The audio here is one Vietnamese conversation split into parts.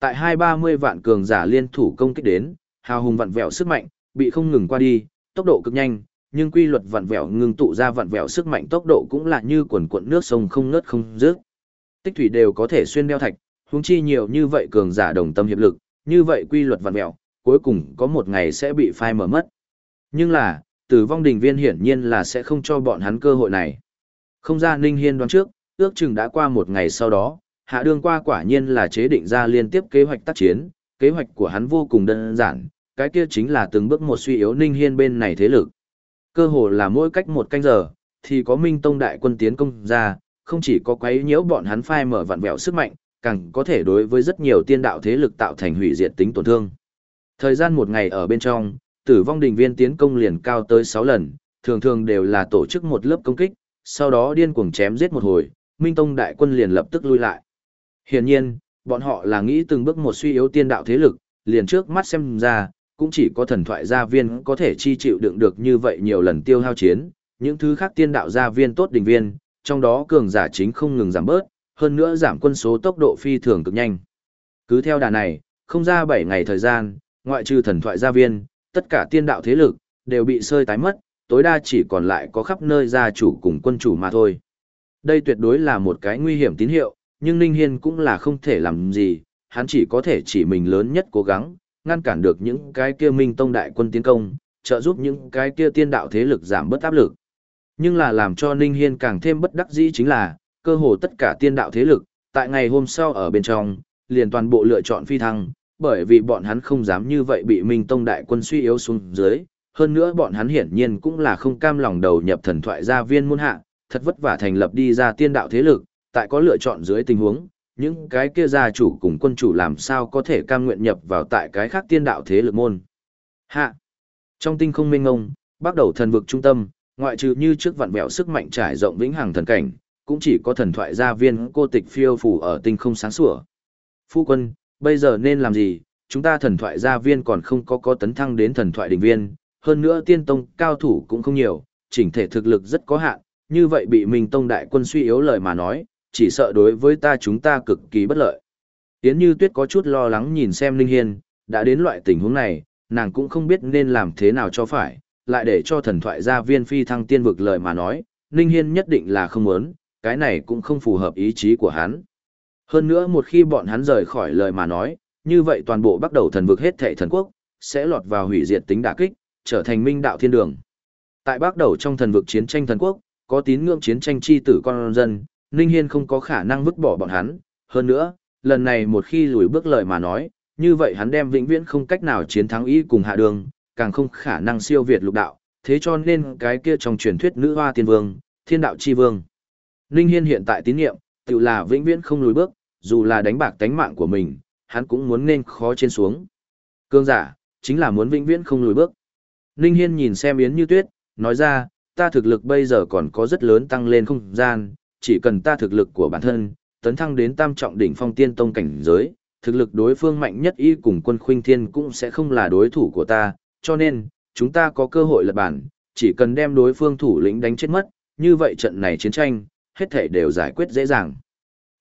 Tại hai ba mươi vạn cường giả liên thủ công kích đến, hào hùng vặn vẹo sức mạnh, bị không ngừng qua đi, tốc độ cực nhanh, nhưng quy luật vặn vẹo ngưng tụ ra vặn vẹo sức mạnh tốc độ cũng là như quần cuộn nước sông không ngớt không dứt. Tích thủy đều có thể xuyên đeo thạch, huống chi nhiều như vậy cường giả đồng tâm hiệp lực, như vậy quy luật vặn vẹo, cuối cùng có một ngày sẽ bị phai mở mất. Nhưng là, tử vong đình viên hiển nhiên là sẽ không cho bọn hắn cơ hội này. Không ra Ninh Hiên đoán trước, ước chừng đã qua một ngày sau đó, hạ đương qua quả nhiên là chế định ra liên tiếp kế hoạch tác chiến, kế hoạch của hắn vô cùng đơn giản, cái kia chính là từng bước một suy yếu Ninh Hiên bên này thế lực. Cơ hồ là mỗi cách một canh giờ, thì có Minh Tông đại quân tiến công ra, không chỉ có quấy nhiễu bọn hắn phai mở vặn vẹo sức mạnh, càng có thể đối với rất nhiều tiên đạo thế lực tạo thành hủy diệt tính tổn thương. Thời gian một ngày ở bên trong, tử vong đình viên tiến công liền cao tới 6 lần, thường thường đều là tổ chức một lớp công kích, sau đó điên cuồng chém giết một hồi, Minh Tông đại quân liền lập tức lui lại. Hiển nhiên, bọn họ là nghĩ từng bước một suy yếu tiên đạo thế lực, liền trước mắt xem ra, cũng chỉ có thần thoại gia viên có thể chi chịu đựng được như vậy nhiều lần tiêu hao chiến, những thứ khác tiên đạo gia viên tốt đỉnh viên, trong đó cường giả chính không ngừng giảm bớt, hơn nữa giảm quân số tốc độ phi thường cực nhanh. Cứ theo đà này, không ra 7 ngày thời gian, ngoại trừ thần thoại gia viên, tất cả tiên đạo thế lực, đều bị sơi tái mất, tối đa chỉ còn lại có khắp nơi gia chủ cùng quân chủ mà thôi. Đây tuyệt đối là một cái nguy hiểm tín hiệu, nhưng Ninh Hiên cũng là không thể làm gì, hắn chỉ có thể chỉ mình lớn nhất cố gắng, ngăn cản được những cái kia minh tông đại quân tiến công, trợ giúp những cái kia tiên đạo thế lực giảm bớt áp lực. Nhưng là làm cho Ninh Hiên càng thêm bất đắc dĩ chính là, cơ hồ tất cả tiên đạo thế lực, tại ngày hôm sau ở bên trong, liền toàn bộ lựa chọn phi thăng, bởi vì bọn hắn không dám như vậy bị Minh Tông đại quân suy yếu xuống dưới, hơn nữa bọn hắn hiển nhiên cũng là không cam lòng đầu nhập thần thoại gia viên môn hạ, thật vất vả thành lập đi ra tiên đạo thế lực, tại có lựa chọn dưới tình huống, những cái kia gia chủ cùng quân chủ làm sao có thể cam nguyện nhập vào tại cái khác tiên đạo thế lực môn. Hạ. Trong tinh không minh ngông, bắt đầu thần vực trung tâm, ngoại trừ như trước vạn bèo sức mạnh trải rộng vĩnh hằng thần cảnh, cũng chỉ có thần thoại gia viên cô tịch phiêu phù ở tinh không sáng sủa. Phu quân, bây giờ nên làm gì? Chúng ta thần thoại gia viên còn không có có tấn thăng đến thần thoại đỉnh viên, hơn nữa tiên tông cao thủ cũng không nhiều, chỉnh thể thực lực rất có hạn, như vậy bị Minh Tông đại quân suy yếu lời mà nói, chỉ sợ đối với ta chúng ta cực kỳ bất lợi. Yến Như Tuyết có chút lo lắng nhìn xem Linh Hiên, đã đến loại tình huống này, nàng cũng không biết nên làm thế nào cho phải, lại để cho thần thoại gia viên phi thăng tiên vực lời mà nói, Linh Hiên nhất định là không muốn, cái này cũng không phù hợp ý chí của hắn. Hơn nữa một khi bọn hắn rời khỏi lời mà nói, như vậy toàn bộ bắt đầu thần vực hết thảy thần quốc, sẽ lọt vào hủy diệt tính đả kích, trở thành minh đạo thiên đường. Tại bắt đầu trong thần vực chiến tranh thần quốc, có tín ngưỡng chiến tranh chi tử con dân, Ninh Hiên không có khả năng vứt bỏ bọn hắn, hơn nữa, lần này một khi lùi bước lời mà nói, như vậy hắn đem vĩnh viễn không cách nào chiến thắng ý cùng hạ đường, càng không khả năng siêu việt lục đạo, thế cho nên cái kia trong truyền thuyết nữ hoa tiên vương, thiên đạo chi vương. Ninh Hiên hiện tại tín nhiệm, tự là vĩnh viễn không lùi bước, dù là đánh bạc tánh mạng của mình, hắn cũng muốn nên khó trên xuống. Cương giả, chính là muốn vĩnh viễn không lùi bước. Ninh Hiên nhìn xem Yến Như Tuyết, nói ra, ta thực lực bây giờ còn có rất lớn tăng lên không gian, chỉ cần ta thực lực của bản thân, tấn thăng đến tam trọng đỉnh phong tiên tông cảnh giới, thực lực đối phương mạnh nhất y cùng quân khuynh thiên cũng sẽ không là đối thủ của ta, cho nên, chúng ta có cơ hội lật bản, chỉ cần đem đối phương thủ lĩnh đánh chết mất, như vậy trận này chiến tranh, hết thể đều giải quyết dễ dàng.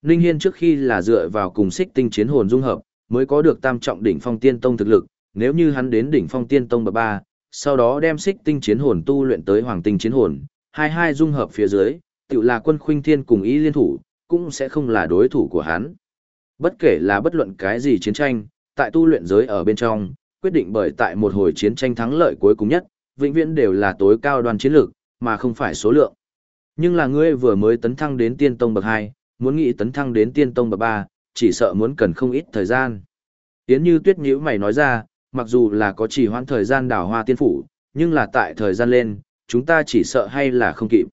Ninh Hiên trước khi là dựa vào cùng xích tinh chiến hồn dung hợp, mới có được tam trọng đỉnh phong tiên tông thực lực, nếu như hắn đến đỉnh phong tiên tông bậc ba, sau đó đem xích tinh chiến hồn tu luyện tới hoàng tinh chiến hồn, hai hai dung hợp phía dưới, tự là quân khuynh thiên cùng ý liên thủ, cũng sẽ không là đối thủ của hắn. Bất kể là bất luận cái gì chiến tranh, tại tu luyện giới ở bên trong, quyết định bởi tại một hồi chiến tranh thắng lợi cuối cùng nhất, vĩnh viễn đều là tối cao đoàn chiến lược, mà không phải số lượng. Nhưng là ngươi vừa mới tấn thăng đến tiên tông bậc 2, muốn nghĩ tấn thăng đến tiên tông bậc 3, chỉ sợ muốn cần không ít thời gian. Yến như tuyết nhữ mày nói ra, mặc dù là có chỉ hoãn thời gian đào hoa tiên phủ, nhưng là tại thời gian lên, chúng ta chỉ sợ hay là không kịp.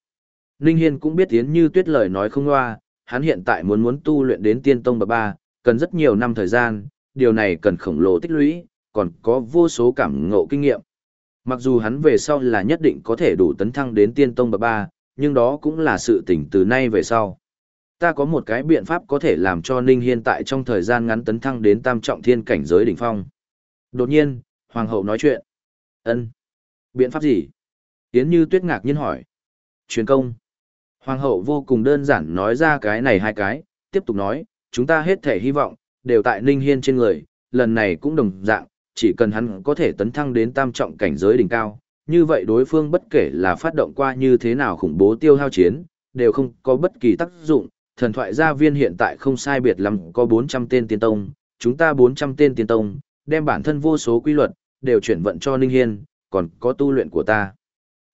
Ninh Hiên cũng biết Yến Như Tuyết lời nói không loa, hắn hiện tại muốn muốn tu luyện đến tiên tông bậc ba, cần rất nhiều năm thời gian, điều này cần khổng lồ tích lũy, còn có vô số cảm ngộ kinh nghiệm. Mặc dù hắn về sau là nhất định có thể đủ tấn thăng đến tiên tông bậc ba, nhưng đó cũng là sự tỉnh từ nay về sau. Ta có một cái biện pháp có thể làm cho Ninh Hiên tại trong thời gian ngắn tấn thăng đến tam trọng thiên cảnh giới đỉnh phong. Đột nhiên, Hoàng hậu nói chuyện. Ân, Biện pháp gì? Yến Như Tuyết ngạc nhiên hỏi. Truyền công. Hoàng hậu vô cùng đơn giản nói ra cái này hai cái, tiếp tục nói, chúng ta hết thể hy vọng, đều tại Ninh Hiên trên người, lần này cũng đồng dạng, chỉ cần hắn có thể tấn thăng đến tam trọng cảnh giới đỉnh cao, như vậy đối phương bất kể là phát động qua như thế nào khủng bố tiêu hao chiến, đều không có bất kỳ tác dụng. Thần thoại gia viên hiện tại không sai biệt lắm có 400 tên tiên tông, chúng ta 400 tên tiên tông, đem bản thân vô số quy luật, đều chuyển vận cho Ninh Hiên, còn có tu luyện của ta.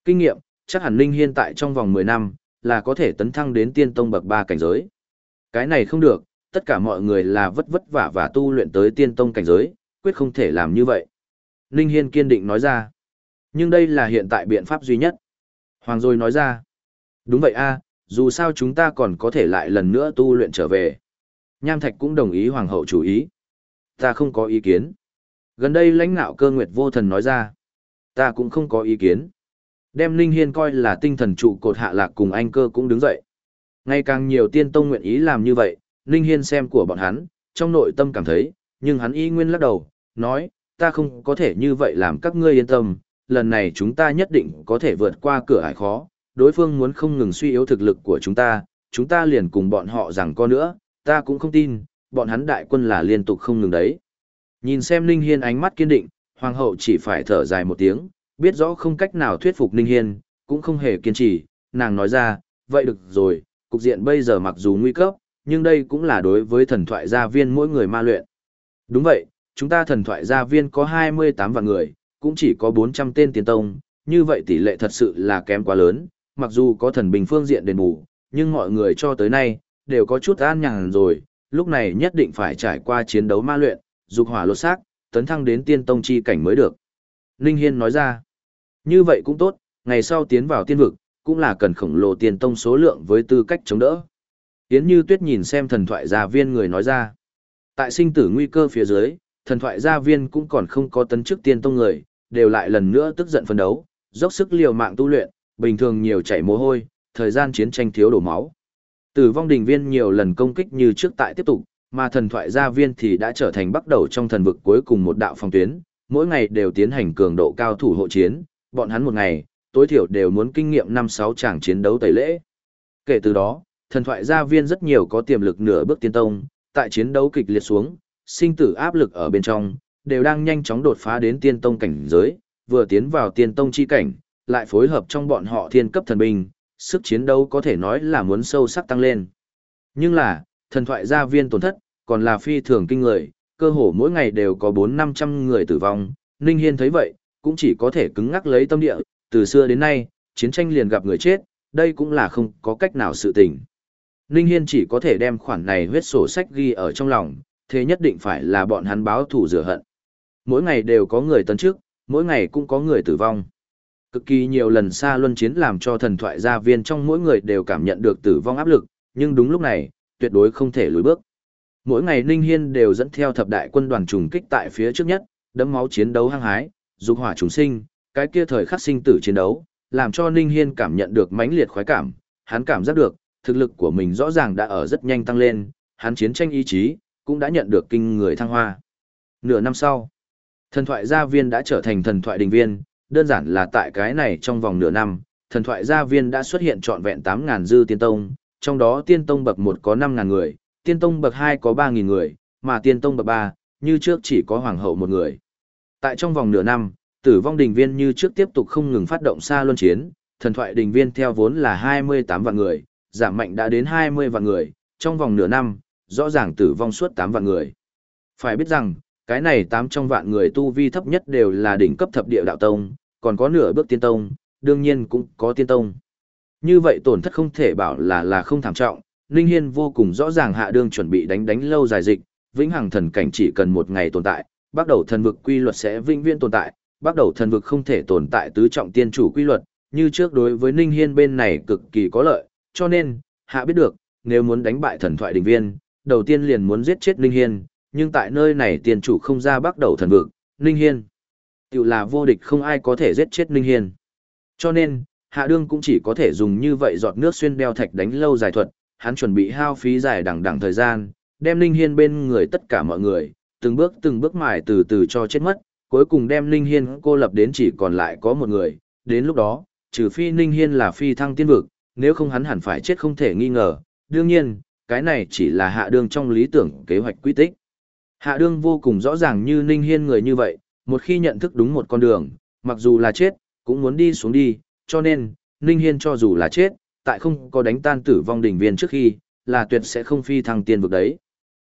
Kinh nghiệm, chắc hẳn Ninh Hiên tại trong vòng 10 năm, là có thể tấn thăng đến tiên tông bậc ba cảnh giới. Cái này không được, tất cả mọi người là vất vất vả và tu luyện tới tiên tông cảnh giới, quyết không thể làm như vậy. Ninh Hiên kiên định nói ra. Nhưng đây là hiện tại biện pháp duy nhất. Hoàng rồi nói ra. Đúng vậy a, dù sao chúng ta còn có thể lại lần nữa tu luyện trở về. Nham Thạch cũng đồng ý Hoàng hậu chủ ý. Ta không có ý kiến. Gần đây lãnh nạo cơ nguyệt vô thần nói ra. Ta cũng không có ý kiến. Đem Ninh Hiên coi là tinh thần trụ cột hạ lạc cùng anh cơ cũng đứng dậy. Ngày càng nhiều tiên tông nguyện ý làm như vậy, Ninh Hiên xem của bọn hắn, trong nội tâm cảm thấy, nhưng hắn y nguyên lắc đầu, nói, ta không có thể như vậy làm các ngươi yên tâm, lần này chúng ta nhất định có thể vượt qua cửa ải khó, đối phương muốn không ngừng suy yếu thực lực của chúng ta, chúng ta liền cùng bọn họ rằng có nữa, ta cũng không tin, bọn hắn đại quân là liên tục không ngừng đấy. Nhìn xem Ninh Hiên ánh mắt kiên định, hoàng hậu chỉ phải thở dài một tiếng, biết rõ không cách nào thuyết phục Ninh Hiên, cũng không hề kiên trì, nàng nói ra, vậy được rồi, cục diện bây giờ mặc dù nguy cấp, nhưng đây cũng là đối với thần thoại gia viên mỗi người ma luyện. Đúng vậy, chúng ta thần thoại gia viên có 28 vạn người, cũng chỉ có 400 tên tiền tông, như vậy tỷ lệ thật sự là kém quá lớn, mặc dù có thần bình phương diện đền bù, nhưng mọi người cho tới nay, đều có chút an nhàn rồi, lúc này nhất định phải trải qua chiến đấu ma luyện, dục hỏa lột xác, tấn thăng đến tiên tông chi cảnh mới được. Linh Hiên nói ra, như vậy cũng tốt, ngày sau tiến vào tiên vực, cũng là cần khổng lồ tiền tông số lượng với tư cách chống đỡ. Yến Như Tuyết nhìn xem thần thoại gia viên người nói ra. Tại sinh tử nguy cơ phía dưới, thần thoại gia viên cũng còn không có tấn chức tiên tông người, đều lại lần nữa tức giận phân đấu, dốc sức liều mạng tu luyện, bình thường nhiều chảy mồ hôi, thời gian chiến tranh thiếu đổ máu. Tử vong đình viên nhiều lần công kích như trước tại tiếp tục, mà thần thoại gia viên thì đã trở thành bắt đầu trong thần vực cuối cùng một đạo phòng tuyến, mỗi ngày đều tiến hành cường độ cao thủ hộ chiến, bọn hắn một ngày, tối thiểu đều muốn kinh nghiệm 5-6 tràng chiến đấu tẩy lễ. Kể từ đó, thần thoại gia viên rất nhiều có tiềm lực nửa bước tiên tông, tại chiến đấu kịch liệt xuống, sinh tử áp lực ở bên trong, đều đang nhanh chóng đột phá đến tiên tông cảnh giới, vừa tiến vào tiên tông chi cảnh, lại phối hợp trong bọn họ thiên cấp thần binh, sức chiến đấu có thể nói là muốn sâu sắc tăng lên. Nhưng là, thần thoại gia viên tổn thất, còn là phi thường kinh người, cơ hồ mỗi ngày đều có 4-500 người tử vong, Ninh Hiên thấy vậy, cũng chỉ có thể cứng ngắc lấy tâm địa, từ xưa đến nay, chiến tranh liền gặp người chết, đây cũng là không có cách nào sự tình. Ninh Hiên chỉ có thể đem khoản này huyết sổ sách ghi ở trong lòng, thế nhất định phải là bọn hắn báo thù rửa hận. Mỗi ngày đều có người tấn trước, mỗi ngày cũng có người tử vong. Cực kỳ nhiều lần xa luân chiến làm cho thần thoại gia viên trong mỗi người đều cảm nhận được tử vong áp lực, nhưng đúng lúc này, tuyệt đối không thể lùi bước. Mỗi ngày Ninh Hiên đều dẫn theo thập đại quân đoàn trùng kích tại phía trước nhất, đấm máu chiến đấu hăng hái, dục hỏa chúng sinh, cái kia thời khắc sinh tử chiến đấu, làm cho Ninh Hiên cảm nhận được mãnh liệt khoái cảm, hắn cảm giác được, thực lực của mình rõ ràng đã ở rất nhanh tăng lên, hắn chiến tranh ý chí, cũng đã nhận được kinh người thăng hoa. Nửa năm sau, thần thoại gia viên đã trở thành thần thoại đình viên, đơn giản là tại cái này trong vòng nửa năm, thần thoại gia viên đã xuất hiện trọn vẹn 8.000 dư tiên tông, trong đó tiên tông bậc 1 có 5.000 người, tiên tông bậc 2 có 3.000 người, mà tiên tông bậc 3, như trước chỉ có hoàng hậu một người. Tại trong vòng nửa năm, tử vong đình viên như trước tiếp tục không ngừng phát động xa luân chiến, thần thoại đình viên theo vốn là 28 vạn người, giảm mạnh đã đến 20 vạn người, trong vòng nửa năm, rõ ràng tử vong suốt 8 vạn người. Phải biết rằng, cái này 8 trong vạn người tu vi thấp nhất đều là đỉnh cấp thập địa đạo tông, còn có nửa bước tiên tông, đương nhiên cũng có tiên tông. Như vậy tổn thất không thể bảo là là không thảm trọng, Ninh Hiên vô cùng rõ ràng hạ đương chuẩn bị đánh đánh lâu dài dịch, vĩnh hằng thần cảnh chỉ cần một ngày tồn tại, bắt đầu thần vực quy luật sẽ vĩnh viễn tồn tại, bắt đầu thần vực không thể tồn tại tứ trọng tiên chủ quy luật, như trước đối với Ninh Hiên bên này cực kỳ có lợi, cho nên, hạ biết được, nếu muốn đánh bại thần thoại đỉnh viên, đầu tiên liền muốn giết chết Ninh Hiên, nhưng tại nơi này tiên chủ không ra bắt đầu thần vực, Ninh Hiên. Tiểu là vô địch không ai có thể giết chết Ninh Hiên. Cho nên, hạ đương cũng chỉ có thể dùng như vậy giọt nước xuyên đeo thạch đánh lâu dài thuật, hắn chuẩn bị hao phí dài đằng đằng thời gian, đem Ninh Hiên bên người tất cả mọi người, từng bước từng bước mài từ từ cho chết mất, cuối cùng đem Ninh Hiên cô lập đến chỉ còn lại có một người, đến lúc đó, trừ phi Ninh Hiên là phi thăng tiên vực, nếu không hắn hẳn phải chết không thể nghi ngờ, đương nhiên, cái này chỉ là hạ đương trong lý tưởng kế hoạch quy tích. Hạ đương vô cùng rõ ràng như Ninh Hiên người như vậy, một khi nhận thức đúng một con đường, mặc dù là chết, cũng muốn đi xuống đi, cho nên, Ninh Hiên cho dù là chết, tại không có đánh tan tử vong đỉnh viên trước khi, là tuyệt sẽ không phi thăng tiên vực đấy.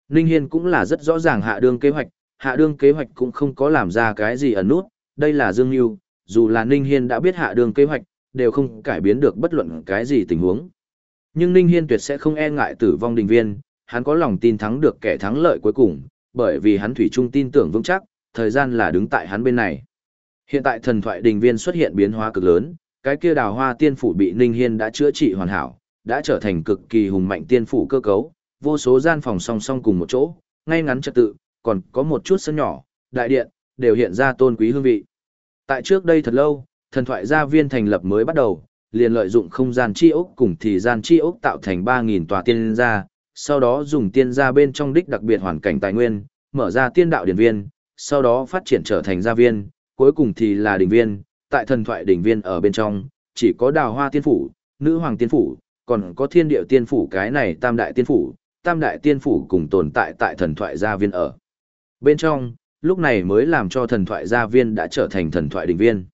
Ninh Hiên cũng là rất rõ ràng hạ đương kế hoạch, hạ đương kế hoạch cũng không có làm ra cái gì ẩn nút, đây là Dương Nhu, dù là Ninh Hiên đã biết hạ đương kế hoạch, đều không cải biến được bất luận cái gì tình huống. Nhưng Ninh Hiên tuyệt sẽ không e ngại tử vong đình viên, hắn có lòng tin thắng được kẻ thắng lợi cuối cùng, bởi vì hắn thủy chung tin tưởng vững chắc, thời gian là đứng tại hắn bên này. Hiện tại thần thoại đình viên xuất hiện biến hóa cực lớn, cái kia đào hoa tiên phủ bị Ninh Hiên đã chữa trị hoàn hảo, đã trở thành cực kỳ hùng mạnh tiên phủ cơ cấu, vô số gian phòng song song cùng một chỗ, ngay ngắn trật tự, còn có một chút sân nhỏ, đại điện, đều hiện ra tôn quý hương vị. Tại trước đây thật lâu, thần thoại gia viên thành lập mới bắt đầu, liền lợi dụng không gian chi ốc cùng thì gian chi ốc tạo thành 3.000 tòa tiên gia, sau đó dùng tiên gia bên trong đích đặc biệt hoàn cảnh tài nguyên, mở ra tiên đạo điển viên, sau đó phát triển trở thành gia viên, cuối cùng thì là đỉnh viên, tại thần thoại đỉnh viên ở bên trong, chỉ có đào hoa tiên phủ, nữ hoàng tiên phủ, còn có thiên điệu tiên phủ cái này tam đại tiên phủ, tam đại tiên phủ cùng tồn tại tại thần thoại gia viên ở. Bên trong, lúc này mới làm cho thần thoại gia viên đã trở thành thần thoại đỉnh viên.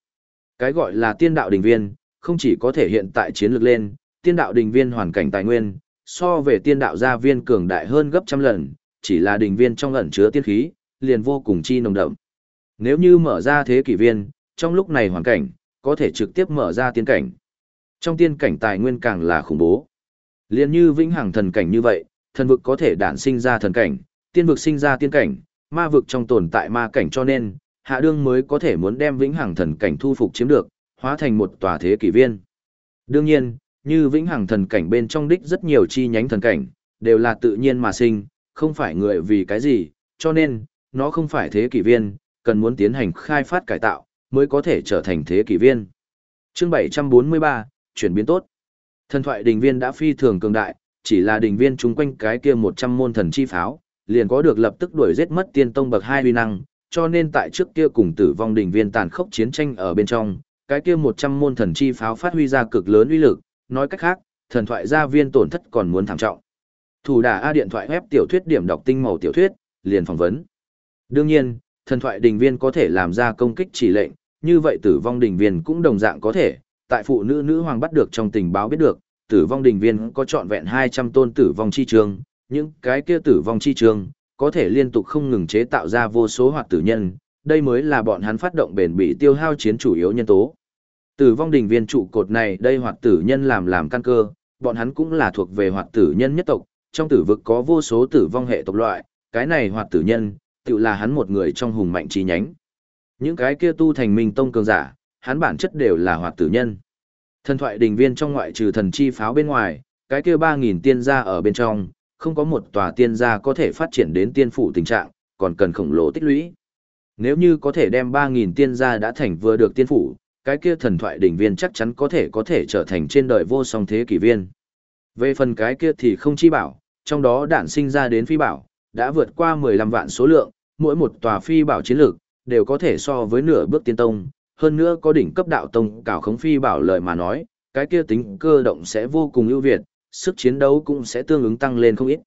Cái gọi là tiên đạo đỉnh viên, không chỉ có thể hiện tại chiến lược lên, tiên đạo đỉnh viên hoàn cảnh tài nguyên, so về tiên đạo gia viên cường đại hơn gấp trăm lần, chỉ là đỉnh viên trong ẩn chứa tiên khí, liền vô cùng chi nồng đậm. Nếu như mở ra thế kỷ viên, trong lúc này hoàn cảnh, có thể trực tiếp mở ra tiên cảnh. Trong tiên cảnh tài nguyên càng là khủng bố. Liên như vĩnh hằng thần cảnh như vậy, thần vực có thể đản sinh ra thần cảnh, tiên vực sinh ra tiên cảnh, ma vực trong tồn tại ma cảnh cho nên, hạ đương mới có thể muốn đem vĩnh hằng thần cảnh thu phục chiếm được, hóa thành một tòa thế kỷ viên. Đương nhiên, như vĩnh hằng thần cảnh bên trong đích rất nhiều chi nhánh thần cảnh, đều là tự nhiên mà sinh, không phải người vì cái gì, cho nên, nó không phải thế kỷ viên, cần muốn tiến hành khai phát cải tạo, mới có thể trở thành thế kỷ viên. Chương 743, chuyển biến tốt. Thần thoại đình viên đã phi thường cường đại, chỉ là đỉnh viên chúng quanh cái kia 100 môn thần chi pháo, liền có được lập tức đuổi giết mất tiên tông bậc hai uy năng, cho nên tại trước kia cùng tử vong đỉnh viên tàn khốc chiến tranh ở bên trong, cái kia 100 môn thần chi pháo phát huy ra cực lớn uy lực, nói cách khác, thần thoại gia viên tổn thất còn muốn thảm trọng. Thủ đà A điện thoại web tiểu thuyết điểm đọc tinh màu tiểu thuyết, liền phỏng vấn. Đương nhiên, thần thoại đỉnh viên có thể làm ra công kích chỉ lệnh, như vậy tử vong đỉnh viên cũng đồng dạng có thể, tại phụ nữ nữ hoàng bắt được trong tình báo biết được, tử vong đình viên có trọn vẹn 200 tôn tử vong chi trường, những cái kia tử vong chi trường, có thể liên tục không ngừng chế tạo ra vô số hoạt tử nhân, đây mới là bọn hắn phát động bền bị tiêu hao chiến chủ yếu nhân tố. Tử vong đình viên trụ cột này đây hoạt tử nhân làm làm căn cơ, bọn hắn cũng là thuộc về hoạt tử nhân nhất tộc, trong tử vực có vô số tử vong hệ tộc loại, cái này hoạt tử nhân, tự là hắn một người trong hùng mạnh chi nhánh. Những cái kia tu thành minh tông cường giả, hắn bản chất đều là hoạt tử nhân. Thần thoại đình viên trong ngoại trừ thần chi pháo bên ngoài, cái kia 3.000 tiên gia ở bên trong, không có một tòa tiên gia có thể phát triển đến tiên phủ tình trạng, còn cần khổng lồ tích lũy. Nếu như có thể đem 3.000 tiên gia đã thành vừa được tiên phủ, cái kia thần thoại đỉnh viên chắc chắn có thể có thể trở thành trên đời vô song thế kỷ viên. Về phần cái kia thì không chi bảo, trong đó đản sinh ra đến phi bảo, đã vượt qua 15 vạn số lượng, mỗi một tòa phi bảo chiến lược, đều có thể so với nửa bước tiên tông, hơn nữa có đỉnh cấp đạo tông cảo khống phi bảo lời mà nói, cái kia tính cơ động sẽ vô cùng ưu việt, sức chiến đấu cũng sẽ tương ứng tăng lên không ít.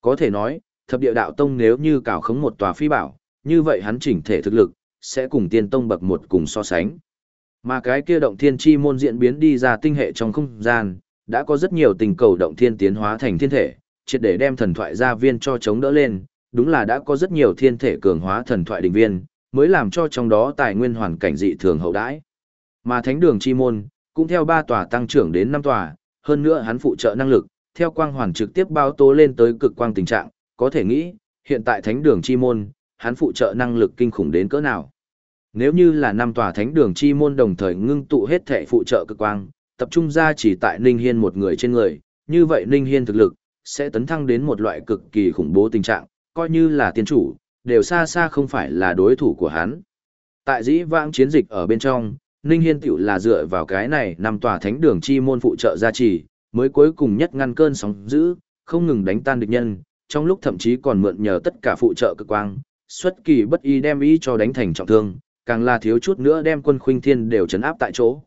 Có thể nói, thập địa đạo tông nếu như cảo khống một tòa phi bảo, như vậy hắn chỉnh thể thực lực, sẽ cùng tiên tông bậc một cùng so sánh. Mà cái kia động thiên chi môn diễn biến đi ra tinh hệ trong không gian, đã có rất nhiều tình cầu động thiên tiến hóa thành thiên thể, triệt để đem thần thoại gia viên cho chống đỡ lên, đúng là đã có rất nhiều thiên thể cường hóa thần thoại đỉnh viên, mới làm cho trong đó tài nguyên hoàn cảnh dị thường hậu đãi. Mà thánh đường chi môn, cũng theo 3 tòa tăng trưởng đến 5 tòa, hơn nữa hắn phụ trợ năng lực, theo quang hoàn trực tiếp bao tố lên tới cực quang tình trạng, có thể nghĩ, hiện tại thánh đường chi môn, hắn phụ trợ năng lực kinh khủng đến cỡ nào. Nếu như là năm tòa thánh đường chi môn đồng thời ngưng tụ hết thể phụ trợ cực quang, tập trung ra chỉ tại Ninh Hiên một người trên người, như vậy Ninh Hiên thực lực, sẽ tấn thăng đến một loại cực kỳ khủng bố tình trạng, coi như là tiên chủ, đều xa xa không phải là đối thủ của hắn. Tại dĩ vãng chiến dịch ở bên trong, Ninh Hiên tiểu là dựa vào cái này nằm tòa thánh đường chi môn phụ trợ gia trì, mới cuối cùng nhất ngăn cơn sóng dữ, không ngừng đánh tan địch nhân, trong lúc thậm chí còn mượn nhờ tất cả phụ trợ cực quang, xuất kỳ bất y đem ý cho đánh thành trọng thương, càng là thiếu chút nữa đem quân khuynh thiên đều chấn áp tại chỗ.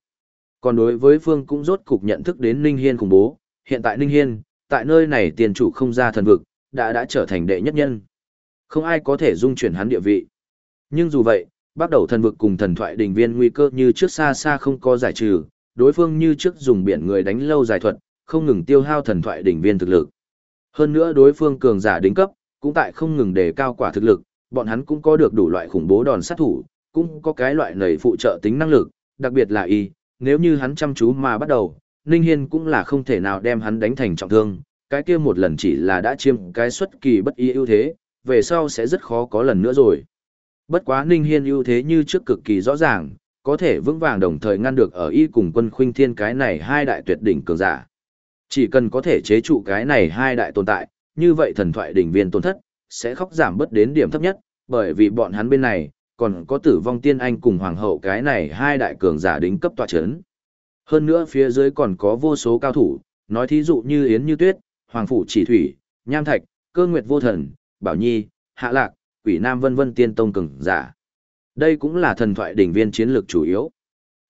Còn đối với Phương cũng rốt cục nhận thức đến Ninh Hiên khủng bố, hiện tại Ninh Hiên, tại nơi này tiền chủ không ra thần vực, đã đã trở thành đệ nhất nhân. Không ai có thể dung chuyển hắn địa vị. Nhưng dù vậy, bắt đầu thần vực cùng thần thoại đỉnh viên nguy cơ như trước xa xa không có giải trừ, đối phương như trước dùng biển người đánh lâu dài thuật, không ngừng tiêu hao thần thoại đỉnh viên thực lực. Hơn nữa đối phương cường giả đỉnh cấp, cũng tại không ngừng đề cao quả thực lực, bọn hắn cũng có được đủ loại khủng bố đòn sát thủ, cũng có cái loại nảy phụ trợ tính năng lực, đặc biệt là y, nếu như hắn chăm chú mà bắt đầu, Ninh Hiên cũng là không thể nào đem hắn đánh thành trọng thương, cái kia một lần chỉ là đã chiếm cái xuất kỳ bất ý ưu thế, về sau sẽ rất khó có lần nữa rồi. Bất quá Ninh Hiên ưu thế như trước cực kỳ rõ ràng, có thể vững vàng đồng thời ngăn được ở y cùng quân khuynh thiên cái này hai đại tuyệt đỉnh cường giả. Chỉ cần có thể chế trụ cái này hai đại tồn tại, như vậy thần thoại đỉnh viên tổn thất, sẽ khóc giảm bất đến điểm thấp nhất, bởi vì bọn hắn bên này, còn có tử vong tiên anh cùng hoàng hậu cái này hai đại cường giả đính cấp tọa chấn. Hơn nữa phía dưới còn có vô số cao thủ, nói thí dụ như Yến Như Tuyết, Hoàng Phủ Chỉ Thủy, Nham Thạch, Cơ Nguyệt Vô Thần, Bảo Nhi, Hạ Lạc, Quỷ Nam vân vân tiên tông cường giả. Đây cũng là thần thoại đỉnh viên chiến lược chủ yếu.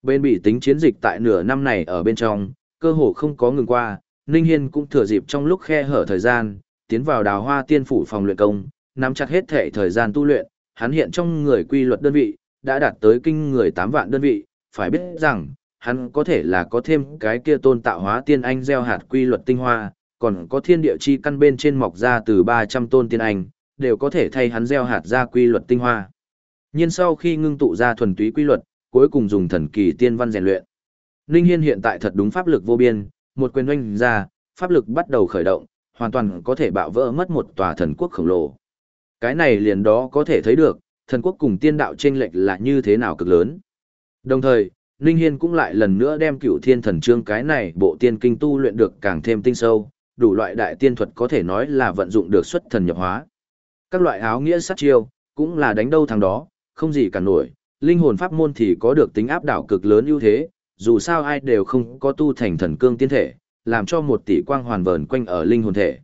Bên bị tính chiến dịch tại nửa năm này ở bên trong, cơ hồ không có ngừng qua, Ninh Hiên cũng thừa dịp trong lúc khe hở thời gian, tiến vào đào hoa tiên phủ phòng luyện công, nắm chặt hết thể thời gian tu luyện, hắn hiện trong người quy luật đơn vị, đã đạt tới kinh người 8 vạn đơn vị, phải biết rằng, hắn có thể là có thêm cái kia tôn tạo hóa tiên anh gieo hạt quy luật tinh hoa, còn có thiên địa chi căn bên trên mọc ra từ 300 tôn tiên anh, đều có thể thay hắn gieo hạt ra quy luật tinh hoa. nhiên sau khi ngưng tụ ra thuần túy quy luật, cuối cùng dùng thần kỳ tiên văn rèn luyện. Ninh Hiên hiện tại thật đúng pháp lực vô biên, một quyền oanh ra, pháp lực bắt đầu khởi động, hoàn toàn có thể bạo vỡ mất một tòa thần quốc khổng lồ. Cái này liền đó có thể thấy được, thần quốc cùng tiên đạo chênh lệch là như thế nào cực lớn. Đồng thời, Ninh Hiên cũng lại lần nữa đem cửu thiên thần trương cái này bộ tiên kinh tu luyện được càng thêm tinh sâu, đủ loại đại tiên thuật có thể nói là vận dụng được xuất thần nhập hóa. Các loại áo nghĩa sát chiêu, cũng là đánh đâu thằng đó, không gì cả nổi, linh hồn pháp môn thì có được tính áp đảo cực lớn ưu thế, dù sao ai đều không có tu thành thần cương tiên thể, làm cho một tỷ quang hoàn vờn quanh ở linh hồn thể.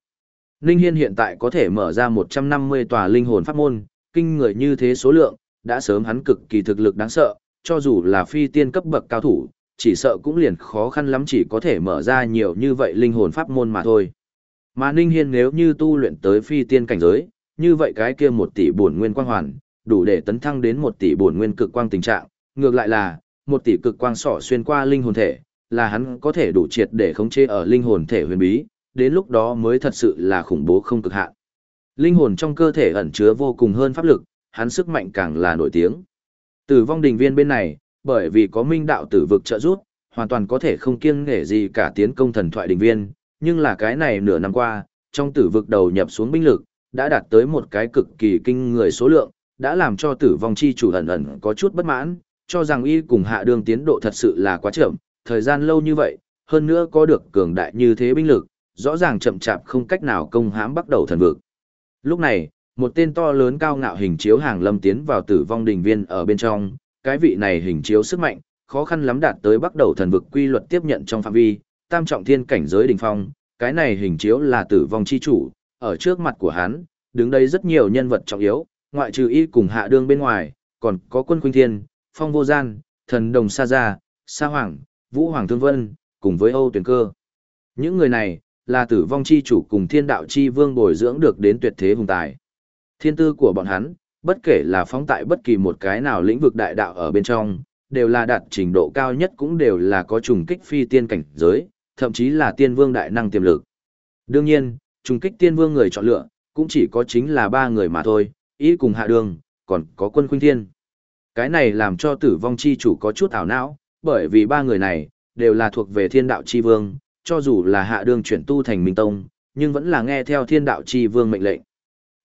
Ninh Hiên hiện tại có thể mở ra 150 tòa linh hồn pháp môn, kinh người như thế số lượng, đã sớm hắn cực kỳ thực lực đáng sợ, cho dù là phi tiên cấp bậc cao thủ, chỉ sợ cũng liền khó khăn lắm chỉ có thể mở ra nhiều như vậy linh hồn pháp môn mà thôi. Mà Ninh Hiên nếu như tu luyện tới phi tiên cảnh giới, như vậy cái kia một tỷ bổn nguyên quang hoàn, đủ để tấn thăng đến một tỷ bổn nguyên cực quang tình trạng, ngược lại là, một tỷ cực quang sỏ xuyên qua linh hồn thể, là hắn có thể đủ triệt để khống chế ở linh hồn thể huyền bí, đến lúc đó mới thật sự là khủng bố không cực hạn. Linh hồn trong cơ thể ẩn chứa vô cùng hơn pháp lực, hắn sức mạnh càng là nổi tiếng. Tử vong đình viên bên này, bởi vì có minh đạo tử vực trợ giúp, hoàn toàn có thể không kiêng nể gì cả tiến công thần thoại Đỉnh viên, nhưng là cái này nửa năm qua, trong tử vực đầu nhập xuống binh lực, đã đạt tới một cái cực kỳ kinh người số lượng, đã làm cho tử vong chi chủ ẩn ẩn có chút bất mãn, cho rằng y cùng hạ đường tiến độ thật sự là quá chậm, thời gian lâu như vậy, hơn nữa có được cường đại như thế binh lực, rõ ràng chậm chạp không cách nào công hãm bắt đầu thần vực. Lúc này, một tên to lớn cao ngạo hình chiếu hàng lâm tiến vào tử vong đình viên ở bên trong, cái vị này hình chiếu sức mạnh, khó khăn lắm đạt tới bắt đầu thần vực quy luật tiếp nhận trong phạm vi, tam trọng thiên cảnh giới đỉnh phong, cái này hình chiếu là tử vong chi chủ, ở trước mặt của hắn, đứng đây rất nhiều nhân vật trọng yếu, ngoại trừ y cùng hạ đương bên ngoài, còn có quân khuynh thiên, phong vô gian, thần đồng sa gia, sa hoàng, vũ hoàng thương vân, cùng với âu tuyển cơ. Những người này, là tử vong chi chủ cùng thiên đạo chi vương bồi dưỡng được đến tuyệt thế hùng tài. Thiên tư của bọn hắn, bất kể là phóng tại bất kỳ một cái nào lĩnh vực đại đạo ở bên trong, đều là đạt trình độ cao nhất cũng đều là có trùng kích phi tiên cảnh giới, thậm chí là tiên vương đại năng tiềm lực. Đương nhiên, trùng kích tiên vương người chọn lựa, cũng chỉ có chính là ba người mà thôi, ý cùng hạ đường, còn có quân khuynh thiên. Cái này làm cho tử vong chi chủ có chút ảo não, bởi vì ba người này, đều là thuộc về thiên đạo chi vương, cho dù là hạ đường chuyển tu thành minh tông, nhưng vẫn là nghe theo thiên đạo chi vương mệnh lệnh.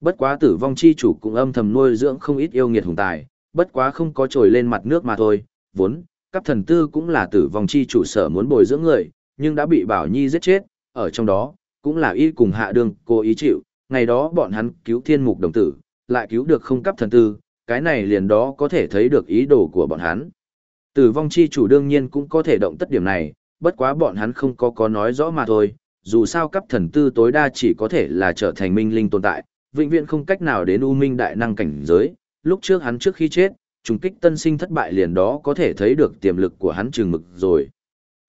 Bất quá tử vong chi chủ cũng âm thầm nuôi dưỡng không ít yêu nghiệt hùng tài, bất quá không có trồi lên mặt nước mà thôi, vốn, các thần tư cũng là tử vong chi chủ sở muốn bồi dưỡng người, nhưng đã bị Bảo Nhi giết chết, ở trong đó, cũng là y cùng hạ đường cố ý chịu, ngày đó bọn hắn cứu thiên mục đồng tử, lại cứu được không cấp thần tư, cái này liền đó có thể thấy được ý đồ của bọn hắn. Tử vong chi chủ đương nhiên cũng có thể động tất điểm này, bất quá bọn hắn không có có nói rõ mà thôi, dù sao cấp thần tư tối đa chỉ có thể là trở thành minh linh tồn tại, vĩnh viễn không cách nào đến u minh đại năng cảnh giới, lúc trước hắn trước khi chết, trùng kích tân sinh thất bại liền đó có thể thấy được tiềm lực của hắn trường mực rồi.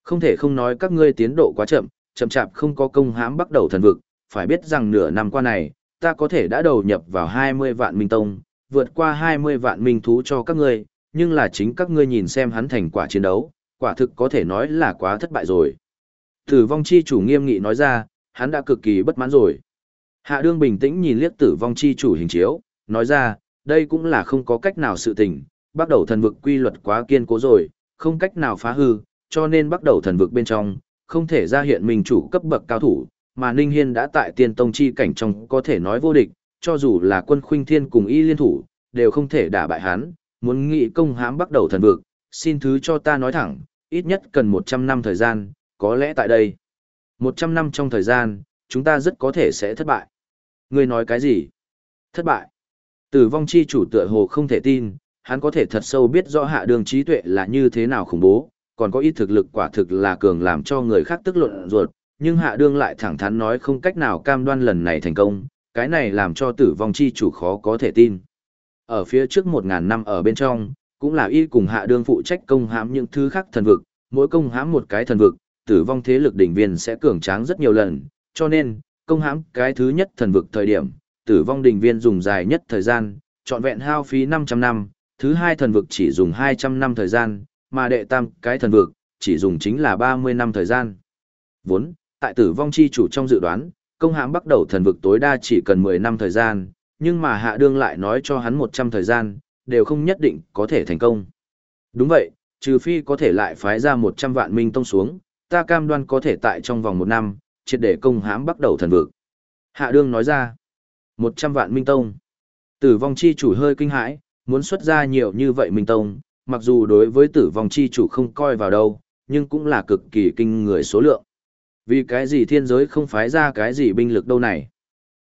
Không thể không nói các ngươi tiến độ quá chậm, chậm chạp không có công hãm bắt đầu thần vực, phải biết rằng nửa năm qua này, ta có thể đã đầu nhập vào 20 vạn minh tông, vượt qua 20 vạn minh thú cho các ngươi, nhưng là chính các ngươi nhìn xem hắn thành quả chiến đấu, quả thực có thể nói là quá thất bại rồi. Tử vong chi chủ nghiêm nghị nói ra, hắn đã cực kỳ bất mãn rồi. Hạ đương bình tĩnh nhìn liếc tử vong chi chủ hình chiếu, nói ra, đây cũng là không có cách nào sự tình, bắt đầu thần vực quy luật quá kiên cố rồi, không cách nào phá hư, cho nên bắt đầu thần vực bên trong, không thể ra hiện mình chủ cấp bậc cao thủ, mà Ninh Hiên đã tại tiên tông chi cảnh trong có thể nói vô địch, cho dù là quân khuynh thiên cùng y liên thủ, đều không thể đả bại hắn, muốn nghị công hãm bắt đầu thần vực, xin thứ cho ta nói thẳng, ít nhất cần 100 năm thời gian, có lẽ tại đây. 100 năm trong thời gian, chúng ta rất có thể sẽ thất bại. Ngươi nói cái gì? Thất bại. Tử vong chi chủ tựa hồ không thể tin, hắn có thể thật sâu biết rõ hạ đường trí tuệ là như thế nào khủng bố, còn có ít thực lực quả thực là cường làm cho người khác tức luận ruột, nhưng hạ đương lại thẳng thắn nói không cách nào cam đoan lần này thành công, cái này làm cho tử vong chi chủ khó có thể tin. Ở phía trước một ngàn năm ở bên trong, cũng là y cùng hạ đương phụ trách công hãm những thứ khác thần vực, mỗi công hãm một cái thần vực, tử vong thế lực đỉnh viên sẽ cường tráng rất nhiều lần, cho nên, công hãm cái thứ nhất thần vực thời điểm, tử vong đình viên dùng dài nhất thời gian, trọn vẹn hao phí 500 năm, thứ hai thần vực chỉ dùng 200 năm thời gian, mà đệ tam cái thần vực, chỉ dùng chính là 30 năm thời gian. Vốn, tại tử vong chi chủ trong dự đoán, công hãm bắt đầu thần vực tối đa chỉ cần 10 năm thời gian, nhưng mà hạ đương lại nói cho hắn 100 thời gian, đều không nhất định có thể thành công. Đúng vậy, trừ phi có thể lại phái ra 100 vạn minh tông xuống, ta cam đoan có thể tại trong vòng một năm, triệt để công hãm bắt đầu thần vực. Hạ đương nói ra, 100 vạn minh tông. Tử vong chi chủ hơi kinh hãi, muốn xuất ra nhiều như vậy minh tông, mặc dù đối với tử vong chi chủ không coi vào đâu, nhưng cũng là cực kỳ kinh người số lượng. Vì cái gì thiên giới không phái ra cái gì binh lực đâu này?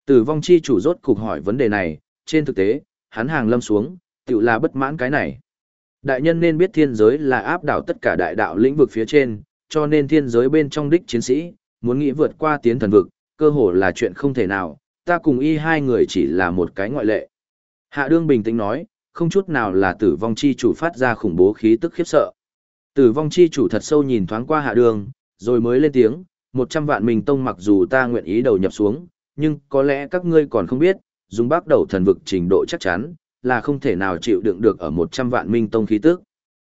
Tử vong chi chủ rốt cục hỏi vấn đề này, trên thực tế, hắn hàng lâm xuống, tự là bất mãn cái này. Đại nhân nên biết thiên giới là áp đảo tất cả đại đạo lĩnh vực phía trên, cho nên thiên giới bên trong đích chiến sĩ, muốn nghĩ vượt qua tiến thần vực, cơ hồ là chuyện không thể nào, ta cùng y hai người chỉ là một cái ngoại lệ. Hạ đương bình tĩnh nói, không chút nào là tử vong chi chủ phát ra khủng bố khí tức khiếp sợ. Tử vong chi chủ thật sâu nhìn thoáng qua hạ đường rồi mới lên tiếng, một trăm vạn mình tông mặc dù ta nguyện ý đầu nhập xuống, nhưng có lẽ các ngươi còn không biết, dùng bác đầu thần vực trình độ chắc chắn, là không thể nào chịu đựng được ở một trăm vạn minh tông khí tức.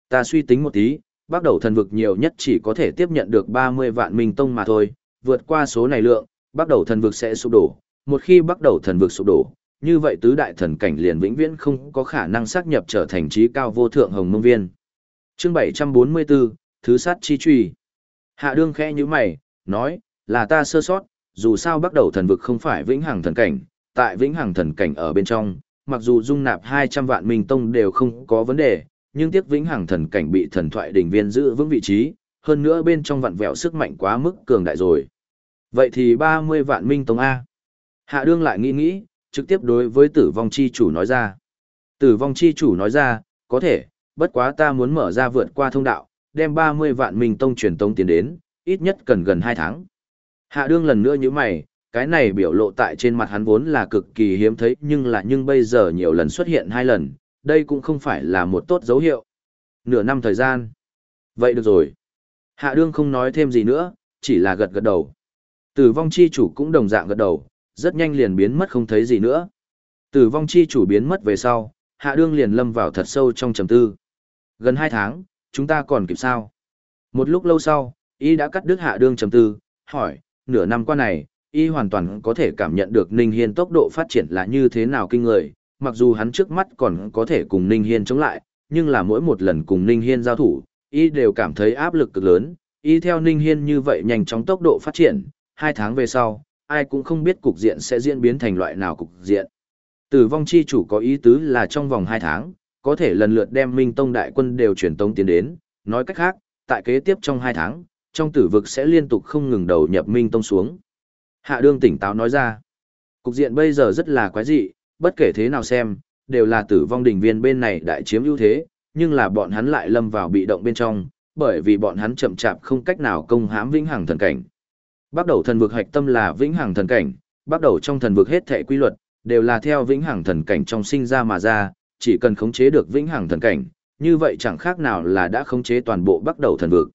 Ta suy tính một tí, bắt đầu thần vực nhiều nhất chỉ có thể tiếp nhận được ba mươi vạn minh tông mà thôi, vượt qua số này lượng, bắt đầu thần vực sẽ sụp đổ. Một khi bắt đầu thần vực sụp đổ, như vậy tứ đại thần cảnh liền vĩnh viễn không có khả năng xác nhập trở thành trí cao vô thượng hồng mông viên. Chương 744, Thứ sát chi truy. Hạ đương khẽ như mày, nói, là ta sơ sót, dù sao bắt đầu thần vực không phải vĩnh hằng thần cảnh, tại vĩnh hằng thần cảnh ở bên trong, mặc dù dung nạp 200 vạn minh tông đều không có vấn đề, nhưng tiếc vĩnh hằng thần cảnh bị thần thoại đỉnh viên giữ vững vị trí, hơn nữa bên trong vạn vẹo sức mạnh quá mức cường đại rồi. Vậy thì 30 vạn minh tông A. Hạ đương lại nghĩ nghĩ, trực tiếp đối với tử vong chi chủ nói ra. Tử vong chi chủ nói ra, có thể, bất quá ta muốn mở ra vượt qua thông đạo, đem 30 vạn minh tông truyền tông tiến đến, ít nhất cần gần 2 tháng. Hạ đương lần nữa như mày, cái này biểu lộ tại trên mặt hắn vốn là cực kỳ hiếm thấy nhưng là nhưng bây giờ nhiều lần xuất hiện hai lần, đây cũng không phải là một tốt dấu hiệu. Nửa năm thời gian. Vậy được rồi. Hạ đương không nói thêm gì nữa, chỉ là gật gật đầu. Tử vong chi chủ cũng đồng dạng gật đầu, rất nhanh liền biến mất không thấy gì nữa. Tử vong chi chủ biến mất về sau, hạ đương liền lâm vào thật sâu trong trầm tư. Gần hai tháng, chúng ta còn kịp sao? Một lúc lâu sau, y đã cắt đứt hạ đương trầm tư, hỏi, nửa năm qua này, y hoàn toàn có thể cảm nhận được Ninh Hiên tốc độ phát triển là như thế nào kinh người, mặc dù hắn trước mắt còn có thể cùng Ninh Hiên chống lại, nhưng là mỗi một lần cùng Ninh Hiên giao thủ, y đều cảm thấy áp lực cực lớn, y theo Ninh Hiên như vậy nhanh chóng tốc độ phát triển, hai tháng về sau, ai cũng không biết cục diện sẽ diễn biến thành loại nào cục diện. Tử vong chi chủ có ý tứ là trong vòng hai tháng, có thể lần lượt đem Minh Tông đại quân đều chuyển tông tiến đến, nói cách khác, tại kế tiếp trong hai tháng, trong tử vực sẽ liên tục không ngừng đầu nhập Minh Tông xuống. Hạ đương tỉnh táo nói ra, cục diện bây giờ rất là quái dị, bất kể thế nào xem, đều là tử vong đỉnh viên bên này đại chiếm ưu thế, nhưng là bọn hắn lại lâm vào bị động bên trong, bởi vì bọn hắn chậm chạp không cách nào công hãm vĩnh hằng thần cảnh. Bắt đầu thần vực hạch tâm là vĩnh hằng thần cảnh, bắt đầu trong thần vực hết thảy quy luật đều là theo vĩnh hằng thần cảnh trong sinh ra mà ra, chỉ cần khống chế được vĩnh hằng thần cảnh, như vậy chẳng khác nào là đã khống chế toàn bộ bắt đầu thần vực.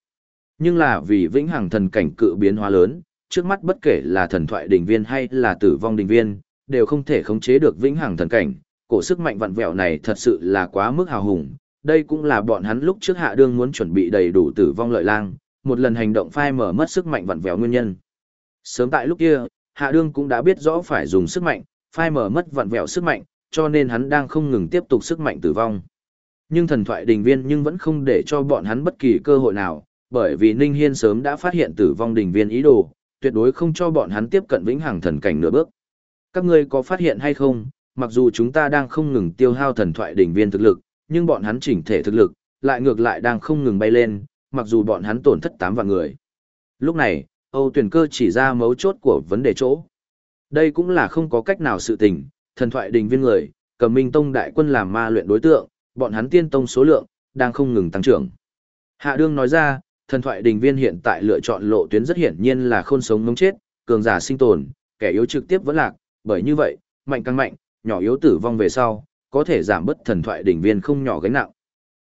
Nhưng là vì vĩnh hằng thần cảnh cự biến hóa lớn, trước mắt bất kể là thần thoại đỉnh viên hay là tử vong đỉnh viên, đều không thể khống chế được vĩnh hằng thần cảnh, cổ sức mạnh vặn vẹo này thật sự là quá mức hào hùng, đây cũng là bọn hắn lúc trước hạ đương muốn chuẩn bị đầy đủ tử vong lợi lang, một lần hành động phai mở mất sức mạnh vặn vẹo nguyên nhân. Sớm tại lúc kia, hạ đương cũng đã biết rõ phải dùng sức mạnh, phai mở mất vặn vẹo sức mạnh, cho nên hắn đang không ngừng tiếp tục sức mạnh tử vong. Nhưng thần thoại đình viên nhưng vẫn không để cho bọn hắn bất kỳ cơ hội nào, bởi vì Ninh Hiên sớm đã phát hiện tử vong đình viên ý đồ, tuyệt đối không cho bọn hắn tiếp cận vĩnh hằng thần cảnh nửa bước. Các ngươi có phát hiện hay không, mặc dù chúng ta đang không ngừng tiêu hao thần thoại đỉnh viên thực lực, nhưng bọn hắn chỉnh thể thực lực, lại ngược lại đang không ngừng bay lên, mặc dù bọn hắn tổn thất 8 vạn người. Lúc này, Âu tuyển cơ chỉ ra mấu chốt của vấn đề chỗ. Đây cũng là không có cách nào sự tình, thần thoại đình viên người, cầm minh tông đại quân làm ma luyện đối tượng, bọn hắn tiên tông số lượng, đang không ngừng tăng trưởng. Hạ đương nói ra, thần thoại đình viên hiện tại lựa chọn lộ tuyến rất hiển nhiên là khôn sống ngống chết, cường giả sinh tồn, kẻ yếu trực tiếp vẫn lạc, bởi như vậy, mạnh càng mạnh, nhỏ yếu tử vong về sau, có thể giảm bớt thần thoại đỉnh viên không nhỏ gánh nặng.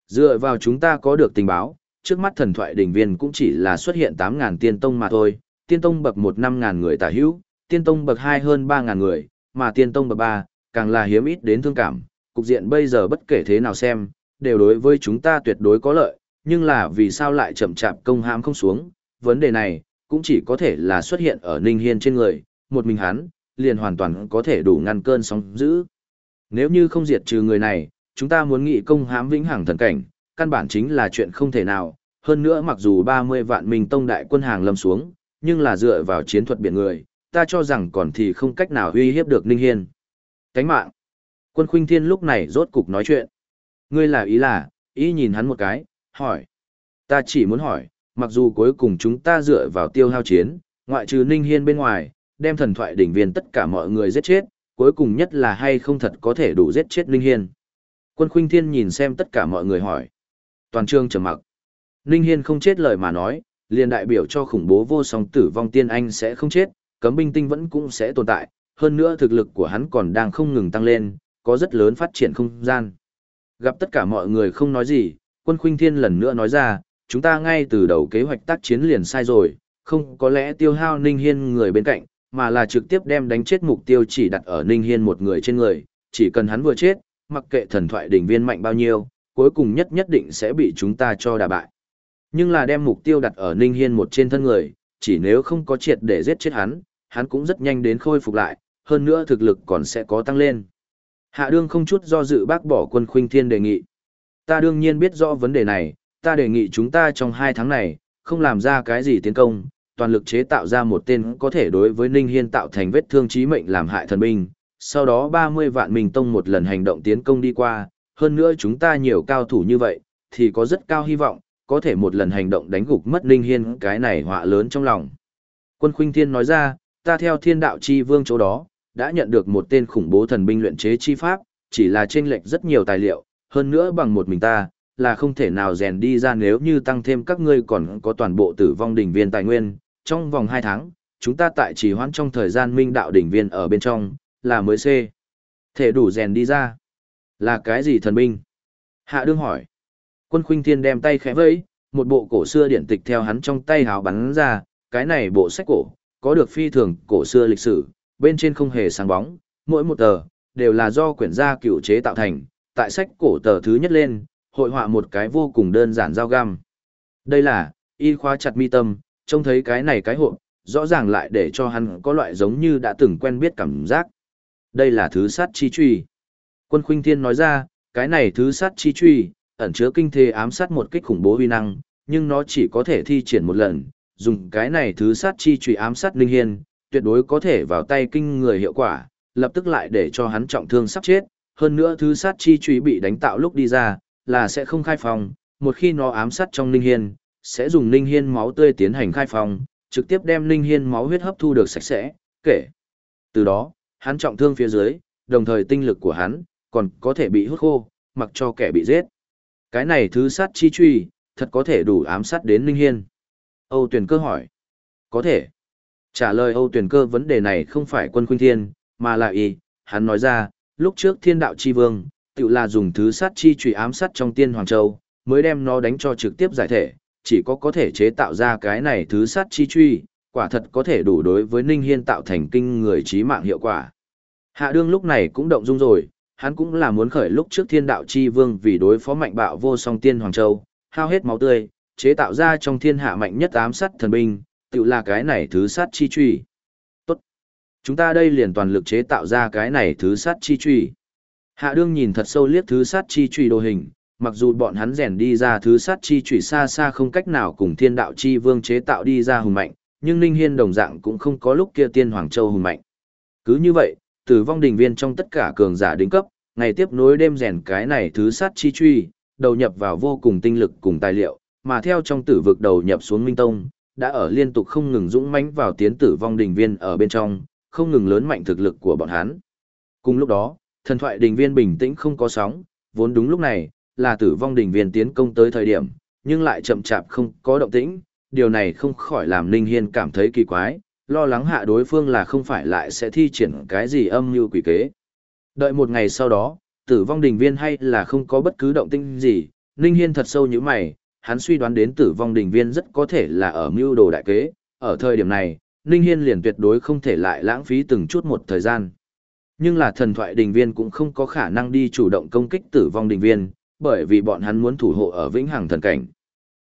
Dựa vào chúng ta có được tình báo, trước mắt thần thoại đỉnh viên cũng chỉ là xuất hiện 8.000 tiên tông mà thôi, tiên tông bậc 1 5.000 người tả hữu, tiên tông bậc 2 hơn 3.000 người, mà tiên tông bậc 3, càng là hiếm ít đến thương cảm, cục diện bây giờ bất kể thế nào xem, đều đối với chúng ta tuyệt đối có lợi, nhưng là vì sao lại chậm chạp công hãm không xuống, vấn đề này, cũng chỉ có thể là xuất hiện ở Ninh Hiên trên người, một mình hắn, liền hoàn toàn có thể đủ ngăn cơn sóng dữ. Nếu như không diệt trừ người này, chúng ta muốn nghị công hãm vĩnh hằng thần cảnh, căn bản chính là chuyện không thể nào, hơn nữa mặc dù 30 vạn minh tông đại quân hàng lâm xuống, nhưng là dựa vào chiến thuật biển người, ta cho rằng còn thì không cách nào uy hiếp được Ninh Hiên. Cánh mạng. Quân Khuynh Thiên lúc này rốt cục nói chuyện. Ngươi là ý là, ý nhìn hắn một cái, hỏi. Ta chỉ muốn hỏi, mặc dù cuối cùng chúng ta dựa vào tiêu hao chiến, ngoại trừ Ninh Hiên bên ngoài, đem thần thoại đỉnh viên tất cả mọi người giết chết, cuối cùng nhất là hay không thật có thể đủ giết chết linh Hiên. Quân Khuynh Thiên nhìn xem tất cả mọi người hỏi. Toàn trường trầm mặc. linh Hiên không chết lời mà nói, liền đại biểu cho khủng bố vô song tử vong tiên anh sẽ không chết, cấm binh tinh vẫn cũng sẽ tồn tại, hơn nữa thực lực của hắn còn đang không ngừng tăng lên, có rất lớn phát triển không gian. Gặp tất cả mọi người không nói gì, quân khuynh thiên lần nữa nói ra, chúng ta ngay từ đầu kế hoạch tác chiến liền sai rồi, không có lẽ tiêu hao Ninh Hiên người bên cạnh, mà là trực tiếp đem đánh chết mục tiêu chỉ đặt ở Ninh Hiên một người trên người, chỉ cần hắn vừa chết, mặc kệ thần thoại đỉnh viên mạnh bao nhiêu, cuối cùng nhất nhất định sẽ bị chúng ta cho đả bại. Nhưng là đem mục tiêu đặt ở Ninh Hiên một trên thân người, chỉ nếu không có triệt để giết chết hắn, hắn cũng rất nhanh đến khôi phục lại, hơn nữa thực lực còn sẽ có tăng lên. Hạ đương không chút do dự bác bỏ quân khuynh thiên đề nghị. Ta đương nhiên biết rõ vấn đề này, ta đề nghị chúng ta trong hai tháng này, không làm ra cái gì tiến công, toàn lực chế tạo ra một tên có thể đối với Ninh Hiên tạo thành vết thương chí mệnh làm hại thần binh. Sau đó 30 vạn mình tông một lần hành động tiến công đi qua, hơn nữa chúng ta nhiều cao thủ như vậy, thì có rất cao hy vọng, có thể một lần hành động đánh gục mất Ninh Hiên cái này họa lớn trong lòng. Quân Khuynh Thiên nói ra, ta theo thiên đạo chi vương chỗ đó, đã nhận được một tên khủng bố thần binh luyện chế chi pháp, chỉ là trên lệch rất nhiều tài liệu, hơn nữa bằng một mình ta, là không thể nào rèn đi ra nếu như tăng thêm các ngươi còn có toàn bộ tử vong đỉnh viên tài nguyên, trong vòng 2 tháng, chúng ta tại chỉ hoãn trong thời gian minh đạo đỉnh viên ở bên trong, là mới C. Thể đủ rèn đi ra. Là cái gì thần binh? Hạ đương hỏi. Quân khuynh thiên đem tay khẽ vẫy, một bộ cổ xưa điển tịch theo hắn trong tay hào bắn ra, cái này bộ sách cổ, có được phi thường cổ xưa lịch sử, bên trên không hề sáng bóng, mỗi một tờ, đều là do quyển gia cựu chế tạo thành, tại sách cổ tờ thứ nhất lên, hội họa một cái vô cùng đơn giản giao găm. Đây là, y khóa chặt mi tâm, trông thấy cái này cái hộp, rõ ràng lại để cho hắn có loại giống như đã từng quen biết cảm giác. Đây là thứ sát chi truy. Quân Khuynh Thiên nói ra, cái này thứ sát chi truy, ẩn chứa kinh thế ám sát một kích khủng bố uy năng, nhưng nó chỉ có thể thi triển một lần, dùng cái này thứ sát chi truy ám sát Linh Hiên, tuyệt đối có thể vào tay kinh người hiệu quả, lập tức lại để cho hắn trọng thương sắp chết, hơn nữa thứ sát chi truy bị đánh tạo lúc đi ra, là sẽ không khai phòng, một khi nó ám sát trong Linh Hiên, sẽ dùng Linh Hiên máu tươi tiến hành khai phòng, trực tiếp đem Linh Hiên máu huyết hấp thu được sạch sẽ, kể. Từ đó, hắn trọng thương phía dưới, đồng thời tinh lực của hắn, còn có thể bị hút khô, mặc cho kẻ bị giết. Cái này thứ sát chi truy, thật có thể đủ ám sát đến Linh Hiên. Âu tuyển cơ hỏi. Có thể. Trả lời Âu tuyển cơ vấn đề này không phải quân khuynh thiên, mà là y, hắn nói ra, lúc trước thiên đạo chi vương, tự là dùng thứ sát chi truy ám sát trong tiên Hoàng Châu, mới đem nó đánh cho trực tiếp giải thể, chỉ có có thể chế tạo ra cái này thứ sát chi truy, quả thật có thể đủ đối với Ninh Hiên tạo thành kinh người trí mạng hiệu quả. Hạ đương lúc này cũng động dung rồi, hắn cũng là muốn khởi lúc trước thiên đạo chi vương vì đối phó mạnh bạo vô song tiên Hoàng Châu, hao hết máu tươi, chế tạo ra trong thiên hạ mạnh nhất ám sát thần binh, tự là cái này thứ sát chi truy. Tốt. Chúng ta đây liền toàn lực chế tạo ra cái này thứ sát chi truy. Hạ đương nhìn thật sâu liếc thứ sát chi truy đồ hình, mặc dù bọn hắn rèn đi ra thứ sát chi truy xa xa không cách nào cùng thiên đạo chi vương chế tạo đi ra hùng mạnh, nhưng Ninh Hiên đồng dạng cũng không có lúc kia tiên Hoàng Châu hùng mạnh. Cứ như vậy, tử vong đình viên trong tất cả cường giả đỉnh cấp, ngày tiếp nối đêm rèn cái này thứ sát chi truy, đầu nhập vào vô cùng tinh lực cùng tài liệu, mà theo trong tử vực đầu nhập xuống Minh Tông, đã ở liên tục không ngừng dũng mãnh vào tiến tử vong đình viên ở bên trong, không ngừng lớn mạnh thực lực của bọn hắn. Cùng lúc đó, thần thoại đình viên bình tĩnh không có sóng, vốn đúng lúc này, là tử vong đình viên tiến công tới thời điểm, nhưng lại chậm chạp không có động tĩnh, điều này không khỏi làm Ninh Hiên cảm thấy kỳ quái, lo lắng hạ đối phương là không phải lại sẽ thi triển cái gì âm mưu quỷ kế. Đợi một ngày sau đó, tử vong đình viên hay là không có bất cứ động tĩnh gì, Ninh Hiên thật sâu như mày, hắn suy đoán đến tử vong đình viên rất có thể là ở mưu đồ đại kế, ở thời điểm này, Ninh Hiên liền tuyệt đối không thể lại lãng phí từng chút một thời gian. Nhưng là thần thoại đình viên cũng không có khả năng đi chủ động công kích tử vong đình viên, bởi vì bọn hắn muốn thủ hộ ở vĩnh hằng thần cảnh.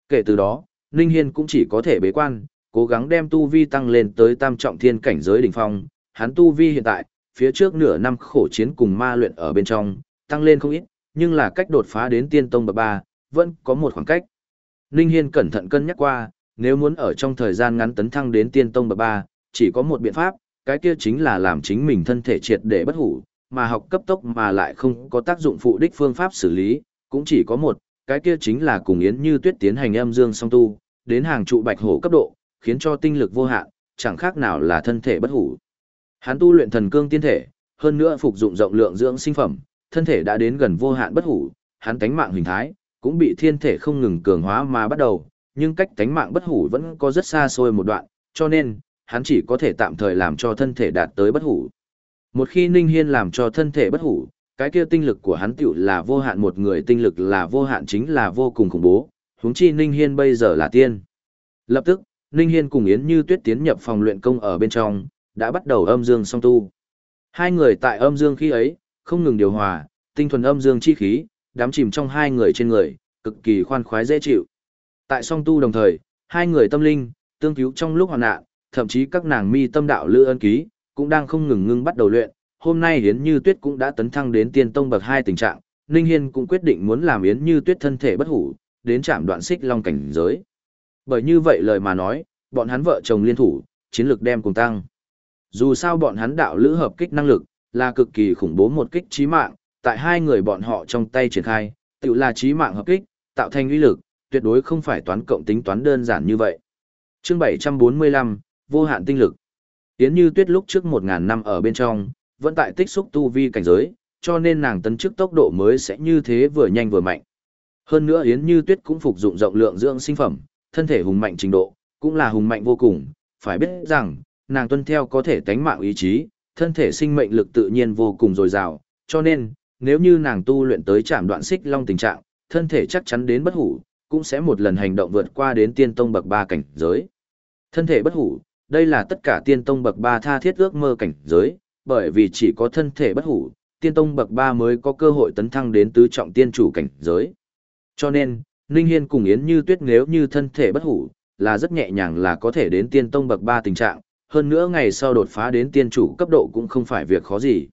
Kể từ đó, Ninh Hiên cũng chỉ có thể bế quan, cố gắng đem tu vi tăng lên tới tam trọng thiên cảnh giới đỉnh phong. Hắn tu vi hiện tại, phía trước nửa năm khổ chiến cùng ma luyện ở bên trong, tăng lên không ít, nhưng là cách đột phá đến tiên tông bậc ba, vẫn có một khoảng cách. Ninh Hiên cẩn thận cân nhắc qua, nếu muốn ở trong thời gian ngắn tấn thăng đến tiên tông bậc ba, chỉ có một biện pháp, cái kia chính là làm chính mình thân thể triệt để bất hủ, mà học cấp tốc mà lại không có tác dụng phụ đích phương pháp xử lý, cũng chỉ có một, cái kia chính là cùng Yến Như Tuyết tiến hành âm dương song tu, đến hàng trụ bạch hổ cấp độ, khiến cho tinh lực vô hạn, chẳng khác nào là thân thể bất hủ. Hắn tu luyện thần cương tiên thể, hơn nữa phục dụng rộng lượng dưỡng sinh phẩm, thân thể đã đến gần vô hạn bất hủ, hắn tánh mạng hình thái cũng bị thiên thể không ngừng cường hóa mà bắt đầu, nhưng cách tánh mạng bất hủ vẫn có rất xa xôi một đoạn, cho nên hắn chỉ có thể tạm thời làm cho thân thể đạt tới bất hủ. Một khi Ninh Hiên làm cho thân thể bất hủ, cái kia tinh lực của hắn tiểu là vô hạn một người tinh lực là vô hạn chính là vô cùng khủng bố, huống chi Ninh Hiên bây giờ là tiên. Lập tức, Ninh Hiên cùng Yến Như Tuyết tiến nhập phòng luyện công ở bên trong, đã bắt đầu âm dương song tu. Hai người tại âm dương khi ấy, không ngừng điều hòa, tinh thuần âm dương chi khí, đám chìm trong hai người trên người, cực kỳ khoan khoái dễ chịu. Tại song tu đồng thời, hai người tâm linh, tương cứu trong lúc hoàn nạn, thậm chí các nàng mi tâm đạo lư ân ký, cũng đang không ngừng ngưng bắt đầu luyện. Hôm nay Yến Như Tuyết cũng đã tấn thăng đến tiên tông bậc hai tình trạng, Ninh Hiên cũng quyết định muốn làm Yến Như Tuyết thân thể bất hủ, đến chạm đoạn xích long cảnh giới. Bởi như vậy lời mà nói, bọn hắn vợ chồng liên thủ, chiến lược đem cùng tăng. Dù sao bọn hắn đạo lữ hợp kích năng lực, là cực kỳ khủng bố một kích chí mạng, tại hai người bọn họ trong tay triển khai, tự là chí mạng hợp kích, tạo thành uy lực, tuyệt đối không phải toán cộng tính toán đơn giản như vậy. Chương 745, vô hạn tinh lực. Yến Như Tuyết lúc trước 1000 năm ở bên trong, vẫn tại tích xúc tu vi cảnh giới, cho nên nàng tấn chức tốc độ mới sẽ như thế vừa nhanh vừa mạnh. Hơn nữa Yến Như Tuyết cũng phục dụng rộng lượng dưỡng sinh phẩm, thân thể hùng mạnh trình độ, cũng là hùng mạnh vô cùng, phải biết rằng, nàng tuân theo có thể tánh mạng ý chí, thân thể sinh mệnh lực tự nhiên vô cùng dồi dào, cho nên, nếu như nàng tu luyện tới trạm đoạn xích long tình trạng, thân thể chắc chắn đến bất hủ, cũng sẽ một lần hành động vượt qua đến tiên tông bậc ba cảnh giới. Thân thể bất hủ, đây là tất cả tiên tông bậc ba tha thiết ước mơ cảnh giới, bởi vì chỉ có thân thể bất hủ, tiên tông bậc ba mới có cơ hội tấn thăng đến tứ trọng tiên chủ cảnh giới. Cho nên, Ninh Hiên cùng Yến Như Tuyết nếu như thân thể bất hủ, là rất nhẹ nhàng là có thể đến tiên tông bậc 3 tình trạng, hơn nữa ngày sau đột phá đến tiên chủ cấp độ cũng không phải việc khó gì.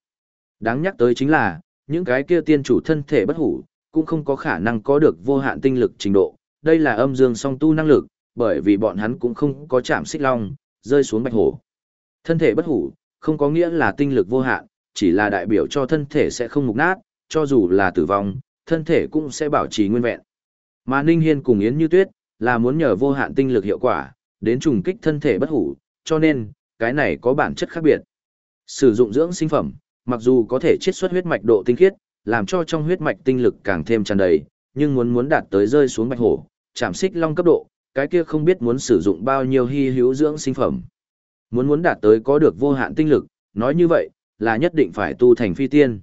Đáng nhắc tới chính là, những cái kia tiên chủ thân thể bất hủ, cũng không có khả năng có được vô hạn tinh lực trình độ, đây là âm dương song tu năng lực, bởi vì bọn hắn cũng không có chạm xích long, rơi xuống bạch hổ. Thân thể bất hủ, không có nghĩa là tinh lực vô hạn, chỉ là đại biểu cho thân thể sẽ không mục nát, cho dù là tử vong, thân thể cũng sẽ bảo trì nguyên vẹn. Mà Ninh Hiên cùng Yến Như Tuyết, là muốn nhờ vô hạn tinh lực hiệu quả, đến trùng kích thân thể bất hủ, cho nên, cái này có bản chất khác biệt. Sử dụng dưỡng sinh phẩm, mặc dù có thể chiết xuất huyết mạch độ tinh khiết, làm cho trong huyết mạch tinh lực càng thêm tràn đầy, nhưng muốn muốn đạt tới rơi xuống bạch hổ, chạm xích long cấp độ, cái kia không biết muốn sử dụng bao nhiêu hy hữu dưỡng sinh phẩm. Muốn muốn đạt tới có được vô hạn tinh lực, nói như vậy, là nhất định phải tu thành phi tiên.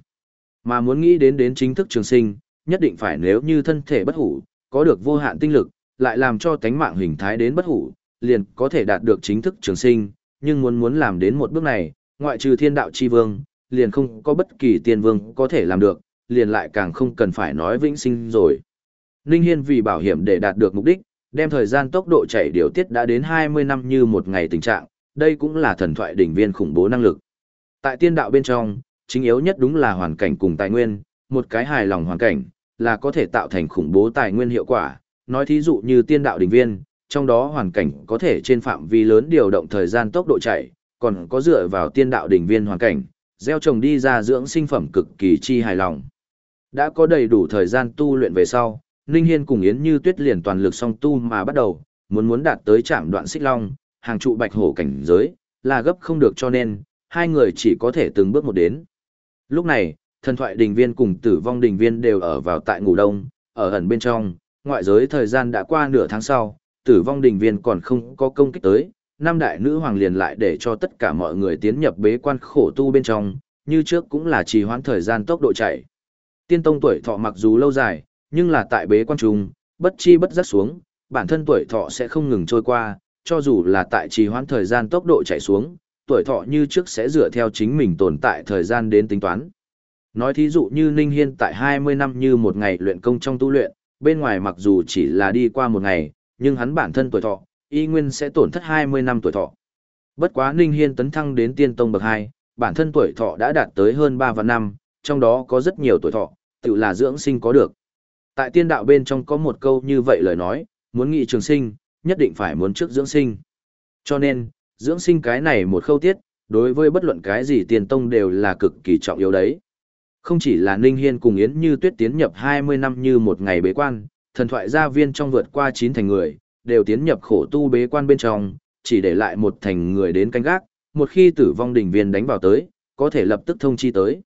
Mà muốn nghĩ đến đến chính thức trường sinh, nhất định phải nếu như thân thể bất hủ, có được vô hạn tinh lực, lại làm cho tánh mạng hình thái đến bất hủ, liền có thể đạt được chính thức trường sinh, nhưng muốn muốn làm đến một bước này, ngoại trừ thiên đạo chi vương, liền không có bất kỳ tiên vương có thể làm được, liền lại càng không cần phải nói vĩnh sinh rồi. Ninh Hiên vì bảo hiểm để đạt được mục đích, đem thời gian tốc độ chạy điều tiết đã đến 20 năm như một ngày tình trạng, đây cũng là thần thoại đỉnh viên khủng bố năng lực. Tại tiên đạo bên trong, chính yếu nhất đúng là hoàn cảnh cùng tài nguyên, một cái hài lòng hoàn cảnh, là có thể tạo thành khủng bố tài nguyên hiệu quả, nói thí dụ như tiên đạo đỉnh viên, trong đó hoàn cảnh có thể trên phạm vi lớn điều động thời gian tốc độ chạy, còn có dựa vào tiên đạo đỉnh viên hoàn cảnh, gieo trồng đi ra dưỡng sinh phẩm cực kỳ chi hài lòng. Đã có đầy đủ thời gian tu luyện về sau, Ninh Hiên cùng Yến Như Tuyết liền toàn lực song tu mà bắt đầu, muốn muốn đạt tới trạm đoạn xích long, hàng trụ bạch hổ cảnh giới, là gấp không được cho nên, hai người chỉ có thể từng bước một đến. Lúc này, thần thoại đình viên cùng tử vong đình viên đều ở vào tại ngủ đông, ở ẩn bên trong, ngoại giới thời gian đã qua nửa tháng sau, tử vong đình viên còn không có công kích tới, năm đại nữ hoàng liền lại để cho tất cả mọi người tiến nhập bế quan khổ tu bên trong, như trước cũng là trì hoãn thời gian tốc độ chạy. Tiên tông tuổi thọ mặc dù lâu dài, nhưng là tại bế quan trùng bất chi bất giác xuống, bản thân tuổi thọ sẽ không ngừng trôi qua, cho dù là tại trì hoãn thời gian tốc độ chạy xuống, tuổi thọ như trước sẽ dựa theo chính mình tồn tại thời gian đến tính toán. Nói thí dụ như Ninh Hiên tại 20 năm như một ngày luyện công trong tu luyện, bên ngoài mặc dù chỉ là đi qua một ngày, nhưng hắn bản thân tuổi thọ, y nguyên sẽ tổn thất 20 năm tuổi thọ. Bất quá Ninh Hiên tấn thăng đến tiên tông bậc 2, bản thân tuổi thọ đã đạt tới hơn 3 vạn năm, trong đó có rất nhiều tuổi thọ, tự là dưỡng sinh có được. Tại tiên đạo bên trong có một câu như vậy lời nói, muốn nghị trường sinh, nhất định phải muốn trước dưỡng sinh. Cho nên, dưỡng sinh cái này một khâu tiết, đối với bất luận cái gì tiền tông đều là cực kỳ trọng yếu đấy. Không chỉ là Ninh Hiên cùng Yến Như Tuyết tiến nhập 20 năm như một ngày bế quan, thần thoại gia viên trong vượt qua 9 thành người, đều tiến nhập khổ tu bế quan bên trong, chỉ để lại một thành người đến canh gác, một khi tử vong đỉnh viên đánh vào tới, có thể lập tức thông chi tới.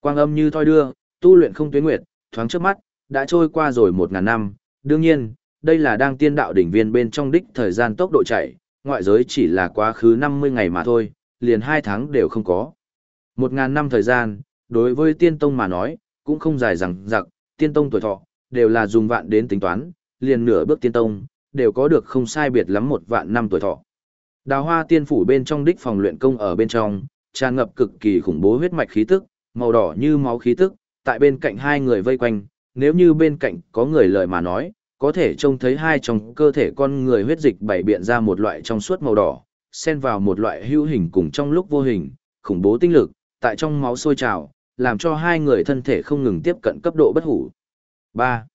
Quang âm như thoi đưa, tu luyện không tuyến nguyệt, thoáng trước mắt, đã trôi qua rồi một ngàn năm, đương nhiên, đây là đang tiên đạo đỉnh viên bên trong đích thời gian tốc độ chạy, ngoại giới chỉ là quá khứ 50 ngày mà thôi, liền 2 tháng đều không có. Một ngàn năm thời gian, đối với tiên tông mà nói, cũng không dài rằng giặc, tiên tông tuổi thọ, đều là dùng vạn đến tính toán, liền nửa bước tiên tông, đều có được không sai biệt lắm một vạn năm tuổi thọ. Đào hoa tiên phủ bên trong đích phòng luyện công ở bên trong, tràn ngập cực kỳ khủng bố huyết mạch khí tức, màu đỏ như máu khí tức, tại bên cạnh hai người vây quanh, nếu như bên cạnh có người lời mà nói, có thể trông thấy hai trong cơ thể con người huyết dịch bảy biện ra một loại trong suốt màu đỏ, xen vào một loại hữu hình cùng trong lúc vô hình, khủng bố tinh lực, tại trong máu sôi trào, làm cho hai người thân thể không ngừng tiếp cận cấp độ bất hủ. 3.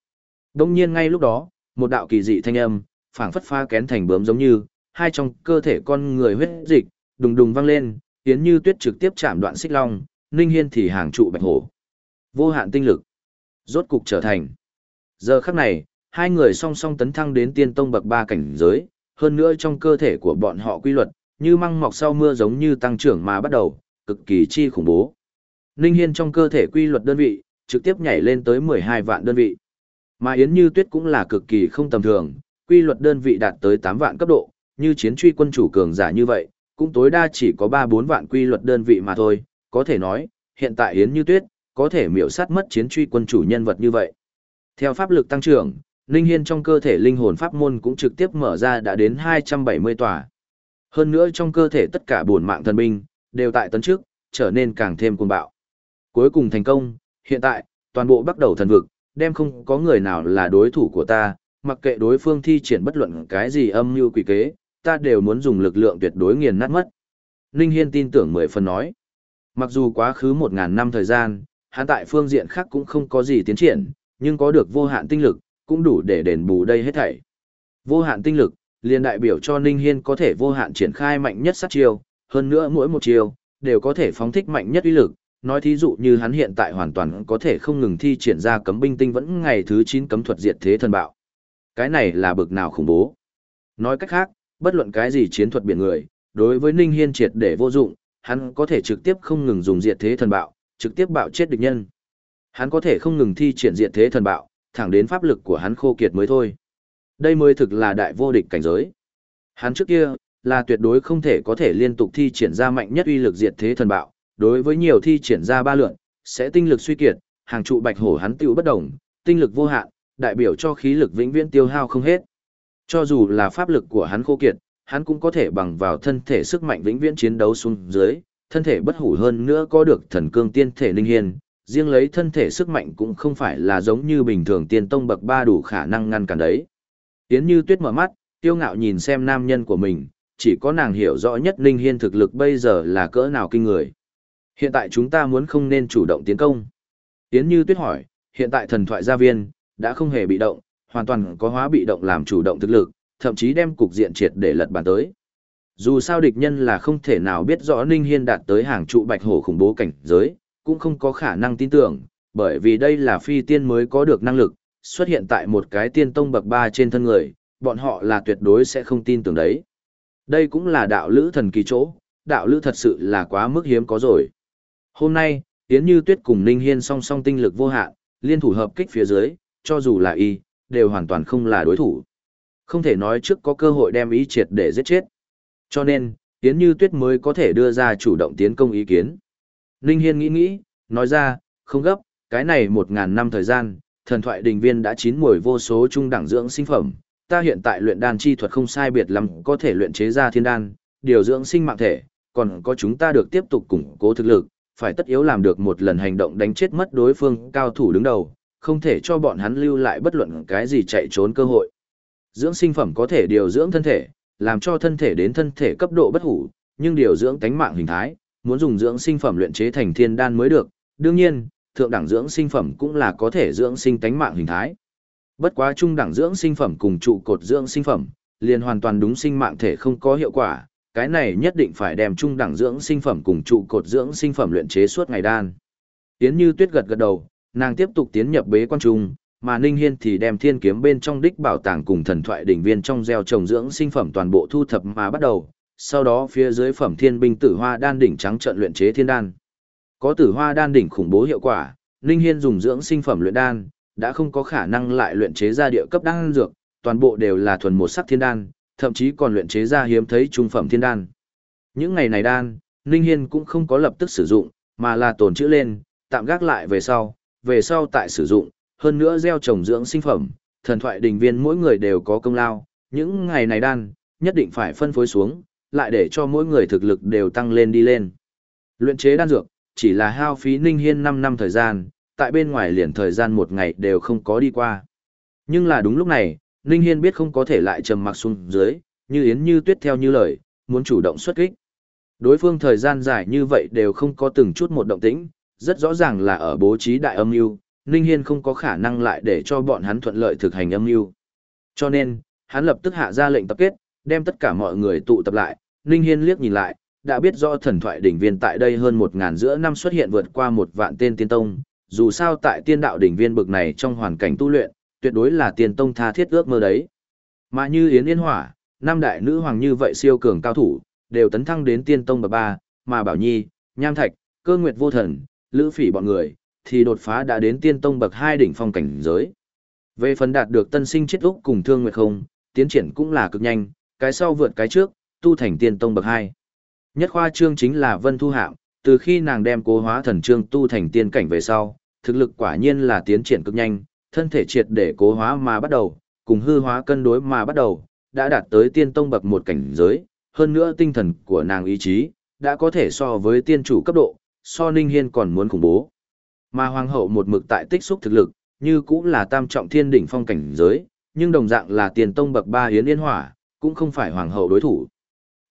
Đông nhiên ngay lúc đó, một đạo kỳ dị thanh âm, phảng phất pha kén thành bướm giống như, hai trong cơ thể con người huyết dịch, đùng đùng vang lên, tiến như tuyết trực tiếp chạm đoạn xích long, ninh hiên thì hàng trụ bạch hổ. Vô hạn tinh lực. Rốt cục trở thành. Giờ khắc này, hai người song song tấn thăng đến tiên tông bậc ba cảnh giới, hơn nữa trong cơ thể của bọn họ quy luật, như măng mọc sau mưa giống như tăng trưởng mà bắt đầu, cực kỳ chi khủng bố. Ninh Hiên trong cơ thể quy luật đơn vị, trực tiếp nhảy lên tới 12 vạn đơn vị. Mà Yến Như Tuyết cũng là cực kỳ không tầm thường, quy luật đơn vị đạt tới 8 vạn cấp độ, như chiến truy quân chủ cường giả như vậy, cũng tối đa chỉ có 3-4 vạn quy luật đơn vị mà thôi, có thể nói, hiện tại Yến Như Tuyết, có thể miểu sát mất chiến truy quân chủ nhân vật như vậy. Theo pháp lực tăng trưởng, Ninh Hiên trong cơ thể linh hồn pháp môn cũng trực tiếp mở ra đã đến 270 tòa. Hơn nữa trong cơ thể tất cả bổn mạng thần binh, đều tại tấn trước, trở nên càng thêm cuồng bạo. Cuối cùng thành công, hiện tại, toàn bộ bắt đầu thần vực, đem không có người nào là đối thủ của ta, mặc kệ đối phương thi triển bất luận cái gì âm mưu quỷ kế, ta đều muốn dùng lực lượng tuyệt đối nghiền nát mất. Ninh Hiên tin tưởng mười phần nói. Mặc dù quá khứ một ngàn năm thời gian, hắn tại phương diện khác cũng không có gì tiến triển, nhưng có được vô hạn tinh lực, cũng đủ để đền bù đây hết thảy. Vô hạn tinh lực, liền đại biểu cho Ninh Hiên có thể vô hạn triển khai mạnh nhất sát chiêu, hơn nữa mỗi một chiêu, đều có thể phóng thích mạnh nhất uy lực. Nói thí dụ như hắn hiện tại hoàn toàn có thể không ngừng thi triển ra cấm binh tinh vẫn ngày thứ 9 cấm thuật diệt thế thần bạo. Cái này là bực nào khủng bố. Nói cách khác, bất luận cái gì chiến thuật biển người, đối với Ninh Hiên triệt để vô dụng, hắn có thể trực tiếp không ngừng dùng diệt thế thần bạo, trực tiếp bạo chết địch nhân. Hắn có thể không ngừng thi triển diệt thế thần bạo, thẳng đến pháp lực của hắn khô kiệt mới thôi. Đây mới thực là đại vô địch cảnh giới. Hắn trước kia, là tuyệt đối không thể có thể liên tục thi triển ra mạnh nhất uy lực diệt thế thần bạo, đối với nhiều thi triển ra ba lượn, sẽ tinh lực suy kiệt, hàng trụ bạch hổ hắn tiêu bất động, tinh lực vô hạn, đại biểu cho khí lực vĩnh viễn tiêu hao không hết. Cho dù là pháp lực của hắn khô kiệt, hắn cũng có thể bằng vào thân thể sức mạnh vĩnh viễn chiến đấu xuống dưới, thân thể bất hủ hơn nữa có được thần cương tiên thể linh Hiên, riêng lấy thân thể sức mạnh cũng không phải là giống như bình thường tiên tông bậc ba đủ khả năng ngăn cản đấy. Yến Như Tuyết mở mắt, tiêu ngạo nhìn xem nam nhân của mình, chỉ có nàng hiểu rõ nhất Ninh Hiên thực lực bây giờ là cỡ nào kinh người. Hiện tại chúng ta muốn không nên chủ động tiến công. Yến Như Tuyết hỏi, hiện tại thần thoại gia viên, đã không hề bị động, hoàn toàn có hóa bị động làm chủ động thực lực, thậm chí đem cục diện triệt để lật bàn tới. Dù sao địch nhân là không thể nào biết rõ Ninh Hiên đạt tới hàng trụ bạch hổ khủng bố cảnh giới, cũng không có khả năng tin tưởng, bởi vì đây là phi tiên mới có được năng lực, xuất hiện tại một cái tiên tông bậc ba trên thân người, bọn họ là tuyệt đối sẽ không tin tưởng đấy. Đây cũng là đạo lữ thần kỳ chỗ, đạo lữ thật sự là quá mức hiếm có rồi. Hôm nay, Yến Như Tuyết cùng Ninh Hiên song song tinh lực vô hạn, liên thủ hợp kích phía dưới, cho dù là y, đều hoàn toàn không là đối thủ. Không thể nói trước có cơ hội đem ý triệt để giết chết. Cho nên, Yến Như Tuyết mới có thể đưa ra chủ động tiến công ý kiến. Ninh Hiên nghĩ nghĩ, nói ra, không gấp, cái này một ngàn năm thời gian, thần thoại đình viên đã chín mùi vô số trung đẳng dưỡng sinh phẩm. Ta hiện tại luyện đan chi thuật không sai biệt lắm có thể luyện chế ra thiên đan, điều dưỡng sinh mạng thể, còn có chúng ta được tiếp tục củng cố thực lực, phải tất yếu làm được một lần hành động đánh chết mất đối phương cao thủ đứng đầu, không thể cho bọn hắn lưu lại bất luận cái gì chạy trốn cơ hội. Dưỡng sinh phẩm có thể điều dưỡng thân thể, làm cho thân thể đến thân thể cấp độ bất hủ, nhưng điều dưỡng tánh mạng hình thái, muốn dùng dưỡng sinh phẩm luyện chế thành thiên đan mới được. Đương nhiên, thượng đẳng dưỡng sinh phẩm cũng là có thể dưỡng sinh tánh mạng hình thái. Bất quá trung đẳng dưỡng sinh phẩm cùng trụ cột dưỡng sinh phẩm, liền hoàn toàn đúng sinh mạng thể không có hiệu quả, cái này nhất định phải đem trung đẳng dưỡng sinh phẩm cùng trụ cột dưỡng sinh phẩm luyện chế suốt ngày đan. Tiến Như Tuyết gật gật đầu, nàng tiếp tục tiến nhập bế quan trung, mà Ninh Hiên thì đem thiên kiếm bên trong đích bảo tàng cùng thần thoại đỉnh viên trong gieo trồng dưỡng sinh phẩm toàn bộ thu thập mà bắt đầu, sau đó phía dưới phẩm thiên binh tử hoa đan đỉnh trắng trận luyện chế thiên đan. Có tử hoa đan đỉnh khủng bố hiệu quả, Ninh Hiên dùng dưỡng sinh phẩm luyện đan, đã không có khả năng lại luyện chế ra địa cấp đan dược, toàn bộ đều là thuần một sắc thiên đan, thậm chí còn luyện chế ra hiếm thấy trung phẩm thiên đan. Những ngày này đan, Ninh Hiên cũng không có lập tức sử dụng, mà là tồn trữ lên, tạm gác lại về sau, về sau tại sử dụng, hơn nữa gieo trồng dưỡng sinh phẩm, thần thoại đình viên mỗi người đều có công lao, những ngày này đan, nhất định phải phân phối xuống, lại để cho mỗi người thực lực đều tăng lên đi lên. Luyện chế đan dược, chỉ là hao phí Ninh Hiên 5 năm thời gian, tại bên ngoài liền thời gian một ngày đều không có đi qua. Nhưng là đúng lúc này, Ninh Hiên biết không có thể lại trầm mặc xuống dưới, như Yến như tuyết theo như lời, muốn chủ động xuất kích. Đối phương thời gian dài như vậy đều không có từng chút một động tĩnh, rất rõ ràng là ở bố trí đại âm mưu, Ninh Hiên không có khả năng lại để cho bọn hắn thuận lợi thực hành âm mưu. Cho nên, hắn lập tức hạ ra lệnh tập kết, đem tất cả mọi người tụ tập lại, Ninh Hiên liếc nhìn lại, đã biết rõ thần thoại đỉnh viên tại đây hơn một ngàn giữa năm xuất hiện vượt qua một vạn tên tiên tông, dù sao tại tiên đạo đỉnh viên bực này trong hoàn cảnh tu luyện, tuyệt đối là tiên tông tha thiết ước mơ đấy. Mà như Yến Yên Hỏa, năm đại nữ hoàng như vậy siêu cường cao thủ, đều tấn thăng đến tiên tông bậc ba, mà Bảo Nhi, Nham Thạch, Cơ Nguyệt Vô Thần, Lữ Phỉ bọn người, thì đột phá đã đến tiên tông bậc hai đỉnh phong cảnh giới. Về phần đạt được tân sinh chết úc cùng thương nguyệt không, tiến triển cũng là cực nhanh, cái sau vượt cái trước, tu thành tiên tông bậc hai. Nhất khoa trương chính là Vân Thu Hạm, từ khi nàng đem cố hóa thần trương tu thành tiên cảnh về sau, thực lực quả nhiên là tiến triển cực nhanh, thân thể triệt để cố hóa mà bắt đầu, cùng hư hóa cân đối mà bắt đầu, đã đạt tới tiên tông bậc một cảnh giới, hơn nữa tinh thần của nàng ý chí, đã có thể so với tiên chủ cấp độ, so Ninh Hiên còn muốn khủng bố. Mà hoàng hậu một mực tại tích xúc thực lực, như cũng là tam trọng thiên đỉnh phong cảnh giới, nhưng đồng dạng là tiền tông bậc ba hiến yên hỏa, cũng không phải hoàng hậu đối thủ.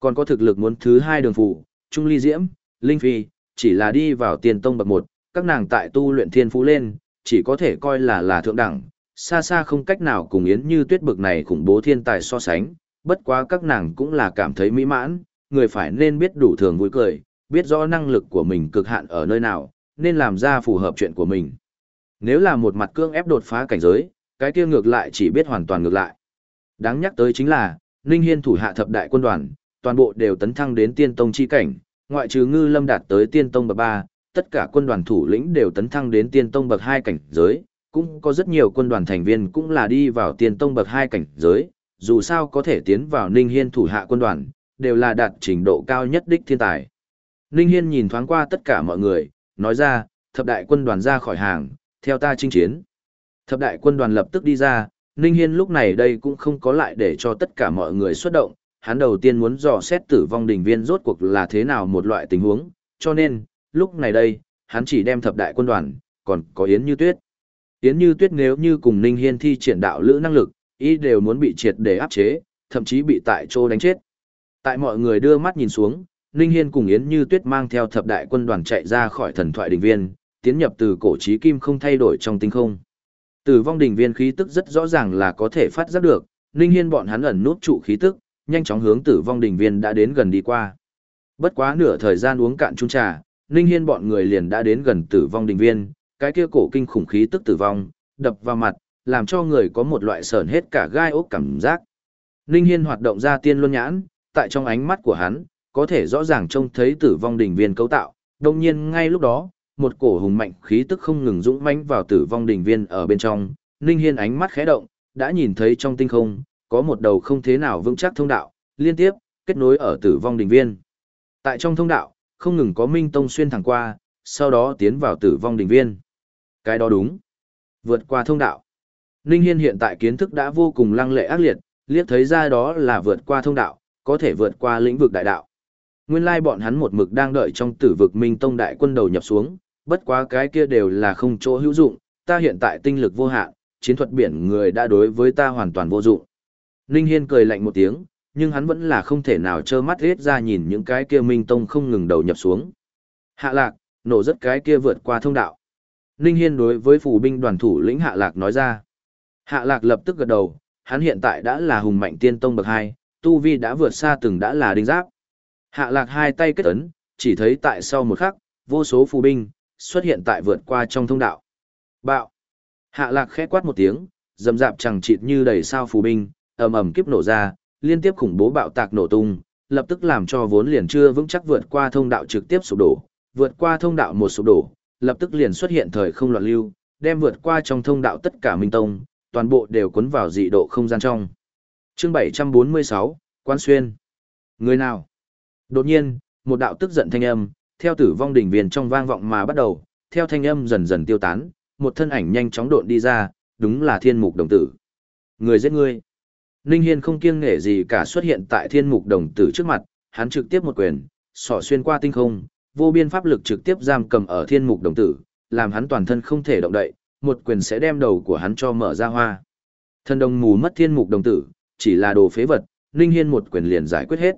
Còn có thực lực muốn thứ hai đường phụ, Trung Ly Diễm, Linh Phi, chỉ là đi vào tiền tông bậc một, các nàng tại tu luyện thiên phú lên, chỉ có thể coi là là thượng đẳng, xa xa không cách nào cùng Yến như tuyết bực này khủng bố thiên tài so sánh, bất quá các nàng cũng là cảm thấy mỹ mãn, người phải nên biết đủ thường vui cười, biết rõ năng lực của mình cực hạn ở nơi nào, nên làm ra phù hợp chuyện của mình. Nếu là một mặt cương ép đột phá cảnh giới, cái kia ngược lại chỉ biết hoàn toàn ngược lại. Đáng nhắc tới chính là, Ninh Hiên thủ hạ thập đại quân đoàn, toàn bộ đều tấn thăng đến tiên tông chi cảnh, ngoại trừ ngư lâm đạt tới tiên tông bậc 3, tất cả quân đoàn thủ lĩnh đều tấn thăng đến tiên tông bậc 2 cảnh giới, cũng có rất nhiều quân đoàn thành viên cũng là đi vào tiên tông bậc 2 cảnh giới, dù sao có thể tiến vào Ninh Hiên thủ hạ quân đoàn, đều là đạt trình độ cao nhất đích thiên tài. Ninh Hiên nhìn thoáng qua tất cả mọi người, nói ra, thập đại quân đoàn ra khỏi hàng, theo ta chinh chiến. Thập đại quân đoàn lập tức đi ra, Ninh Hiên lúc này đây cũng không có lại để cho tất cả mọi người xuất động, hắn đầu tiên muốn dò xét tử vong đỉnh viên rốt cuộc là thế nào một loại tình huống, cho nên, lúc này đây, hắn chỉ đem thập đại quân đoàn, còn có Yến Như Tuyết. Yến Như Tuyết nếu như cùng Ninh Hiên thi triển đạo lữ năng lực, ý đều muốn bị triệt để áp chế, thậm chí bị tại chỗ đánh chết. Tại mọi người đưa mắt nhìn xuống, Ninh Hiên cùng Yến Như Tuyết mang theo thập đại quân đoàn chạy ra khỏi thần thoại đỉnh viên, tiến nhập từ cổ chí kim không thay đổi trong tinh không. Tử vong Đỉnh viên khí tức rất rõ ràng là có thể phát giác được, Ninh Hiên bọn hắn ẩn nút trụ khí tức, nhanh chóng hướng tử vong Đỉnh viên đã đến gần đi qua. Bất quá nửa thời gian uống cạn chung trà, Ninh Hiên bọn người liền đã đến gần tử vong Đỉnh viên, cái kia cổ kinh khủng khí tức tử vong, đập vào mặt, làm cho người có một loại sờn hết cả gai ốc cảm giác. Ninh Hiên hoạt động ra tiên luân nhãn, tại trong ánh mắt của hắn, có thể rõ ràng trông thấy tử vong đỉnh viên cấu tạo, đồng nhiên ngay lúc đó, một cổ hùng mạnh khí tức không ngừng dũng mãnh vào tử vong đỉnh viên ở bên trong, Ninh Hiên ánh mắt khẽ động, đã nhìn thấy trong tinh không, có một đầu không thế nào vững chắc thông đạo, liên tiếp, kết nối ở tử vong đỉnh viên. Tại trong thông đạo, không ngừng có Minh Tông xuyên thẳng qua, sau đó tiến vào tử vong đỉnh viên. Cái đó đúng. Vượt qua thông đạo. Ninh Hiên hiện tại kiến thức đã vô cùng lăng lệ ác liệt, liếc thấy ra đó là vượt qua thông đạo, có thể vượt qua lĩnh vực đại đạo. Nguyên lai bọn hắn một mực đang đợi trong tử vực Minh Tông đại quân đầu nhập xuống, bất quá cái kia đều là không chỗ hữu dụng, ta hiện tại tinh lực vô hạn, chiến thuật biển người đã đối với ta hoàn toàn vô dụng. Ninh Hiên cười lạnh một tiếng, nhưng hắn vẫn là không thể nào trơ mắt hết ra nhìn những cái kia Minh Tông không ngừng đầu nhập xuống. Hạ lạc, nổ rất cái kia vượt qua thông đạo. Ninh Hiên đối với phủ binh đoàn thủ lĩnh Hạ lạc nói ra. Hạ lạc lập tức gật đầu, hắn hiện tại đã là hùng mạnh tiên tông bậc 2, tu vi đã vượt xa từng đã là đinh giáp. Hạ lạc hai tay kết ấn, chỉ thấy tại sau một khắc, vô số phù binh, xuất hiện tại vượt qua trong thông đạo. Bạo! Hạ lạc khẽ quát một tiếng, dầm dạp chẳng chịt như đầy sao phù binh, ầm ầm kiếp nổ ra, liên tiếp khủng bố bạo tạc nổ tung, lập tức làm cho vốn liền chưa vững chắc vượt qua thông đạo trực tiếp sụp đổ, vượt qua thông đạo một sụp đổ, lập tức liền xuất hiện thời không loạn lưu, đem vượt qua trong thông đạo tất cả minh tông, toàn bộ đều cuốn vào dị độ không gian trong. Chương 746, Quan Xuyên. Người nào? Đột nhiên, một đạo tức giận thanh âm, theo tử vong đỉnh viên trong vang vọng mà bắt đầu, theo thanh âm dần dần tiêu tán, một thân ảnh nhanh chóng độn đi ra, đúng là thiên mục đồng tử. Người giết ngươi. Ninh Hiên không kiêng nể gì cả xuất hiện tại thiên mục đồng tử trước mặt, hắn trực tiếp một quyền, sỏ xuyên qua tinh không, vô biên pháp lực trực tiếp giam cầm ở thiên mục đồng tử, làm hắn toàn thân không thể động đậy, một quyền sẽ đem đầu của hắn cho mở ra hoa. Thân đồng mù mất thiên mục đồng tử, chỉ là đồ phế vật, Ninh Hiên một quyền liền giải quyết hết.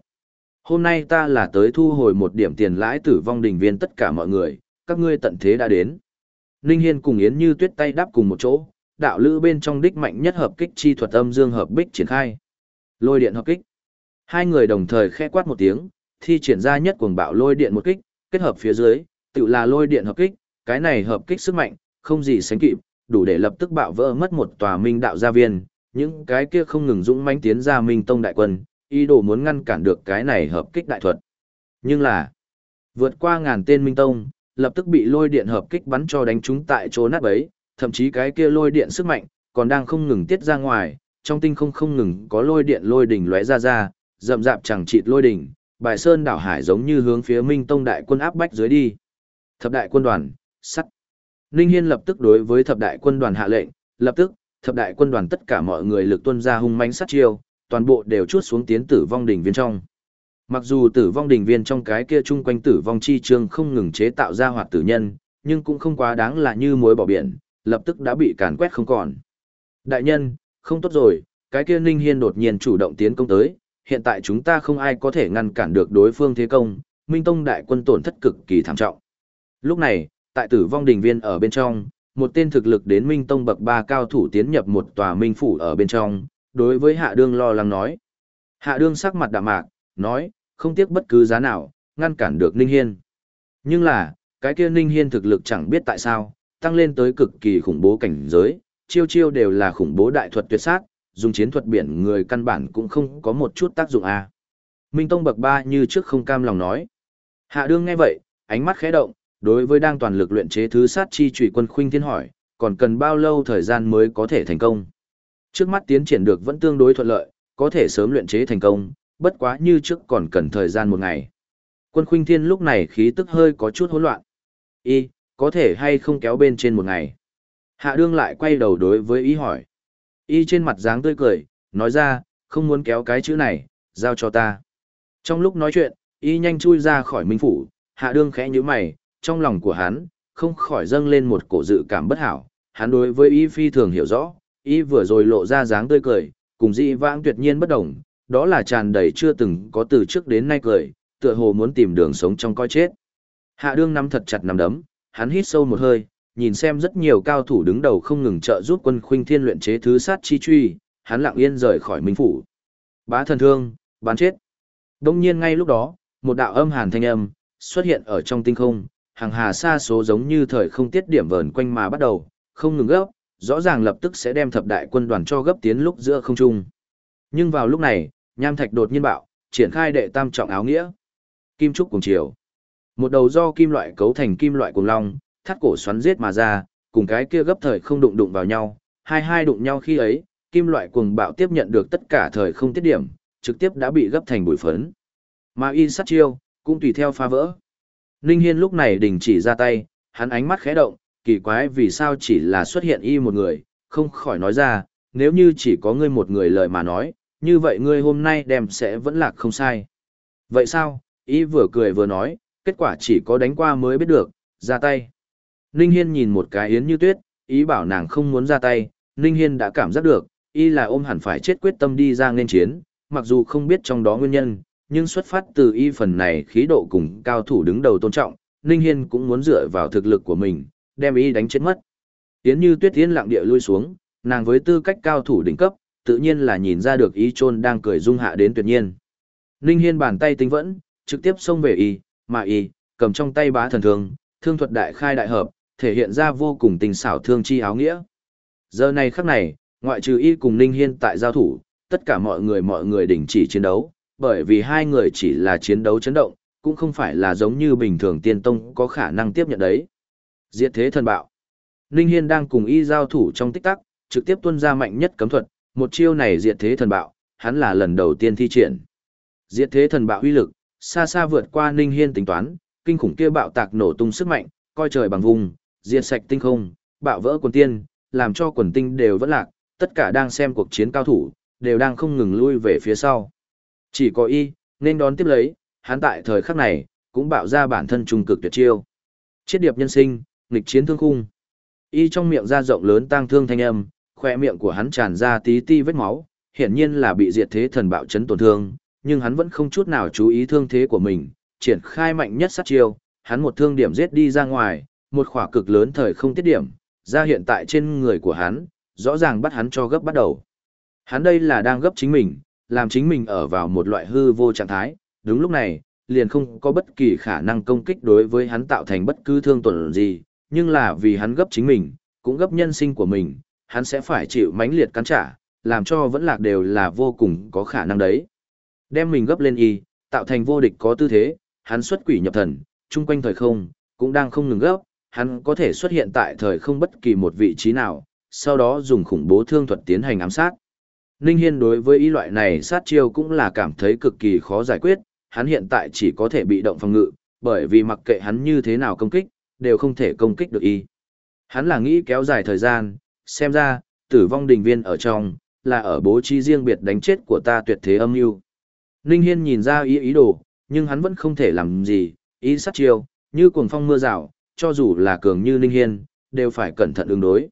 Hôm nay ta là tới thu hồi một điểm tiền lãi tử vong đình viên tất cả mọi người, các ngươi tận thế đã đến. Ninh Hiên cùng Yến Như Tuyết tay đáp cùng một chỗ, đạo lữ bên trong đích mạnh nhất hợp kích chi thuật âm dương hợp bích triển khai. Lôi điện hợp kích. Hai người đồng thời khẽ quát một tiếng, thi triển ra nhất cuồng bạo lôi điện một kích, kết hợp phía dưới, tự là lôi điện hợp kích, cái này hợp kích sức mạnh, không gì sánh kịp, đủ để lập tức bạo vỡ mất một tòa minh đạo gia viên, những cái kia không ngừng dũng mãnh tiến ra minh tông đại quân, ý đồ muốn ngăn cản được cái này hợp kích đại thuật. Nhưng là, vượt qua ngàn tên minh tông, lập tức bị lôi điện hợp kích bắn cho đánh trúng tại chỗ nát bấy, thậm chí cái kia lôi điện sức mạnh, còn đang không ngừng tiết ra ngoài, trong tinh không không ngừng có lôi điện lôi đỉnh lóe ra ra, rậm rạp chẳng chịt lôi đỉnh, bài sơn đảo hải giống như hướng phía minh tông đại quân áp bách dưới đi. Thập đại quân đoàn, sắt. Ninh Hiên lập tức đối với thập đại quân đoàn hạ lệnh, lập tức, thập đại quân đoàn tất cả mọi người lực tuân ra hung mãnh sát chiêu, toàn bộ đều chút xuống tiến tử vong đỉnh viên trong. Mặc dù tử vong đỉnh viên trong cái kia chung quanh tử vong chi trương không ngừng chế tạo ra hoạt tử nhân, nhưng cũng không quá đáng là như muối bỏ biển, lập tức đã bị càn quét không còn. Đại nhân, không tốt rồi, cái kia Ninh Hiên đột nhiên chủ động tiến công tới, hiện tại chúng ta không ai có thể ngăn cản được đối phương thế công, Minh Tông đại quân tổn thất cực kỳ thảm trọng. Lúc này, tại tử vong đình viên ở bên trong, một tên thực lực đến Minh Tông bậc 3 cao thủ tiến nhập một tòa Minh Phủ ở bên trong, đối với Hạ Đương lo lắng nói. Hạ Đương sắc mặt đạm mạc, nói, không tiếc bất cứ giá nào, ngăn cản được Ninh Hiên. Nhưng là, cái kia Ninh Hiên thực lực chẳng biết tại sao, tăng lên tới cực kỳ khủng bố cảnh giới, chiêu chiêu đều là khủng bố đại thuật tuyệt sát, dùng chiến thuật biển người căn bản cũng không có một chút tác dụng a. À. Minh Tông bậc ba như trước không cam lòng nói. Hạ Đương nghe vậy, ánh mắt khẽ động, đối với đang toàn lực luyện chế thứ sát chi trụy quân khuynh thiên hỏi, còn cần bao lâu thời gian mới có thể thành công. Trước mắt tiến triển được vẫn tương đối thuận lợi, có thể sớm luyện chế thành công, bất quá như trước còn cần thời gian một ngày. Quân khuynh thiên lúc này khí tức hơi có chút hỗn loạn. Y, có thể hay không kéo bên trên một ngày. Hạ đương lại quay đầu đối với ý hỏi. Y trên mặt dáng tươi cười, nói ra, không muốn kéo cái chữ này, giao cho ta. Trong lúc nói chuyện, y nhanh chui ra khỏi minh phủ, Hạ đương khẽ nhíu mày, trong lòng của hắn, không khỏi dâng lên một cổ dự cảm bất hảo, hắn đối với y phi thường hiểu rõ, y vừa rồi lộ ra dáng tươi cười, cùng dị vãng tuyệt nhiên bất đồng, đó là tràn đầy chưa từng có từ trước đến nay cười, tựa hồ muốn tìm đường sống trong coi chết. Hạ đương nắm thật chặt nắm đấm, hắn hít sâu một hơi, nhìn xem rất nhiều cao thủ đứng đầu không ngừng trợ giúp quân khuynh thiên luyện chế thứ sát chi truy, hắn lặng yên rời khỏi minh phủ. Bá thần thương, bán chết. Đông nhiên ngay lúc đó, một đạo âm hàn thanh âm, xuất hiện ở trong tinh không, hàng hà xa số giống như thời không tiết điểm vờn quanh mà bắt đầu, không ngừng gấp, rõ ràng lập tức sẽ đem thập đại quân đoàn cho gấp tiến lúc giữa không trung. Nhưng vào lúc này, nham thạch đột nhiên bạo, triển khai đệ tam trọng áo nghĩa. Kim trúc cùng chiều. Một đầu do kim loại cấu thành kim loại cùng long, thắt cổ xoắn giết mà ra, cùng cái kia gấp thời không đụng đụng vào nhau, hai hai đụng nhau khi ấy, kim loại cuồng bạo tiếp nhận được tất cả thời không tiết điểm, trực tiếp đã bị gấp thành bụi phấn. Mà y sát chiêu, cũng tùy theo phá vỡ. Ninh Hiên lúc này đình chỉ ra tay, hắn ánh mắt khẽ động, kỳ quái vì sao chỉ là xuất hiện y một người, không khỏi nói ra, nếu như chỉ có ngươi một người lời mà nói, như vậy ngươi hôm nay đem sẽ vẫn lạc không sai. Vậy sao, y vừa cười vừa nói, kết quả chỉ có đánh qua mới biết được, ra tay. Ninh Hiên nhìn một cái yến như tuyết, ý bảo nàng không muốn ra tay, Ninh Hiên đã cảm giác được, y là ôm hẳn phải chết quyết tâm đi ra nên chiến, mặc dù không biết trong đó nguyên nhân, nhưng xuất phát từ y phần này khí độ cùng cao thủ đứng đầu tôn trọng, Ninh Hiên cũng muốn dựa vào thực lực của mình, đem y đánh chết mất. Yến như tuyết tiến lặng địa lui xuống, nàng với tư cách cao thủ đỉnh cấp, tự nhiên là nhìn ra được y trôn đang cười dung hạ đến tuyệt nhiên. Ninh Hiên bàn tay tinh vẫn, trực tiếp xông về y, mà y, cầm trong tay bá thần thương, thương thuật đại khai đại hợp, thể hiện ra vô cùng tình xảo thương chi áo nghĩa. Giờ này khắc này, ngoại trừ y cùng Ninh Hiên tại giao thủ, tất cả mọi người mọi người đình chỉ chiến đấu, bởi vì hai người chỉ là chiến đấu chấn động, cũng không phải là giống như bình thường tiên tông có khả năng tiếp nhận đấy. Diệt thế thần bạo. Ninh Hiên đang cùng y giao thủ trong tích tắc, trực tiếp tuân ra mạnh nhất cấm thuật, một chiêu này diệt thế thần bạo, hắn là lần đầu tiên thi triển. Diệt thế thần bạo uy lực, xa xa vượt qua Ninh Hiên tính toán, kinh khủng kia bạo tạc nổ tung sức mạnh, coi trời bằng vùng, diệt sạch tinh không, bạo vỡ quần tiên, làm cho quần tinh đều vẫn lạc, tất cả đang xem cuộc chiến cao thủ, đều đang không ngừng lui về phía sau. Chỉ có y, nên đón tiếp lấy, hắn tại thời khắc này, cũng bạo ra bản thân trung cực tuyệt chiêu. Chiết điệp nhân sinh, nghịch chiến thương khung. Y trong miệng ra rộng lớn tang thương thanh âm, khỏe miệng của hắn tràn ra tí ti vết máu, hiển nhiên là bị diệt thế thần bạo chấn tổn thương, nhưng hắn vẫn không chút nào chú ý thương thế của mình, triển khai mạnh nhất sát chiêu, hắn một thương điểm giết đi ra ngoài, một khỏa cực lớn thời không tiết điểm, ra hiện tại trên người của hắn, rõ ràng bắt hắn cho gấp bắt đầu. Hắn đây là đang gấp chính mình, làm chính mình ở vào một loại hư vô trạng thái, đúng lúc này, liền không có bất kỳ khả năng công kích đối với hắn tạo thành bất cứ thương tổn gì, nhưng là vì hắn gấp chính mình, cũng gấp nhân sinh của mình, hắn sẽ phải chịu mãnh liệt cắn trả, làm cho vẫn lạc đều là vô cùng có khả năng đấy. Đem mình gấp lên y, tạo thành vô địch có tư thế, hắn xuất quỷ nhập thần, chung quanh thời không, cũng đang không ngừng gấp, hắn có thể xuất hiện tại thời không bất kỳ một vị trí nào, sau đó dùng khủng bố thương thuật tiến hành ám sát. Ninh Hiên đối với ý loại này sát chiêu cũng là cảm thấy cực kỳ khó giải quyết, hắn hiện tại chỉ có thể bị động phòng ngự, bởi vì mặc kệ hắn như thế nào công kích, đều không thể công kích được y. Hắn là nghĩ kéo dài thời gian, xem ra, tử vong đình viên ở trong, là ở bố trí riêng biệt đánh chết của ta tuyệt thế âm mưu. Ninh Hiên nhìn ra ý ý đồ, nhưng hắn vẫn không thể làm gì, ý sát chiêu, như cuồng phong mưa rào, cho dù là cường như Ninh Hiên, đều phải cẩn thận ứng đối.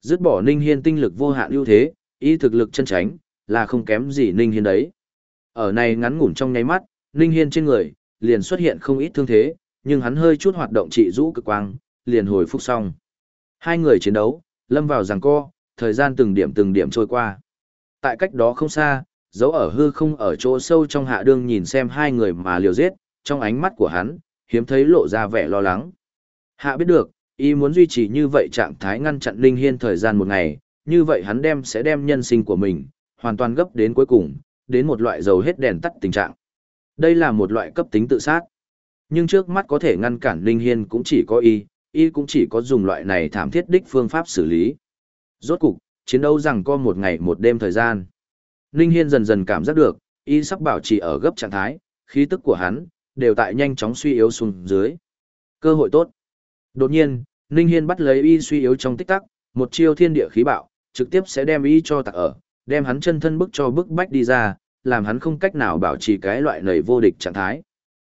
Dứt bỏ Ninh Hiên tinh lực vô hạn ưu thế, ý thực lực chân tránh, là không kém gì Ninh Hiên đấy. Ở này ngắn ngủn trong nháy mắt, Ninh Hiên trên người, liền xuất hiện không ít thương thế, nhưng hắn hơi chút hoạt động trị rũ cực quang, liền hồi phục xong. Hai người chiến đấu, lâm vào giằng co, thời gian từng điểm từng điểm trôi qua. Tại cách đó không xa, dấu ở hư không ở chỗ sâu trong hạ đương nhìn xem hai người mà liều giết, trong ánh mắt của hắn, hiếm thấy lộ ra vẻ lo lắng. Hạ biết được, y muốn duy trì như vậy trạng thái ngăn chặn Linh Hiên thời gian một ngày, như vậy hắn đem sẽ đem nhân sinh của mình, hoàn toàn gấp đến cuối cùng, đến một loại dầu hết đèn tắt tình trạng. Đây là một loại cấp tính tự sát. Nhưng trước mắt có thể ngăn cản Linh Hiên cũng chỉ có y, y cũng chỉ có dùng loại này thảm thiết đích phương pháp xử lý. Rốt cục, chiến đấu rằng có một ngày một đêm thời gian. Ninh Hiên dần dần cảm giác được, y sắp bảo trì ở gấp trạng thái, khí tức của hắn, đều tại nhanh chóng suy yếu xuống dưới. Cơ hội tốt. Đột nhiên, Ninh Hiên bắt lấy y suy yếu trong tích tắc, một chiêu thiên địa khí bạo, trực tiếp sẽ đem y cho tạc ở, đem hắn chân thân bức cho bức bách đi ra, làm hắn không cách nào bảo trì cái loại nầy vô địch trạng thái.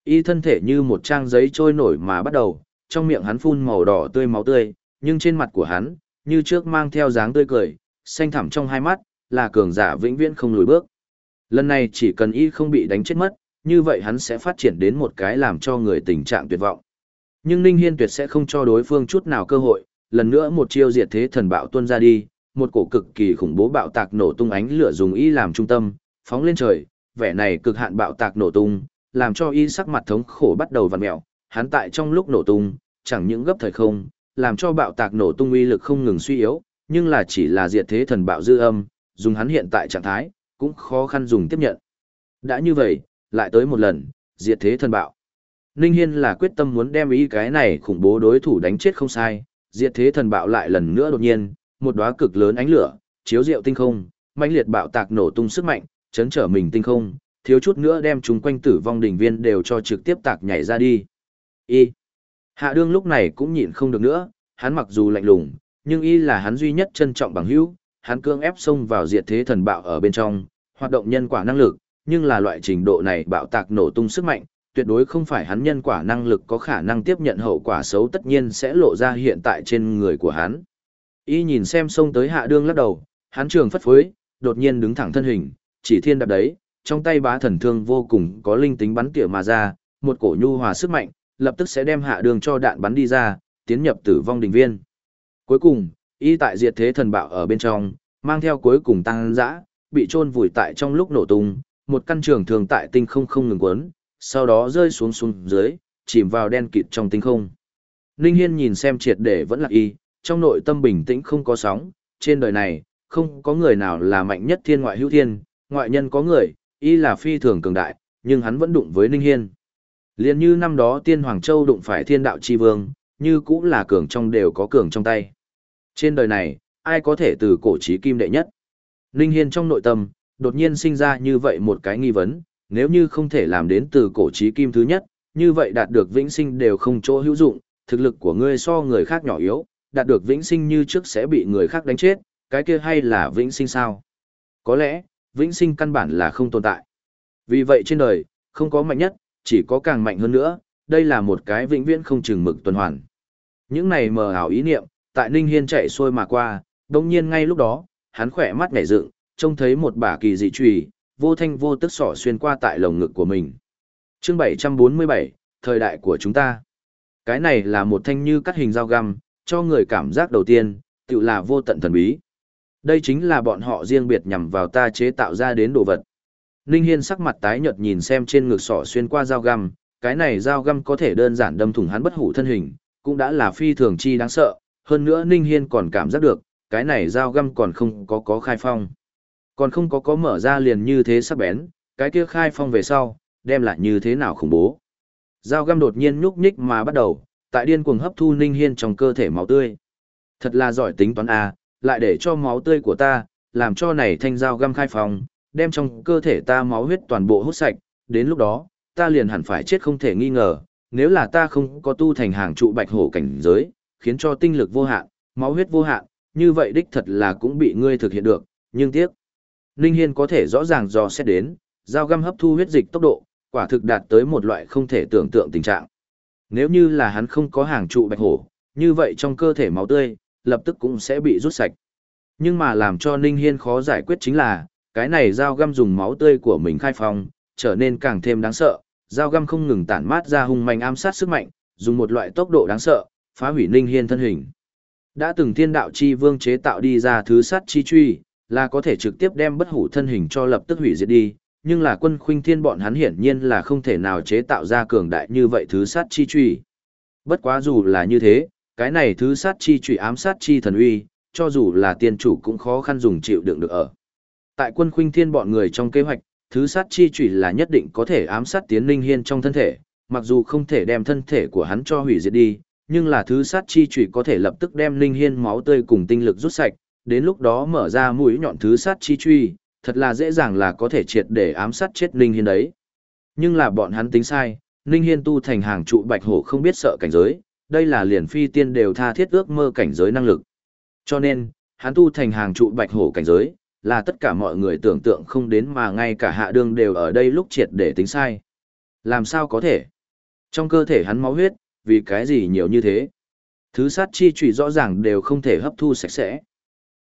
Y thân thể như một trang giấy trôi nổi mà bắt đầu, trong miệng hắn phun màu đỏ tươi máu tươi, nhưng trên mặt của hắn, như trước mang theo dáng tươi cười, xanh thẳm trong hai mắt, là cường giả vĩnh viễn không lùi bước. Lần này chỉ cần y không bị đánh chết mất, như vậy hắn sẽ phát triển đến một cái làm cho người tình trạng tuyệt vọng. Nhưng Ninh Hiên tuyệt sẽ không cho đối phương chút nào cơ hội, lần nữa một chiêu diệt thế thần bạo tuôn ra đi, một cổ cực kỳ khủng bố bạo tạc nổ tung ánh lửa dùng y làm trung tâm, phóng lên trời, vẻ này cực hạn bạo tạc nổ tung, làm cho y sắc mặt thống khổ bắt đầu vặn mèo, hắn tại trong lúc nổ tung, chẳng những gấp thời không, làm cho bạo tạc nổ tung uy lực không ngừng suy yếu, nhưng là chỉ là diệt thế thần bạo dư âm, dùng hắn hiện tại trạng thái, cũng khó khăn dùng tiếp nhận. Đã như vậy, lại tới một lần, diệt thế thần bạo. Ninh Hiên là quyết tâm muốn đem ý cái này khủng bố đối thủ đánh chết không sai, diệt thế thần bạo lại lần nữa đột nhiên, một đóa cực lớn ánh lửa, chiếu rượu tinh không, mãnh liệt bạo tạc nổ tung sức mạnh, chấn trở mình tinh không, thiếu chút nữa đem chúng quanh tử vong đỉnh viên đều cho trực tiếp tạc nhảy ra đi. Y. Hạ đương lúc này cũng nhịn không được nữa, hắn mặc dù lạnh lùng, nhưng y là hắn duy nhất trân trọng bằng hữu, hắn cương ép xông vào diệt thế thần bạo ở bên trong, hoạt động nhân quả năng lực, nhưng là loại trình độ này bạo tạc nổ tung sức mạnh, tuyệt đối không phải hắn nhân quả năng lực có khả năng tiếp nhận hậu quả xấu tất nhiên sẽ lộ ra hiện tại trên người của hắn. Y nhìn xem xông tới hạ đương lắc đầu, hắn trường phất phới, đột nhiên đứng thẳng thân hình, chỉ thiên đạp đấy, trong tay bá thần thương vô cùng có linh tính bắn tỉa mà ra, một cổ nhu hòa sức mạnh, lập tức sẽ đem hạ đường cho đạn bắn đi ra, tiến nhập tử vong đình viên. Cuối cùng, y tại diệt thế thần bạo ở bên trong, mang theo cuối cùng tăng dã, bị chôn vùi tại trong lúc nổ tung, một căn trường thường tại tinh không không ngừng quấn, sau đó rơi xuống xuống dưới, chìm vào đen kịt trong tinh không. Ninh Hiên nhìn xem triệt để vẫn là y, trong nội tâm bình tĩnh không có sóng, trên đời này, không có người nào là mạnh nhất thiên ngoại hữu thiên, ngoại nhân có người, y là phi thường cường đại, nhưng hắn vẫn đụng với Ninh Hiên. Liên như năm đó tiên Hoàng Châu đụng phải thiên đạo chi vương, như cũng là cường trong đều có cường trong tay. Trên đời này, ai có thể từ cổ chí kim đệ nhất? Ninh Hiên trong nội tâm, đột nhiên sinh ra như vậy một cái nghi vấn, nếu như không thể làm đến từ cổ chí kim thứ nhất, như vậy đạt được vĩnh sinh đều không chỗ hữu dụng, thực lực của ngươi so người khác nhỏ yếu, đạt được vĩnh sinh như trước sẽ bị người khác đánh chết, cái kia hay là vĩnh sinh sao? Có lẽ, vĩnh sinh căn bản là không tồn tại. Vì vậy trên đời, không có mạnh nhất, chỉ có càng mạnh hơn nữa, đây là một cái vĩnh viễn không chừng mực tuần hoàn. Những này mờ ảo ý niệm, tại Ninh Hiên chạy xuôi mà qua, đồng nhiên ngay lúc đó, hắn khỏe mắt nhảy dựng, trông thấy một bả kỳ dị trùy, vô thanh vô tức sỏ xuyên qua tại lồng ngực của mình. Chương 747, thời đại của chúng ta. Cái này là một thanh như cắt hình dao găm, cho người cảm giác đầu tiên, tự là vô tận thần bí. Đây chính là bọn họ riêng biệt nhằm vào ta chế tạo ra đến đồ vật. Ninh Hiên sắc mặt tái nhợt nhìn xem trên ngực sọ xuyên qua dao găm, cái này dao găm có thể đơn giản đâm thủng hắn bất hủ thân hình, cũng đã là phi thường chi đáng sợ, hơn nữa Ninh Hiên còn cảm giác được, cái này dao găm còn không có có khai phong. Còn không có có mở ra liền như thế sắc bén, cái kia khai phong về sau, đem lại như thế nào khủng bố. Dao găm đột nhiên nhúc nhích mà bắt đầu, tại điên cuồng hấp thu Ninh Hiên trong cơ thể máu tươi. Thật là giỏi tính toán a, lại để cho máu tươi của ta, làm cho này thanh dao găm khai phòng đem trong cơ thể ta máu huyết toàn bộ hút sạch, đến lúc đó, ta liền hẳn phải chết không thể nghi ngờ, nếu là ta không có tu thành hàng trụ bạch hổ cảnh giới, khiến cho tinh lực vô hạn, máu huyết vô hạn, như vậy đích thật là cũng bị ngươi thực hiện được, nhưng tiếc. Ninh Hiên có thể rõ ràng dò xét đến, dao găm hấp thu huyết dịch tốc độ, quả thực đạt tới một loại không thể tưởng tượng tình trạng. Nếu như là hắn không có hàng trụ bạch hổ, như vậy trong cơ thể máu tươi, lập tức cũng sẽ bị rút sạch. Nhưng mà làm cho Ninh Hiên khó giải quyết chính là, cái này dao găm dùng máu tươi của mình khai phong, trở nên càng thêm đáng sợ, dao găm không ngừng tản mát ra hung manh ám sát sức mạnh, dùng một loại tốc độ đáng sợ, phá hủy Ninh Hiên thân hình. Đã từng thiên đạo chi vương chế tạo đi ra thứ sát chi truy, là có thể trực tiếp đem bất hủ thân hình cho lập tức hủy diệt đi, nhưng là quân khuynh thiên bọn hắn hiển nhiên là không thể nào chế tạo ra cường đại như vậy thứ sát chi truy. Bất quá dù là như thế, cái này thứ sát chi trụy ám sát chi thần uy, cho dù là tiên chủ cũng khó khăn dùng chịu đựng được ở. Tại quân khuynh thiên bọn người trong kế hoạch, thứ sát chi trụy là nhất định có thể ám sát tiến linh hiên trong thân thể, mặc dù không thể đem thân thể của hắn cho hủy diệt đi, nhưng là thứ sát chi trụy có thể lập tức đem linh hiên máu tươi cùng tinh lực rút sạch, đến lúc đó mở ra mũi nhọn thứ sát chi truy, thật là dễ dàng là có thể triệt để ám sát chết linh hiên đấy. Nhưng là bọn hắn tính sai, linh hiên tu thành hàng trụ bạch hổ không biết sợ cảnh giới, đây là liền phi tiên đều tha thiết ước mơ cảnh giới năng lực. Cho nên, hắn tu thành hàng trụ bạch hổ cảnh giới, là tất cả mọi người tưởng tượng không đến mà ngay cả hạ đương đều ở đây lúc triệt để tính sai. Làm sao có thể? Trong cơ thể hắn máu huyết, vì cái gì nhiều như thế? Thứ sát chi trụy rõ ràng đều không thể hấp thu sạch sẽ.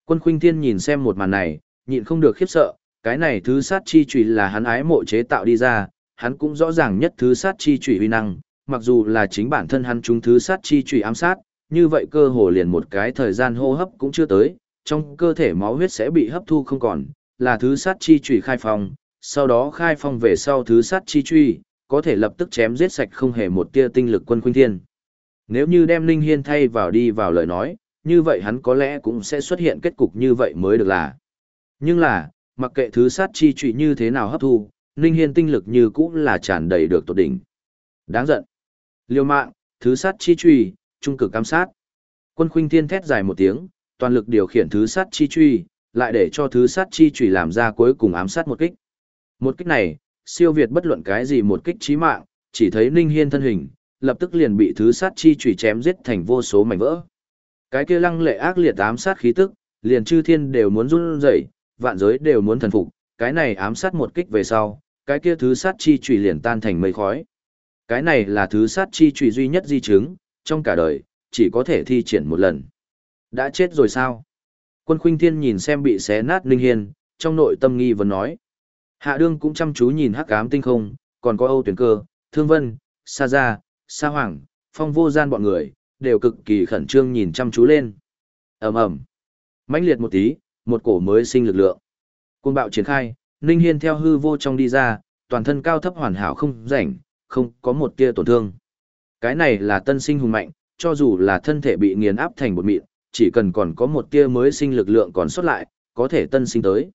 Quân khuynh thiên nhìn xem một màn này, nhịn không được khiếp sợ, cái này thứ sát chi trụy là hắn ái mộ chế tạo đi ra, hắn cũng rõ ràng nhất thứ sát chi trụy uy năng, mặc dù là chính bản thân hắn chúng thứ sát chi trụy ám sát, như vậy cơ hồ liền một cái thời gian hô hấp cũng chưa tới, trong cơ thể máu huyết sẽ bị hấp thu không còn, là thứ sát chi trụy khai phong, sau đó khai phong về sau thứ sát chi truy, có thể lập tức chém giết sạch không hề một tia tinh lực quân khuynh thiên. Nếu như đem Linh Hiên thay vào đi vào lời nói, như vậy hắn có lẽ cũng sẽ xuất hiện kết cục như vậy mới được là. Nhưng là, mặc kệ thứ sát chi trụy như thế nào hấp thu, Linh Hiên tinh lực như cũng là tràn đầy được tột đỉnh. Đáng giận. Liêu mạng, thứ sát chi truy, trung cực cam sát. Quân khuynh thiên thét dài một tiếng, toàn lực điều khiển thứ sát chi truy, lại để cho thứ sát chi truy làm ra cuối cùng ám sát một kích. Một kích này, siêu việt bất luận cái gì một kích chí mạng, chỉ thấy Ninh Hiên thân hình, lập tức liền bị thứ sát chi truy chém giết thành vô số mảnh vỡ. Cái kia lăng lệ ác liệt ám sát khí tức, liền chư thiên đều muốn run rẩy, vạn giới đều muốn thần phục, cái này ám sát một kích về sau, cái kia thứ sát chi truy liền tan thành mây khói. Cái này là thứ sát chi chủy duy nhất di chứng, trong cả đời, chỉ có thể thi triển một lần. Đã chết rồi sao? Quân khuynh thiên nhìn xem bị xé nát Ninh Hiên, trong nội tâm nghi vấn nói. Hạ đương cũng chăm chú nhìn hắc ám tinh không, còn có Âu tuyển cơ, Thương Vân, Sa Gia, Sa Hoàng, Phong vô gian bọn người, đều cực kỳ khẩn trương nhìn chăm chú lên. ầm ầm mãnh liệt một tí, một cổ mới sinh lực lượng. Cuồng bạo triển khai, Ninh Hiên theo hư vô trong đi ra, toàn thân cao thấp hoàn hảo không rảnh, không có một tia tổn thương. Cái này là tân sinh hùng mạnh, cho dù là thân thể bị nghiền áp thành một mịn, chỉ cần còn có một tia mới sinh lực lượng còn xuất lại, có thể tân sinh tới.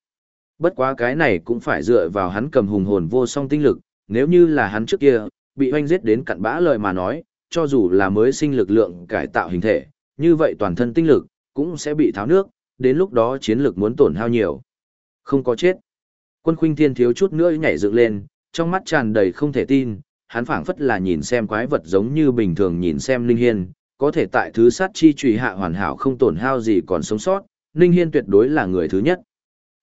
Bất quá cái này cũng phải dựa vào hắn cầm hùng hồn vô song tinh lực, nếu như là hắn trước kia, bị hoanh giết đến cặn bã lời mà nói, cho dù là mới sinh lực lượng cải tạo hình thể, như vậy toàn thân tinh lực, cũng sẽ bị tháo nước, đến lúc đó chiến lực muốn tổn hao nhiều. Không có chết. Quân khuynh thiên thiếu chút nữa nhảy dựng lên, trong mắt tràn đầy không thể tin, hắn phảng phất là nhìn xem quái vật giống như bình thường nhìn xem Linh Hiên, có thể tại thứ sát chi trùy hạ hoàn hảo không tổn hao gì còn sống sót, Linh Hiên tuyệt đối là người thứ nhất.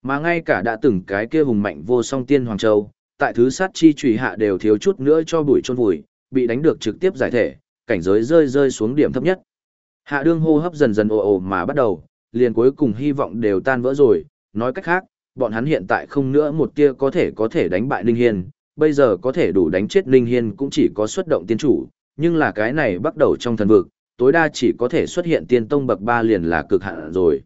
Mà ngay cả đã từng cái kia hùng mạnh vô song tiên Hoàng Châu, tại thứ sát chi trùy hạ đều thiếu chút nữa cho bụi chôn vùi, bị đánh được trực tiếp giải thể, cảnh giới rơi rơi xuống điểm thấp nhất. Hạ đương hô hấp dần dần ồ ồ mà bắt đầu, liền cuối cùng hy vọng đều tan vỡ rồi, nói cách khác, bọn hắn hiện tại không nữa một tia có thể có thể đánh bại Ninh Hiên, bây giờ có thể đủ đánh chết Ninh Hiên cũng chỉ có xuất động tiên chủ, nhưng là cái này bắt đầu trong thần vực, tối đa chỉ có thể xuất hiện tiên tông bậc 3 liền là cực hạn rồi.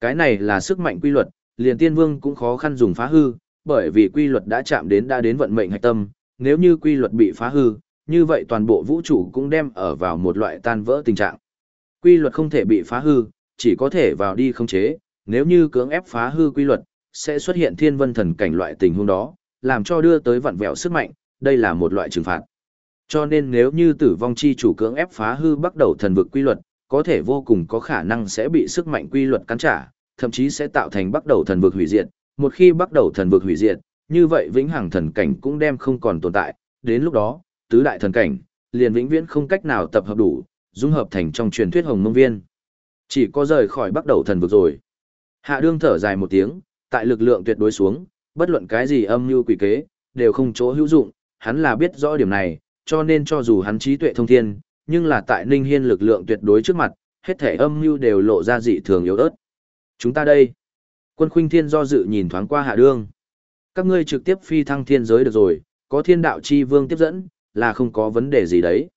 Cái này là sức mạnh quy luật, liền tiên vương cũng khó khăn dùng phá hư, bởi vì quy luật đã chạm đến đã đến vận mệnh hạch tâm, nếu như quy luật bị phá hư, như vậy toàn bộ vũ trụ cũng đem ở vào một loại tan vỡ tình trạng. Quy luật không thể bị phá hư, chỉ có thể vào đi không chế, nếu như cưỡng ép phá hư quy luật, sẽ xuất hiện thiên vân thần cảnh loại tình huống đó, làm cho đưa tới vặn vẹo sức mạnh, đây là một loại trừng phạt. Cho nên nếu như tử vong chi chủ cưỡng ép phá hư bắt đầu thần vực quy luật, có thể vô cùng có khả năng sẽ bị sức mạnh quy luật cắn trả, thậm chí sẽ tạo thành bắt đầu thần vực hủy diệt. Một khi bắt đầu thần vực hủy diệt, như vậy vĩnh hằng thần cảnh cũng đem không còn tồn tại, đến lúc đó, tứ đại thần cảnh, liền vĩnh viễn không cách nào tập hợp đủ, dung hợp thành trong truyền thuyết hồng mông viên. Chỉ có rời khỏi bắt đầu thần vực rồi. Hạ đương thở dài một tiếng, tại lực lượng tuyệt đối xuống, bất luận cái gì âm mưu quỷ kế, đều không chỗ hữu dụng, hắn là biết rõ điểm này, cho nên cho dù hắn trí tuệ thông thiên, nhưng là tại Ninh Hiên lực lượng tuyệt đối trước mặt, hết thể âm mưu đều lộ ra dị thường yếu ớt. Chúng ta đây. Quân khuynh thiên do dự nhìn thoáng qua hạ đương. Các ngươi trực tiếp phi thăng thiên giới được rồi, có thiên đạo chi vương tiếp dẫn, là không có vấn đề gì đấy.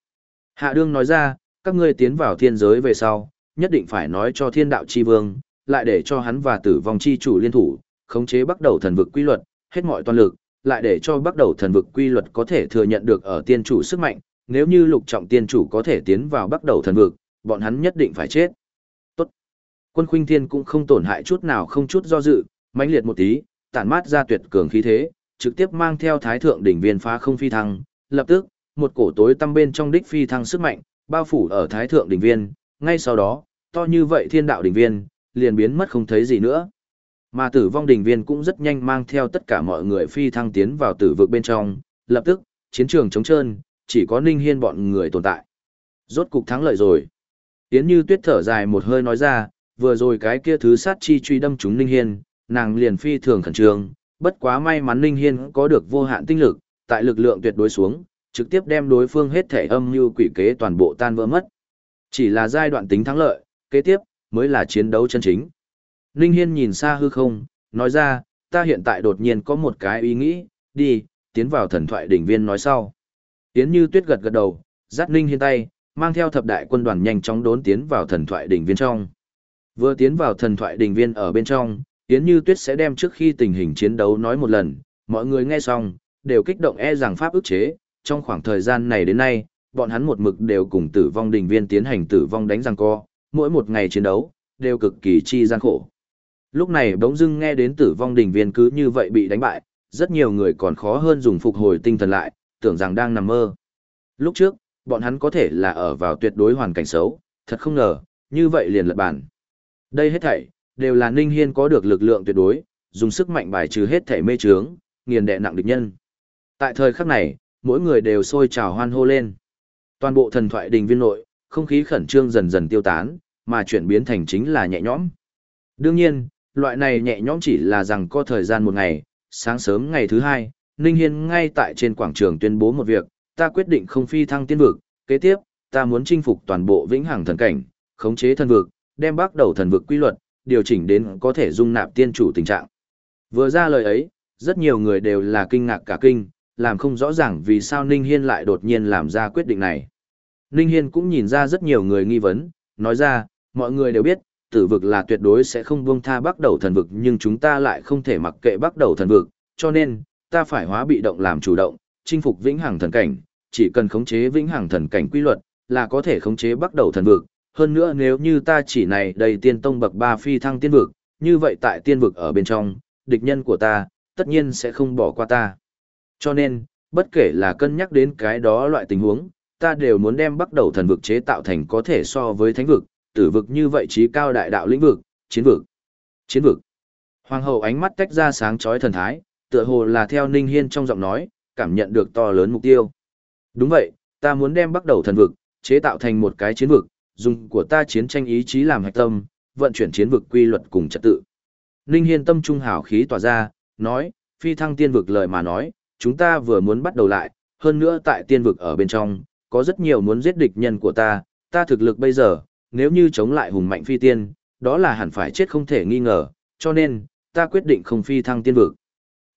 Hạ đương nói ra, các ngươi tiến vào thiên giới về sau, nhất định phải nói cho thiên đạo chi vương, lại để cho hắn và tử vong chi chủ liên thủ, khống chế bắt đầu thần vực quy luật, hết mọi toàn lực, lại để cho bắt đầu thần vực quy luật có thể thừa nhận được ở tiên chủ sức mạnh, nếu như lục trọng tiên chủ có thể tiến vào bắt đầu thần vực, bọn hắn nhất định phải chết. tốt Quân khuynh thiên cũng không tổn hại chút nào không chút do dự, mãnh liệt một tí, tản mát ra tuyệt cường khí thế, trực tiếp mang theo thái thượng đỉnh viên phá không phi thăng, lập tức, một cổ tối tăm bên trong đích phi thăng sức mạnh, bao phủ ở thái thượng đỉnh viên, ngay sau đó, to như vậy thiên đạo đỉnh viên, liền biến mất không thấy gì nữa. Mà tử vong đỉnh viên cũng rất nhanh mang theo tất cả mọi người phi thăng tiến vào tử vực bên trong, lập tức, chiến trường trống trơn, chỉ có ninh hiên bọn người tồn tại. Rốt cục thắng lợi rồi. Tiến như tuyết thở dài một hơi nói ra, vừa rồi cái kia thứ sát chi truy đâm chúng Ninh Hiên, nàng liền phi thường khẩn trương, bất quá may mắn Ninh Hiên có được vô hạn tinh lực, tại lực lượng tuyệt đối xuống, trực tiếp đem đối phương hết thể âm mưu quỷ kế toàn bộ tan vỡ mất. Chỉ là giai đoạn tính thắng lợi, kế tiếp, mới là chiến đấu chân chính. Ninh Hiên nhìn xa hư không, nói ra, ta hiện tại đột nhiên có một cái ý nghĩ, đi, tiến vào thần thoại đỉnh viên nói sau. Tiến như tuyết gật gật đầu, dắt Ninh Hiên tay, mang theo thập đại quân đoàn nhanh chóng đốn tiến vào thần thoại đỉnh viên trong. Vừa tiến vào thần thoại đỉnh viên ở bên trong, Yến Như Tuyết sẽ đem trước khi tình hình chiến đấu nói một lần, mọi người nghe xong, đều kích động e rằng pháp ức chế, trong khoảng thời gian này đến nay, bọn hắn một mực đều cùng tử vong Đỉnh viên tiến hành tử vong đánh răng co, mỗi một ngày chiến đấu, đều cực kỳ chi gian khổ. Lúc này bỗng dưng nghe đến tử vong đỉnh viên cứ như vậy bị đánh bại, rất nhiều người còn khó hơn dùng phục hồi tinh thần lại, tưởng rằng đang nằm mơ. Lúc trước, bọn hắn có thể là ở vào tuyệt đối hoàn cảnh xấu, thật không ngờ, như vậy liền lật bản. Đây hết thảy, đều là Ninh Hiên có được lực lượng tuyệt đối, dùng sức mạnh bài trừ hết thảy mê trướng, nghiền đè nặng địch nhân. Tại thời khắc này, mỗi người đều sôi trào hoan hô lên. Toàn bộ thần thoại đình viên nội, không khí khẩn trương dần dần tiêu tán, mà chuyển biến thành chính là nhẹ nhõm. Đương nhiên, loại này nhẹ nhõm chỉ là rằng có thời gian một ngày, sáng sớm ngày thứ hai, Ninh Hiên ngay tại trên quảng trường tuyên bố một việc, ta quyết định không phi thăng tiên vực, kế tiếp, ta muốn chinh phục toàn bộ vĩnh hằng thần cảnh, khống chế thần vực, đem bắt đầu thần vực quy luật, điều chỉnh đến có thể dung nạp tiên chủ tình trạng. Vừa ra lời ấy, rất nhiều người đều là kinh ngạc cả kinh, làm không rõ ràng vì sao Ninh Hiên lại đột nhiên làm ra quyết định này. Ninh Hiên cũng nhìn ra rất nhiều người nghi vấn, nói ra, mọi người đều biết, tử vực là tuyệt đối sẽ không buông tha bắt đầu thần vực nhưng chúng ta lại không thể mặc kệ bắt đầu thần vực, cho nên, ta phải hóa bị động làm chủ động, chinh phục vĩnh hằng thần cảnh, chỉ cần khống chế vĩnh hằng thần cảnh quy luật, là có thể khống chế bắt đầu thần vực. Hơn nữa nếu như ta chỉ này đầy tiên tông bậc ba phi thăng tiên vực, như vậy tại tiên vực ở bên trong, địch nhân của ta, tất nhiên sẽ không bỏ qua ta. Cho nên, bất kể là cân nhắc đến cái đó loại tình huống, ta đều muốn đem bắt đầu thần vực chế tạo thành có thể so với thánh vực, tử vực như vậy trí cao đại đạo lĩnh vực, chiến vực. Chiến vực. Hoàng hậu ánh mắt tách ra sáng chói thần thái, tựa hồ là theo Ninh Hiên trong giọng nói, cảm nhận được to lớn mục tiêu. Đúng vậy, ta muốn đem bắt đầu thần vực, chế tạo thành một cái chiến vực, dùng của ta chiến tranh ý chí làm hạch tâm, vận chuyển chiến vực quy luật cùng trật tự. Ninh Hiên tâm trung hảo khí tỏa ra, nói, phi thăng tiên vực lời mà nói, chúng ta vừa muốn bắt đầu lại, hơn nữa tại tiên vực ở bên trong, có rất nhiều muốn giết địch nhân của ta, ta thực lực bây giờ, nếu như chống lại hùng mạnh phi tiên, đó là hẳn phải chết không thể nghi ngờ, cho nên, ta quyết định không phi thăng tiên vực.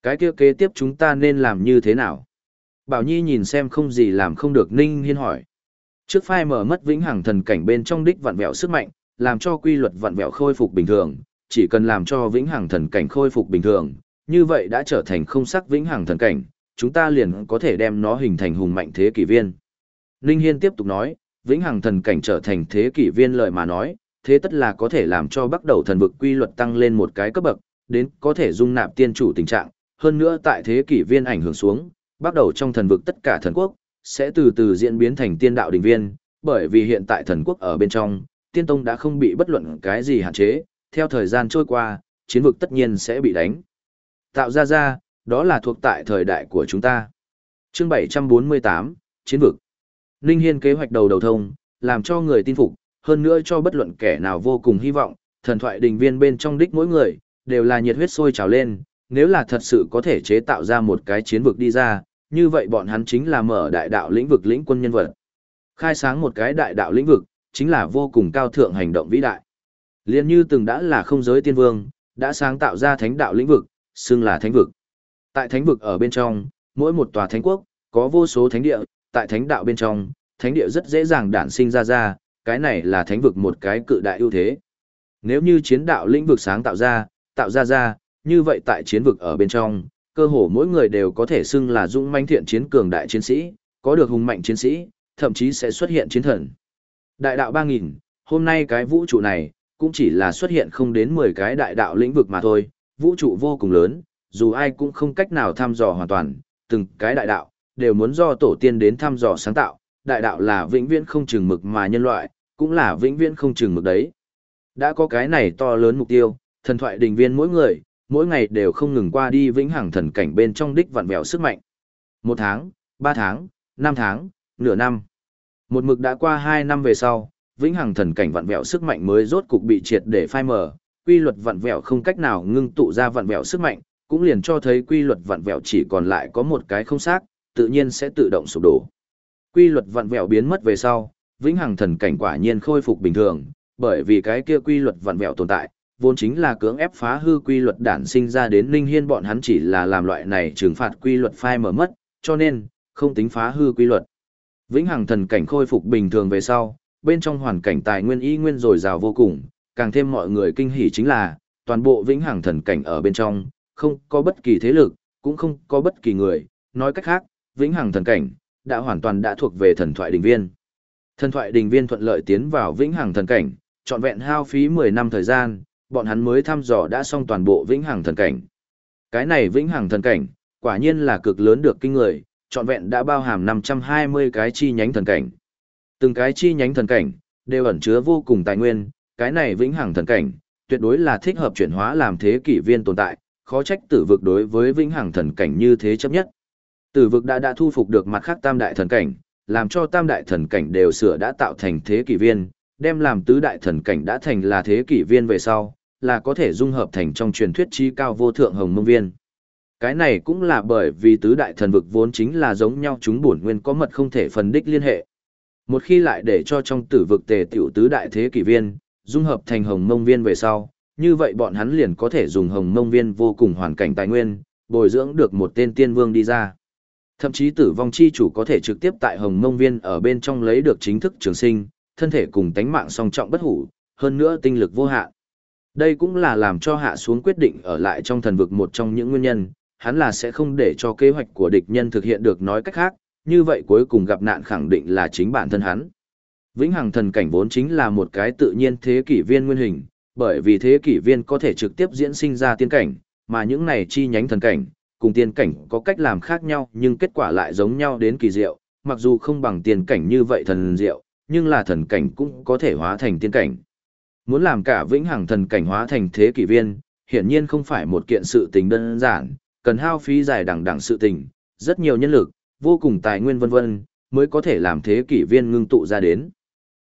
Cái kia kế tiếp chúng ta nên làm như thế nào? Bảo Nhi nhìn xem không gì làm không được Ninh Hiên hỏi. Trước phai mở mất vĩnh hằng thần cảnh bên trong đích vặn vẹo sức mạnh, làm cho quy luật vặn vẹo khôi phục bình thường, chỉ cần làm cho vĩnh hằng thần cảnh khôi phục bình thường, như vậy đã trở thành không sắc vĩnh hằng thần cảnh, chúng ta liền có thể đem nó hình thành hùng mạnh thế kỷ viên. Ninh Hiên tiếp tục nói, vĩnh hằng thần cảnh trở thành thế kỷ viên lời mà nói, thế tất là có thể làm cho bắt đầu thần vực quy luật tăng lên một cái cấp bậc, đến có thể dung nạp tiên chủ tình trạng, hơn nữa tại thế kỷ viên ảnh hưởng xuống, bắt đầu trong thần vực tất cả thần quốc, sẽ từ từ diễn biến thành tiên đạo đỉnh viên, bởi vì hiện tại thần quốc ở bên trong, tiên tông đã không bị bất luận cái gì hạn chế, theo thời gian trôi qua, chiến vực tất nhiên sẽ bị đánh. Tạo ra ra, đó là thuộc tại thời đại của chúng ta. Chương 748, Chiến vực. Ninh Hiên kế hoạch đầu đầu thông, làm cho người tin phục, hơn nữa cho bất luận kẻ nào vô cùng hy vọng, thần thoại đình viên bên trong đích mỗi người, đều là nhiệt huyết sôi trào lên, nếu là thật sự có thể chế tạo ra một cái chiến vực đi ra, như vậy bọn hắn chính là mở đại đạo lĩnh vực lĩnh quân nhân vật. Khai sáng một cái đại đạo lĩnh vực, chính là vô cùng cao thượng hành động vĩ đại. Liên như từng đã là không giới tiên vương, đã sáng tạo ra thánh đạo lĩnh vực, xưng là thánh vực. Tại thánh vực ở bên trong, mỗi một tòa thánh quốc, có vô số thánh địa, tại thánh đạo bên trong, thánh địa rất dễ dàng đản sinh ra ra, cái này là thánh vực một cái cự đại ưu thế. Nếu như chiến đạo lĩnh vực sáng tạo ra, tạo ra ra, như vậy tại chiến vực ở bên trong, cơ hồ mỗi người đều có thể xưng là dũng manh thiện chiến cường đại chiến sĩ, có được hùng mạnh chiến sĩ, thậm chí sẽ xuất hiện chiến thần. Đại đạo 3000, hôm nay cái vũ trụ này, cũng chỉ là xuất hiện không đến 10 cái đại đạo lĩnh vực mà thôi, vũ trụ vô cùng lớn, dù ai cũng không cách nào thăm dò hoàn toàn, từng cái đại đạo, đều muốn do tổ tiên đến thăm dò sáng tạo, đại đạo là vĩnh viễn không chừng mực mà nhân loại, cũng là vĩnh viễn không chừng mực đấy. Đã có cái này to lớn mục tiêu, thần thoại đình viên mỗi người, mỗi ngày đều không ngừng qua đi vĩnh hằng thần cảnh bên trong đích vặn vẹo sức mạnh. Một tháng, ba tháng, năm tháng, nửa năm. Một mực đã qua hai năm về sau, vĩnh hằng thần cảnh vặn vẹo sức mạnh mới rốt cục bị triệt để phai mờ. quy luật vặn vẹo không cách nào ngưng tụ ra vặn vẹo sức mạnh, cũng liền cho thấy quy luật vặn vẹo chỉ còn lại có một cái không xác, tự nhiên sẽ tự động sụp đổ. Quy luật vặn vẹo biến mất về sau, vĩnh hằng thần cảnh quả nhiên khôi phục bình thường, bởi vì cái kia quy luật vặn vẹo tồn tại, vốn chính là cưỡng ép phá hư quy luật đản sinh ra đến linh hiên bọn hắn chỉ là làm loại này trừng phạt quy luật phai mở mất, cho nên, không tính phá hư quy luật. Vĩnh hằng thần cảnh khôi phục bình thường về sau, bên trong hoàn cảnh tài nguyên y nguyên dồi dào vô cùng, càng thêm mọi người kinh hỉ chính là, toàn bộ vĩnh hằng thần cảnh ở bên trong, không có bất kỳ thế lực, cũng không có bất kỳ người, nói cách khác, vĩnh hằng thần cảnh, đã hoàn toàn đã thuộc về thần thoại đình viên. Thần thoại đình viên thuận lợi tiến vào vĩnh hằng thần cảnh, trọn vẹn hao phí 10 năm thời gian, bọn hắn mới thăm dò đã xong toàn bộ vĩnh hằng thần cảnh. Cái này vĩnh hằng thần cảnh, quả nhiên là cực lớn được kinh người, trọn vẹn đã bao hàm 520 cái chi nhánh thần cảnh. Từng cái chi nhánh thần cảnh, đều ẩn chứa vô cùng tài nguyên, cái này vĩnh hằng thần cảnh, tuyệt đối là thích hợp chuyển hóa làm thế kỷ viên tồn tại, khó trách tử vực đối với vĩnh hằng thần cảnh như thế chấp nhất. Tử vực đã đã thu phục được mặt khác tam đại thần cảnh, làm cho tam đại thần cảnh đều sửa đã tạo thành thế kỷ viên, đem làm tứ đại thần cảnh đã thành là thế kỷ viên về sau, là có thể dung hợp thành trong truyền thuyết trí cao vô thượng hồng mông viên. Cái này cũng là bởi vì tứ đại thần vực vốn chính là giống nhau chúng bổn nguyên có mật không thể phân đích liên hệ. Một khi lại để cho trong tử vực tề tiểu tứ đại thế kỷ viên, dung hợp thành hồng mông viên về sau, như vậy bọn hắn liền có thể dùng hồng mông viên vô cùng hoàn cảnh tài nguyên, bồi dưỡng được một tên tiên vương đi ra. Thậm chí tử vong chi chủ có thể trực tiếp tại hồng mông viên ở bên trong lấy được chính thức trường sinh, thân thể cùng tánh mạng song trọng bất hủ, hơn nữa tinh lực vô hạn. Đây cũng là làm cho hạ xuống quyết định ở lại trong thần vực một trong những nguyên nhân, hắn là sẽ không để cho kế hoạch của địch nhân thực hiện được nói cách khác, như vậy cuối cùng gặp nạn khẳng định là chính bản thân hắn. Vĩnh hằng thần cảnh vốn chính là một cái tự nhiên thế kỷ viên nguyên hình, bởi vì thế kỷ viên có thể trực tiếp diễn sinh ra tiên cảnh, mà những này chi nhánh thần cảnh, cùng tiên cảnh có cách làm khác nhau nhưng kết quả lại giống nhau đến kỳ diệu, mặc dù không bằng tiên cảnh như vậy thần diệu, nhưng là thần cảnh cũng có thể hóa thành tiên cảnh. Muốn làm cả vĩnh hằng thần cảnh hóa thành thế kỷ viên, hiển nhiên không phải một kiện sự tình đơn giản, cần hao phí dài đằng đằng sự tình, rất nhiều nhân lực, vô cùng tài nguyên vân vân, mới có thể làm thế kỷ viên ngưng tụ ra đến.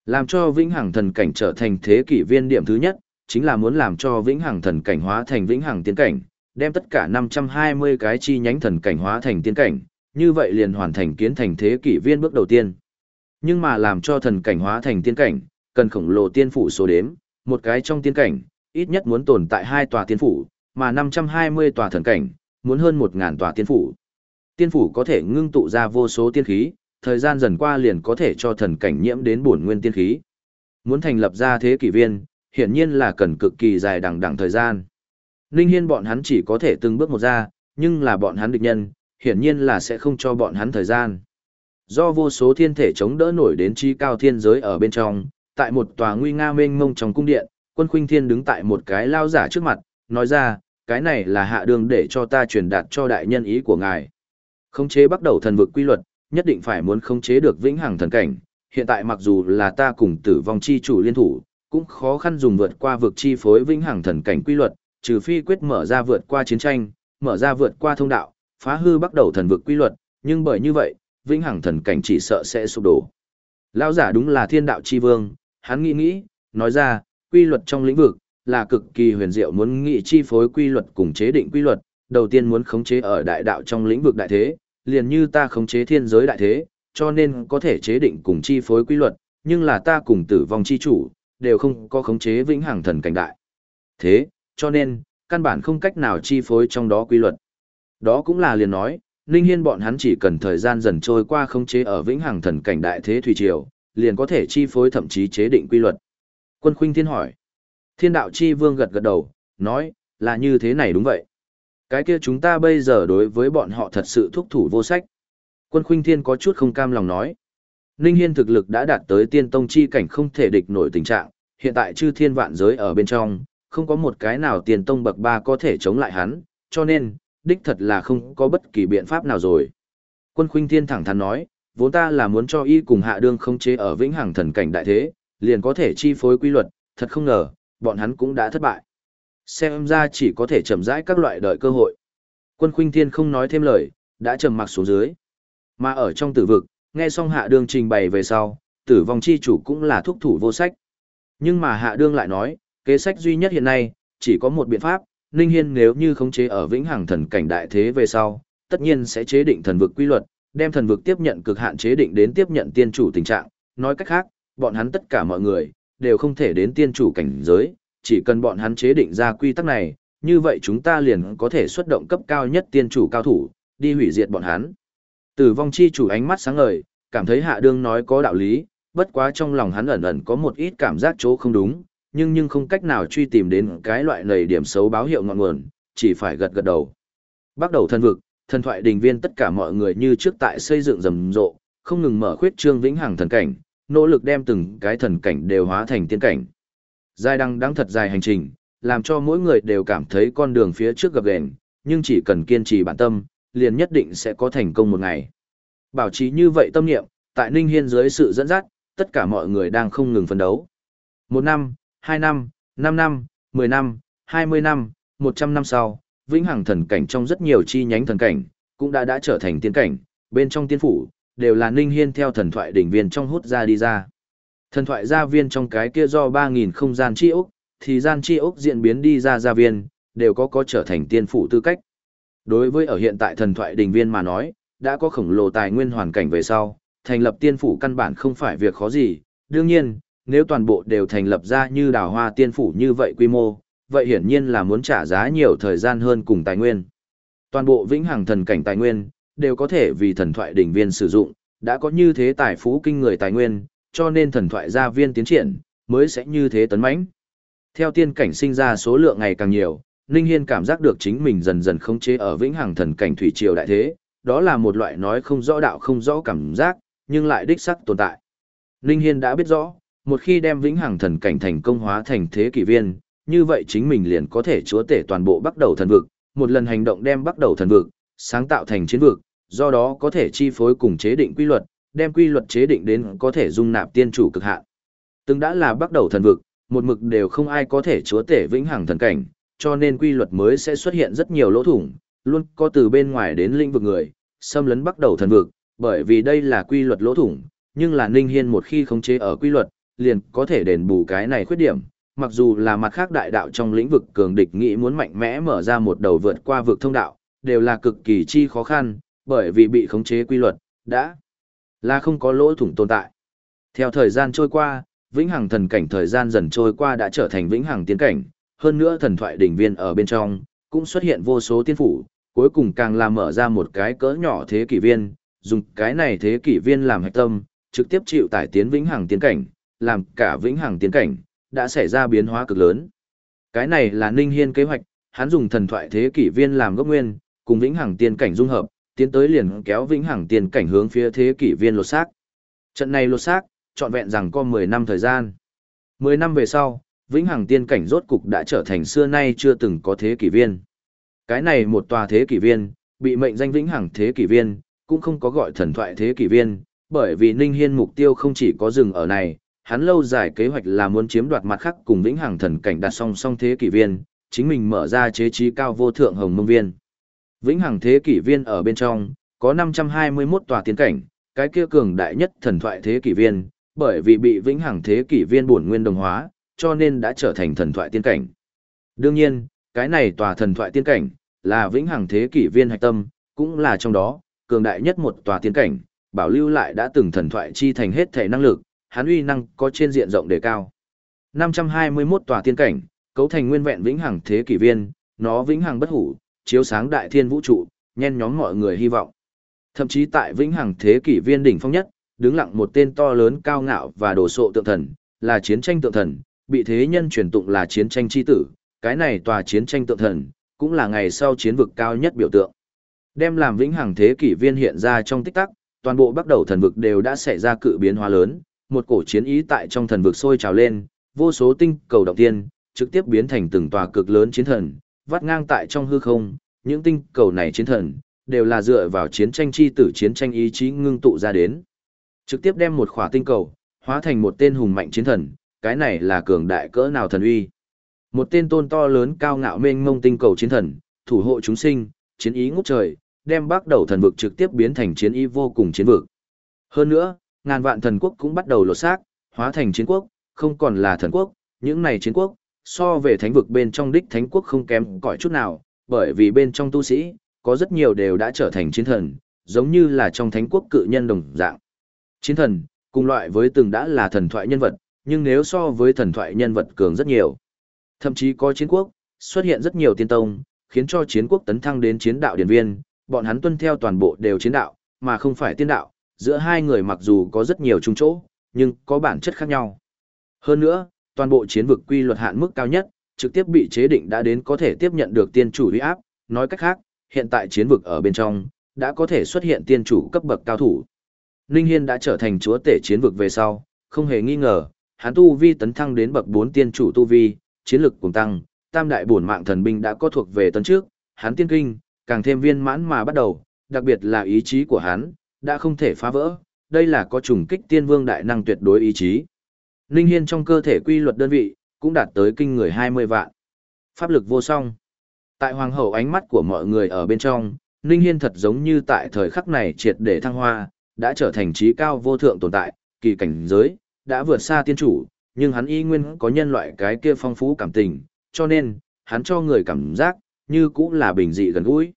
Làm cho vĩnh hằng thần cảnh trở thành thế kỷ viên điểm thứ nhất, chính là muốn làm cho vĩnh hằng thần cảnh hóa thành vĩnh hằng tiên cảnh, đem tất cả 520 cái chi nhánh thần cảnh hóa thành tiên cảnh, như vậy liền hoàn thành kiến thành thế kỷ viên bước đầu tiên. Nhưng mà làm cho thần cảnh hóa thành tiên cảnh, cần khổng lồ tiên phủ số đếm, một cái trong tiên cảnh, ít nhất muốn tồn tại hai tòa tiên phủ, mà 520 tòa thần cảnh, muốn hơn 1000 tòa tiên phủ. Tiên phủ có thể ngưng tụ ra vô số tiên khí, thời gian dần qua liền có thể cho thần cảnh nhiễm đến bổn nguyên tiên khí. Muốn thành lập ra thế kỷ viên, hiển nhiên là cần cực kỳ dài đằng đằng thời gian. Ninh Hiên bọn hắn chỉ có thể từng bước một ra, nhưng là bọn hắn địch nhân, hiển nhiên là sẽ không cho bọn hắn thời gian. Do vô số thiên thể chống đỡ nổi đến chi cao thiên giới ở bên trong, tại một tòa nguy nga mênh mông trong cung điện, quân khuynh thiên đứng tại một cái lao giả trước mặt, nói ra, cái này là hạ đường để cho ta truyền đạt cho đại nhân ý của ngài. Khống chế bắt đầu thần vực quy luật, nhất định phải muốn khống chế được vĩnh hằng thần cảnh. Hiện tại mặc dù là ta cùng tử vong chi chủ liên thủ, cũng khó khăn dùng vượt qua vực chi phối vĩnh hằng thần cảnh quy luật, trừ phi quyết mở ra vượt qua chiến tranh, mở ra vượt qua thông đạo, phá hư bắt đầu thần vực quy luật, nhưng bởi như vậy, vĩnh hằng thần cảnh chỉ sợ sẽ sụp đổ. Lão giả đúng là thiên đạo chi vương, hắn nghĩ nghĩ, nói ra, quy luật trong lĩnh vực là cực kỳ huyền diệu muốn nghị chi phối quy luật cùng chế định quy luật, đầu tiên muốn khống chế ở đại đạo trong lĩnh vực đại thế, liền như ta khống chế thiên giới đại thế, cho nên có thể chế định cùng chi phối quy luật, nhưng là ta cùng tử vong chi chủ, đều không có khống chế vĩnh hằng thần cảnh đại. Thế, cho nên, căn bản không cách nào chi phối trong đó quy luật. Đó cũng là liền nói, Ninh Hiên bọn hắn chỉ cần thời gian dần trôi qua khống chế ở vĩnh hằng thần cảnh đại thế thủy triều, liền có thể chi phối thậm chí chế định quy luật. Quân Khuynh Thiên hỏi. Thiên đạo chi vương gật gật đầu, nói, là như thế này đúng vậy. Cái kia chúng ta bây giờ đối với bọn họ thật sự thúc thủ vô sách. Quân Khuynh Thiên có chút không cam lòng nói. Ninh Hiên thực lực đã đạt tới tiên tông chi cảnh không thể địch nổi tình trạng, hiện tại chư thiên vạn giới ở bên trong, không có một cái nào tiền tông bậc ba có thể chống lại hắn, cho nên, đích thật là không có bất kỳ biện pháp nào rồi. Quân Khuynh Thiên thẳng thắn nói, vốn ta là muốn cho y cùng hạ đương không chế ở vĩnh hằng thần cảnh đại thế, liền có thể chi phối quy luật, thật không ngờ, bọn hắn cũng đã thất bại. Xem ra chỉ có thể chậm rãi các loại đợi cơ hội. Quân Khuynh Thiên không nói thêm lời, đã trầm mặc xuống dưới. Mà ở trong tử vực, nghe xong hạ đương trình bày về sau, tử vong chi chủ cũng là thúc thủ vô sách. Nhưng mà hạ đương lại nói, kế sách duy nhất hiện nay, chỉ có một biện pháp, Ninh Hiên nếu như khống chế ở vĩnh hằng thần cảnh đại thế về sau, tất nhiên sẽ chế định thần vực quy luật, đem thần vực tiếp nhận cực hạn chế định đến tiếp nhận tiên chủ tình trạng, nói cách khác, bọn hắn tất cả mọi người đều không thể đến tiên chủ cảnh giới, chỉ cần bọn hắn chế định ra quy tắc này, như vậy chúng ta liền có thể xuất động cấp cao nhất tiên chủ cao thủ, đi hủy diệt bọn hắn. Tử vong chi chủ ánh mắt sáng ngời, cảm thấy hạ đương nói có đạo lý, bất quá trong lòng hắn ẩn ẩn có một ít cảm giác chỗ không đúng, nhưng nhưng không cách nào truy tìm đến cái loại lầy điểm xấu báo hiệu ngọn nguồn, chỉ phải gật gật đầu. Bắt đầu thân vực, thần thoại đình viên tất cả mọi người như trước tại xây dựng rầm rộ, không ngừng mở khuyết trương vĩnh hằng thần cảnh, nỗ lực đem từng cái thần cảnh đều hóa thành tiên cảnh. Dài đăng đang thật dài hành trình, làm cho mỗi người đều cảm thấy con đường phía trước gập ghềnh, nhưng chỉ cần kiên trì bản tâm, liền nhất định sẽ có thành công một ngày. Bảo trì như vậy tâm niệm, tại Ninh Hiên dưới sự dẫn dắt, tất cả mọi người đang không ngừng phấn đấu. Một năm, hai năm, năm năm, mười năm, hai mươi năm, một trăm năm sau, vĩnh hằng thần cảnh trong rất nhiều chi nhánh thần cảnh, cũng đã đã trở thành tiên cảnh, bên trong tiên phủ, đều là Ninh Hiên theo thần thoại đỉnh viên trong hút ra đi ra. Thần thoại gia viên trong cái kia do 3.000 không gian chi ốc, thì gian chi ốc diễn biến đi ra gia viên, đều có có trở thành tiên phủ tư cách. Đối với ở hiện tại thần thoại đỉnh viên mà nói, đã có khổng lồ tài nguyên hoàn cảnh về sau, thành lập tiên phủ căn bản không phải việc khó gì. Đương nhiên, nếu toàn bộ đều thành lập ra như đào hoa tiên phủ như vậy quy mô, vậy hiển nhiên là muốn trả giá nhiều thời gian hơn cùng tài nguyên. Toàn bộ vĩnh hằng thần cảnh tài nguyên, đều có thể vì thần thoại đỉnh viên sử dụng, đã có như thế tài phú kinh người tài nguyên, cho nên thần thoại gia viên tiến triển, mới sẽ như thế tấn mãnh. Theo tiên cảnh sinh ra số lượng ngày càng nhiều, Ninh Hiên cảm giác được chính mình dần dần khống chế ở vĩnh hằng thần cảnh thủy triều đại thế, đó là một loại nói không rõ đạo không rõ cảm giác, nhưng lại đích xác tồn tại. Ninh Hiên đã biết rõ, một khi đem vĩnh hằng thần cảnh thành công hóa thành thế kỷ viên, như vậy chính mình liền có thể chúa tể toàn bộ bắt đầu thần vực, một lần hành động đem bắt đầu thần vực, sáng tạo thành chiến vực, do đó có thể chi phối cùng chế định quy luật, đem quy luật chế định đến có thể dung nạp tiên chủ cực hạn. Từng đã là bắt đầu thần vực, một mực đều không ai có thể chúa tể vĩnh hằng thần cảnh, cho nên quy luật mới sẽ xuất hiện rất nhiều lỗ thủng, luôn có từ bên ngoài đến lĩnh vực người, xâm lấn bắt đầu thần vực, bởi vì đây là quy luật lỗ thủng, nhưng là Ninh Hiên một khi khống chế ở quy luật, liền có thể đền bù cái này khuyết điểm, mặc dù là mặt khác đại đạo trong lĩnh vực cường địch nghĩ muốn mạnh mẽ mở ra một đầu vượt qua vực thông đạo, đều là cực kỳ chi khó khăn, bởi vì bị khống chế quy luật, đã là không có lỗ thủng tồn tại. Theo thời gian trôi qua, vĩnh hằng thần cảnh thời gian dần trôi qua đã trở thành vĩnh hằng tiến cảnh, hơn nữa thần thoại đỉnh viên ở bên trong, cũng xuất hiện vô số tiên phủ, cuối cùng càng làm mở ra một cái cỡ nhỏ thế kỷ viên, dùng cái này thế kỷ viên làm hạch tâm, trực tiếp chịu tải tiến vĩnh hằng tiến cảnh, làm cả vĩnh hằng tiến cảnh, đã xảy ra biến hóa cực lớn. Cái này là Ninh Hiên kế hoạch, hắn dùng thần thoại thế kỷ viên làm gốc nguyên, cùng vĩnh hằng tiên cảnh dung hợp, tiến tới liền kéo vĩnh hằng tiên cảnh hướng phía thế kỷ viên lột xác. Trận này lột xác, trọn vẹn rằng có 10 năm thời gian. 10 năm về sau, vĩnh hằng tiên cảnh rốt cục đã trở thành xưa nay chưa từng có thế kỷ viên. Cái này một tòa thế kỷ viên, bị mệnh danh vĩnh hằng thế kỷ viên, cũng không có gọi thần thoại thế kỷ viên, bởi vì Ninh Hiên mục tiêu không chỉ có dừng ở này, hắn lâu dài kế hoạch là muốn chiếm đoạt mặt khác cùng vĩnh hằng thần cảnh đặt song song thế kỷ viên, chính mình mở ra chế trí cao vô thượng hồng mông viên. Vĩnh hằng thế kỷ viên ở bên trong, có 521 tòa tiến cảnh, cái kia cường đại nhất thần thoại thế kỷ viên, bởi vì bị vĩnh hằng thế kỷ viên bổn nguyên đồng hóa, cho nên đã trở thành thần thoại tiên cảnh. Đương nhiên, cái này tòa thần thoại tiên cảnh, là vĩnh hằng thế kỷ viên hạch tâm, cũng là trong đó, cường đại nhất một tòa tiên cảnh, bảo lưu lại đã từng thần thoại chi thành hết thể năng lực, hắn uy năng có trên diện rộng đề cao. 521 tòa tiên cảnh, cấu thành nguyên vẹn vĩnh hằng thế kỷ viên, nó vĩnh hằng bất hủ, chiếu sáng đại thiên vũ trụ, nhen nhóm mọi người hy vọng. Thậm chí tại vĩnh hằng thế kỷ viên đỉnh phong nhất, đứng lặng một tên to lớn cao ngạo và đồ sộ tượng thần, là chiến tranh tượng thần, bị thế nhân truyền tụng là chiến tranh chi tử, cái này tòa chiến tranh tượng thần, cũng là ngày sau chiến vực cao nhất biểu tượng. Đem làm vĩnh hằng thế kỷ viên hiện ra trong tích tắc, toàn bộ bắt đầu thần vực đều đã xảy ra cự biến hóa lớn, một cổ chiến ý tại trong thần vực sôi trào lên, vô số tinh cầu động tiên, trực tiếp biến thành từng tòa cực lớn chiến thần, vắt ngang tại trong hư không, những tinh cầu này chiến thần, đều là dựa vào chiến tranh chi tử chiến tranh ý chí ngưng tụ ra đến. Trực tiếp đem một khỏa tinh cầu, hóa thành một tên hùng mạnh chiến thần, cái này là cường đại cỡ nào thần uy. Một tên tôn to lớn cao ngạo mênh mông tinh cầu chiến thần, thủ hộ chúng sinh, chiến ý ngút trời, đem bắt đầu thần vực trực tiếp biến thành chiến ý vô cùng chiến vực. Hơn nữa, ngàn vạn thần quốc cũng bắt đầu lột xác, hóa thành chiến quốc, không còn là thần quốc, những này chiến quốc, so về thánh vực bên trong đích thánh quốc không kém cỏi chút nào, bởi vì bên trong tu sĩ, có rất nhiều đều đã trở thành chiến thần, giống như là trong thánh quốc cự nhân đồng dạng. Chiến thần, cùng loại với từng đã là thần thoại nhân vật, nhưng nếu so với thần thoại nhân vật cường rất nhiều. Thậm chí có chiến quốc, xuất hiện rất nhiều tiên tông, khiến cho chiến quốc tấn thăng đến chiến đạo điển viên, bọn hắn tuân theo toàn bộ đều chiến đạo, mà không phải tiên đạo, giữa hai người mặc dù có rất nhiều chung chỗ, nhưng có bản chất khác nhau. Hơn nữa, toàn bộ chiến vực quy luật hạn mức cao nhất, trực tiếp bị chế định đã đến có thể tiếp nhận được tiên chủ uy áp, nói cách khác, hiện tại chiến vực ở bên trong, đã có thể xuất hiện tiên chủ cấp bậc cao thủ. Ninh Hiên đã trở thành chúa tể chiến vực về sau, không hề nghi ngờ, hắn tu vi tấn thăng đến bậc 4 tiên chủ tu vi, chiến lực cùng tăng, tam đại bổn mạng thần binh đã có thuộc về tấn trước, hắn tiên kinh, càng thêm viên mãn mà bắt đầu, đặc biệt là ý chí của hắn, đã không thể phá vỡ, đây là có trùng kích tiên vương đại năng tuyệt đối ý chí. Linh Hiên trong cơ thể quy luật đơn vị, cũng đạt tới kinh người 20 vạn. Pháp lực vô song. Tại hoàng hậu ánh mắt của mọi người ở bên trong, linh Hiên thật giống như tại thời khắc này triệt để thăng hoa, đã trở thành trí cao vô thượng tồn tại, kỳ cảnh giới, đã vượt xa tiên chủ, nhưng hắn y nguyên có nhân loại cái kia phong phú cảm tình, cho nên, hắn cho người cảm giác, như cũng là bình dị gần gũi.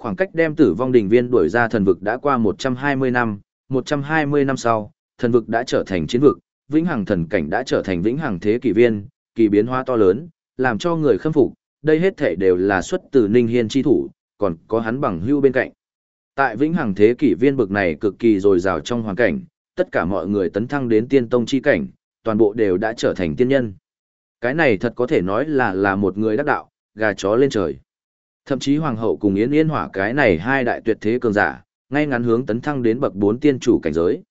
Khoảng cách đem tử vong đình viên đuổi ra thần vực đã qua 120 năm, 120 năm sau, thần vực đã trở thành chiến vực, vĩnh hằng thần cảnh đã trở thành vĩnh hằng thế kỷ viên, kỳ biến hóa to lớn, làm cho người khâm phục, đây hết thể đều là xuất từ Ninh Hiên chi thủ, còn có hắn bằng hưu bên cạnh. Tại vĩnh hằng thế kỷ viên bực này cực kỳ dồi dào trong hoàn cảnh, tất cả mọi người tấn thăng đến tiên tông chi cảnh, toàn bộ đều đã trở thành tiên nhân. Cái này thật có thể nói là là một người đắc đạo, gà chó lên trời. Thậm chí hoàng hậu cùng Yến Yên Hỏa cái này hai đại tuyệt thế cường giả, ngay ngắn hướng tấn thăng đến bậc 4 tiên chủ cảnh giới.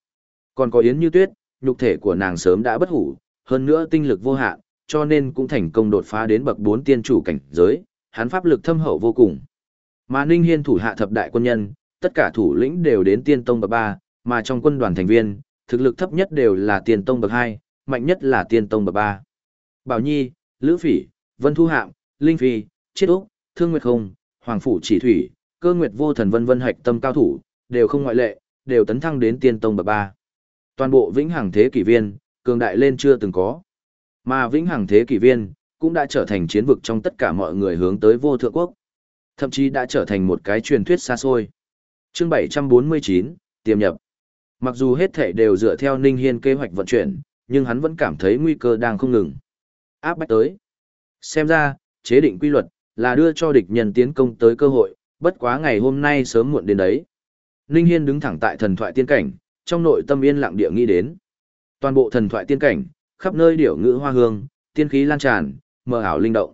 Còn có Yến Như Tuyết, nhục thể của nàng sớm đã bất hủ, hơn nữa tinh lực vô hạn, cho nên cũng thành công đột phá đến bậc 4 tiên chủ cảnh giới, hắn pháp lực thâm hậu vô cùng. Mà Ninh Hiên thủ hạ thập đại quân nhân, tất cả thủ lĩnh đều đến tiên tông bậc 3, mà trong quân đoàn thành viên, thực lực thấp nhất đều là tiên tông bậc 2, mạnh nhất là tiên tông bậc 3. Bảo Nhi, Lữ Phỉ, Vân Thu Hạm, Linh Phi, Chiết Úc, Thương Nguyệt Không, Hoàng Phủ Chỉ Thủy, Cơ Nguyệt Vô Thần vân vân hạch tâm cao thủ, đều không ngoại lệ, đều tấn thăng đến tiên tông bậc ba. Toàn bộ vĩnh hằng thế kỷ viên, cường đại lên chưa từng có. Mà vĩnh hằng thế kỷ viên, cũng đã trở thành chiến vực trong tất cả mọi người hướng tới vô thượng quốc. Thậm chí đã trở thành một cái truyền thuyết xa xôi. Chương 749, tiềm nhập. Mặc dù hết thảy đều dựa theo Ninh Hiên kế hoạch vận chuyển, nhưng hắn vẫn cảm thấy nguy cơ đang không ngừng. Áp bách tới. Xem ra, chế định quy luật, là đưa cho địch nhân tiến công tới cơ hội, bất quá ngày hôm nay sớm muộn đến đấy. Ninh Hiên đứng thẳng tại thần thoại tiên cảnh, trong nội tâm yên lặng địa nghĩ đến. Toàn bộ thần thoại tiên cảnh, khắp nơi điểu ngữ hoa hương, tiên khí lan tràn, mờ ảo linh động.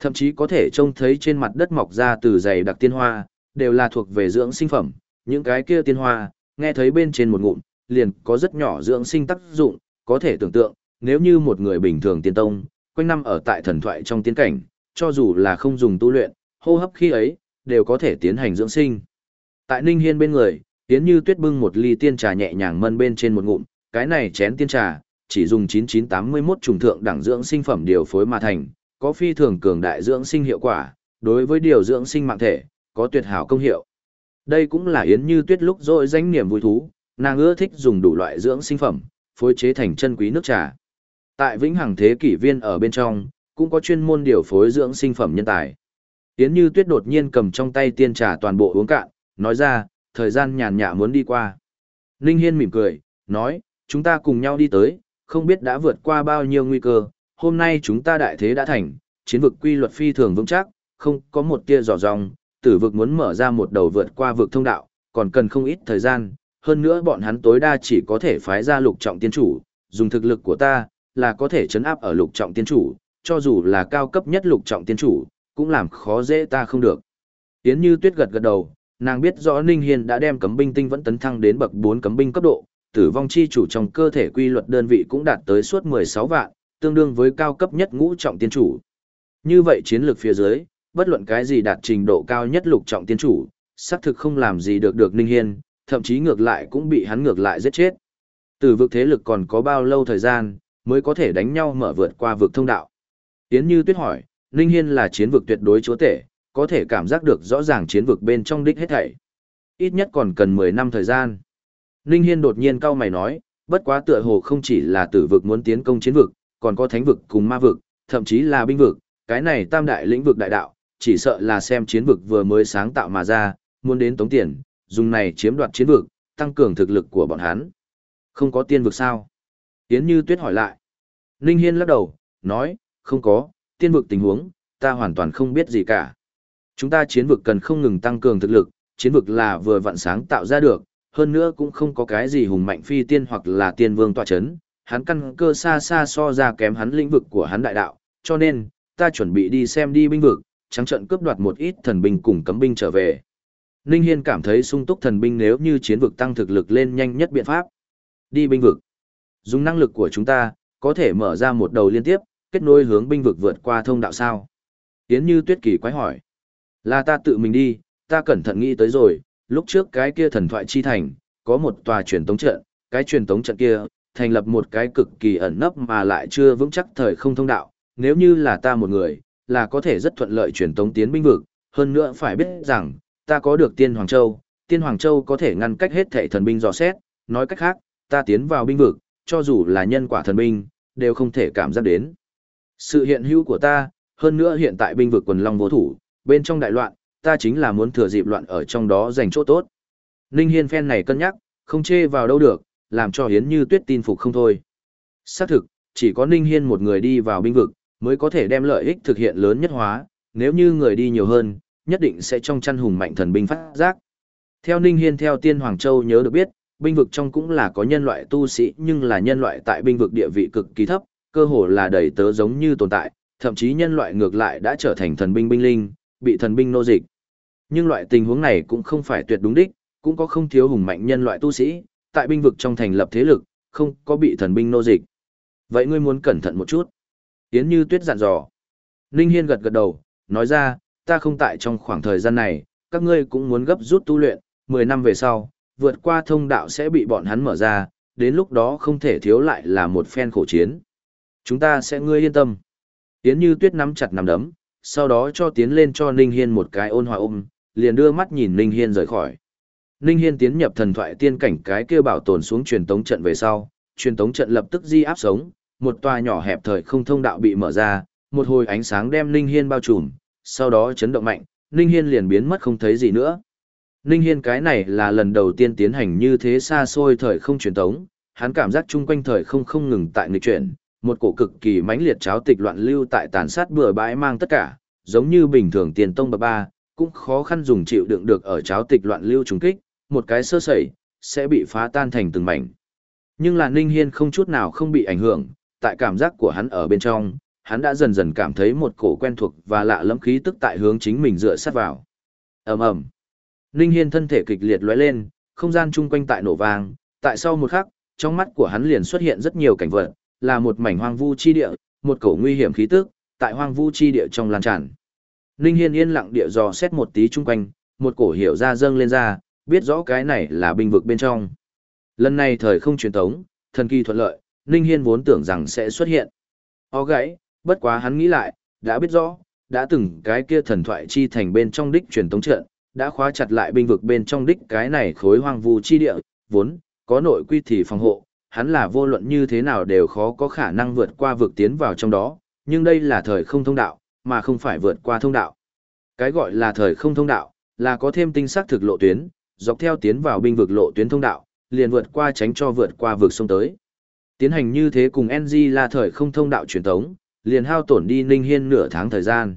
Thậm chí có thể trông thấy trên mặt đất mọc ra từ dày đặc tiên hoa, đều là thuộc về dưỡng sinh phẩm, những cái kia tiên hoa, nghe thấy bên trên một ngụm, liền có rất nhỏ dưỡng sinh tác dụng, có thể tưởng tượng, nếu như một người bình thường tiên tông, quanh năm ở tại thần thoại trong tiên cảnh, cho dù là không dùng tu luyện, hô hấp khi ấy, đều có thể tiến hành dưỡng sinh. Tại Ninh Hiên bên người, Tiến Như Tuyết bưng một ly tiên trà nhẹ nhàng mân bên trên một ngụm, cái này chén tiên trà, chỉ dùng 9981 trùng thượng đẳng dưỡng sinh phẩm điều phối mà thành, có phi thường cường đại dưỡng sinh hiệu quả, đối với điều dưỡng sinh mạng thể, có tuyệt hảo công hiệu. Đây cũng là Yến Như Tuyết lúc rồi danh niềm vui thú, nàng ưa thích dùng đủ loại dưỡng sinh phẩm, phối chế thành chân quý nước trà. Tại Vĩnh Hằng Thế Kỷ Viên ở bên trong, cũng có chuyên môn điều phối dưỡng sinh phẩm nhân tài. Yến Như Tuyết đột nhiên cầm trong tay tiên trà toàn bộ uống cạn, nói ra, thời gian nhàn nhã muốn đi qua. Ninh Hiên mỉm cười, nói, chúng ta cùng nhau đi tới, không biết đã vượt qua bao nhiêu nguy cơ, hôm nay chúng ta đại thế đã thành, chiến vực quy luật phi thường vững chắc, không có một tia dò dòng, tử vực muốn mở ra một đầu vượt qua vực thông đạo, còn cần không ít thời gian, hơn nữa bọn hắn tối đa chỉ có thể phái ra lục trọng tiên chủ, dùng thực lực của ta, là có thể chấn áp ở lục trọng tiên chủ, cho dù là cao cấp nhất lục trọng tiên chủ, cũng làm khó dễ ta không được. Yến Như Tuyết gật gật đầu, nàng biết rõ Ninh Hiên đã đem cấm binh tinh vẫn tấn thăng đến bậc 4 cấm binh cấp độ, tử vong chi chủ trong cơ thể quy luật đơn vị cũng đạt tới suốt 16 vạn, tương đương với cao cấp nhất ngũ trọng tiên chủ. Như vậy chiến lược phía dưới, bất luận cái gì đạt trình độ cao nhất lục trọng tiên chủ, xác thực không làm gì được được Ninh Hiên, thậm chí ngược lại cũng bị hắn ngược lại giết chết. Từ vực thế lực còn có bao lâu thời gian, mới có thể đánh nhau mở vượt qua vực thông đạo. Yến Như Tuyết hỏi, Ninh Hiên là chiến vực tuyệt đối chúa tể, có thể cảm giác được rõ ràng chiến vực bên trong đích hết thảy. Ít nhất còn cần 10 năm thời gian. Ninh Hiên đột nhiên cau mày nói, bất quá tựa hồ không chỉ là tử vực muốn tiến công chiến vực, còn có thánh vực cùng ma vực, thậm chí là binh vực, cái này tam đại lĩnh vực đại đạo, chỉ sợ là xem chiến vực vừa mới sáng tạo mà ra, muốn đến tống tiền, dùng này chiếm đoạt chiến vực, tăng cường thực lực của bọn hắn. Không có tiên vực sao? Yến Như Tuyết hỏi lại. Ninh Hiên lắc đầu, nói, không có, tiên vực tình huống, ta hoàn toàn không biết gì cả. Chúng ta chiến vực cần không ngừng tăng cường thực lực, chiến vực là vừa vặn sáng tạo ra được, hơn nữa cũng không có cái gì hùng mạnh phi tiên hoặc là tiên vương tọa chấn, hắn căn cơ xa xa so ra kém hắn lĩnh vực của hắn đại đạo, cho nên, ta chuẩn bị đi xem đi binh vực, trắng trận cướp đoạt một ít thần binh cùng cấm binh trở về. Ninh Hiên cảm thấy sung túc thần binh nếu như chiến vực tăng thực lực lên nhanh nhất biện pháp. Đi binh vực. Dùng năng lực của chúng ta, có thể mở ra một đầu liên tiếp, kết nối hướng binh vực vượt qua thông đạo sao. Yến Như Tuyết Kỳ quái hỏi. Là ta tự mình đi, ta cẩn thận nghĩ tới rồi, lúc trước cái kia thần thoại chi thành, có một tòa truyền tống trận, cái truyền tống trận kia, thành lập một cái cực kỳ ẩn nấp mà lại chưa vững chắc thời không thông đạo, nếu như là ta một người, là có thể rất thuận lợi truyền tống tiến binh vực, hơn nữa phải biết rằng, ta có được tiên Hoàng Châu, tiên Hoàng Châu có thể ngăn cách hết thảy thần binh dò xét, nói cách khác, ta tiến vào binh vực, cho dù là nhân quả thần binh, đều không thể cảm giác đến. Sự hiện hữu của ta, hơn nữa hiện tại binh vực quần long vô thủ, bên trong đại loạn, ta chính là muốn thừa dịp loạn ở trong đó giành chỗ tốt. Ninh Hiên phen này cân nhắc, không chê vào đâu được, làm cho Hiến Như Tuyết tin phục không thôi. Xác thực, chỉ có Ninh Hiên một người đi vào binh vực, mới có thể đem lợi ích thực hiện lớn nhất hóa, nếu như người đi nhiều hơn, nhất định sẽ trong chăn hùng mạnh thần binh phát giác. Theo Ninh Hiên theo Tiên Hoàng Châu nhớ được biết, binh vực trong cũng là có nhân loại tu sĩ nhưng là nhân loại tại binh vực địa vị cực kỳ thấp, cơ hồ là đầy tớ giống như tồn tại, thậm chí nhân loại ngược lại đã trở thành thần binh binh linh, bị thần binh nô dịch. Nhưng loại tình huống này cũng không phải tuyệt đúng đích, cũng có không thiếu hùng mạnh nhân loại tu sĩ, tại binh vực trong thành lập thế lực, không có bị thần binh nô dịch. Vậy ngươi muốn cẩn thận một chút. Yến Như Tuyết dặn dò. Ninh Hiên gật gật đầu, nói ra, ta không tại trong khoảng thời gian này, các ngươi cũng muốn gấp rút tu luyện, 10 năm về sau, vượt qua thông đạo sẽ bị bọn hắn mở ra, đến lúc đó không thể thiếu lại là một phen khổ chiến. Chúng ta sẽ ngươi yên tâm. Yến Như Tuyết nắm chặt nắm đấm, sau đó cho tiến lên cho Ninh Hiên một cái ôn hòa ôm, liền đưa mắt nhìn Ninh Hiên rời khỏi. Ninh Hiên tiến nhập thần thoại tiên cảnh cái kia bảo tồn xuống truyền tống trận về sau, truyền tống trận lập tức di áp sống, một tòa nhỏ hẹp thời không thông đạo bị mở ra, một hồi ánh sáng đem Ninh Hiên bao trùm, sau đó chấn động mạnh, Ninh Hiên liền biến mất không thấy gì nữa. Ninh Hiên cái này là lần đầu tiên tiến hành như thế xa xôi thời không truyền tống, hắn cảm giác chung quanh thời không không ngừng tại nghịch chuyển, một cổ cực kỳ mãnh liệt cháo tịch loạn lưu tại tàn sát bừa bãi mang tất cả, giống như bình thường tiền tông bậc ba, cũng khó khăn dùng chịu đựng được ở cháo tịch loạn lưu trùng kích, một cái sơ sẩy, sẽ bị phá tan thành từng mảnh. Nhưng là Ninh Hiên không chút nào không bị ảnh hưởng, tại cảm giác của hắn ở bên trong, hắn đã dần dần cảm thấy một cổ quen thuộc và lạ lẫm khí tức tại hướng chính mình dựa sát vào. ầm ầm, Ninh Hiên thân thể kịch liệt lóe lên, không gian chung quanh tại nổ vang, tại sau một khắc, trong mắt của hắn liền xuất hiện rất nhiều cảnh vật, là một mảnh hoang vu chi địa, một cổ nguy hiểm khí tức, tại hoang vu chi địa trong lan tràn. Ninh Hiên yên lặng địa dò xét một tí chung quanh, một cổ hiểu ra dâng lên ra, biết rõ cái này là binh vực bên trong. Lần này thời không truyền tống, thần kỳ thuận lợi, Ninh Hiên vốn tưởng rằng sẽ xuất hiện. Ó gãy, bất quá hắn nghĩ lại, đã biết rõ, đã từng cái kia thần thoại chi thành bên trong đích truyền tống trận, đã khóa chặt lại binh vực bên trong đích cái này khối hoang vu chi địa, vốn, có nội quy thì phòng hộ, hắn là vô luận như thế nào đều khó có khả năng vượt qua vực tiến vào trong đó, nhưng đây là thời không thông đạo, mà không phải vượt qua thông đạo. Cái gọi là thời không thông đạo, là có thêm tinh xác thực lộ tuyến, dọc theo tiến vào binh vực lộ tuyến thông đạo, liền vượt qua tránh cho vượt qua vực sông tới. Tiến hành như thế cùng NG là thời không thông đạo truyền tống, liền hao tổn đi Ninh Hiên nửa tháng thời gian.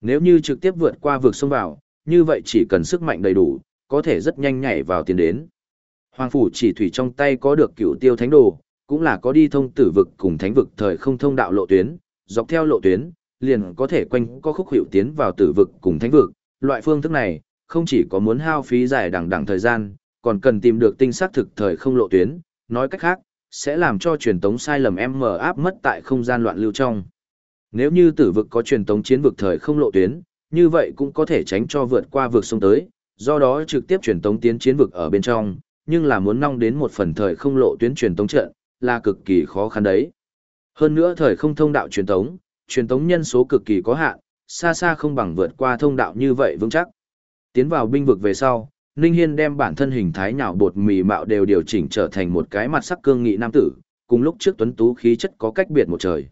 Nếu như trực tiếp vượt qua vực sông vào, như vậy chỉ cần sức mạnh đầy đủ, có thể rất nhanh nhảy vào tiến đến. Hoàng phủ chỉ thủy trong tay có được cửu tiêu thánh đồ, cũng là có đi thông tử vực cùng thánh vực thời không thông đạo lộ tuyến, dọc theo lộ tuyến, liền có thể quanh có khúc hiệu tiến vào tử vực cùng thánh vực. Loại phương thức này, không chỉ có muốn hao phí dài đằng đằng thời gian, còn cần tìm được tinh xác thực thời không lộ tuyến, nói cách khác, sẽ làm cho truyền tống sai lầm em mờ áp mất tại không gian loạn lưu trong. Nếu như tử vực có truyền tống chiến vực thời không lộ tuyến, như vậy cũng có thể tránh cho vượt qua vực sông tới, do đó trực tiếp truyền tống tiến chiến vực ở bên trong, nhưng là muốn nong đến một phần thời không lộ tuyến truyền tống trận, là cực kỳ khó khăn đấy. Hơn nữa thời không thông đạo truyền tống, truyền tống nhân số cực kỳ có hạn, xa xa không bằng vượt qua thông đạo như vậy vững chắc. Tiến vào binh vực về sau, Ninh Hiên đem bản thân hình thái nhào bột mì mạo đều điều chỉnh trở thành một cái mặt sắc cương nghị nam tử, cùng lúc trước tuấn tú khí chất có cách biệt một trời.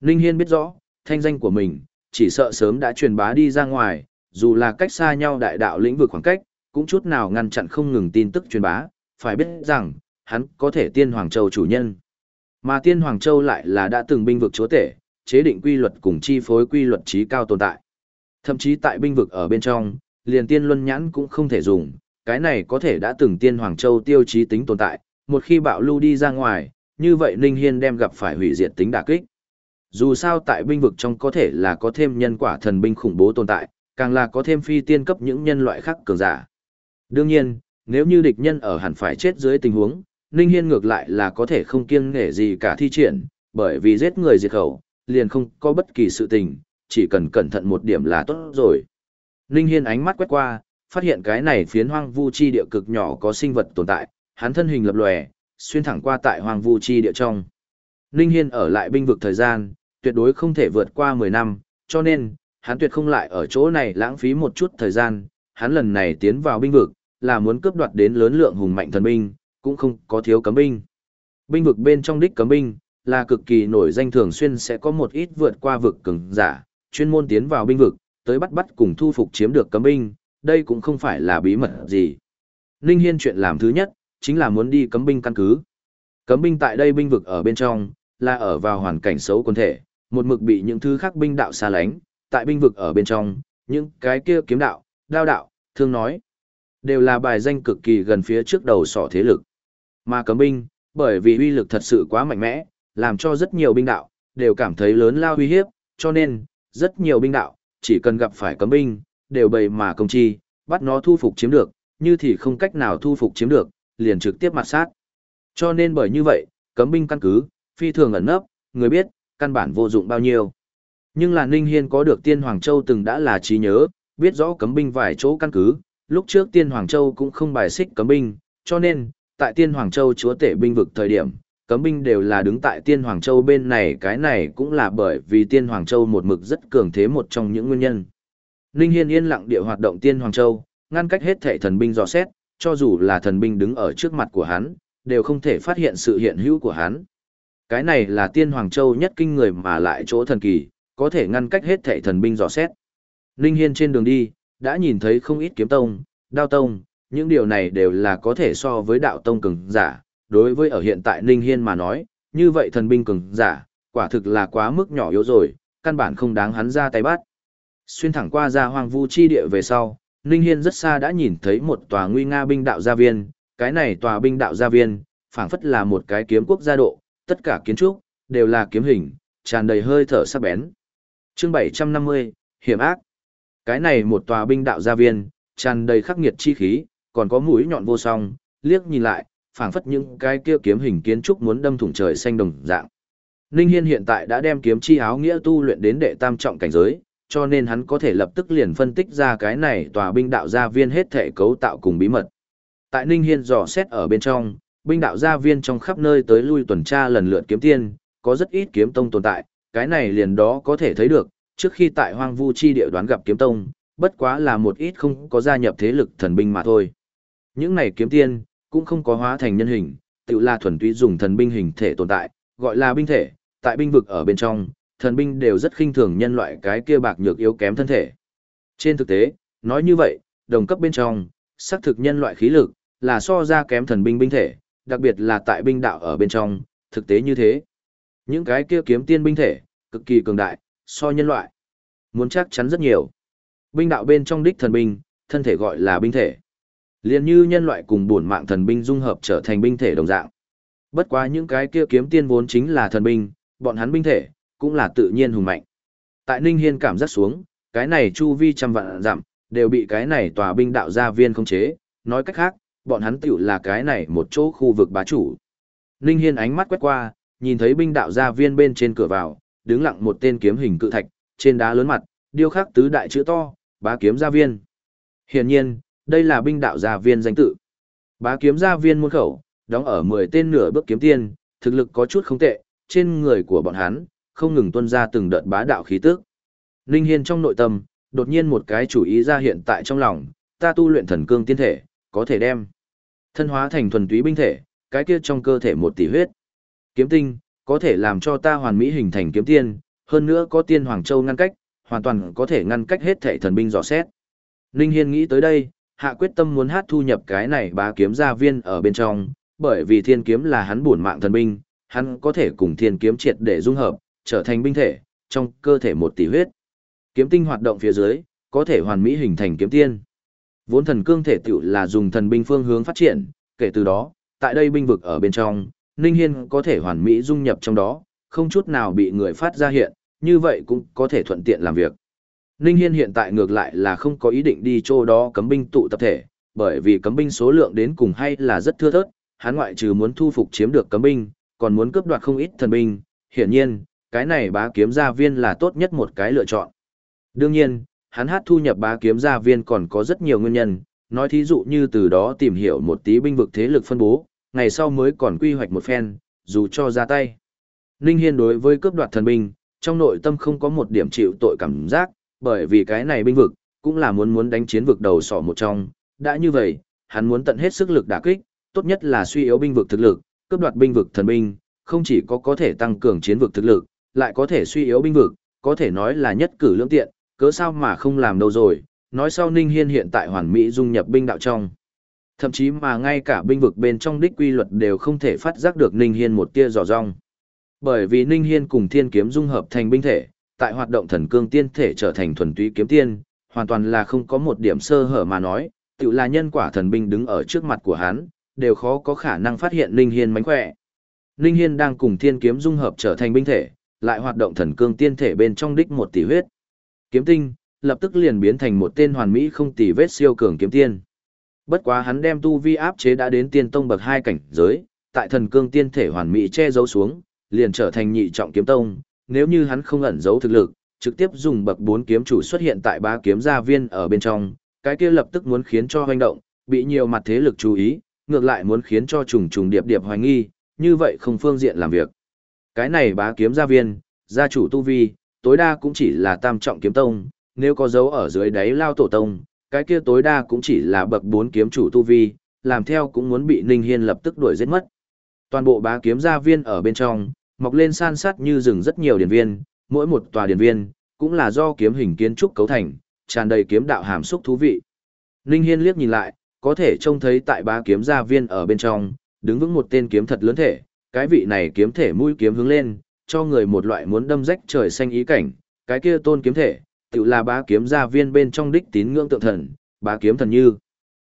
Ninh Hiên biết rõ, thanh danh của mình, chỉ sợ sớm đã truyền bá đi ra ngoài, dù là cách xa nhau đại đạo lĩnh vực khoảng cách, cũng chút nào ngăn chặn không ngừng tin tức truyền bá, phải biết rằng, hắn có thể tiên Hoàng Châu chủ nhân. Mà tiên Hoàng Châu lại là đã từng binh vực chúa tể, chế định quy luật cùng chi phối quy luật trí cao tồn tại. Thậm chí tại binh vực ở bên trong, liền tiên luân nhãn cũng không thể dùng, cái này có thể đã từng tiên Hoàng Châu tiêu chí tính tồn tại, một khi bạo lưu đi ra ngoài, như vậy Ninh Hiên đem gặp phải hủy diệt tính đả kích. Dù sao tại binh vực trong có thể là có thêm nhân quả thần binh khủng bố tồn tại, càng là có thêm phi tiên cấp những nhân loại khác cường giả. Đương nhiên, nếu như địch nhân ở hẳn phải chết dưới tình huống, Ninh Hiên ngược lại là có thể không kiêng nể gì cả thi triển, bởi vì giết người diệt khẩu, liền không có bất kỳ sự tình, chỉ cần cẩn thận một điểm là tốt rồi. Ninh Hiên ánh mắt quét qua, phát hiện cái này phiến hoang vu chi địa cực nhỏ có sinh vật tồn tại, hắn thân hình lập lòe, xuyên thẳng qua tại hoang vu chi địa trong. Ninh Hiên ở lại binh vực thời gian, tuyệt đối không thể vượt qua 10 năm, cho nên, hắn tuyệt không lại ở chỗ này lãng phí một chút thời gian, hắn lần này tiến vào binh vực, là muốn cướp đoạt đến lớn lượng hùng mạnh thần binh, cũng không có thiếu cấm binh. Binh vực bên trong đích cấm binh, là cực kỳ nổi danh thường xuyên sẽ có một ít vượt qua vực cường giả, chuyên môn tiến vào binh vực, tới bắt bắt cùng thu phục chiếm được cấm binh, đây cũng không phải là bí mật gì. Ninh Hiên chuyện làm thứ nhất, chính là muốn đi cấm binh căn cứ. Cấm binh tại đây binh vực ở bên trong, là ở vào hoàn cảnh xấu quân thể, một mực bị những thứ khác binh đạo xa lánh, tại binh vực ở bên trong, những cái kia kiếm đạo, đao đạo, thương nói, đều là bài danh cực kỳ gần phía trước đầu sỏ thế lực. Mà cấm binh, bởi vì uy lực thật sự quá mạnh mẽ, làm cho rất nhiều binh đạo, đều cảm thấy lớn lao uy hiếp, cho nên, rất nhiều binh đạo, chỉ cần gặp phải cấm binh, đều bày mà công chi, bắt nó thu phục chiếm được, như thì không cách nào thu phục chiếm được, liền trực tiếp mặt sát. Cho nên bởi như vậy, cấm binh căn cứ, phi thường ẩn nấp, người biết, căn bản vô dụng bao nhiêu. Nhưng là Ninh Hiên có được Tiên Hoàng Châu từng đã là trí nhớ, biết rõ cấm binh vài chỗ căn cứ, lúc trước Tiên Hoàng Châu cũng không bài xích cấm binh, cho nên, tại Tiên Hoàng Châu chúa tể binh vực thời điểm, cấm binh đều là đứng tại Tiên Hoàng Châu bên này cái này cũng là bởi vì Tiên Hoàng Châu một mực rất cường thế một trong những nguyên nhân. Ninh Hiên yên lặng địa hoạt động Tiên Hoàng Châu, ngăn cách hết thể thần binh dò xét, cho dù là thần binh đứng ở trước mặt của hắn, đều không thể phát hiện sự hiện hữu của hắn. Cái này là Tiên Hoàng Châu nhất kinh người mà lại chỗ thần kỳ, có thể ngăn cách hết thể thần binh dò xét. Ninh Hiên trên đường đi, đã nhìn thấy không ít kiếm tông, đao tông, những điều này đều là có thể so với đạo tông cường giả. Đối với ở hiện tại Ninh Hiên mà nói, như vậy thần binh cường giả, quả thực là quá mức nhỏ yếu rồi, căn bản không đáng hắn ra tay bắt. Xuyên thẳng qua ra hoang vu chi địa về sau, Ninh Hiên rất xa đã nhìn thấy một tòa nguy nga binh đạo gia viên, cái này tòa binh đạo gia viên, phảng phất là một cái kiếm quốc gia độ, tất cả kiến trúc, đều là kiếm hình, tràn đầy hơi thở sắc bén. Chương 750, Hiểm ác. Cái này một tòa binh đạo gia viên, tràn đầy khắc nghiệt chi khí, còn có mũi nhọn vô song, liếc nhìn lại, phảng phất những cái kia kiếm hình kiến trúc muốn đâm thủng trời xanh đồng dạng. Ninh Hiên hiện tại đã đem kiếm chi áo nghĩa tu luyện đến đệ tam trọng cảnh giới, cho nên hắn có thể lập tức liền phân tích ra cái này tòa binh đạo gia viên hết thể cấu tạo cùng bí mật. Tại Ninh Hiên dò xét ở bên trong, binh đạo gia viên trong khắp nơi tới lui tuần tra lần lượt kiếm tiên, có rất ít kiếm tông tồn tại, cái này liền đó có thể thấy được, trước khi tại hoang vu chi địa đoán gặp kiếm tông, bất quá là một ít không có gia nhập thế lực thần binh mà thôi. Những này kiếm tiên, cũng không có hóa thành nhân hình, tự là thuần túy dùng thần binh hình thể tồn tại, gọi là binh thể, tại binh vực ở bên trong, thần binh đều rất khinh thường nhân loại cái kia bạc nhược yếu kém thân thể. Trên thực tế, nói như vậy, đồng cấp bên trong, xác thực nhân loại khí lực, là so ra kém thần binh binh thể, đặc biệt là tại binh đạo ở bên trong, thực tế như thế. Những cái kia kiếm tiên binh thể, cực kỳ cường đại, so nhân loại. Muốn chắc chắn rất nhiều. Binh đạo bên trong đích thần binh, thân thể gọi là binh thể. liền như nhân loại cùng bổn mạng thần binh dung hợp trở thành binh thể đồng dạng. Bất quá những cái kia kiếm tiên vốn chính là thần binh, bọn hắn binh thể, cũng là tự nhiên hùng mạnh. Tại Ninh Hiên cảm giác xuống, cái này chu vi trăm vạn dặm, đều bị cái này tòa binh đạo gia viên khống chế, nói cách khác, bọn hắn tựu là cái này một chỗ khu vực bá chủ. Ninh Hiên ánh mắt quét qua, nhìn thấy binh đạo gia viên bên trên cửa vào, đứng lặng một tên kiếm hình cự thạch, trên đá lớn mặt, điêu khắc tứ đại chữ to, bá kiếm gia viên. Hiển nhiên, đây là binh đạo gia viên danh tự. Bá kiếm gia viên môn khẩu, đóng ở 10 tên nửa bước kiếm tiên, thực lực có chút không tệ, trên người của bọn hắn, không ngừng tuôn ra từng đợt bá đạo khí tức. linh Hiên trong nội tâm, đột nhiên một cái chủ ý ra hiện tại trong lòng, ta tu luyện thần cương tiên thể, có thể đem thân hóa thành thuần túy binh thể, cái kia trong cơ thể một tỷ huyết. Kiếm tinh, có thể làm cho ta hoàn mỹ hình thành kiếm tiên, hơn nữa có tiên hoàng châu ngăn cách, hoàn toàn có thể ngăn cách hết thể thần binh dò xét. Ninh Hiên nghĩ tới đây, hạ quyết tâm muốn hát thu nhập cái này bá kiếm gia viên ở bên trong, bởi vì thiên kiếm là hắn bổn mạng thần binh, hắn có thể cùng thiên kiếm triệt để dung hợp, trở thành binh thể, trong cơ thể một tỷ huyết. Kiếm tinh hoạt động phía dưới, có thể hoàn mỹ hình thành kiếm tiên. Vốn thần cương thể tiểu là dùng thần binh phương hướng phát triển, kể từ đó, tại đây binh vực ở bên trong, Ninh Hiên có thể hoàn mỹ dung nhập trong đó, không chút nào bị người phát ra hiện, như vậy cũng có thể thuận tiện làm việc. Ninh Hiên hiện tại ngược lại là không có ý định đi chỗ đó cấm binh tụ tập thể, bởi vì cấm binh số lượng đến cùng hay là rất thưa thớt, hắn ngoại trừ muốn thu phục chiếm được cấm binh, còn muốn cướp đoạt không ít thần binh, hiển nhiên, cái này bá kiếm gia viên là tốt nhất một cái lựa chọn. Đương nhiên, hắn hát thu nhập bá kiếm gia viên còn có rất nhiều nguyên nhân, nói thí dụ như từ đó tìm hiểu một tí binh vực thế lực phân bố, ngày sau mới còn quy hoạch một phen, dù cho ra tay. Ninh Hiên đối với cướp đoạt thần binh, trong nội tâm không có một điểm chịu tội cảm giác, bởi vì cái này binh vực, cũng là muốn muốn đánh chiến vực đầu sỏ một trong, đã như vậy, hắn muốn tận hết sức lực đả kích, tốt nhất là suy yếu binh vực thực lực, cướp đoạt binh vực thần binh, không chỉ có có thể tăng cường chiến vực thực lực, lại có thể suy yếu binh vực, có thể nói là nhất cử lưỡng tiện, cớ sao mà không làm đâu rồi, nói sau Ninh Hiên hiện tại hoàn mỹ dung nhập binh đạo trong. Thậm chí mà ngay cả binh vực bên trong đích quy luật đều không thể phát giác được Ninh Hiên một tia dò rong. Bởi vì Ninh Hiên cùng thiên kiếm dung hợp thành binh thể, tại hoạt động thần cương tiên thể trở thành thuần túy kiếm tiên, hoàn toàn là không có một điểm sơ hở mà nói, tự là nhân quả thần binh đứng ở trước mặt của hắn, đều khó có khả năng phát hiện Ninh Hiên mánh khỏe. Ninh Hiên đang cùng thiên kiếm dung hợp trở thành binh thể, lại hoạt động thần cương tiên thể bên trong đích một tỷ huyết. Kiếm tinh, lập tức liền biến thành một tên hoàn mỹ không tỷ vết siêu cường kiếm tiên. Bất quá hắn đem tu vi áp chế đã đến tiên tông bậc hai cảnh giới, tại thần cương tiên thể hoàn mỹ che giấu xuống, liền trở thành nhị trọng kiếm tông, nếu như hắn không ẩn giấu thực lực, trực tiếp dùng bậc bốn kiếm chủ xuất hiện tại ba kiếm gia viên ở bên trong, cái kia lập tức muốn khiến cho hoành động, bị nhiều mặt thế lực chú ý, ngược lại muốn khiến cho trùng trùng điệp điệp hoài nghi, như vậy không phương diện làm việc. Cái này bá kiếm gia viên, gia chủ tu vi, tối đa cũng chỉ là tam trọng kiếm tông, nếu có dấu ở dưới đáy lao tổ tông, cái kia tối đa cũng chỉ là bậc bốn kiếm chủ tu vi, làm theo cũng muốn bị Ninh Hiên lập tức đuổi giết mất. Toàn bộ bá kiếm gia viên ở bên trong, mọc lên san sát như rừng rất nhiều điển viên, mỗi một tòa điển viên, cũng là do kiếm hình kiến trúc cấu thành, tràn đầy kiếm đạo hàm xúc thú vị. Ninh Hiên liếc nhìn lại, có thể trông thấy tại bá kiếm gia viên ở bên trong, đứng vững một tên kiếm thật lớn thể, cái vị này kiếm thể mũi kiếm hướng lên, cho người một loại muốn đâm rách trời xanh ý cảnh, cái kia tôn kiếm thể, tự là bá kiếm gia viên bên trong đích tín ngưỡng tượng thần, bá kiếm thần như.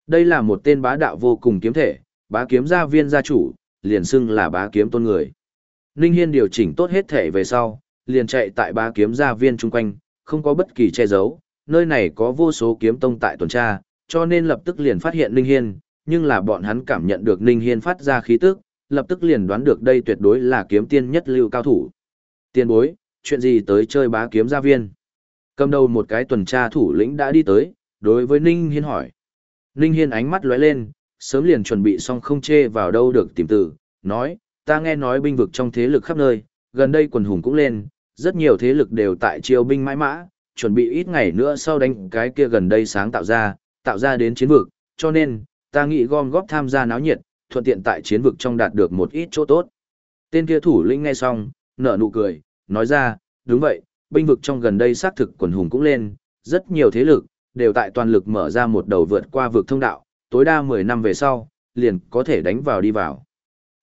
Đây là một tên bá đạo vô cùng kiếm thể, bá kiếm gia viên gia chủ, liền xưng là bá kiếm tôn người. Ninh Hiên điều chỉnh tốt hết thể về sau, liền chạy tại bá kiếm gia viên chung quanh, không có bất kỳ che giấu, nơi này có vô số kiếm tông tại tuần tra, cho nên lập tức liền phát hiện Ninh Hiên, nhưng là bọn hắn cảm nhận được Ninh Hiên phát ra khí tức, lập tức liền đoán được đây tuyệt đối là kiếm tiên nhất lưu cao thủ. Tiên bối, chuyện gì tới chơi bá kiếm gia viên? Cầm đầu một cái tuần tra thủ lĩnh đã đi tới, đối với Ninh Hiên hỏi. Ninh Hiên ánh mắt lóe lên, sớm liền chuẩn bị xong không chê vào đâu được tìm từ, nói, ta nghe nói binh vực trong thế lực khắp nơi, gần đây quần hùng cũng lên, rất nhiều thế lực đều tại triều binh mãi mã, chuẩn bị ít ngày nữa sau đánh cái kia gần đây sáng tạo ra, tạo ra đến chiến vực, cho nên, ta nghĩ gom góp tham gia náo nhiệt, thuận tiện tại chiến vực trong đạt được một ít chỗ tốt. Tên kia thủ lĩnh nghe xong, nở nụ cười, nói ra, đúng vậy, binh vực trong gần đây xác thực quần hùng cũng lên, rất nhiều thế lực, đều tại toàn lực mở ra một đầu vượt qua vực thông đạo, tối đa 10 năm về sau, liền có thể đánh vào đi vào.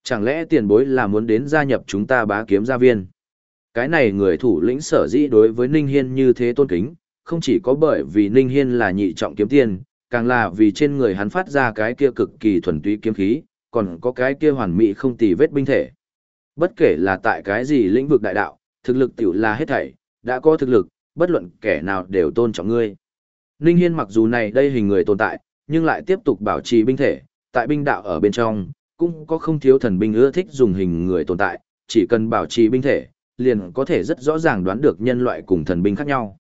Chẳng lẽ tiền bối là muốn đến gia nhập chúng ta bá kiếm gia viên? Cái này người thủ lĩnh sở dĩ đối với Ninh Hiên như thế tôn kính, không chỉ có bởi vì Ninh Hiên là nhị trọng kiếm tiên, càng là vì trên người hắn phát ra cái kia cực kỳ thuần túy kiếm khí, còn có cái kia hoàn mỹ không tì vết binh thể. Bất kể là tại cái gì lĩnh vực đại đạo, thực lực tiểu là hết thảy, đã có thực lực, bất luận kẻ nào đều tôn trọng ngươi. Ninh Hiên mặc dù này đây hình người tồn tại, nhưng lại tiếp tục bảo trì binh thể, tại binh đạo ở bên trong, cũng có không thiếu thần binh ưa thích dùng hình người tồn tại, chỉ cần bảo trì binh thể, liền có thể rất rõ ràng đoán được nhân loại cùng thần binh khác nhau.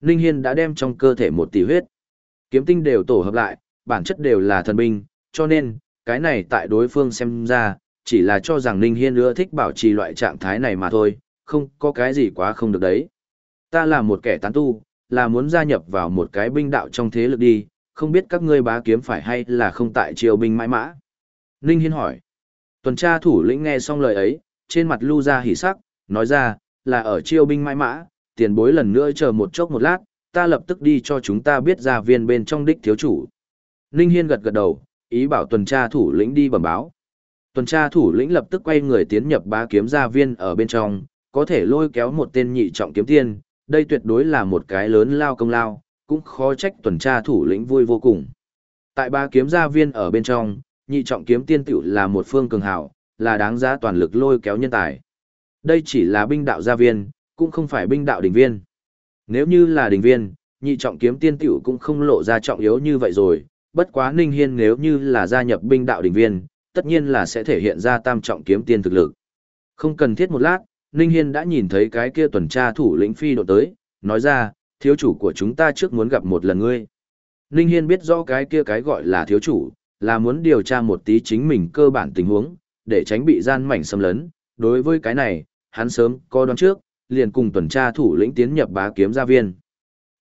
Ninh Hiên đã đem trong cơ thể một tỷ huyết, kiếm tinh đều tổ hợp lại, bản chất đều là thần binh, cho nên, cái này tại đối phương xem ra, chỉ là cho rằng Ninh Hiên ưa thích bảo trì loại trạng thái này mà thôi, không có cái gì quá không được đấy. Ta là một kẻ tán tu, là muốn gia nhập vào một cái binh đạo trong thế lực đi, không biết các ngươi bá kiếm phải hay là không tại triều binh mãi mã. Ninh Hiên hỏi. Tuần tra thủ lĩnh nghe xong lời ấy, trên mặt lưu ra hỉ sắc, nói ra, là ở triều binh mãi mã, tiền bối lần nữa chờ một chốc một lát, ta lập tức đi cho chúng ta biết ra viên bên trong đích thiếu chủ. Ninh Hiên gật gật đầu, ý bảo tuần tra thủ lĩnh đi bẩm báo. Tuần tra thủ lĩnh lập tức quay người tiến nhập bá kiếm gia viên ở bên trong, có thể lôi kéo một tên nhị trọng kiếm tiên, đây tuyệt đối là một cái lớn lao công lao, cũng khó trách tuần tra thủ lĩnh vui vô cùng. Tại ba kiếm gia viên ở bên trong, nhị trọng kiếm tiên tiểu là một phương cường hảo, là đáng giá toàn lực lôi kéo nhân tài. Đây chỉ là binh đạo gia viên, cũng không phải binh đạo đỉnh viên. Nếu như là đỉnh viên, nhị trọng kiếm tiên tiểu cũng không lộ ra trọng yếu như vậy rồi, bất quá Ninh Hiên nếu như là gia nhập binh đạo đỉnh viên, tất nhiên là sẽ thể hiện ra tam trọng kiếm tiên thực lực. Không cần thiết một lát, Ninh Hiên đã nhìn thấy cái kia tuần tra thủ lĩnh phi độ tới, nói ra, thiếu chủ của chúng ta trước muốn gặp một lần ngươi. Ninh Hiên biết rõ cái kia cái gọi là thiếu chủ, là muốn điều tra một tí chính mình cơ bản tình huống, để tránh bị gian mảnh xâm lấn. Đối với cái này, hắn sớm có đoán trước, liền cùng tuần tra thủ lĩnh tiến nhập bá kiếm gia viên.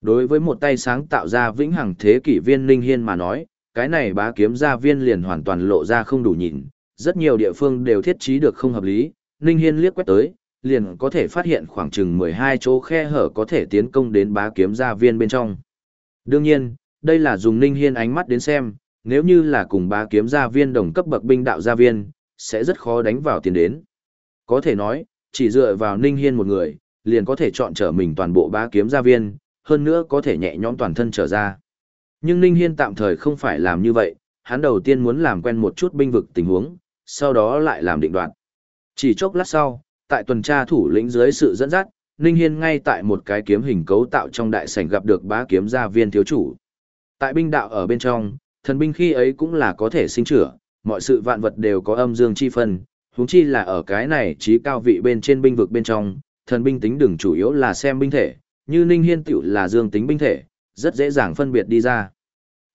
Đối với một tay sáng tạo ra vĩnh hằng thế kỷ viên Ninh Hiên mà nói, cái này bá kiếm gia viên liền hoàn toàn lộ ra không đủ nhìn, rất nhiều địa phương đều thiết trí được không hợp lý, Ninh Hiên liếc quét tới, liền có thể phát hiện khoảng chừng 12 chỗ khe hở có thể tiến công đến bá kiếm gia viên bên trong. Đương nhiên, đây là dùng Ninh Hiên ánh mắt đến xem, nếu như là cùng bá kiếm gia viên đồng cấp bậc binh đạo gia viên, sẽ rất khó đánh vào tiền đến. Có thể nói, chỉ dựa vào Ninh Hiên một người, liền có thể chọn trở mình toàn bộ bá kiếm gia viên, hơn nữa có thể nhẹ nhõm toàn thân trở ra. Nhưng Ninh Hiên tạm thời không phải làm như vậy, hắn đầu tiên muốn làm quen một chút binh vực tình huống, sau đó lại làm định đoạn. Chỉ chốc lát sau, tại tuần tra thủ lĩnh dưới sự dẫn dắt, Ninh Hiên ngay tại một cái kiếm hình cấu tạo trong đại sảnh gặp được bá kiếm gia viên thiếu chủ. Tại binh đạo ở bên trong, thần binh khi ấy cũng là có thể sinh trưởng, mọi sự vạn vật đều có âm dương chi phân, huống chi là ở cái này trí cao vị bên trên binh vực bên trong, thần binh tính đừng chủ yếu là xem binh thể, như Ninh Hiên tiểu là dương tính binh thể, rất dễ dàng phân biệt đi ra.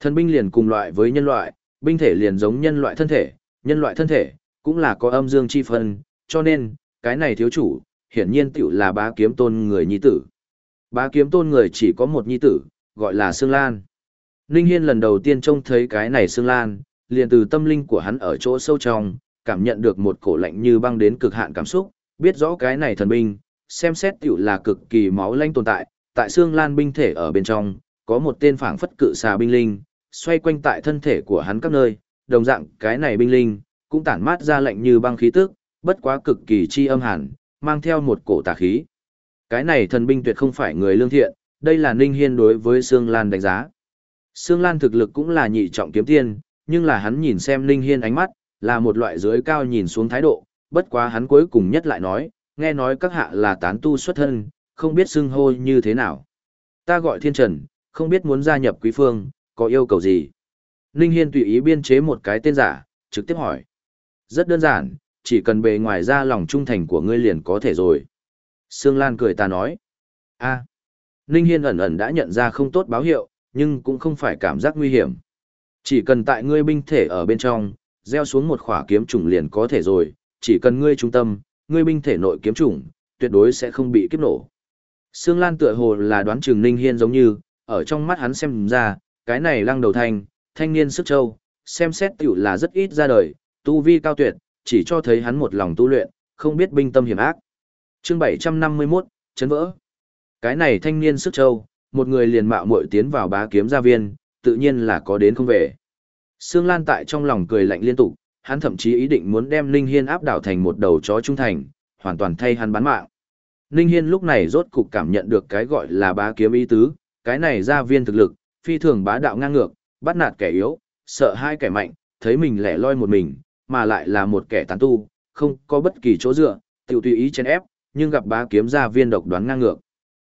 Thần binh liền cùng loại với nhân loại, binh thể liền giống nhân loại thân thể, nhân loại thân thể cũng là có âm dương chi phân, cho nên cái này thiếu chủ, hiển nhiên tiểu là bá kiếm tôn người nhi tử. Bá kiếm tôn người chỉ có một nhi tử, gọi là Sương Lan. Ninh Hiên lần đầu tiên trông thấy cái này Sương Lan, liền từ tâm linh của hắn ở chỗ sâu trong, cảm nhận được một cổ lạnh như băng đến cực hạn cảm xúc, biết rõ cái này thần binh, xem xét tiểu là cực kỳ máu lanh tồn tại, tại Sương Lan binh thể ở bên trong, có một tên phảng phất cự xà binh linh, xoay quanh tại thân thể của hắn các nơi, đồng dạng cái này binh linh, cũng tản mát ra lạnh như băng khí tức, bất quá cực kỳ chi âm hàn, mang theo một cổ tà khí. Cái này thần binh tuyệt không phải người lương thiện, đây là Ninh Hiên đối với Sương Lan đánh giá. Sương Lan thực lực cũng là nhị trọng kiếm tiên, nhưng là hắn nhìn xem Ninh Hiên ánh mắt, là một loại dưới cao nhìn xuống thái độ, bất quá hắn cuối cùng nhất lại nói, nghe nói các hạ là tán tu xuất thân, không biết xưng hô như thế nào. Ta gọi Thiên Trần, không biết muốn gia nhập quý phương, có yêu cầu gì. Ninh Hiên tùy ý biên chế một cái tên giả, trực tiếp hỏi. Rất đơn giản, chỉ cần bề ngoài ra lòng trung thành của ngươi liền có thể rồi. Sương Lan cười ta nói. a Ninh Hiên ẩn ẩn đã nhận ra không tốt báo hiệu, nhưng cũng không phải cảm giác nguy hiểm. Chỉ cần tại ngươi binh thể ở bên trong, gieo xuống một khỏa kiếm trùng liền có thể rồi, chỉ cần ngươi trung tâm, ngươi binh thể nội kiếm trùng, tuyệt đối sẽ không bị kiếp nổ. Sương Lan tựa hồ là đoán chừng Ninh Hiên giống như, ở trong mắt hắn xem ra, cái này lăng đầu thanh, thanh niên sức châu, xem xét tiểu là rất ít ra đời, tu vi cao tuyệt, chỉ cho thấy hắn một lòng tu luyện, không biết binh tâm hiểm ác. Chương 751, chấn vỡ. Cái này thanh niên sức châu, một người liền mạo muội tiến vào bá kiếm gia viên, tự nhiên là có đến không về. Sương Lan tại trong lòng cười lạnh liên tục, hắn thậm chí ý định muốn đem linh Hiên áp đảo thành một đầu chó trung thành, hoàn toàn thay hắn bán mạng. linh Hiên lúc này rốt cục cảm nhận được cái gọi là bá kiếm ý tứ, cái này gia viên thực lực, phi thường bá đạo ngang ngược, bắt nạt kẻ yếu, sợ hai kẻ mạnh, thấy mình lẻ loi một mình, mà lại là một kẻ tán tu, không có bất kỳ chỗ dựa, tiểu tùy ý chen ép, nhưng gặp bá kiếm gia viên độc đoán ngang ngược.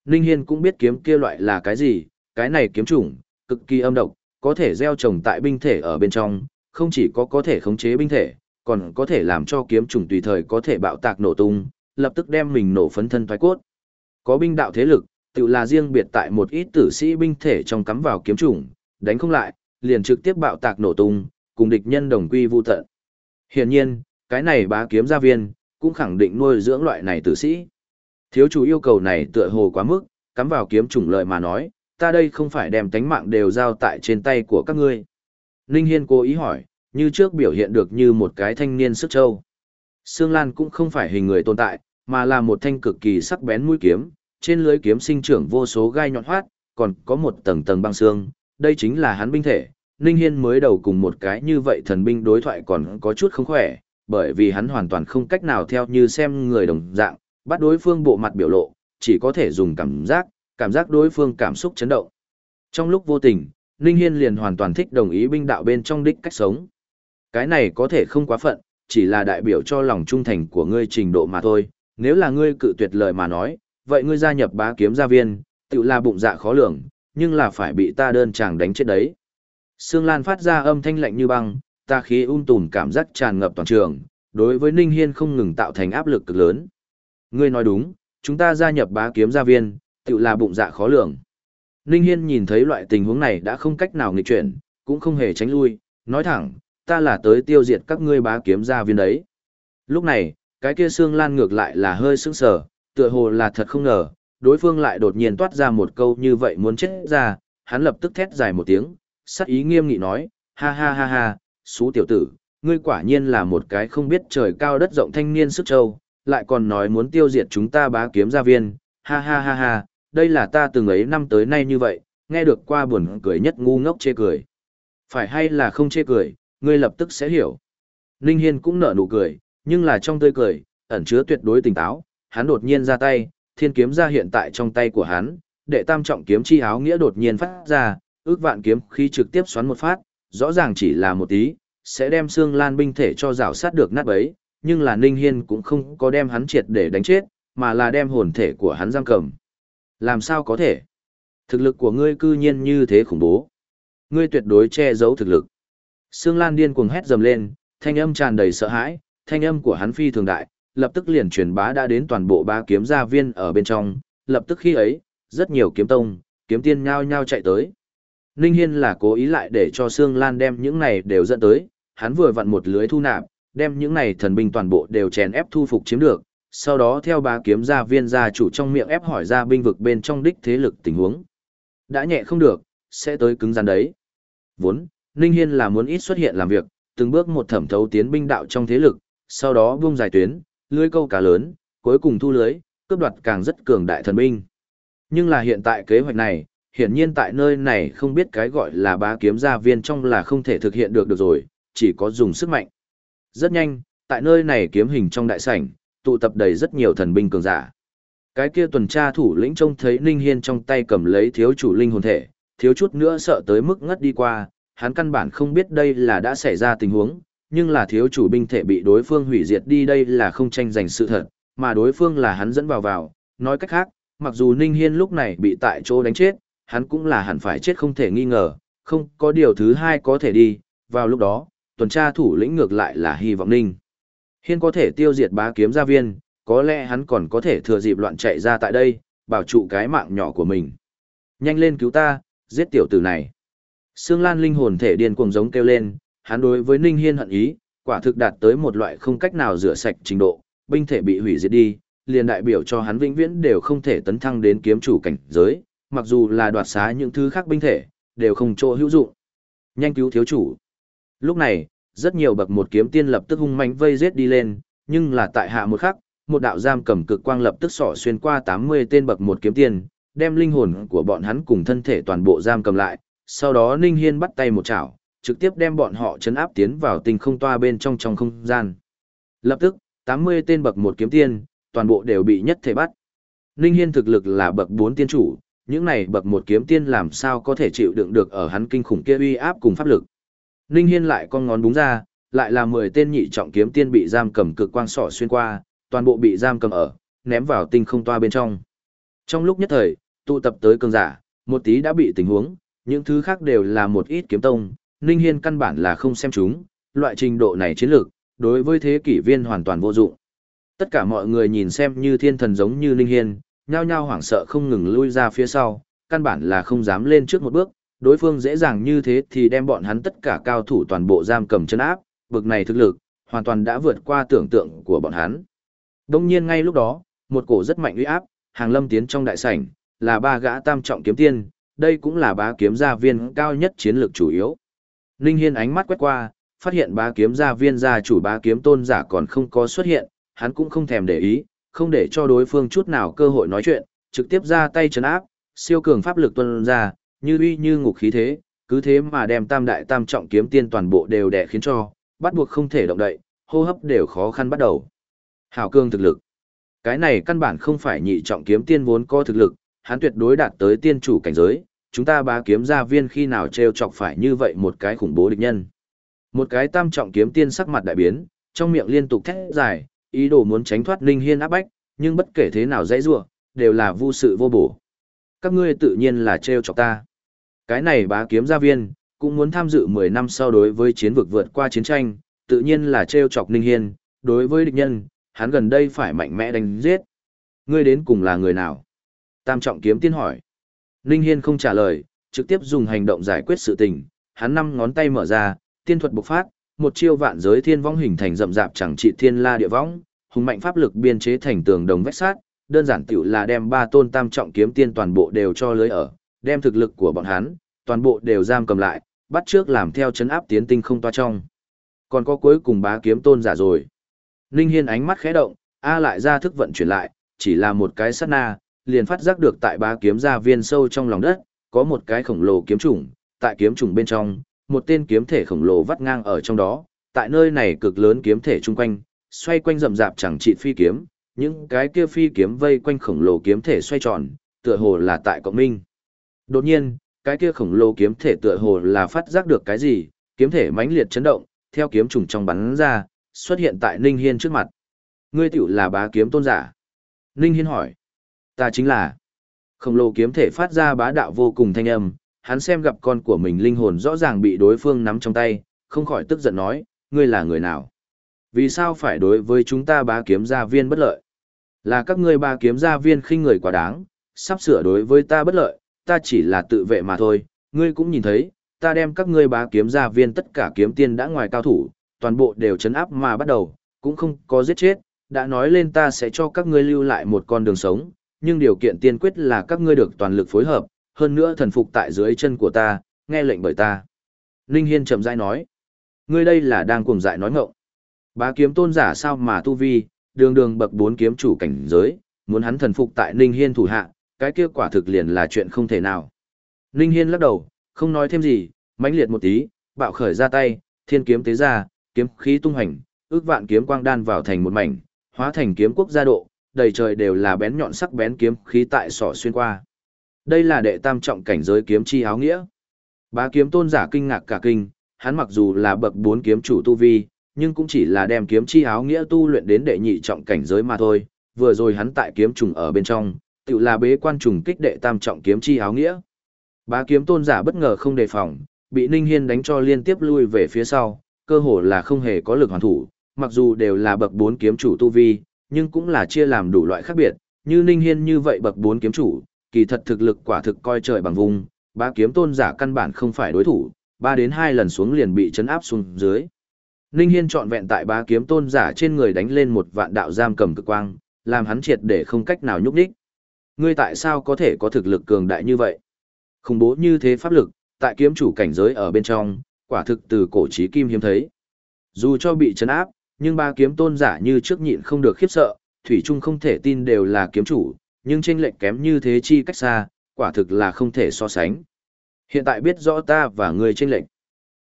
Ninh Hiên cũng biết kiếm kia loại là cái gì, cái này kiếm chủng, cực kỳ âm độc, có thể gieo trồng tại binh thể ở bên trong, không chỉ có có thể khống chế binh thể, còn có thể làm cho kiếm chủng tùy thời có thể bạo tạc nổ tung, lập tức đem mình nổ phấn thân thoái cốt. Có binh đạo thế lực, tự là riêng biệt tại một ít tử sĩ binh thể trong cắm vào kiếm chủng, đánh không lại, liền trực tiếp bạo tạc nổ tung, cùng địch nhân đồng quy vu tận. Hiển nhiên, cái này bá kiếm gia viên, cũng khẳng định nuôi dưỡng loại này tử sĩ. Thiếu chủ yêu cầu này tựa hồ quá mức, cắm vào kiếm chủng lợi mà nói, ta đây không phải đem tánh mạng đều giao tại trên tay của các ngươi. Ninh Hiên cố ý hỏi, như trước biểu hiện được như một cái thanh niên sức châu. Sương Lan cũng không phải hình người tồn tại, mà là một thanh cực kỳ sắc bén mũi kiếm, trên lưới kiếm sinh trưởng vô số gai nhọn hoắt, còn có một tầng tầng băng xương, đây chính là hắn binh thể, Ninh Hiên mới đầu cùng một cái như vậy thần binh đối thoại còn có chút không khỏe, bởi vì hắn hoàn toàn không cách nào theo như xem người đồng dạng, bắt đối phương bộ mặt biểu lộ, chỉ có thể dùng cảm giác, cảm giác đối phương cảm xúc chấn động. Trong lúc vô tình, Ninh Hiên liền hoàn toàn thích đồng ý binh đạo bên trong đích cách sống. Cái này có thể không quá phận, chỉ là đại biểu cho lòng trung thành của ngươi trình độ mà thôi, nếu là ngươi cự tuyệt lời mà nói, vậy ngươi gia nhập bá kiếm gia viên, tự là bụng dạ khó lường, nhưng là phải bị ta đơn chàng đánh chết đấy. Sương Lan phát ra âm thanh lạnh như băng, ta khí um ung tùn cảm giác tràn ngập toàn trường, đối với Ninh Hiên không ngừng tạo thành áp lực cực lớn. Ngươi nói đúng, chúng ta gia nhập bá kiếm gia viên, tự là bụng dạ khó lường. Ninh Hiên nhìn thấy loại tình huống này đã không cách nào nghịch chuyển, cũng không hề tránh lui, nói thẳng, ta là tới tiêu diệt các ngươi bá kiếm gia viên đấy. Lúc này, cái kia Sương Lan ngược lại là hơi sững sờ, tựa hồ là thật không ngờ, đối phương lại đột nhiên toát ra một câu như vậy muốn chết ra, hắn lập tức thét dài một tiếng, sắc ý nghiêm nghị nói, ha ha ha ha, xú tiểu tử, ngươi quả nhiên là một cái không biết trời cao đất rộng thanh niên sức châu, lại còn nói muốn tiêu diệt chúng ta bá kiếm gia viên, ha ha ha ha, đây là ta từng ấy năm tới nay như vậy, nghe được qua buồn cười nhất ngu ngốc chê cười. Phải hay là không chê cười, ngươi lập tức sẽ hiểu. Ninh Hiên cũng nở nụ cười, nhưng là trong tươi cười, ẩn chứa tuyệt đối tỉnh táo, hắn đột nhiên ra tay, thiên kiếm ra hiện tại trong tay của hắn, đệ tam trọng kiếm chi áo nghĩa đột nhiên phát ra, ước vạn kiếm khi trực tiếp xoắn một phát, rõ ràng chỉ là một tí, sẽ đem xương lan binh thể cho rào sát được nát bấy, nhưng là Ninh Hiên cũng không có đem hắn triệt để đánh chết, mà là đem hồn thể của hắn giam cầm. Làm sao có thể? Thực lực của ngươi cư nhiên như thế khủng bố. Ngươi tuyệt đối che giấu thực lực. Sương Lan điên cuồng hét dầm lên, thanh âm tràn đầy sợ hãi, thanh âm của hắn phi thường đại, lập tức liền truyền bá đã đến toàn bộ ba kiếm gia viên ở bên trong, lập tức khi ấy, rất nhiều kiếm tông, kiếm tiên nhao nhao chạy tới. Ninh Hiên là cố ý lại để cho Sương Lan đem những này đều dẫn tới, hắn vừa vặn một lưới thu nạp, đem những này thần binh toàn bộ đều chèn ép thu phục chiếm được, sau đó theo ba kiếm gia viên gia chủ trong miệng ép hỏi ra binh vực bên trong đích thế lực tình huống. Đã nhẹ không được, sẽ tới cứng rắn đấy. Vốn, Ninh Hiên là muốn ít xuất hiện làm việc, từng bước một thẩm thấu tiến binh đạo trong thế lực, sau đó buông dài tuyến, lưới câu cá lớn, cuối cùng thu lưới, cướp đoạt càng rất cường đại thần binh. Nhưng là hiện tại kế hoạch này, hiển nhiên tại nơi này không biết cái gọi là bá kiếm gia viên trong là không thể thực hiện được được rồi, chỉ có dùng sức mạnh. Rất nhanh, tại nơi này kiếm hình trong đại sảnh, tụ tập đầy rất nhiều thần binh cường giả. Cái kia tuần tra thủ lĩnh trông thấy Ninh Hiên trong tay cầm lấy thiếu chủ linh hồn thể, thiếu chút nữa sợ tới mức ngất đi qua, hắn căn bản không biết đây là đã xảy ra tình huống, nhưng là thiếu chủ binh thể bị đối phương hủy diệt đi đây là không tranh giành sự thật, mà đối phương là hắn dẫn vào vào, nói cách khác, mặc dù Ninh Hiên lúc này bị tại chỗ đánh chết, hắn cũng là hẳn phải chết không thể nghi ngờ, không có điều thứ hai có thể đi, vào lúc đó, tuần tra thủ lĩnh ngược lại là hy vọng Ninh. Hiên có thể tiêu diệt bá kiếm gia viên, có lẽ hắn còn có thể thừa dịp loạn chạy ra tại đây, bảo trụ cái mạng nhỏ của mình. Nhanh lên cứu ta, giết tiểu tử này. Sương Lan linh hồn thể điên cuồng giống kêu lên, hắn đối với Ninh Hiên hận ý, quả thực đạt tới một loại không cách nào rửa sạch trình độ, binh thể bị hủy diệt đi, liền đại biểu cho hắn vĩnh viễn đều không thể tấn thăng đến kiếm chủ cảnh giới, mặc dù là đoạt xá những thứ khác binh thể, đều không chỗ hữu dụng. Nhanh cứu thiếu chủ. Lúc này, rất nhiều bậc một kiếm tiên lập tức hung mãnh vây giết đi lên, nhưng là tại hạ một khắc, một đạo giam cầm cực quang lập tức xỏ xuyên qua 80 tên bậc một kiếm tiên, đem linh hồn của bọn hắn cùng thân thể toàn bộ giam cầm lại, sau đó Ninh Hiên bắt tay một chảo, trực tiếp đem bọn họ chấn áp tiến vào tinh không toa bên trong trong không gian. Lập tức, 80 tên bậc một kiếm tiên, toàn bộ đều bị nhất thể bắt. Ninh Hiên thực lực là bậc 4 tiên chủ, những này bậc một kiếm tiên làm sao có thể chịu đựng được ở hắn kinh khủng kia uy áp cùng pháp lực. Ninh Hiên lại con ngón búng ra, lại là 10 tên nhị trọng kiếm tiên bị giam cầm cực quang sỏ xuyên qua, toàn bộ bị giam cầm ở, ném vào tinh không toa bên trong. Trong lúc nhất thời, tụ tập tới cường giả, một tí đã bị tình huống, những thứ khác đều là một ít kiếm tông, Ninh Hiên căn bản là không xem chúng, loại trình độ này chiến lược, đối với thế kỷ viên hoàn toàn vô dụng. Tất cả mọi người nhìn xem như thiên thần giống như Ninh Hiên, nhao nhao hoảng sợ không ngừng lui ra phía sau, căn bản là không dám lên trước một bước, đối phương dễ dàng như thế thì đem bọn hắn tất cả cao thủ toàn bộ giam cầm chân áp, bực này thực lực, hoàn toàn đã vượt qua tưởng tượng của bọn hắn. Đông nhiên ngay lúc đó, một cổ rất mạnh uy áp, hàng lâm tiến trong đại sảnh, là ba gã tam trọng kiếm tiên, đây cũng là bá kiếm gia viên cao nhất chiến lược chủ yếu. Ninh Hiên ánh mắt quét qua, phát hiện bá kiếm gia viên gia chủ bá kiếm tôn giả còn không có xuất hiện, hắn cũng không thèm để ý, không để cho đối phương chút nào cơ hội nói chuyện, trực tiếp ra tay chấn áp, siêu cường pháp lực tuân ra, như uy như ngục khí thế, cứ thế mà đem tam đại tam trọng kiếm tiên toàn bộ đều đè khiến cho, bắt buộc không thể động đậy, hô hấp đều khó khăn bắt đầu. Hảo cương thực lực. Cái này căn bản không phải nhị trọng kiếm tiên vốn có thực lực, hắn tuyệt đối đạt tới tiên chủ cảnh giới, chúng ta ba kiếm gia viên khi nào treo chọc phải như vậy một cái khủng bố địch nhân. Một cái tam trọng kiếm tiên sắc mặt đại biến, trong miệng liên tục thét dài, ý đồ muốn tránh thoát Ninh Hiên áp bách, nhưng bất kể thế nào dễ dùa, đều là vô sự vô bổ. Các ngươi tự nhiên là treo chọc ta. Cái này bá kiếm gia viên, cũng muốn tham dự 10 năm sau đối với chiến vực vượt qua chiến tranh, tự nhiên là treo chọc Ninh Hiên, đối với địch nhân, hắn gần đây phải mạnh mẽ đánh giết. Ngươi đến cùng là người nào? Tam trọng kiếm tiên hỏi. Ninh Hiên không trả lời, trực tiếp dùng hành động giải quyết sự tình, hắn năm ngón tay mở ra, tiên thuật bộc phát, một chiêu vạn giới thiên vong hình thành rậm rạp chẳng trị thiên la địa võng, hùng mạnh pháp lực biên chế thành tường đồng vách sát, đơn giản tiểu là đem ba tôn tam trọng kiếm tiên toàn bộ đều cho lưới ở, đem thực lực của bọn hắn, toàn bộ đều giam cầm lại, bắt trước làm theo chấn áp tiến tinh không toa trong. Còn có cuối cùng bá kiếm tôn giả rồi. Ninh Hiên ánh mắt khẽ động, A lại ra thức vận chuyển lại, chỉ là một cái sát na, liền phát giác được tại bá kiếm gia viên sâu trong lòng đất, có một cái khổng lồ kiếm trùng, tại kiếm trùng bên trong, một tên kiếm thể khổng lồ vắt ngang ở trong đó, tại nơi này cực lớn kiếm thể chung quanh, xoay quanh rậm rạp chẳng trị phi kiếm, những cái kia phi kiếm vây quanh khổng lồ kiếm thể xoay tròn, tựa hồ là tại cộng minh. Đột nhiên, cái kia khổng lồ kiếm thể tựa hồ là phát giác được cái gì, kiếm thể mãnh liệt chấn động, theo kiếm trùng trong bắn ra, xuất hiện tại Ninh Hiên trước mặt. Ngươi tiểu là bá kiếm tôn giả. Ninh Hiên hỏi. Ta chính là. Khổng lồ kiếm thể phát ra bá đạo vô cùng thanh âm, hắn xem gặp con của mình linh hồn rõ ràng bị đối phương nắm trong tay, không khỏi tức giận nói, ngươi là người nào? Vì sao phải đối với chúng ta bá kiếm gia viên bất lợi? Là các ngươi bá kiếm gia viên khinh người quá đáng, sắp sửa đối với ta bất lợi, ta chỉ là tự vệ mà thôi, ngươi cũng nhìn thấy, ta đem các ngươi bá kiếm gia viên tất cả kiếm tiên đã ngoài cao thủ, toàn bộ đều chấn áp mà bắt đầu, cũng không có giết chết, đã nói lên ta sẽ cho các ngươi lưu lại một con đường sống, nhưng điều kiện tiên quyết là các ngươi được toàn lực phối hợp, hơn nữa thần phục tại dưới chân của ta, nghe lệnh bởi ta. Ninh Hiên chậm rãi nói, ngươi đây là đang cuồng dại nói ngọng. Bá kiếm tôn giả sao mà tu vi, đường đường bậc bốn kiếm chủ cảnh giới, muốn hắn thần phục tại Ninh Hiên thủ hạ, cái kia quả thực liền là chuyện không thể nào. Ninh Hiên lắc đầu, không nói thêm gì, mãnh liệt một tí, bạo khởi ra tay, thiên kiếm tế ra, kiếm khí tung hành, ước vạn kiếm quang đan vào thành một mảnh, hóa thành kiếm quốc gia độ, đầy trời đều là bén nhọn sắc bén kiếm khí tại sọ xuyên qua. Đây là đệ tam trọng cảnh giới kiếm chi áo nghĩa. Bá kiếm tôn giả kinh ngạc cả kinh, hắn mặc dù là bậc bốn kiếm chủ tu vi, nhưng cũng chỉ là đem kiếm chi áo nghĩa tu luyện đến đệ nhị trọng cảnh giới mà thôi. Vừa rồi hắn tại kiếm trùng ở bên trong, tự là bế quan trùng kích đệ tam trọng kiếm chi áo nghĩa. Bá kiếm tôn giả bất ngờ không đề phòng, bị Ninh Hiên đánh cho liên tiếp lui về phía sau, cơ hồ là không hề có lực hoàn thủ, mặc dù đều là bậc 4 kiếm chủ tu vi, nhưng cũng là chia làm đủ loại khác biệt, như Ninh Hiên như vậy bậc 4 kiếm chủ, kỳ thật thực lực quả thực coi trời bằng vùng, ba kiếm tôn giả căn bản không phải đối thủ, ba đến hai lần xuống liền bị chấn áp xuống dưới. Ninh Hiên chọn vẹn tại ba kiếm tôn giả trên người đánh lên một vạn đạo giam cầm cực quang, làm hắn triệt để không cách nào nhúc nhích. Ngươi tại sao có thể có thực lực cường đại như vậy? Khủng bố như thế pháp lực, tại kiếm chủ cảnh giới ở bên trong, quả thực từ cổ chí kim hiếm thấy. Dù cho bị chấn áp, nhưng ba kiếm tôn giả như trước nhịn không được khiếp sợ, thủy trung không thể tin đều là kiếm chủ, nhưng tranh lệch kém như thế chi cách xa, quả thực là không thể so sánh. Hiện tại biết rõ ta và người tranh lệch.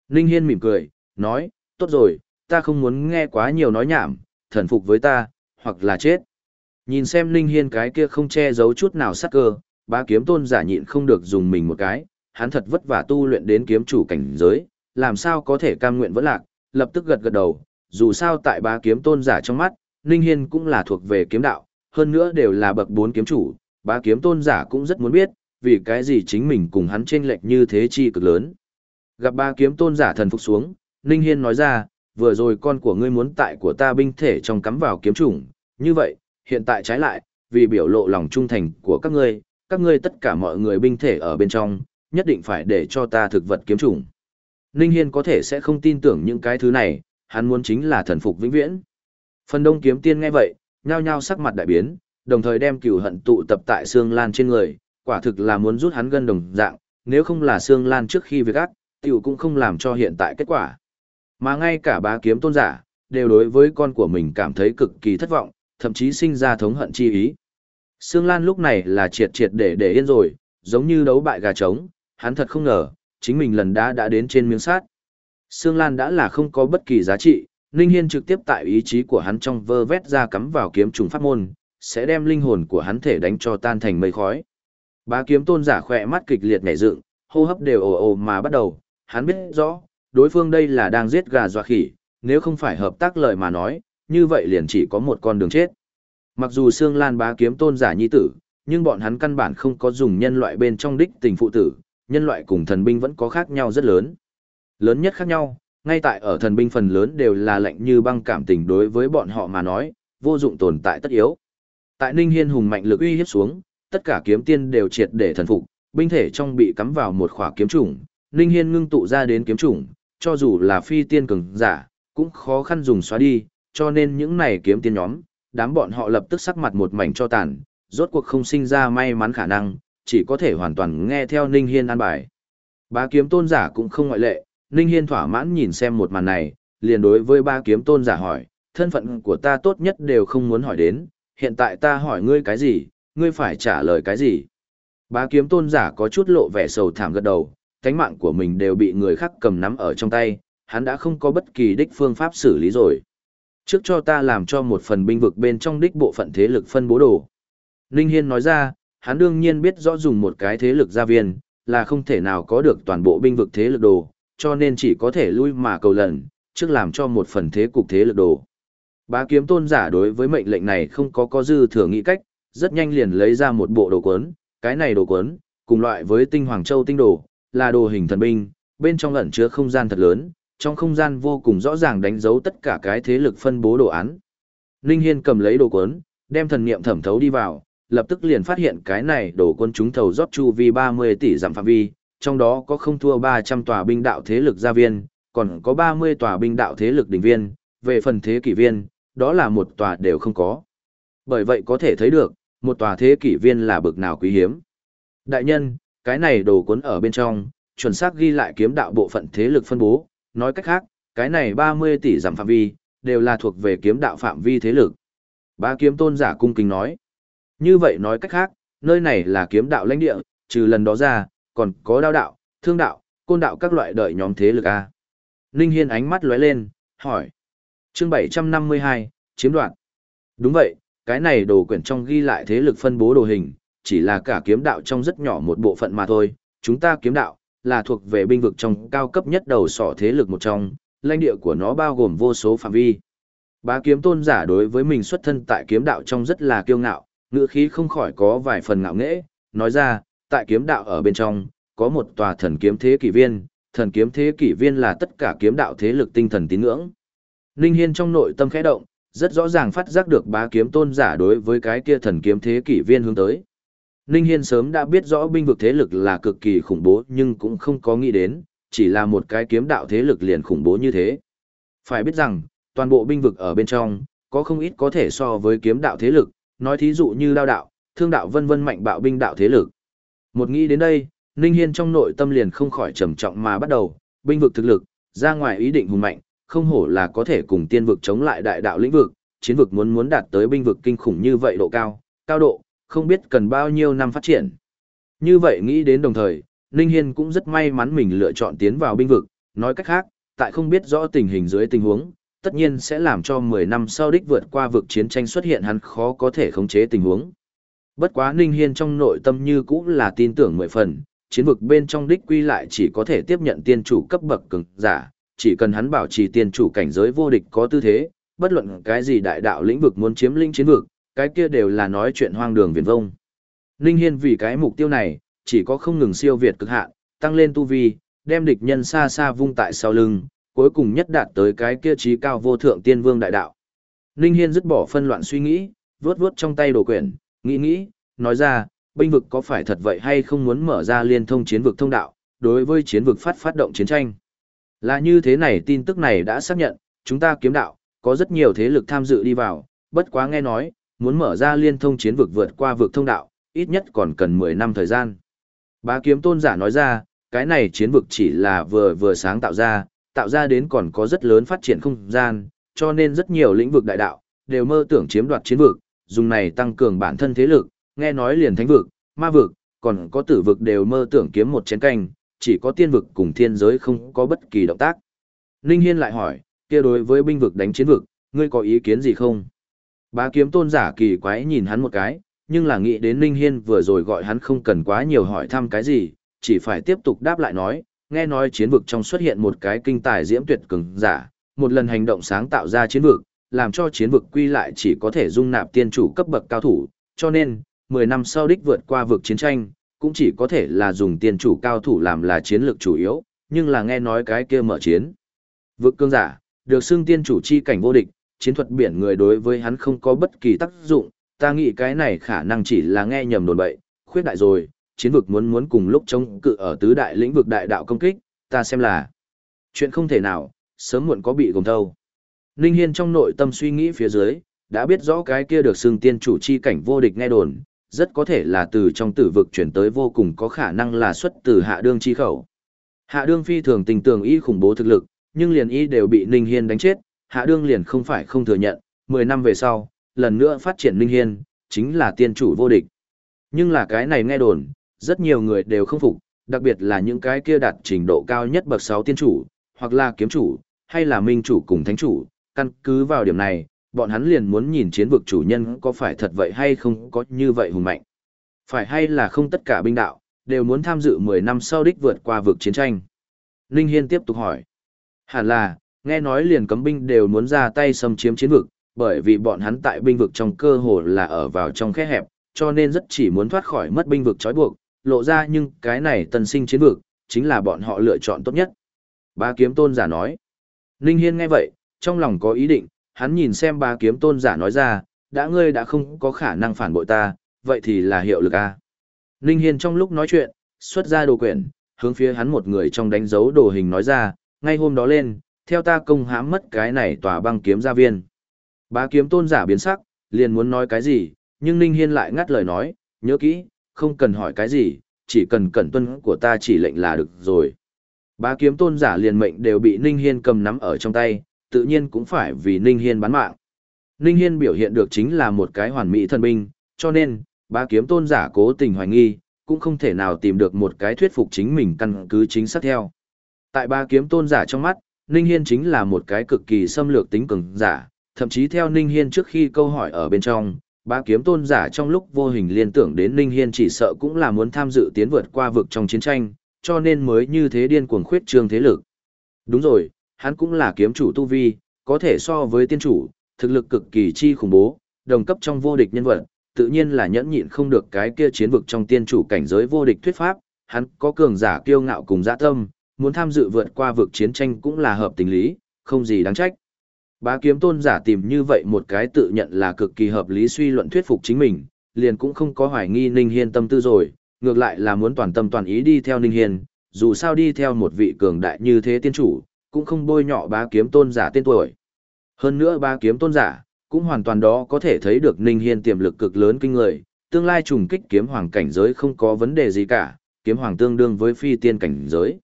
Ninh Hiên mỉm cười, nói, tốt rồi, ta không muốn nghe quá nhiều nói nhảm, thần phục với ta, hoặc là chết. Nhìn xem Ninh Hiên cái kia không che giấu chút nào sắc cơ, bá kiếm tôn giả nhịn không được dùng mình một cái, hắn thật vất vả tu luyện đến kiếm chủ cảnh giới, làm sao có thể cam nguyện vẫn lạc, lập tức gật gật đầu, dù sao tại bá kiếm tôn giả trong mắt, Ninh Hiên cũng là thuộc về kiếm đạo, hơn nữa đều là bậc bốn kiếm chủ, ba kiếm tôn giả cũng rất muốn biết, vì cái gì chính mình cùng hắn chênh lệch như thế chi cực lớn. Gặp ba kiếm tôn giả thần phục xuống, Ninh Hiên nói ra, vừa rồi con của ngươi muốn tại của ta binh thể trong cắm vào kiếm chủng, như vậy, hiện tại trái lại, vì biểu lộ lòng trung thành của các ngươi, các ngươi tất cả mọi người binh thể ở bên trong, nhất định phải để cho ta thực vật kiếm chủng. Ninh Hiên có thể sẽ không tin tưởng những cái thứ này, hắn muốn chính là thần phục vĩnh viễn. Phần đông kiếm tiên nghe vậy, nhao nhao sắc mặt đại biến, đồng thời đem cửu hận tụ tập tại xương lan trên người, quả thực là muốn rút hắn gân đồng dạng, nếu không là xương lan trước khi việc ác, tiểu cũng không làm cho hiện tại kết quả. Mà ngay cả bá kiếm tôn giả, đều đối với con của mình cảm thấy cực kỳ thất vọng, thậm chí sinh ra thống hận chi ý. Sương Lan lúc này là triệt triệt để để yên rồi, giống như đấu bại gà trống, hắn thật không ngờ, chính mình lần đã đã đến trên miếng sát. Sương Lan đã là không có bất kỳ giá trị, Ninh Hiên trực tiếp tại ý chí của hắn trong vơ vét ra cắm vào kiếm trùng pháp môn, sẽ đem linh hồn của hắn thể đánh cho tan thành mây khói. Bá kiếm tôn giả khỏe mắt kịch liệt nhảy dựng, hô hấp đều ồ ồ mà bắt đầu, hắn biết rõ, đối phương đây là đang giết gà dọa khỉ, nếu không phải hợp tác lời mà nói, như vậy liền chỉ có một con đường chết. Mặc dù Sương Lan bá kiếm tôn giả nhi tử, nhưng bọn hắn căn bản không có dùng nhân loại bên trong đích tình phụ tử, nhân loại cùng thần binh vẫn có khác nhau rất lớn. Lớn nhất khác nhau, ngay tại ở thần binh phần lớn đều là lạnh như băng cảm tình đối với bọn họ mà nói, vô dụng tồn tại tất yếu. Tại Ninh Hiên hùng mạnh lực uy hiếp xuống, tất cả kiếm tiên đều triệt để thần phục, binh thể trong bị cắm vào một khỏa kiếm chủng, Ninh Hiên ngưng tụ ra đến kiếm chủng, cho dù là phi tiên cường giả, cũng khó khăn dùng xóa đi, cho nên những này kiếm tiên nhóm, đám bọn họ lập tức sắc mặt một mảnh cho tàn, rốt cuộc không sinh ra may mắn khả năng, chỉ có thể hoàn toàn nghe theo Ninh Hiên an bài. Ba kiếm tôn giả cũng không ngoại lệ, Ninh Hiên thỏa mãn nhìn xem một màn này, liền đối với ba kiếm tôn giả hỏi, thân phận của ta tốt nhất đều không muốn hỏi đến, hiện tại ta hỏi ngươi cái gì, ngươi phải trả lời cái gì. Ba kiếm tôn giả có chút lộ vẻ sầu thảm gật đầu, cánh mạng của mình đều bị người khác cầm nắm ở trong tay, hắn đã không có bất kỳ đích phương pháp xử lý rồi. Trước cho ta làm cho một phần binh vực bên trong đích bộ phận thế lực phân bố đồ. Ninh Hiên nói ra, hắn đương nhiên biết rõ dùng một cái thế lực gia viên, là không thể nào có được toàn bộ binh vực thế lực đồ, cho nên chỉ có thể lui mà cầu lần, trước làm cho một phần thế cục thế lực đồ. Bá kiếm tôn giả đối với mệnh lệnh này không có có dư thừa nghĩ cách, rất nhanh liền lấy ra một bộ đồ cuốn, cái này đồ cuốn, cùng loại với tinh hoàng châu tinh đồ, là đồ hình thần binh, bên trong ẩn chứa không gian thật lớn, trong không gian vô cùng rõ ràng đánh dấu tất cả cái thế lực phân bố đồ án. Linh Hiên cầm lấy đồ cuốn, đem thần niệm thẩm thấu đi vào, lập tức liền phát hiện cái này đồ cuốn chúng thầu rót chu vi 30 tỷ giảm phạm vi, trong đó có không thua 300 tòa binh đạo thế lực gia viên, còn có 30 tòa binh đạo thế lực đỉnh viên, về phần thế kỷ viên, đó là một tòa đều không có. Bởi vậy có thể thấy được, một tòa thế kỷ viên là bực nào quý hiếm. Đại nhân, cái này đồ cuốn ở bên trong, chuẩn xác ghi lại kiếm đạo bộ phận thế lực phân bố, nói cách khác, cái này 30 tỷ giảm phạm vi, đều là thuộc về kiếm đạo phạm vi thế lực. Ba kiếm tôn giả cung kính nói. Như vậy nói cách khác, nơi này là kiếm đạo lãnh địa, trừ lần đó ra, còn có đao đạo, thương đạo, côn đạo các loại đợi nhóm thế lực A. Ninh Hiên ánh mắt lóe lên, hỏi. Chương 752, chiếm đoạt. Đúng vậy, cái này đồ quyển trong ghi lại thế lực phân bố đồ hình, chỉ là cả kiếm đạo trong rất nhỏ một bộ phận mà thôi. Chúng ta kiếm đạo, là thuộc về binh vực trong cao cấp nhất đầu sỏ thế lực một trong, lãnh địa của nó bao gồm vô số phạm vi. Bá kiếm tôn giả đối với mình xuất thân tại kiếm đạo trong rất là kiêu ngạo, ngữ khí không khỏi có vài phần ngạo nghễ, nói ra, tại kiếm đạo ở bên trong, có một tòa thần kiếm thế kỷ viên, thần kiếm thế kỷ viên là tất cả kiếm đạo thế lực tinh thần tín ngưỡng. Ninh Hiên trong nội tâm khẽ động, rất rõ ràng phát giác được bá kiếm tôn giả đối với cái kia thần kiếm thế kỷ viên hướng tới. Ninh Hiên sớm đã biết rõ binh vực thế lực là cực kỳ khủng bố nhưng cũng không có nghĩ đến, chỉ là một cái kiếm đạo thế lực liền khủng bố như thế. Phải biết rằng, toàn bộ binh vực ở bên trong, có không ít có thể so với kiếm đạo thế lực, nói thí dụ như đao đạo, thương đạo vân vân mạnh bạo binh đạo thế lực. Một nghĩ đến đây, Ninh Hiên trong nội tâm liền không khỏi trầm trọng mà bắt đầu, binh vực thực lực, ra ngoài ý định hùng mạnh, không hổ là có thể cùng tiên vực chống lại đại đạo lĩnh vực, chiến vực muốn muốn đạt tới binh vực kinh khủng như vậy độ cao, cao độ, không biết cần bao nhiêu năm phát triển. Như vậy nghĩ đến đồng thời, Ninh Hiên cũng rất may mắn mình lựa chọn tiến vào binh vực, nói cách khác, tại không biết rõ tình hình dưới tình huống, tất nhiên sẽ làm cho 10 năm sau đích vượt qua vực chiến tranh xuất hiện hắn khó có thể khống chế tình huống. Bất quá Ninh Hiên trong nội tâm như cũng là tin tưởng mười phần, chiến vực bên trong đích quy lại chỉ có thể tiếp nhận tiên chủ cấp bậc cường giả, chỉ cần hắn bảo trì tiên chủ cảnh giới vô địch có tư thế, bất luận cái gì đại đạo lĩnh vực muốn chiếm lĩnh chiến vực, cái kia đều là nói chuyện hoang đường viển vông. Ninh Hiên vì cái mục tiêu này, chỉ có không ngừng siêu việt cực hạn, tăng lên tu vi, đem địch nhân xa xa vung tại sau lưng, cuối cùng nhất đạt tới cái kia trí cao vô thượng tiên vương đại đạo. Ninh Hiên dứt bỏ phân loạn suy nghĩ, vuốt vuốt trong tay đồ quyển, nghĩ nghĩ, nói ra, binh vực có phải thật vậy hay không muốn mở ra liên thông chiến vực thông đạo, đối với chiến vực phát phát động chiến tranh. Là như thế này tin tức này đã xác nhận, chúng ta kiếm đạo, có rất nhiều thế lực tham dự đi vào, bất quá nghe nói, muốn mở ra liên thông chiến vực vượt qua vực thông đạo, ít nhất còn cần 10 năm thời gian. Bá kiếm tôn giả nói ra, cái này chiến vực chỉ là vừa vừa sáng tạo ra, tạo ra đến còn có rất lớn phát triển không gian, cho nên rất nhiều lĩnh vực đại đạo, đều mơ tưởng chiếm đoạt chiến vực, dùng này tăng cường bản thân thế lực, nghe nói liền thánh vực, ma vực, còn có tử vực đều mơ tưởng kiếm một chén canh, chỉ có tiên vực cùng thiên giới không có bất kỳ động tác. Ninh Hiên lại hỏi, kia đối với binh vực đánh chiến vực, ngươi có ý kiến gì không? Bá kiếm tôn giả kỳ quái nhìn hắn một cái, nhưng là nghĩ đến Ninh Hiên vừa rồi gọi hắn không cần quá nhiều hỏi thăm cái gì, chỉ phải tiếp tục đáp lại nói, nghe nói chiến vực trong xuất hiện một cái kinh tài diễm tuyệt cường giả, một lần hành động sáng tạo ra chiến vực, làm cho chiến vực quy lại chỉ có thể dung nạp tiên chủ cấp bậc cao thủ, cho nên, 10 năm sau đích vượt qua vực chiến tranh, cũng chỉ có thể là dùng tiên chủ cao thủ làm là chiến lược chủ yếu, nhưng là nghe nói cái kia mở chiến. Vực cương giả, được xưng tiên chủ chi cảnh vô địch, chiến thuật biển người đối với hắn không có bất kỳ tác dụng, ta nghĩ cái này khả năng chỉ là nghe nhầm đồn bậy, khuyết đại rồi, chiến vực muốn muốn cùng lúc chống cự ở tứ đại lĩnh vực đại đạo công kích, ta xem là chuyện không thể nào, sớm muộn có bị gồm thâu. Ninh Hiên trong nội tâm suy nghĩ phía dưới, đã biết rõ cái kia được xưng tiên chủ chi cảnh vô địch nghe đồn, rất có thể là từ trong tử vực chuyển tới vô cùng có khả năng là xuất từ hạ đương chi khẩu. Hạ đương phi thường tình tưởng y khủng bố thực lực, nhưng liền y đều bị Ninh Hiên đánh chết, hạ đương liền không phải không thừa nhận, 10 năm về sau, lần nữa phát triển Ninh Hiên, chính là tiên chủ vô địch. Nhưng là cái này nghe đồn, rất nhiều người đều không phục, đặc biệt là những cái kia đạt trình độ cao nhất bậc 6 tiên chủ, hoặc là kiếm chủ, hay là minh chủ cùng thánh chủ, căn cứ vào điểm này, bọn hắn liền muốn nhìn chiến vực chủ nhân có phải thật vậy hay không có như vậy hùng mạnh. Phải hay là không tất cả binh đạo, đều muốn tham dự 10 năm sau đích vượt qua vực chiến tranh. Ninh Hiên tiếp tục hỏi. Hẳn là, nghe nói liền cấm binh đều muốn ra tay xâm chiếm chiến vực, bởi vì bọn hắn tại binh vực trong cơ hồ là ở vào trong khe hẹp, cho nên rất chỉ muốn thoát khỏi mất binh vực trói buộc, lộ ra nhưng cái này tân sinh chiến vực, chính là bọn họ lựa chọn tốt nhất. Ba kiếm tôn giả nói. Ninh Hiên nghe vậy, trong lòng có ý định, hắn nhìn xem ba kiếm tôn giả nói ra, đã ngươi đã không có khả năng phản bội ta, vậy thì là hiệu lực a. Ninh Hiên trong lúc nói chuyện, xuất ra đồ quyển, hướng phía hắn một người trong đánh dấu đồ hình nói ra, ngay hôm đó lên, theo ta công hãm mất cái này tòa băng kiếm gia viên. Ba kiếm tôn giả biến sắc, liền muốn nói cái gì, nhưng Ninh Hiên lại ngắt lời nói, nhớ kỹ, không cần hỏi cái gì, chỉ cần cẩn tuân của ta chỉ lệnh là được rồi. Ba kiếm tôn giả liền mệnh đều bị Ninh Hiên cầm nắm ở trong tay, tự nhiên cũng phải vì Ninh Hiên bán mạng. Ninh Hiên biểu hiện được chính là một cái hoàn mỹ thần binh, cho nên, ba kiếm tôn giả cố tình hoài nghi, cũng không thể nào tìm được một cái thuyết phục chính mình căn cứ chính xác theo. Tại ba kiếm tôn giả trong mắt, Ninh Hiên chính là một cái cực kỳ xâm lược tính cường giả, thậm chí theo Ninh Hiên trước khi câu hỏi ở bên trong, ba kiếm tôn giả trong lúc vô hình liên tưởng đến Ninh Hiên chỉ sợ cũng là muốn tham dự tiến vượt qua vực trong chiến tranh, cho nên mới như thế điên cuồng khuyết trương thế lực. Đúng rồi, hắn cũng là kiếm chủ tu vi, có thể so với tiên chủ, thực lực cực kỳ chi khủng bố, đồng cấp trong vô địch nhân vật, tự nhiên là nhẫn nhịn không được cái kia chiến vực trong tiên chủ cảnh giới vô địch thuyết pháp, hắn có cường giả kiêu ngạo cùng dạ tâm, muốn tham dự vượt qua vực chiến tranh cũng là hợp tình lý, không gì đáng trách. Bá kiếm tôn giả tìm như vậy một cái tự nhận là cực kỳ hợp lý suy luận thuyết phục chính mình, liền cũng không có hoài nghi Ninh Hiên tâm tư rồi, ngược lại là muốn toàn tâm toàn ý đi theo Ninh Hiên, dù sao đi theo một vị cường đại như thế tiên chủ, cũng không bôi nhọ bá kiếm tôn giả tên tuổi. Hơn nữa bá kiếm tôn giả, cũng hoàn toàn đó có thể thấy được Ninh Hiên tiềm lực cực lớn kinh người, tương lai trùng kích kiếm hoàng cảnh giới không có vấn đề gì cả, kiếm hoàng tương đương với phi tiên cảnh giới.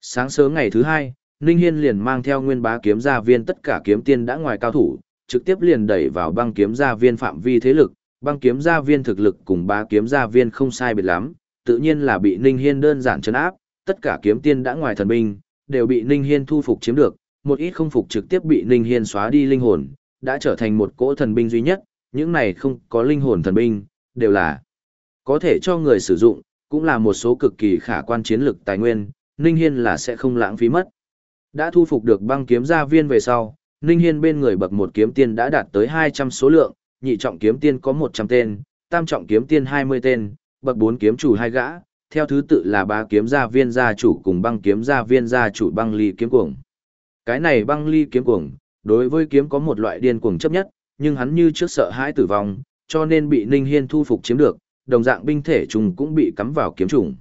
Sáng sớm ngày thứ hai, Ninh Hiên liền mang theo nguyên bá kiếm gia viên tất cả kiếm tiên đã ngoài cao thủ, trực tiếp liền đẩy vào băng kiếm gia viên phạm vi thế lực, băng kiếm gia viên thực lực cùng bá kiếm gia viên không sai biệt lắm, tự nhiên là bị Ninh Hiên đơn giản chấn áp, tất cả kiếm tiên đã ngoài thần binh, đều bị Ninh Hiên thu phục chiếm được, một ít không phục trực tiếp bị Ninh Hiên xóa đi linh hồn, đã trở thành một cỗ thần binh duy nhất, những này không có linh hồn thần binh, đều là có thể cho người sử dụng, cũng là một số cực kỳ khả quan chiến lực tài nguyên, Ninh Hiên là sẽ không lãng phí mất. Đã thu phục được băng kiếm gia viên về sau, Ninh Hiên bên người bậc một kiếm tiên đã đạt tới 200 số lượng, nhị trọng kiếm tiên có 100 tên, tam trọng kiếm tiên 20 tên, bậc 4 kiếm chủ hai gã, theo thứ tự là ba kiếm gia viên gia chủ cùng băng kiếm gia viên gia chủ băng ly kiếm cuồng. Cái này băng ly kiếm cuồng, đối với kiếm có một loại điên cuồng chấp nhất, nhưng hắn như trước sợ hãi tử vong, cho nên bị Ninh Hiên thu phục chiếm được, đồng dạng binh thể trùng cũng bị cắm vào kiếm trùng.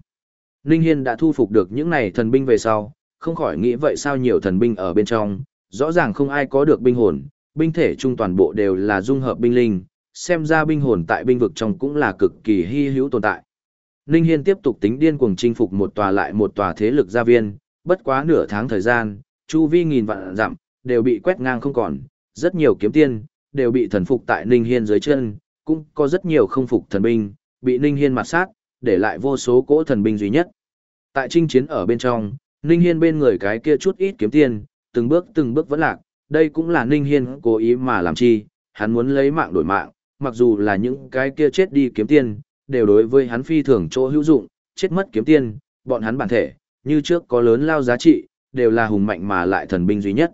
Ninh Hiên đã thu phục được những này thần binh về sau, không khỏi nghĩ vậy sao nhiều thần binh ở bên trong, rõ ràng không ai có được binh hồn, binh thể trung toàn bộ đều là dung hợp binh linh, xem ra binh hồn tại binh vực trong cũng là cực kỳ hy hữu tồn tại. Ninh Hiên tiếp tục tính điên cuồng chinh phục một tòa lại một tòa thế lực gia viên, bất quá nửa tháng thời gian, chu vi nghìn vạn dặm, đều bị quét ngang không còn, rất nhiều kiếm tiên, đều bị thần phục tại Ninh Hiên dưới chân, cũng có rất nhiều không phục thần binh, bị Ninh Hiên mặt sát, để lại vô số cỗ thần binh duy nhất. Tại chinh chiến ở bên trong, Ninh Hiên bên người cái kia chút ít kiếm tiền, từng bước từng bước vẫn lạc, đây cũng là Ninh Hiên cố ý mà làm chi, hắn muốn lấy mạng đổi mạng, mặc dù là những cái kia chết đi kiếm tiền, đều đối với hắn phi thường chỗ hữu dụng, chết mất kiếm tiên, bọn hắn bản thể, như trước có lớn lao giá trị, đều là hùng mạnh mà lại thần binh duy nhất.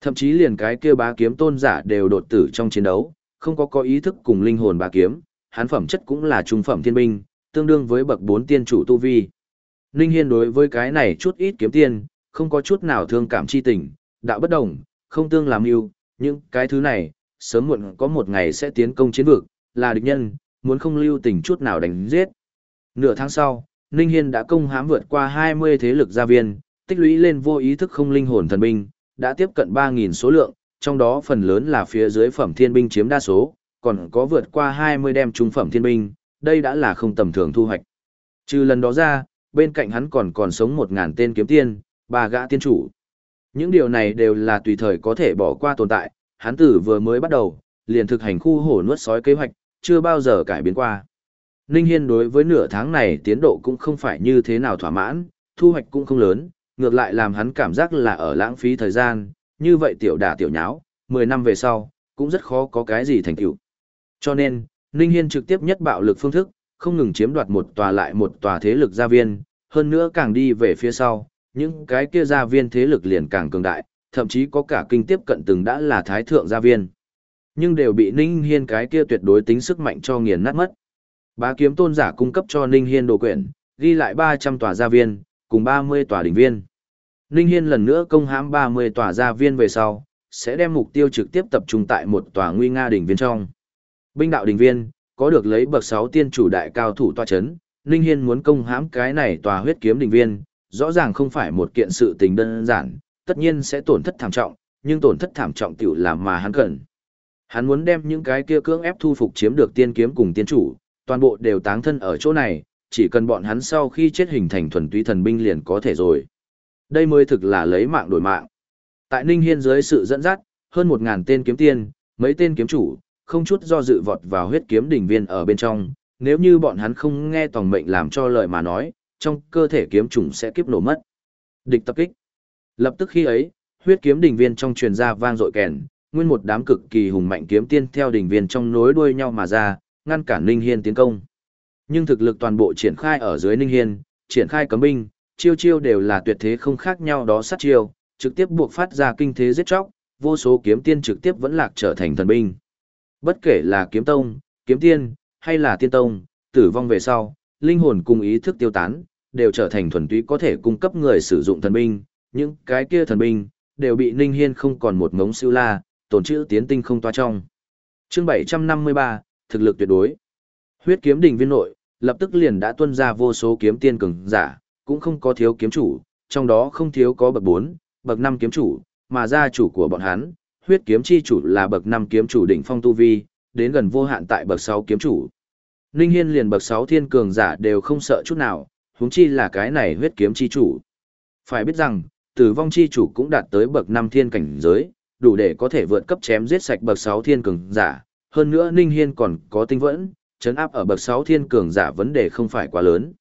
Thậm chí liền cái kia bá kiếm tôn giả đều đột tử trong chiến đấu, không có có ý thức cùng linh hồn bá kiếm, hắn phẩm chất cũng là trung phẩm thiên binh, tương đương với bậc 4 tiên chủ tu vi. Linh Hiên đối với cái này chút ít kiếm tiền, không có chút nào thương cảm chi tình, đạo bất đồng, không tương làm yêu, nhưng cái thứ này, sớm muộn có một ngày sẽ tiến công chiến vực, là địch nhân, muốn không lưu tình chút nào đánh giết. Nửa tháng sau, Ninh Hiên đã công hám vượt qua 20 thế lực gia viên, tích lũy lên vô ý thức không linh hồn thần binh, đã tiếp cận 3.000 số lượng, trong đó phần lớn là phía dưới phẩm thiên binh chiếm đa số, còn có vượt qua 20 đem trung phẩm thiên binh, đây đã là không tầm thường thu hoạch. Trừ lần đó ra, bên cạnh hắn còn còn sống 1.000 tên kiếm tiên, ba gã tiên chủ. Những điều này đều là tùy thời có thể bỏ qua tồn tại, hắn tử vừa mới bắt đầu, liền thực hành khu hổ nuốt sói kế hoạch, chưa bao giờ cải biến qua. Ninh Hiên đối với nửa tháng này tiến độ cũng không phải như thế nào thỏa mãn, thu hoạch cũng không lớn, ngược lại làm hắn cảm giác là ở lãng phí thời gian, như vậy tiểu đả tiểu nháo, 10 năm về sau, cũng rất khó có cái gì thành tựu. Cho nên, Ninh Hiên trực tiếp nhất bạo lực phương thức, không ngừng chiếm đoạt một tòa lại một tòa thế lực gia viên, hơn nữa càng đi về phía sau, những cái kia gia viên thế lực liền càng cường đại, thậm chí có cả kinh tiếp cận từng đã là thái thượng gia viên. Nhưng đều bị Ninh Hiên cái kia tuyệt đối tính sức mạnh cho nghiền nát mất. Bá kiếm tôn giả cung cấp cho Ninh Hiên đồ quyển, ghi lại 300 tòa gia viên, cùng 30 tòa đỉnh viên. Ninh Hiên lần nữa công hãm 30 tòa gia viên về sau, sẽ đem mục tiêu trực tiếp tập trung tại một tòa nguy nga đỉnh viên trong. Binh đạo đỉnh viên, có được lấy bậc 6 tiên chủ đại cao thủ tòa chấn, Ninh Hiên muốn công hãm cái này tòa huyết kiếm đỉnh viên, rõ ràng không phải một kiện sự tình đơn giản, tất nhiên sẽ tổn thất thảm trọng, nhưng tổn thất thảm trọng tiểu là mà hắn cần. Hắn muốn đem những cái kia cưỡng ép thu phục chiếm được tiên kiếm cùng tiên chủ, toàn bộ đều táng thân ở chỗ này, chỉ cần bọn hắn sau khi chết hình thành thuần túy thần binh liền có thể rồi. Đây mới thực là lấy mạng đổi mạng. Tại Ninh Hiên dưới sự dẫn dắt, hơn 1000 tên kiếm tiên, mấy tên kiếm chủ, không chút do dự vọt vào huyết kiếm đỉnh viên ở bên trong, nếu như bọn hắn không nghe tòng mệnh làm cho lời mà nói, trong cơ thể kiếm trùng sẽ kiếp nổ mất. Địch tập kích. Lập tức khi ấy, huyết kiếm đỉnh viên trong truyền ra vang dội kèn, nguyên một đám cực kỳ hùng mạnh kiếm tiên theo đỉnh viên trong nối đuôi nhau mà ra, ngăn cản Ninh Hiên tiến công. Nhưng thực lực toàn bộ triển khai ở dưới Ninh Hiên, triển khai cấm binh, chiêu chiêu đều là tuyệt thế không khác nhau đó sát chiêu, trực tiếp buộc phát ra kinh thế giết chóc, vô số kiếm tiên trực tiếp vẫn lạc trở thành thần binh. Bất kể là kiếm tông, kiếm tiên, hay là tiên tông, tử vong về sau, linh hồn cùng ý thức tiêu tán, đều trở thành thuần túy có thể cung cấp người sử dụng thần binh, những cái kia thần binh, đều bị Ninh Hiên không còn một ngống siêu la, tổn chữ tiến tinh không toa trong. Chương 753, thực lực tuyệt đối. Huyết kiếm đỉnh viên nội, lập tức liền đã tuân ra vô số kiếm tiên cường giả, cũng không có thiếu kiếm chủ, trong đó không thiếu có bậc 4, bậc 5 kiếm chủ, mà gia chủ của bọn hắn, huyết kiếm chi chủ là bậc 5 kiếm chủ đỉnh phong tu vi, đến gần vô hạn tại bậc 6 kiếm chủ. Ninh Hiên liền bậc 6 thiên cường giả đều không sợ chút nào, huống chi là cái này huyết kiếm chi chủ. Phải biết rằng, tử vong chi chủ cũng đạt tới bậc 5 thiên cảnh giới, đủ để có thể vượt cấp chém giết sạch bậc 6 thiên cường giả, hơn nữa Ninh Hiên còn có tinh vẫn, chấn áp ở bậc 6 thiên cường giả vấn đề không phải quá lớn.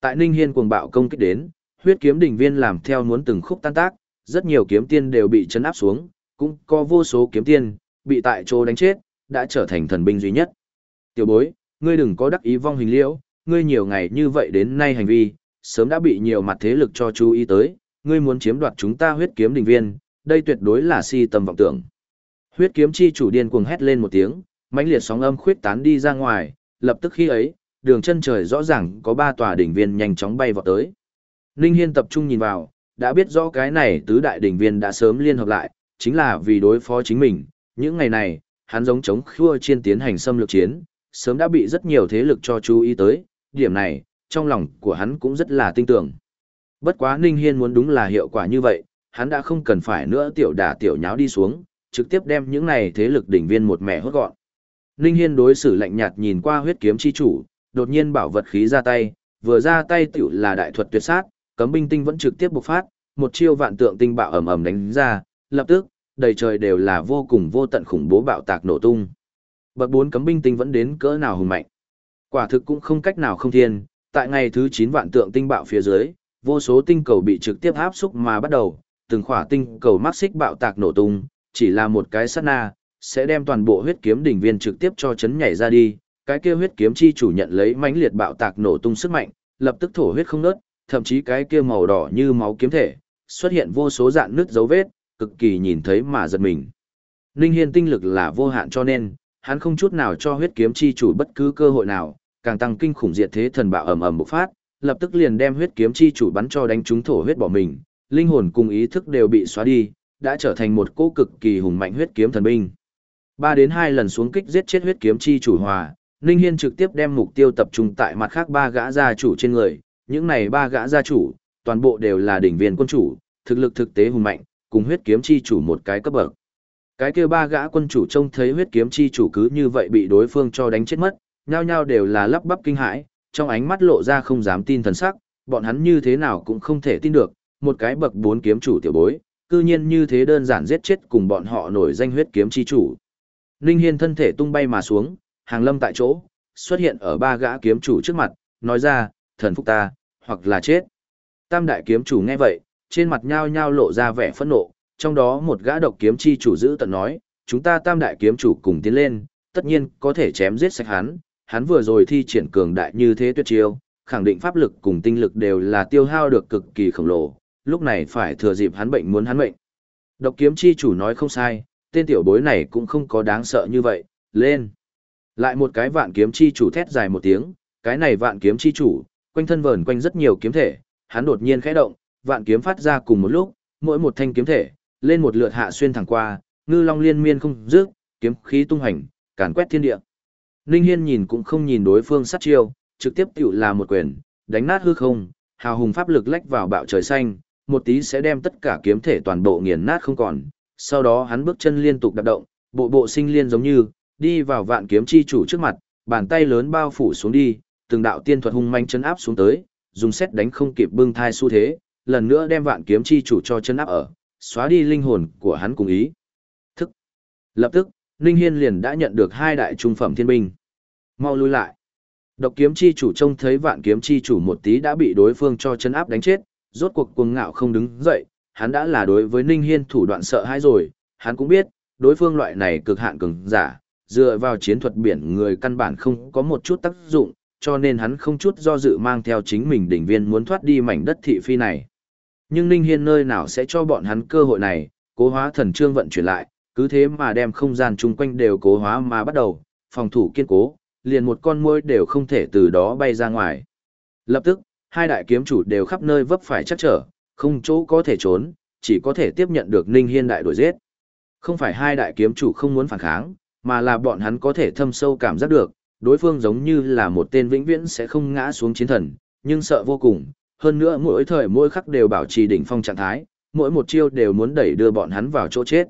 Tại Ninh Hiên cuồng bạo công kích đến, huyết kiếm đỉnh viên làm theo muốn từng khúc tan tác, rất nhiều kiếm tiên đều bị chấn áp xuống, cũng có vô số kiếm tiên bị tại chỗ đánh chết, đã trở thành thần binh duy nhất. Tiểu bối, ngươi đừng có đắc ý vong hình liễu, ngươi nhiều ngày như vậy đến nay hành vi, sớm đã bị nhiều mặt thế lực cho chú ý tới, ngươi muốn chiếm đoạt chúng ta huyết kiếm đỉnh viên, đây tuyệt đối là si tầm vọng tưởng. Huyết kiếm chi chủ điên cuồng hét lên một tiếng, mãnh liệt sóng âm khuyết tán đi ra ngoài, lập tức khi ấy, đường chân trời rõ ràng có ba tòa đỉnh viên nhanh chóng bay vào tới. Ninh Hiên tập trung nhìn vào, đã biết rõ cái này tứ đại đỉnh viên đã sớm liên hợp lại, chính là vì đối phó chính mình. Những ngày này, hắn giống chống khua chiên tiến hành xâm lược chiến, sớm đã bị rất nhiều thế lực cho chú ý tới, điểm này, trong lòng của hắn cũng rất là tin tưởng. Bất quá Ninh Hiên muốn đúng là hiệu quả như vậy, hắn đã không cần phải nữa tiểu đả tiểu nháo đi xuống, trực tiếp đem những này thế lực đỉnh viên một mẹ hốt gọn. Ninh Hiên đối xử lạnh nhạt nhìn qua huyết kiếm chi chủ, đột nhiên bảo vật khí ra tay, vừa ra tay tiểu là đại thuật tuyệt sát, cấm binh tinh vẫn trực tiếp bộc phát, một chiêu vạn tượng tinh bạo ầm ầm đánh ra, lập tức, đầy trời đều là vô cùng vô tận khủng bố bạo tạc nổ tung. Bậc 4 cấm binh tinh vẫn đến cỡ nào hùng mạnh. Quả thực cũng không cách nào không thiên, tại ngày thứ 9 vạn tượng tinh bạo phía dưới, vô số tinh cầu bị trực tiếp áp xúc mà bắt đầu, từng khỏa tinh cầu mắc xích bạo tạc nổ tung, chỉ là một cái sát na, sẽ đem toàn bộ huyết kiếm đỉnh viên trực tiếp cho chấn nhảy ra đi, cái kia huyết kiếm chi chủ nhận lấy mãnh liệt bạo tạc nổ tung sức mạnh, lập tức thổ huyết không ngớt, thậm chí cái kia màu đỏ như máu kiếm thể, xuất hiện vô số dạng nứt dấu vết, cực kỳ nhìn thấy mà giật mình. Ninh Hiên tinh lực là vô hạn cho nên, hắn không chút nào cho huyết kiếm chi chủ bất cứ cơ hội nào, càng tăng kinh khủng diệt thế thần bạo ầm ầm bộc phát, lập tức liền đem huyết kiếm chi chủ bắn cho đánh trúng thổ huyết bỏ mình, linh hồn cùng ý thức đều bị xóa đi, đã trở thành một cỗ cực kỳ hùng mạnh huyết kiếm thần binh. Ba đến hai lần xuống kích giết chết huyết kiếm chi chủ hòa, Ninh Hiên trực tiếp đem mục tiêu tập trung tại mặt khác ba gã gia chủ trên người, những này ba gã gia chủ, toàn bộ đều là đỉnh viên quân chủ, thực lực thực tế hùng mạnh, cùng huyết kiếm chi chủ một cái cấp bậc. Cái kia ba gã quân chủ trông thấy huyết kiếm chi chủ cứ như vậy bị đối phương cho đánh chết mất, nhao nhao đều là lắp bắp kinh hãi, trong ánh mắt lộ ra không dám tin thần sắc, bọn hắn như thế nào cũng không thể tin được, một cái bậc bốn kiếm chủ tiểu bối, cư nhiên như thế đơn giản giết chết cùng bọn họ nổi danh huyết kiếm chi chủ. Ninh Hiên thân thể tung bay mà xuống, hàng lâm tại chỗ, xuất hiện ở ba gã kiếm chủ trước mặt, nói ra, thần phúc ta, hoặc là chết. Tam đại kiếm chủ nghe vậy, trên mặt nhao nhao lộ ra vẻ phẫn nộ, trong đó một gã độc kiếm chi chủ giữ tận nói, chúng ta tam đại kiếm chủ cùng tiến lên, tất nhiên có thể chém giết sạch hắn, hắn vừa rồi thi triển cường đại như thế tuyệt chiêu, khẳng định pháp lực cùng tinh lực đều là tiêu hao được cực kỳ khổng lồ, lúc này phải thừa dịp hắn bệnh muốn hắn bệnh. Độc kiếm chi chủ nói không sai, tên tiểu bối này cũng không có đáng sợ như vậy, lên. Lại một cái vạn kiếm chi chủ thét dài một tiếng, cái này vạn kiếm chi chủ, quanh thân vờn quanh rất nhiều kiếm thể, hắn đột nhiên khẽ động, vạn kiếm phát ra cùng một lúc, mỗi một thanh kiếm thể, lên một lượt hạ xuyên thẳng qua, ngư long liên miên không dứt, kiếm khí tung hành, càn quét thiên địa. Ninh Hiên nhìn cũng không nhìn đối phương sát chiêu, trực tiếp tiểu là một quyền, đánh nát hư không, hào hùng pháp lực lách vào bạo trời xanh, một tí sẽ đem tất cả kiếm thể toàn bộ nghiền nát không còn. Sau đó hắn bước chân liên tục đạp động, bộ bộ sinh liên giống như, đi vào vạn kiếm chi chủ trước mặt, bàn tay lớn bao phủ xuống đi, từng đạo tiên thuật hung manh chấn áp xuống tới, dùng xét đánh không kịp bưng thai xu thế, lần nữa đem vạn kiếm chi chủ cho chấn áp ở, xóa đi linh hồn của hắn cùng ý. Thức. Lập tức, Ninh Hiên liền đã nhận được hai đại trung phẩm thiên binh. Mau lui lại. Độc kiếm chi chủ trông thấy vạn kiếm chi chủ một tí đã bị đối phương cho chấn áp đánh chết, rốt cuộc cuồng ngạo không đứng dậy, hắn đã là đối với Ninh Hiên thủ đoạn sợ hãi rồi, hắn cũng biết, đối phương loại này cực hạn cường giả, dựa vào chiến thuật biển người căn bản không có một chút tác dụng, cho nên hắn không chút do dự mang theo chính mình đỉnh viên muốn thoát đi mảnh đất thị phi này. Nhưng Ninh Hiên nơi nào sẽ cho bọn hắn cơ hội này, cố hóa thần trương vận chuyển lại, cứ thế mà đem không gian chung quanh đều cố hóa mà bắt đầu, phòng thủ kiên cố, liền một con muỗi đều không thể từ đó bay ra ngoài. Lập tức, hai đại kiếm chủ đều khắp nơi vấp phải chắc trở, không chỗ có thể trốn, chỉ có thể tiếp nhận được Ninh Hiên đại đuổi giết. Không phải hai đại kiếm chủ không muốn phản kháng, mà là bọn hắn có thể thâm sâu cảm giác được, đối phương giống như là một tên vĩnh viễn sẽ không ngã xuống chiến thần, nhưng sợ vô cùng, hơn nữa mỗi thời mỗi khắc đều bảo trì đỉnh phong trạng thái, mỗi một chiêu đều muốn đẩy đưa bọn hắn vào chỗ chết.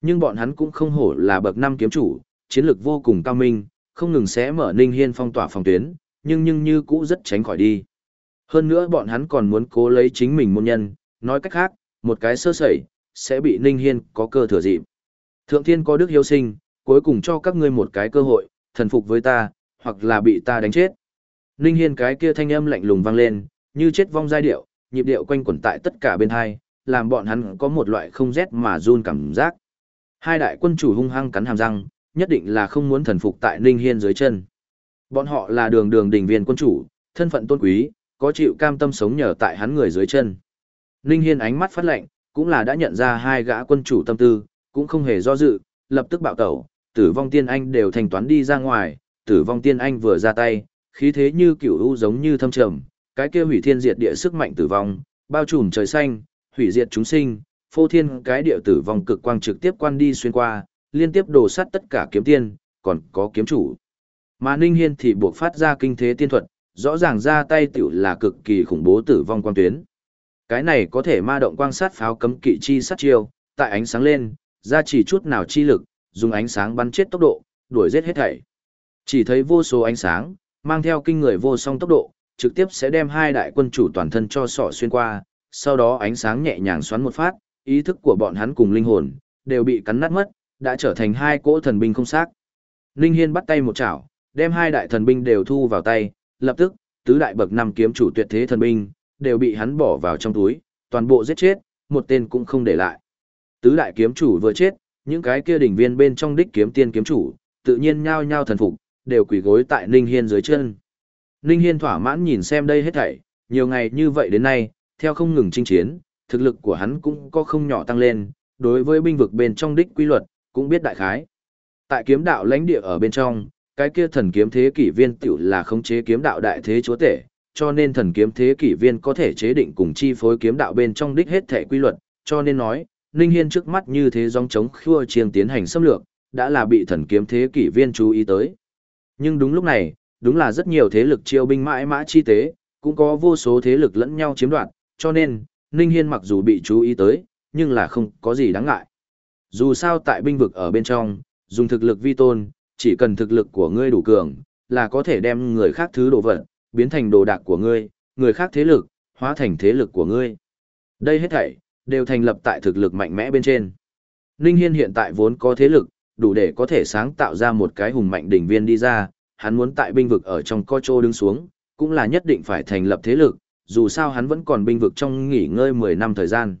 Nhưng bọn hắn cũng không hổ là bậc năm kiếm chủ, chiến lược vô cùng cao minh, không ngừng sẽ mở Ninh Hiên phong tỏa phòng tuyến, nhưng nhưng như cũ rất tránh khỏi đi. Hơn nữa bọn hắn còn muốn cố lấy chính mình môn nhân, nói cách khác, một cái sơ sẩy, sẽ bị Ninh Hiên có cơ thừa dịp. Thượng thiên có đức hiếu sinh, cuối cùng cho các ngươi một cái cơ hội, thần phục với ta, hoặc là bị ta đánh chết. Ninh Hiên cái kia thanh âm lạnh lùng vang lên, như chết vong giai điệu, nhịp điệu quanh quẩn tại tất cả bên hai, làm bọn hắn có một loại không rét mà run cảm giác. Hai đại quân chủ hung hăng cắn hàm răng, nhất định là không muốn thần phục tại Ninh Hiên dưới chân. Bọn họ là đường đường đỉnh viên quân chủ, thân phận tôn quý, có chịu cam tâm sống nhờ tại hắn người dưới chân. Ninh Hiên ánh mắt phát lạnh, cũng là đã nhận ra hai gã quân chủ tâm tư, cũng không hề do dự, lập tức bạo tẩu, tử vong tiên anh đều thành toán đi ra ngoài, tử vong tiên anh vừa ra tay, khí thế như kiểu u giống như thâm trầm, cái kia hủy thiên diệt địa sức mạnh tử vong, bao trùm trời xanh, hủy diệt chúng sinh, phô thiên cái địa tử vong cực quang trực tiếp quan đi xuyên qua, liên tiếp đổ sát tất cả kiếm tiên, còn có kiếm chủ. Mà Ninh Hiên thì buộc phát ra kinh thế tiên thuật, rõ ràng ra tay tiểu là cực kỳ khủng bố tử vong quang tuyến. Cái này có thể ma động quang sát pháo cấm kỵ chi sát chiêu, tại ánh sáng lên, ra chỉ chút nào chi lực, dùng ánh sáng bắn chết tốc độ, đuổi giết hết thảy. Chỉ thấy vô số ánh sáng, mang theo kinh người vô song tốc độ, trực tiếp sẽ đem hai đại quân chủ toàn thân cho sọ xuyên qua, sau đó ánh sáng nhẹ nhàng xoắn một phát, ý thức của bọn hắn cùng linh hồn, đều bị cắn nát mất, đã trở thành hai cỗ thần binh không xác. Linh Hiên bắt tay một chảo, đem hai đại thần binh đều thu vào tay, lập tức, tứ đại bậc năm kiếm chủ tuyệt thế thần binh, đều bị hắn bỏ vào trong túi, toàn bộ giết chết, một tên cũng không để lại. Tứ đại kiếm chủ vừa chết, những cái kia đỉnh viên bên trong đích kiếm tiên kiếm chủ, tự nhiên nhao nhao thần phục, đều quỳ gối tại Ninh Hiên dưới chân. Ninh Hiên thỏa mãn nhìn xem đây hết thảy, nhiều ngày như vậy đến nay, theo không ngừng chinh chiến, thực lực của hắn cũng có không nhỏ tăng lên, đối với binh vực bên trong đích quy luật, cũng biết đại khái. Tại kiếm đạo lãnh địa ở bên trong, cái kia thần kiếm thế kỷ viên tiểu là khống chế kiếm đạo đại thế chúa tể, cho nên thần kiếm thế kỷ viên có thể chế định cùng chi phối kiếm đạo bên trong đích hết thể quy luật, cho nên nói, Ninh Hiên trước mắt như thế dòng chống khua chiêng tiến hành xâm lược, đã là bị thần kiếm thế kỷ viên chú ý tới. Nhưng đúng lúc này, đúng là rất nhiều thế lực chiêu binh mãi mã chi tế, cũng có vô số thế lực lẫn nhau chiếm đoạt, cho nên, Ninh Hiên mặc dù bị chú ý tới, nhưng là không có gì đáng ngại. Dù sao tại binh vực ở bên trong, dùng thực lực vi tôn, chỉ cần thực lực của ngươi đủ cường, là có thể đem người khác thứ đồ vật, biến thành đồ đạc của ngươi, người khác thế lực, hóa thành thế lực của ngươi. Đây hết thảy, đều thành lập tại thực lực mạnh mẽ bên trên. Ninh Hiên hiện tại vốn có thế lực, đủ để có thể sáng tạo ra một cái hùng mạnh đỉnh viên đi ra, hắn muốn tại binh vực ở trong co trô đứng xuống, cũng là nhất định phải thành lập thế lực, dù sao hắn vẫn còn binh vực trong nghỉ ngơi 10 năm thời gian.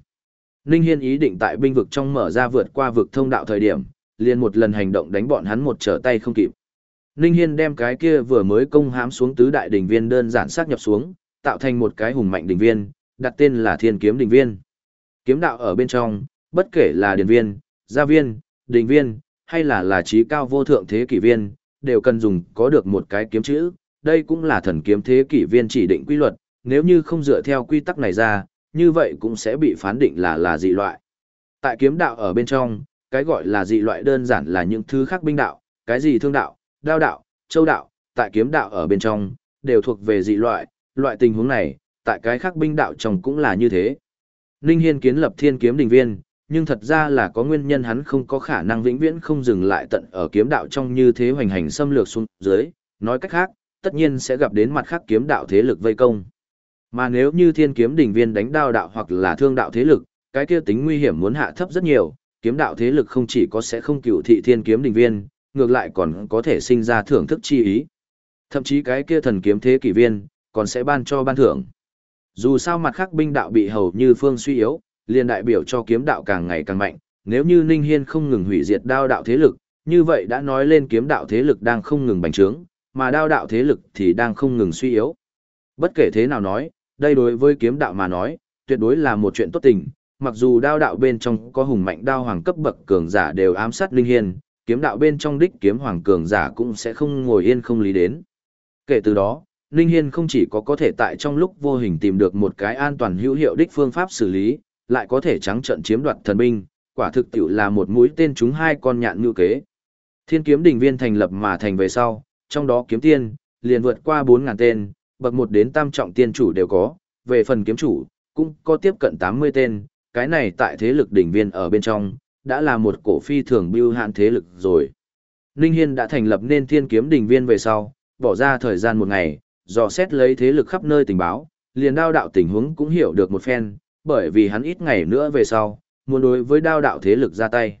Ninh Hiên ý định tại binh vực trong mở ra vượt qua vực thông đạo thời điểm, liền một lần hành động đánh bọn hắn một trở tay không kịp. Ninh Hiên đem cái kia vừa mới công hãm xuống tứ đại đỉnh viên đơn giản xác nhập xuống, tạo thành một cái hùng mạnh đỉnh viên, đặt tên là Thiên Kiếm đỉnh viên. Kiếm đạo ở bên trong, bất kể là điển viên, gia viên, đỉnh viên, hay là là trí cao vô thượng thế kỷ viên, đều cần dùng có được một cái kiếm chữ, đây cũng là thần kiếm thế kỷ viên chỉ định quy luật, nếu như không dựa theo quy tắc này ra, như vậy cũng sẽ bị phán định là là dị loại. Tại kiếm đạo ở bên trong, cái gọi là dị loại đơn giản là những thứ khác binh đạo, cái gì thương đạo, đao đạo, châu đạo, tại kiếm đạo ở bên trong, đều thuộc về dị loại, loại tình huống này, tại cái khác binh đạo trong cũng là như thế. Ninh Hiên kiến lập thiên kiếm đình viên, nhưng thật ra là có nguyên nhân hắn không có khả năng vĩnh viễn không dừng lại tận ở kiếm đạo trong như thế hoành hành xâm lược xuống dưới, nói cách khác, tất nhiên sẽ gặp đến mặt khác kiếm đạo thế lực vây công. Mà nếu như thiên kiếm đỉnh viên đánh đao đạo hoặc là thương đạo thế lực, cái kia tính nguy hiểm muốn hạ thấp rất nhiều, kiếm đạo thế lực không chỉ có sẽ không cựu thị thiên kiếm đình viên, ngược lại còn có thể sinh ra thưởng thức chi ý. Thậm chí cái kia thần kiếm thế kỷ viên, còn sẽ ban cho ban thưởng. Dù sao mặt khác binh đạo bị hầu như phương suy yếu, liền đại biểu cho kiếm đạo càng ngày càng mạnh, nếu như Ninh Hiên không ngừng hủy diệt đao đạo thế lực, như vậy đã nói lên kiếm đạo thế lực đang không ngừng bành trướng, mà đao đạo thế lực thì đang không ngừng suy yếu. Bất kể thế nào nói, đây đối với kiếm đạo mà nói, tuyệt đối là một chuyện tốt tình, mặc dù đao đạo bên trong có hùng mạnh đao hoàng cấp bậc cường giả đều ám sát Linh Hiên, kiếm đạo bên trong đích kiếm hoàng cường giả cũng sẽ không ngồi yên không lý đến. Kể từ đó, Linh Hiên không chỉ có có thể tại trong lúc vô hình tìm được một cái an toàn hữu hiệu đích phương pháp xử lý, lại có thể trắng trận chiếm đoạt thần binh, quả thực tiểu là một mũi tên trúng hai con nhạn ngư kế. Thiên kiếm đỉnh viên thành lập mà thành về sau, trong đó kiếm tiên, liền vượt qua 4.000 tên, bậc 1 đến tam trọng tiên chủ đều có, về phần kiếm chủ, cũng có tiếp cận 80 tên, cái này tại thế lực đỉnh viên ở bên trong, đã là một cổ phi thường bưu hạn thế lực rồi. Ninh Hiên đã thành lập nên thiên kiếm đỉnh viên về sau, bỏ ra thời gian một ngày, dò xét lấy thế lực khắp nơi tình báo, liền đao đạo tình huống cũng hiểu được một phen, bởi vì hắn ít ngày nữa về sau, muốn đối với đao đạo thế lực ra tay.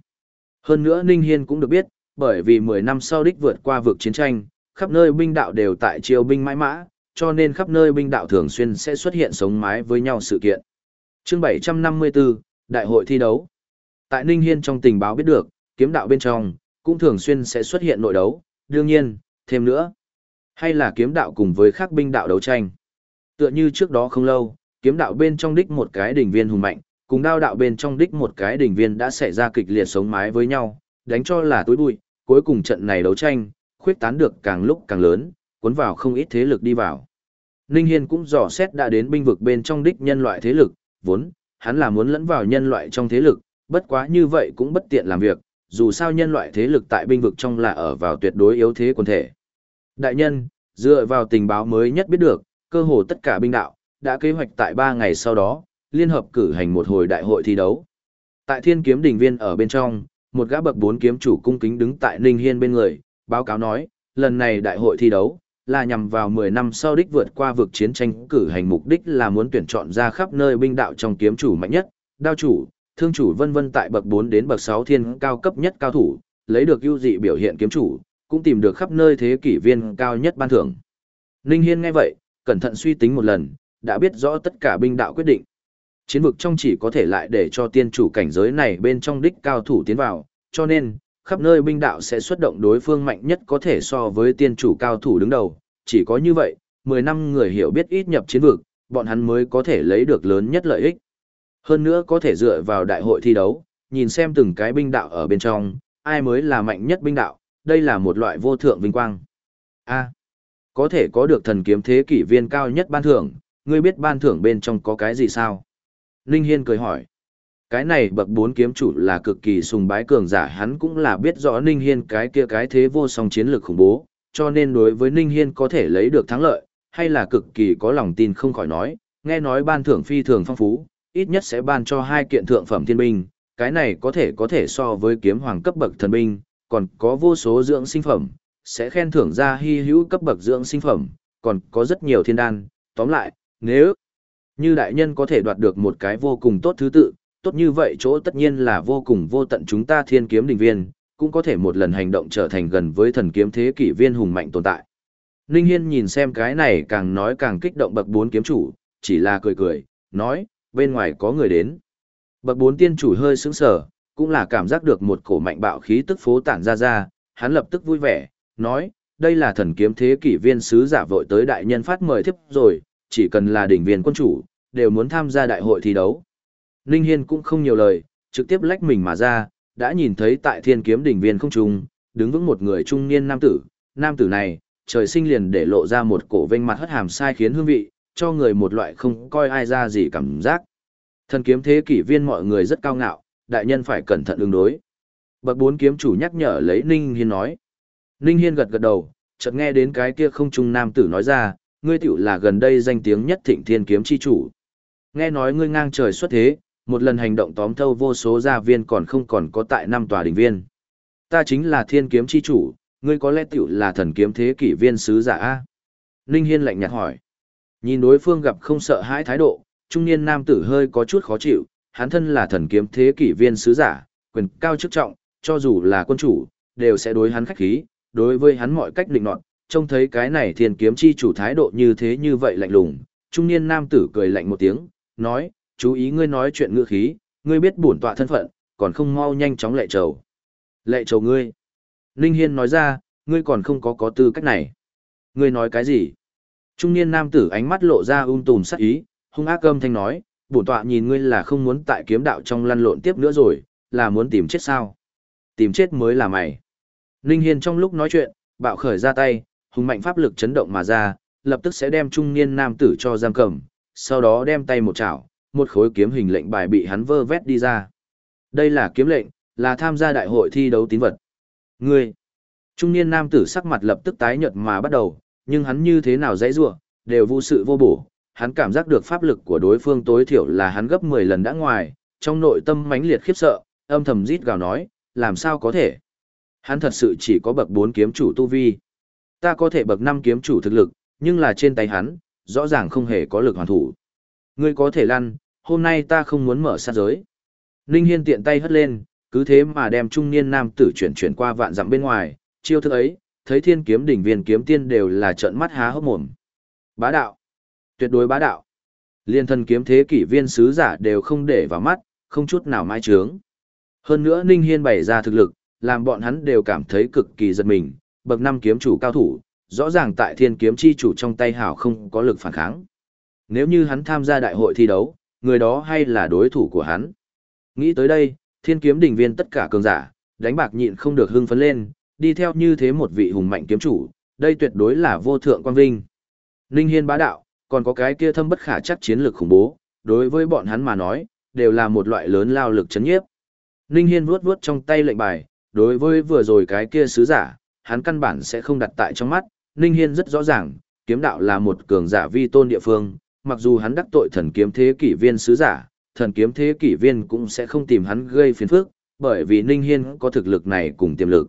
Hơn nữa Ninh Hiên cũng được biết, bởi vì 10 năm sau đích vượt qua vực chiến tranh, khắp nơi binh đạo đều tại triều binh mãi mã, cho nên khắp nơi binh đạo thường xuyên sẽ xuất hiện sống mái với nhau sự kiện. Chương 754, Đại hội thi đấu. Tại Ninh Hiên trong tình báo biết được, kiếm đạo bên trong, cũng thường xuyên sẽ xuất hiện nội đấu, đương nhiên, thêm nữa, hay là kiếm đạo cùng với khác binh đạo đấu tranh. Tựa như trước đó không lâu, kiếm đạo bên trong đích một cái đỉnh viên hùng mạnh, cùng đao đạo bên trong đích một cái đỉnh viên đã xảy ra kịch liệt sống mái với nhau, đánh cho là túi bụi, cuối cùng trận này đấu tranh, khuyết tán được càng lúc càng lớn, cuốn vào không ít thế lực đi vào. Ninh Hiên cũng dò xét đã đến binh vực bên trong đích nhân loại thế lực, vốn, hắn là muốn lẫn vào nhân loại trong thế lực, bất quá như vậy cũng bất tiện làm việc, dù sao nhân loại thế lực tại binh vực trong là ở vào tuyệt đối yếu thế quần thể. Đại nhân, dựa vào tình báo mới nhất biết được, cơ hồ tất cả binh đạo, đã kế hoạch tại 3 ngày sau đó, liên hợp cử hành một hồi đại hội thi đấu. Tại thiên kiếm đỉnh viên ở bên trong, một gã bậc 4 kiếm chủ cung kính đứng tại Ninh Hiên bên người, báo cáo nói, lần này đại hội thi đấu, là nhằm vào 10 năm sau đích vượt qua vực chiến tranh cử hành mục đích là muốn tuyển chọn ra khắp nơi binh đạo trong kiếm chủ mạnh nhất, đao chủ, thương chủ vân vân tại bậc 4 đến bậc 6 thiên cao cấp nhất cao thủ, lấy được ưu dị biểu hiện kiếm chủ, cũng tìm được khắp nơi thế kỷ viên cao nhất ban thưởng. Ninh Hiên nghe vậy, cẩn thận suy tính một lần, đã biết rõ tất cả binh đạo quyết định. Chiến vực trong chỉ có thể lại để cho tiên chủ cảnh giới này bên trong đích cao thủ tiến vào, cho nên, khắp nơi binh đạo sẽ xuất động đối phương mạnh nhất có thể so với tiên chủ cao thủ đứng đầu, chỉ có như vậy, 10 năm người hiểu biết ít nhập chiến vực, bọn hắn mới có thể lấy được lớn nhất lợi ích. Hơn nữa có thể dựa vào đại hội thi đấu, nhìn xem từng cái binh đạo ở bên trong, ai mới là mạnh nhất binh đạo, đây là một loại vô thượng vinh quang. A, có thể có được thần kiếm thế kỷ viên cao nhất ban thưởng, ngươi biết ban thưởng bên trong có cái gì sao? linh Hiên cười hỏi. Cái này bậc bốn kiếm chủ là cực kỳ sùng bái cường giả hắn cũng là biết rõ Ninh Hiên cái kia cái thế vô song chiến lược khủng bố, cho nên đối với Ninh Hiên có thể lấy được thắng lợi, hay là cực kỳ có lòng tin không khỏi nói, nghe nói ban thưởng phi thường phong phú, ít nhất sẽ ban cho hai kiện thượng phẩm thiên binh, cái này có thể có thể so với kiếm hoàng cấp bậc thần binh, còn có vô số dưỡng sinh phẩm, sẽ khen thưởng ra hy hữu cấp bậc dưỡng sinh phẩm, còn có rất nhiều thiên đan, tóm lại, nếu như đại nhân có thể đoạt được một cái vô cùng tốt thứ tự, tốt như vậy chỗ tất nhiên là vô cùng vô tận chúng ta thiên kiếm đình viên, cũng có thể một lần hành động trở thành gần với thần kiếm thế kỷ viên hùng mạnh tồn tại. Ninh Hiên nhìn xem cái này càng nói càng kích động bậc bốn kiếm chủ, chỉ là cười cười, nói, bên ngoài có người đến. Bậc bốn tiên chủ hơi sững sờ, cũng là cảm giác được một cổ mạnh bạo khí tức phố tản ra ra, hắn lập tức vui vẻ, nói, đây là thần kiếm thế kỷ viên sứ giả vội tới đại nhân phát mời tiếp rồi, chỉ cần là đỉnh viên quân chủ, đều muốn tham gia đại hội thi đấu. Ninh Hiên cũng không nhiều lời, trực tiếp lách mình mà ra, đã nhìn thấy tại thiên kiếm đỉnh viên không trung, đứng vững một người trung niên nam tử, nam tử này, trời sinh liền để lộ ra một cổ vênh mặt hất hàm sai khiến hương vị, cho người một loại không coi ai ra gì cảm giác. Thần kiếm thế kỷ viên mọi người rất cao ngạo, đại nhân phải cẩn thận ứng đối. Bậc bốn kiếm chủ nhắc nhở lấy Ninh Hiên nói. Ninh Hiên gật gật đầu, chợt nghe đến cái kia không trung nam tử nói ra, ngươi tiểu là gần đây danh tiếng nhất thịnh thiên kiếm chi chủ. Nghe nói ngươi ngang trời xuất thế, một lần hành động tóm thâu vô số gia viên còn không còn có tại năm tòa đỉnh viên. Ta chính là thiên kiếm chi chủ, ngươi có lẽ tiểu là thần kiếm thế kỷ viên sứ giả A. Ninh Hiên lạnh nhạt hỏi. Nhìn đối phương gặp không sợ hãi thái độ, trung niên nam tử hơi có chút khó chịu, hắn thân là thần kiếm thế kỷ viên sứ giả, quyền cao chức trọng, cho dù là quân chủ, đều sẽ đối hắn khách khí, đối với hắn mọi cách định nọt, trông thấy cái này thiên kiếm chi chủ thái độ như thế như vậy lạnh lùng, trung niên nam tử cười lạnh một tiếng, nói, chú ý ngươi nói chuyện ngữ khí, ngươi biết bổn tọa thân phận, còn không mau nhanh chóng lệ trầu. Lệ trầu ngươi. Ninh Hiên nói ra, ngươi còn không có có tư cách này. Ngươi nói cái gì? Trung niên nam tử ánh mắt lộ ra um tùm sắc ý, hung ác âm thanh nói, bổn tọa nhìn ngươi là không muốn tại kiếm đạo trong lăn lộn tiếp nữa rồi, là muốn tìm chết sao? Tìm chết mới là mày. Ninh Hiên trong lúc nói chuyện, bạo khởi ra tay, hùng mạnh pháp lực chấn động mà ra, lập tức sẽ đem trung niên nam tử cho giam cầm, sau đó đem tay một chảo, một khối kiếm hình lệnh bài bị hắn vơ vét đi ra. Đây là kiếm lệnh, là tham gia đại hội thi đấu tín vật. Ngươi! Trung niên nam tử sắc mặt lập tức tái nhợt mà bắt đầu, nhưng hắn như thế nào dãy rủa, đều vô sự vô bổ, hắn cảm giác được pháp lực của đối phương tối thiểu là hắn gấp 10 lần đã ngoài, trong nội tâm mãnh liệt khiếp sợ, âm thầm rít gào nói, làm sao có thể? Hắn thật sự chỉ có bậc 4 kiếm chủ tu vi. Ta có thể bậc 5 kiếm chủ thực lực, nhưng là trên tay hắn, rõ ràng không hề có lực hoàn thủ. Ngươi có thể lăn, hôm nay ta không muốn mở sát giới. Ninh Hiên tiện tay hất lên, cứ thế mà đem trung niên nam tử chuyển chuyển qua vạn dặm bên ngoài, chiêu thức ấy, thấy thiên kiếm đỉnh viên kiếm tiên đều là trợn mắt há hốc mồm. Bá đạo. Tuyệt đối bá đạo. Liên thân kiếm thế kỷ viên sứ giả đều không để vào mắt, không chút nào mai trướng. Hơn nữa Ninh Hiên bày ra thực lực, làm bọn hắn đều cảm thấy cực kỳ giật mình, bậc năm kiếm chủ cao thủ, rõ ràng tại thiên kiếm chi chủ trong tay hảo không có lực phản kháng. Nếu như hắn tham gia đại hội thi đấu, người đó hay là đối thủ của hắn. Nghĩ tới đây, thiên kiếm đỉnh viên tất cả cường giả, đánh bạc nhịn không được hưng phấn lên, đi theo như thế một vị hùng mạnh kiếm chủ, đây tuyệt đối là vô thượng quan vinh. Ninh Hiên bá đạo, còn có cái kia thâm bất khả chắc chiến lược khủng bố, đối với bọn hắn mà nói, đều là một loại lớn lao lực chấn nhiếp. Ninh Hiên vuốt vuốt trong tay lệnh bài, đối với vừa rồi cái kia sứ giả, hắn căn bản sẽ không đặt tại trong mắt, Ninh Hiên rất rõ ràng, kiếm đạo là một cường giả vi tôn địa phương, mặc dù hắn đắc tội thần kiếm thế kỷ viên sứ giả, thần kiếm thế kỷ viên cũng sẽ không tìm hắn gây phiền phức, bởi vì Ninh Hiên có thực lực này cùng tiềm lực.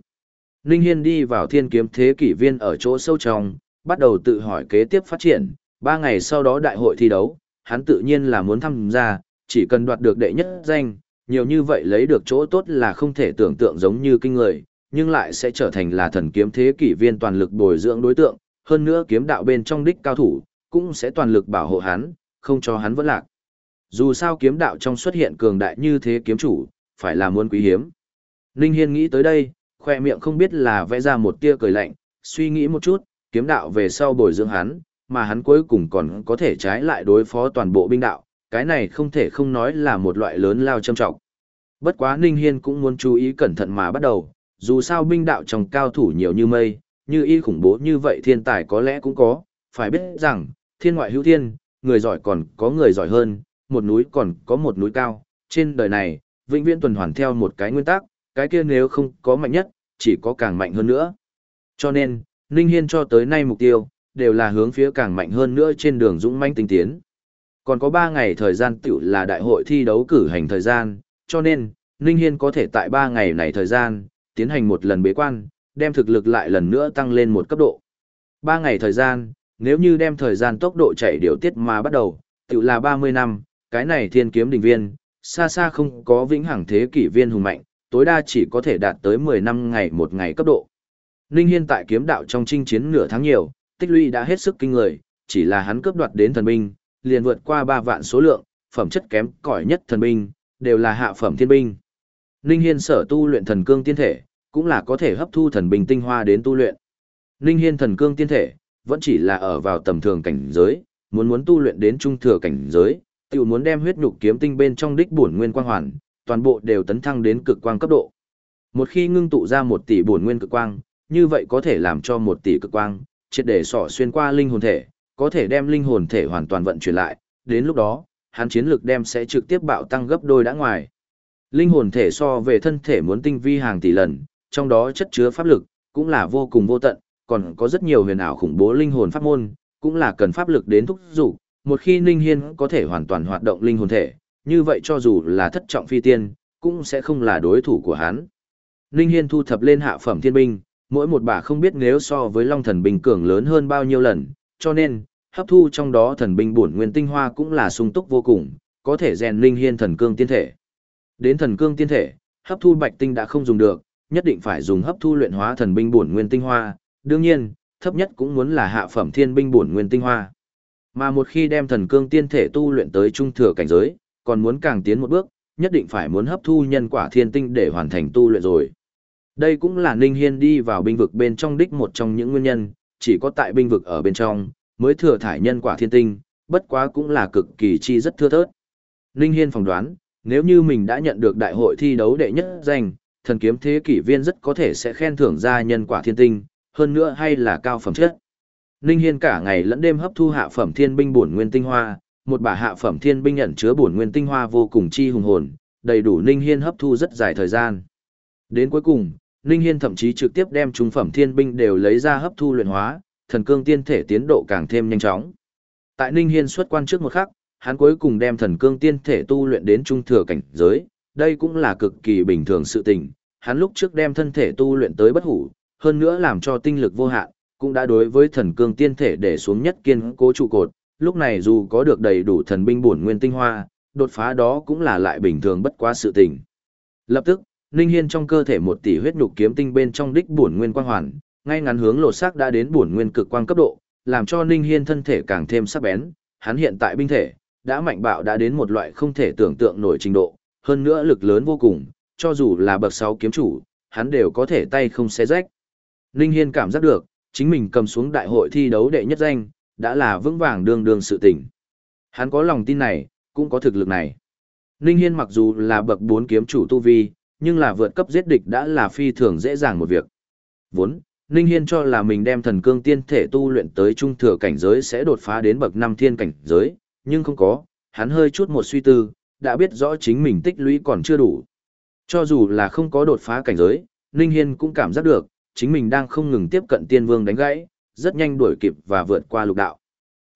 Ninh Hiên đi vào thiên kiếm thế kỷ viên ở chỗ sâu trong, bắt đầu tự hỏi kế tiếp phát triển, ba ngày sau đó đại hội thi đấu, hắn tự nhiên là muốn tham gia, chỉ cần đoạt được đệ nhất danh, nhiều như vậy lấy được chỗ tốt là không thể tưởng tượng giống như kinh người, nhưng lại sẽ trở thành là thần kiếm thế kỷ viên toàn lực bồi dưỡng đối tượng, hơn nữa kiếm đạo bên trong đích cao thủ, cũng sẽ toàn lực bảo hộ hắn, không cho hắn vỡ lạc. Dù sao kiếm đạo trong xuất hiện cường đại như thế kiếm chủ, phải là muôn quý hiếm. Ninh Hiên nghĩ tới đây, khoe miệng không biết là vẽ ra một tia cười lạnh, suy nghĩ một chút, kiếm đạo về sau bồi dưỡng hắn, mà hắn cuối cùng còn có thể trái lại đối phó toàn bộ binh đạo, cái này không thể không nói là một loại lớn lao châm trọng. Bất quá Ninh Hiên cũng muốn chú ý cẩn thận mà bắt đầu, dù sao binh đạo trong cao thủ nhiều như mây, như y khủng bố như vậy thiên tài có lẽ cũng có, phải biết rằng, thiên ngoại hữu thiên, người giỏi còn có người giỏi hơn, một núi còn có một núi cao, trên đời này, vĩnh viễn tuần hoàn theo một cái nguyên tắc, cái kia nếu không có mạnh nhất, chỉ có càng mạnh hơn nữa. Cho nên, Ninh Hiên cho tới nay mục tiêu, đều là hướng phía càng mạnh hơn nữa trên đường dũng mãnh tinh tiến. Còn có 3 ngày thời gian tiểu là đại hội thi đấu cử hành thời gian, cho nên, Ninh Hiên có thể tại 3 ngày này thời gian, tiến hành một lần bế quan, đem thực lực lại lần nữa tăng lên một cấp độ. 3 ngày thời gian, nếu như đem thời gian tốc độ chạy điều tiết mà bắt đầu, tự là 30 năm, cái này thiên kiếm đỉnh viên, xa xa không có vĩnh hằng thế kỷ viên hùng mạnh, tối đa chỉ có thể đạt tới 10 năm ngày một ngày cấp độ. Ninh Hiên tại kiếm đạo trong chinh chiến nửa tháng nhiều, tích lũy đã hết sức kinh người, chỉ là hắn cướp đoạt đến thần binh, liền vượt qua 3 vạn số lượng, phẩm chất kém cỏi nhất thần binh, đều là hạ phẩm thiên binh. Ninh Hiên sở tu luyện thần cương tiên thể, cũng là có thể hấp thu thần binh tinh hoa đến tu luyện. Ninh Hiên thần cương tiên thể, vẫn chỉ là ở vào tầm thường cảnh giới, muốn muốn tu luyện đến trung thừa cảnh giới, tiểu muốn đem huyết nhục kiếm tinh bên trong đích bổn nguyên quang hoàn, toàn bộ đều tấn thăng đến cực quang cấp độ. Một khi ngưng tụ ra một tỷ bổn nguyên cực quang, như vậy có thể làm cho một tỷ cực quang, triệt để sỏ xuyên qua linh hồn thể, có thể đem linh hồn thể hoàn toàn vận chuyển lại, đến lúc đó, hắn chiến lực đem sẽ trực tiếp bạo tăng gấp đôi đã ngoài. Linh hồn thể so về thân thể muốn tinh vi hàng tỷ lần, trong đó chất chứa pháp lực, cũng là vô cùng vô tận, còn có rất nhiều huyền ảo khủng bố linh hồn pháp môn, cũng là cần pháp lực đến thúc dục. Một khi Ninh Hiên có thể hoàn toàn hoạt động linh hồn thể, như vậy cho dù là thất trọng phi tiên, cũng sẽ không là đối thủ của hắn. Ninh Hiên thu thập lên hạ phẩm thiên binh, mỗi một bả không biết nếu so với Long thần binh cường lớn hơn bao nhiêu lần, cho nên, hấp thu trong đó thần binh bổn nguyên tinh hoa cũng là sung túc vô cùng, có thể rèn Ninh Hiên thần cương tiên thể. Đến thần cương tiên thể, hấp thu bạch tinh đã không dùng được, nhất định phải dùng hấp thu luyện hóa thần binh bổn nguyên tinh hoa, đương nhiên, thấp nhất cũng muốn là hạ phẩm thiên binh bổn nguyên tinh hoa. Mà một khi đem thần cương tiên thể tu luyện tới trung thừa cảnh giới, còn muốn càng tiến một bước, nhất định phải muốn hấp thu nhân quả thiên tinh để hoàn thành tu luyện rồi. Đây cũng là Ninh Hiên đi vào binh vực bên trong đích một trong những nguyên nhân, chỉ có tại binh vực ở bên trong, mới thừa thải nhân quả thiên tinh, bất quá cũng là cực kỳ chi rất thưa thớt. Ninh Hiên phỏng đoán, nếu như mình đã nhận được đại hội thi đấu đệ nhất danh, thần kiếm thế kỷ viên rất có thể sẽ khen thưởng ra nhân quả thiên tinh, hơn nữa hay là cao phẩm chất. Ninh Hiên cả ngày lẫn đêm hấp thu hạ phẩm thiên binh bổn nguyên tinh hoa, một bả hạ phẩm thiên binh ẩn chứa bổn nguyên tinh hoa vô cùng chi hùng hồn, đầy đủ Ninh Hiên hấp thu rất dài thời gian. Đến cuối cùng, Ninh Hiên thậm chí trực tiếp đem trung phẩm thiên binh đều lấy ra hấp thu luyện hóa, thần cương tiên thể tiến độ càng thêm nhanh chóng. Tại Ninh Hiên xuất quan trước một khắc, hắn cuối cùng đem thần cương tiên thể tu luyện đến trung thừa cảnh giới, đây cũng là cực kỳ bình thường sự tình. Hắn lúc trước đem thân thể tu luyện tới bất hủ, hơn nữa làm cho tinh lực vô hạn, cũng đã đối với thần cương tiên thể để xuống nhất kiên cố trụ cột, lúc này dù có được đầy đủ thần binh bổn nguyên tinh hoa, đột phá đó cũng là lại bình thường bất quá sự tình. Lập tức, Ninh Hiên trong cơ thể một tỷ huyết nhục kiếm tinh bên trong đích bổn nguyên quang hoàn, ngay ngắn hướng lột xác đã đến bổn nguyên cực quang cấp độ, làm cho Ninh Hiên thân thể càng thêm sắc bén, hắn hiện tại binh thể đã mạnh bạo đã đến một loại không thể tưởng tượng nổi trình độ, hơn nữa lực lớn vô cùng, cho dù là bậc 6 kiếm chủ, hắn đều có thể tay không xé rách. Ninh Hiên cảm giác được, chính mình cầm xuống đại hội thi đấu đệ nhất danh, đã là vững vàng đương đương sự tỉnh. Hắn có lòng tin này, cũng có thực lực này. Ninh Hiên mặc dù là bậc 4 kiếm chủ tu vi, nhưng là vượt cấp giết địch đã là phi thường dễ dàng một việc. Vốn, Ninh Hiên cho là mình đem thần cương tiên thể tu luyện tới trung thừa cảnh giới sẽ đột phá đến bậc 5 thiên cảnh giới, nhưng không có, hắn hơi chút một suy tư, đã biết rõ chính mình tích lũy còn chưa đủ. Cho dù là không có đột phá cảnh giới, Ninh Hiên cũng cảm giác được, chính mình đang không ngừng tiếp cận tiên vương đánh gãy, rất nhanh đuổi kịp và vượt qua lục đạo.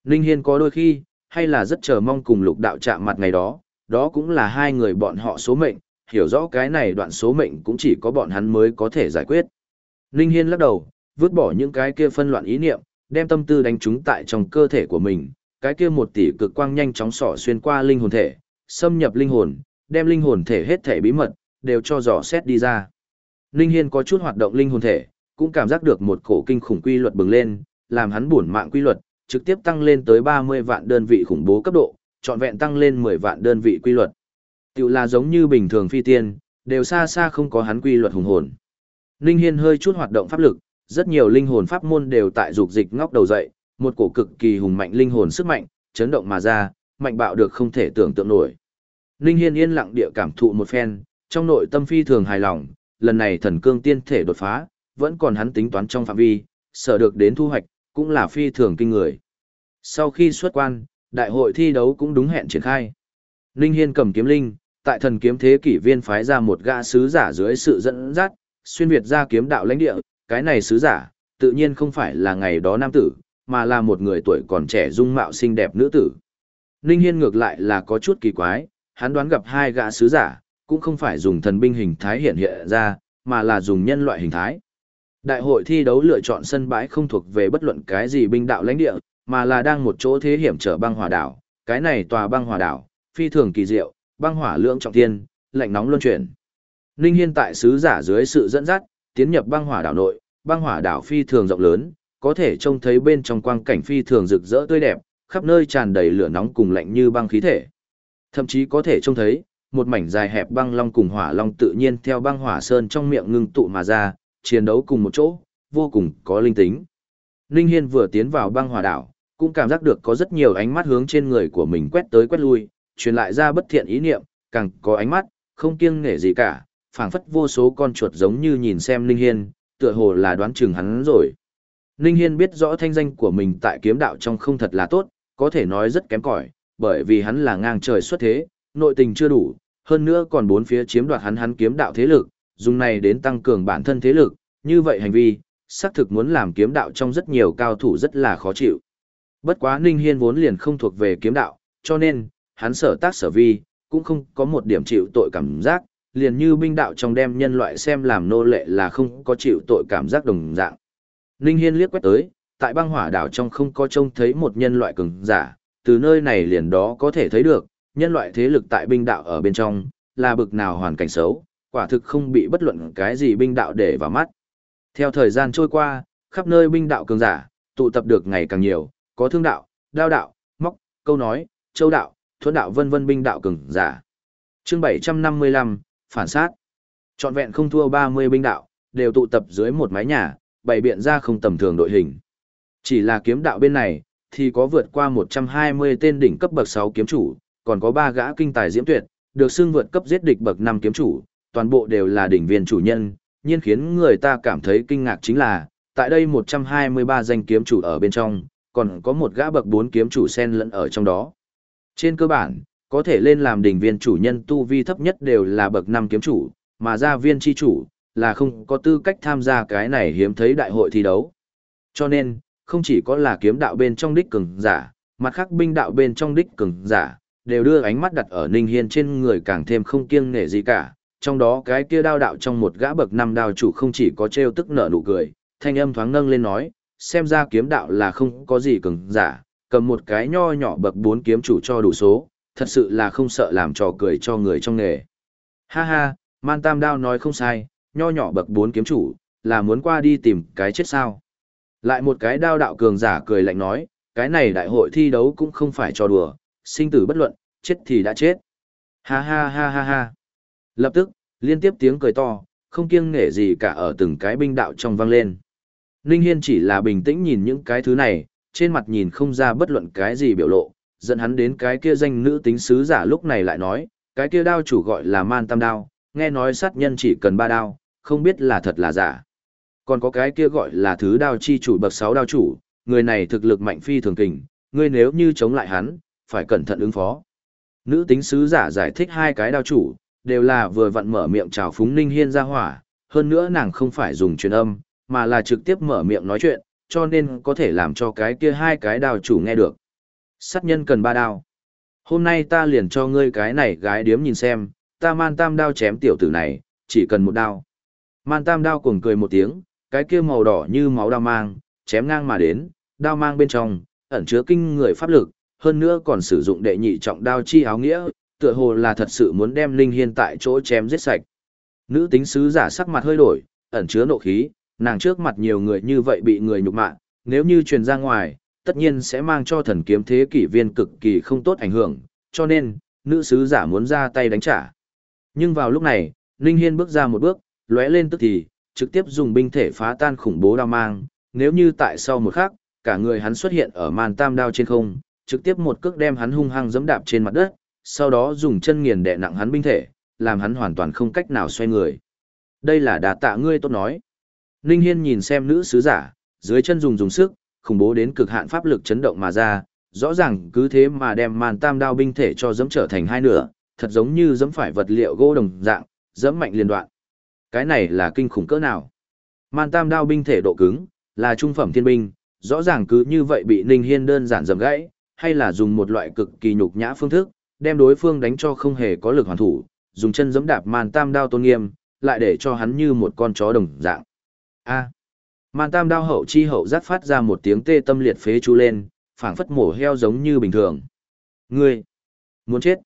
Ninh Hiên có đôi khi, hay là rất chờ mong cùng lục đạo chạm mặt ngày đó, đó cũng là hai người bọn họ số mệnh, hiểu rõ cái này đoạn số mệnh cũng chỉ có bọn hắn mới có thể giải quyết. Ninh Hiên lắc đầu, vứt bỏ những cái kia phân loạn ý niệm, đem tâm tư đánh trúng tại trong cơ thể của mình, cái kia một tỷ cực quang nhanh chóng sỏ xuyên qua linh hồn thể, xâm nhập linh hồn, đem linh hồn thể hết thể bí mật, đều cho dò xét đi ra. Ninh Hiên có chút hoạt động linh hồn thể, cũng cảm giác được một cổ kinh khủng quy luật bừng lên, làm hắn buồn mạng quy luật, trực tiếp tăng lên tới 30 vạn đơn vị khủng bố cấp độ, trọn vẹn tăng lên 10 vạn đơn vị quy luật. Tiểu là giống như bình thường phi tiên, đều xa xa không có hắn quy luật hùng hồn. Ninh Hiên hơi chút hoạt động pháp lực, rất nhiều linh hồn pháp môn đều tại dục dịch ngóc đầu dậy, một cổ cực kỳ hùng mạnh linh hồn sức mạnh, chấn động mà ra, mạnh bạo được không thể tưởng tượng nổi. Ninh Hiên yên lặng địa cảm thụ một phen, trong nội tâm phi thường hài lòng, lần này thần cương tiên thể đột phá, vẫn còn hắn tính toán trong phạm vi, sợ được đến thu hoạch, cũng là phi thường kinh người. Sau khi xuất quan, đại hội thi đấu cũng đúng hẹn triển khai. Ninh Hiên cầm kiếm linh, tại thần kiếm thế kỷ viên phái ra một gã sứ giả dưới sự dẫn dắt, xuyên việt ra kiếm đạo lãnh địa, cái này sứ giả, tự nhiên không phải là ngày đó nam tử, mà là một người tuổi còn trẻ dung mạo xinh đẹp nữ tử. Ninh Hiên ngược lại là có chút kỳ quái, hắn đoán gặp hai gã sứ giả, cũng không phải dùng thần binh hình thái hiện hiện ra, mà là dùng nhân loại hình thái. Đại hội thi đấu lựa chọn sân bãi không thuộc về bất luận cái gì binh đạo lãnh địa, mà là đang một chỗ thế hiểm trở băng hỏa đảo. Cái này tòa băng hỏa đảo, phi thường kỳ diệu, băng hỏa lượng trọng thiên, lạnh nóng luân chuyển. Ninh Hiên tại sứ giả dưới sự dẫn dắt, tiến nhập băng hỏa đảo nội, băng hỏa đảo phi thường rộng lớn, có thể trông thấy bên trong quang cảnh phi thường rực rỡ tươi đẹp, khắp nơi tràn đầy lửa nóng cùng lạnh như băng khí thể. Thậm chí có thể trông thấy, một mảnh dài hẹp băng long cùng hỏa long tự nhiên theo băng hỏa sơn trong miệng ngưng tụ mà ra, chiến đấu cùng một chỗ, vô cùng có linh tính. linh Hiên vừa tiến vào băng hỏa đảo, cũng cảm giác được có rất nhiều ánh mắt hướng trên người của mình quét tới quét lui, truyền lại ra bất thiện ý niệm, càng có ánh mắt, không kiêng nể gì cả, phảng phất vô số con chuột giống như nhìn xem linh Hiên, tựa hồ là đoán chừng hắn rồi. linh Hiên biết rõ thanh danh của mình tại kiếm đạo trong không thật là tốt, có thể nói rất kém cỏi, bởi vì hắn là ngang trời xuất thế, nội tình chưa đủ, hơn nữa còn bốn phía chiếm đoạt hắn hắn kiếm đạo thế lực, dùng này đến tăng cường bản thân thế lực, như vậy hành vi, xác thực muốn làm kiếm đạo trong rất nhiều cao thủ rất là khó chịu. Bất quá Ninh Hiên vốn liền không thuộc về kiếm đạo, cho nên, hắn sở tác sở vi, cũng không có một điểm chịu tội cảm giác, liền như binh đạo trong đem nhân loại xem làm nô lệ là không có chịu tội cảm giác đồng dạng. Ninh Hiên liếc quét tới, tại băng hỏa đảo trong không có trông thấy một nhân loại cường giả, từ nơi này liền đó có thể thấy được, nhân loại thế lực tại binh đạo ở bên trong, là bực nào hoàn cảnh xấu, quả thực không bị bất luận cái gì binh đạo để vào mắt. Theo thời gian trôi qua, khắp nơi binh đạo cường giả, tụ tập được ngày càng nhiều, có thương đạo, đao đạo, móc, câu nói, châu đạo, thuẫn đạo vân vân binh đạo cường giả. Chương 755, phản sát. Trọn vẹn không thua 30 binh đạo, đều tụ tập dưới một mái nhà, bày biện ra không tầm thường đội hình. Chỉ là kiếm đạo bên này, thì có vượt qua 120 tên đỉnh cấp bậc 6 kiếm chủ, còn có 3 gã kinh tài diễm tuyệt, được xưng vượt cấp giết địch bậc 5 kiếm chủ, toàn bộ đều là đỉnh viên chủ nhân, nhiên khiến người ta cảm thấy kinh ngạc chính là, tại đây 123 danh kiếm chủ ở bên trong, còn có một gã bậc 4 kiếm chủ xen lẫn ở trong đó. Trên cơ bản, có thể lên làm đỉnh viên chủ nhân tu vi thấp nhất đều là bậc 5 kiếm chủ, mà gia viên chi chủ, là không có tư cách tham gia cái này hiếm thấy đại hội thi đấu. Cho nên, không chỉ có là kiếm đạo bên trong đích cường giả, mặt khác binh đạo bên trong đích cường giả, đều đưa ánh mắt đặt ở Ninh Hiên trên người càng thêm không kiêng nể gì cả. Trong đó cái kia đao đạo trong một gã bậc năm đao chủ không chỉ có trêu tức nở nụ cười, thanh âm thoáng nâng lên nói, xem ra kiếm đạo là không có gì cường giả, cầm một cái nho nhỏ bậc bốn kiếm chủ cho đủ số, thật sự là không sợ làm trò cười cho người trong nghề. Ha ha, man tam đao nói không sai, nho nhỏ bậc bốn kiếm chủ, là muốn qua đi tìm cái chết sao. Lại một cái đao đạo cường giả cười lạnh nói, cái này đại hội thi đấu cũng không phải cho đùa, sinh tử bất luận, chết thì đã chết. Ha ha ha ha ha. Lập tức, liên tiếp tiếng cười to, không kiêng nể gì cả ở từng cái binh đạo trong vang lên. Ninh Hiên chỉ là bình tĩnh nhìn những cái thứ này, trên mặt nhìn không ra bất luận cái gì biểu lộ, dẫn hắn đến cái kia danh nữ tính sứ giả lúc này lại nói, cái kia đao chủ gọi là man tam đao, nghe nói sát nhân chỉ cần ba đao, không biết là thật là giả. Còn có cái kia gọi là thứ đao chi chủ bậc sáu đao chủ, người này thực lực mạnh phi thường kình, ngươi nếu như chống lại hắn, phải cẩn thận ứng phó. Nữ tính sứ giả giải thích hai cái đao chủ, đều là vừa vặn mở miệng chào phúng Ninh Hiên ra hỏa, hơn nữa nàng không phải dùng truyền âm, mà là trực tiếp mở miệng nói chuyện, cho nên có thể làm cho cái kia hai cái đao chủ nghe được. Sát nhân cần ba đao. Hôm nay ta liền cho ngươi cái này gái điếm nhìn xem, ta man tam đao chém tiểu tử này, chỉ cần một đao. Man tam đao cuồng cười một tiếng, cái kia màu đỏ như máu đao mang, chém ngang mà đến, đao mang bên trong, ẩn chứa kinh người pháp lực, hơn nữa còn sử dụng đệ nhị trọng đao chi áo nghĩa, tựa hồ là thật sự muốn đem Linh Hiên tại chỗ chém giết sạch. Nữ tính sứ giả sắc mặt hơi đổi, ẩn chứa nộ khí, nàng trước mặt nhiều người như vậy bị người nhục mạ, nếu như truyền ra ngoài, tất nhiên sẽ mang cho thần kiếm thế kỷ viên cực kỳ không tốt ảnh hưởng, cho nên, nữ sứ giả muốn ra tay đánh trả. Nhưng vào lúc này, linh Hiên bước ra một bước, lóe lên tức thì, trực tiếp dùng binh thể phá tan khủng bố đao mang, nếu như tại sau một khắc, cả người hắn xuất hiện ở màn tam đao trên không, trực tiếp một cước đem hắn hung hăng giẫm đạp trên mặt đất, sau đó dùng chân nghiền đè nặng hắn binh thể, làm hắn hoàn toàn không cách nào xoay người. Đây là đà tạ ngươi tốt nói. Ninh Hiên nhìn xem nữ sứ giả, dưới chân dùng dùng sức, khủng bố đến cực hạn pháp lực chấn động mà ra, rõ ràng cứ thế mà đem màn tam đao binh thể cho giẫm trở thành hai nửa, thật giống như giẫm phải vật liệu gỗ đồng dạng, giẫm mạnh liền đoạn. Cái này là kinh khủng cỡ nào? Màn tam đao binh thể độ cứng, là trung phẩm thiên binh, rõ ràng cứ như vậy bị Ninh Hiên đơn giản dầm gãy, hay là dùng một loại cực kỳ nhục nhã phương thức, đem đối phương đánh cho không hề có lực hoàn thủ, dùng chân giẫm đạp màn tam đao tôn nghiêm, lại để cho hắn như một con chó đồng dạng. A. Màn tam đao hậu chi hậu giác phát ra một tiếng tê tâm liệt phế chú lên, phảng phất mổ heo giống như bình thường. Ngươi, muốn chết.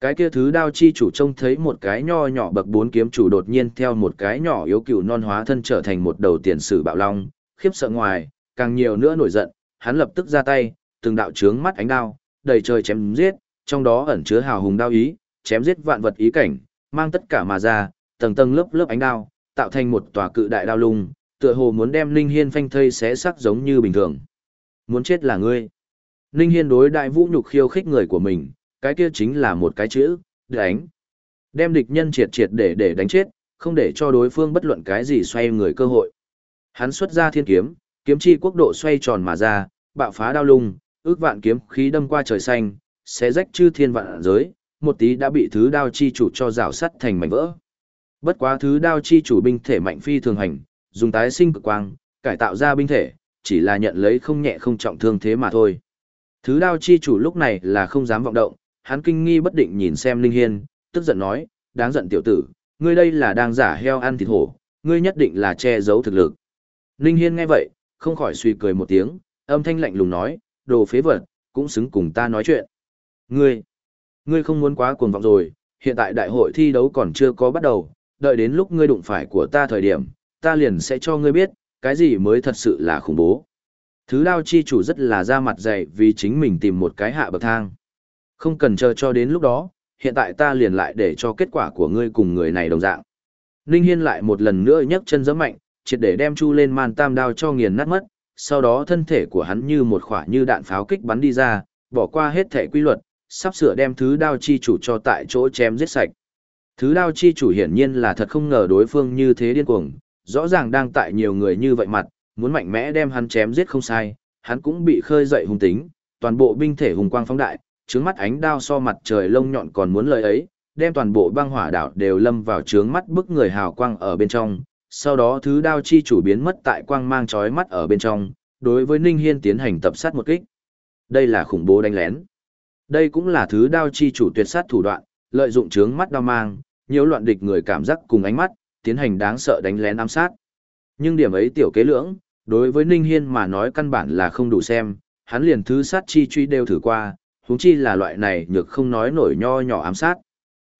Cái kia thứ đao chi chủ trông thấy một cái nho nhỏ bậc bốn kiếm chủ đột nhiên theo một cái nhỏ yếu cựu non hóa thân trở thành một đầu tiền sử bạo long, khiếp sợ ngoài, càng nhiều nữa nổi giận, hắn lập tức ra tay, từng đạo trướng mắt ánh đao, đầy trời chém giết, trong đó ẩn chứa hào hùng đao ý, chém giết vạn vật ý cảnh, mang tất cả mà ra, tầng tầng lớp lớp ánh đao, tạo thành một tòa cự đại đao lung, tựa hồ muốn đem Ninh Hiên phanh thây xé xác giống như bình thường. Muốn chết là ngươi. Ninh Hiên đối đại vũ nhục khiêu khích người của mình, cái kia chính là một cái chữ, đánh. Đem địch nhân triệt triệt để để đánh chết, không để cho đối phương bất luận cái gì xoay người cơ hội. Hắn xuất ra thiên kiếm, kiếm chi quốc độ xoay tròn mà ra, bạo phá đao lung, ước vạn kiếm khí đâm qua trời xanh, xé rách chư thiên vạn giới, một tí đã bị thứ đao chi chủ cho rào sắt thành mảnh vỡ. Bất quá thứ đao chi chủ binh thể mạnh phi thường hành, dùng tái sinh cực quang, cải tạo ra binh thể, chỉ là nhận lấy không nhẹ không trọng thương thế mà thôi. Thứ đao chi chủ lúc này là không dám vọng động, hắn kinh nghi bất định nhìn xem Linh Hiên, tức giận nói, đáng giận tiểu tử, ngươi đây là đang giả heo ăn thịt hổ, ngươi nhất định là che giấu thực lực. Linh Hiên nghe vậy, không khỏi suy cười một tiếng, âm thanh lạnh lùng nói, đồ phế vật, cũng xứng cùng ta nói chuyện. Ngươi, ngươi không muốn quá cuồng vọng rồi, hiện tại đại hội thi đấu còn chưa có bắt đầu, đợi đến lúc ngươi đụng phải của ta thời điểm, ta liền sẽ cho ngươi biết, cái gì mới thật sự là khủng bố. Thứ đao chi chủ rất là ra mặt dày vì chính mình tìm một cái hạ bậc thang. Không cần chờ cho đến lúc đó, hiện tại ta liền lại để cho kết quả của ngươi cùng người này đồng dạng. Ninh Hiên lại một lần nữa nhấc chân giẫm mạnh, triệt để đem chu lên man tam đao cho nghiền nát mất, sau đó thân thể của hắn như một khỏa như đạn pháo kích bắn đi ra, bỏ qua hết thể quy luật, sắp sửa đem thứ đao chi chủ cho tại chỗ chém giết sạch. Thứ đao chi chủ hiển nhiên là thật không ngờ đối phương như thế điên cuồng, rõ ràng đang tại nhiều người như vậy mặt, muốn mạnh mẽ đem hắn chém giết không sai, hắn cũng bị khơi dậy hung tính, toàn bộ binh thể hùng quang phóng đại, trướng mắt ánh đao so mặt trời lông nhọn còn muốn lời ấy, đem toàn bộ băng hỏa đảo đều lâm vào trướng mắt bức người hào quang ở bên trong, sau đó thứ đao chi chủ biến mất tại quang mang chói mắt ở bên trong, đối với Ninh Hiên tiến hành tập sát một kích. Đây là khủng bố đánh lén. Đây cũng là thứ đao chi chủ tuyệt sát thủ đoạn, lợi dụng trướng mắt đao mang, nhiều loạn địch người cảm giác cùng ánh mắt, tiến hành đáng sợ đánh lén ám sát. Nhưng điểm ấy tiểu kế lưỡng, đối với Ninh Hiên mà nói căn bản là không đủ xem, hắn liền thứ sát chi truy đều thử qua, huống chi là loại này nhược không nói nổi nho nhỏ ám sát.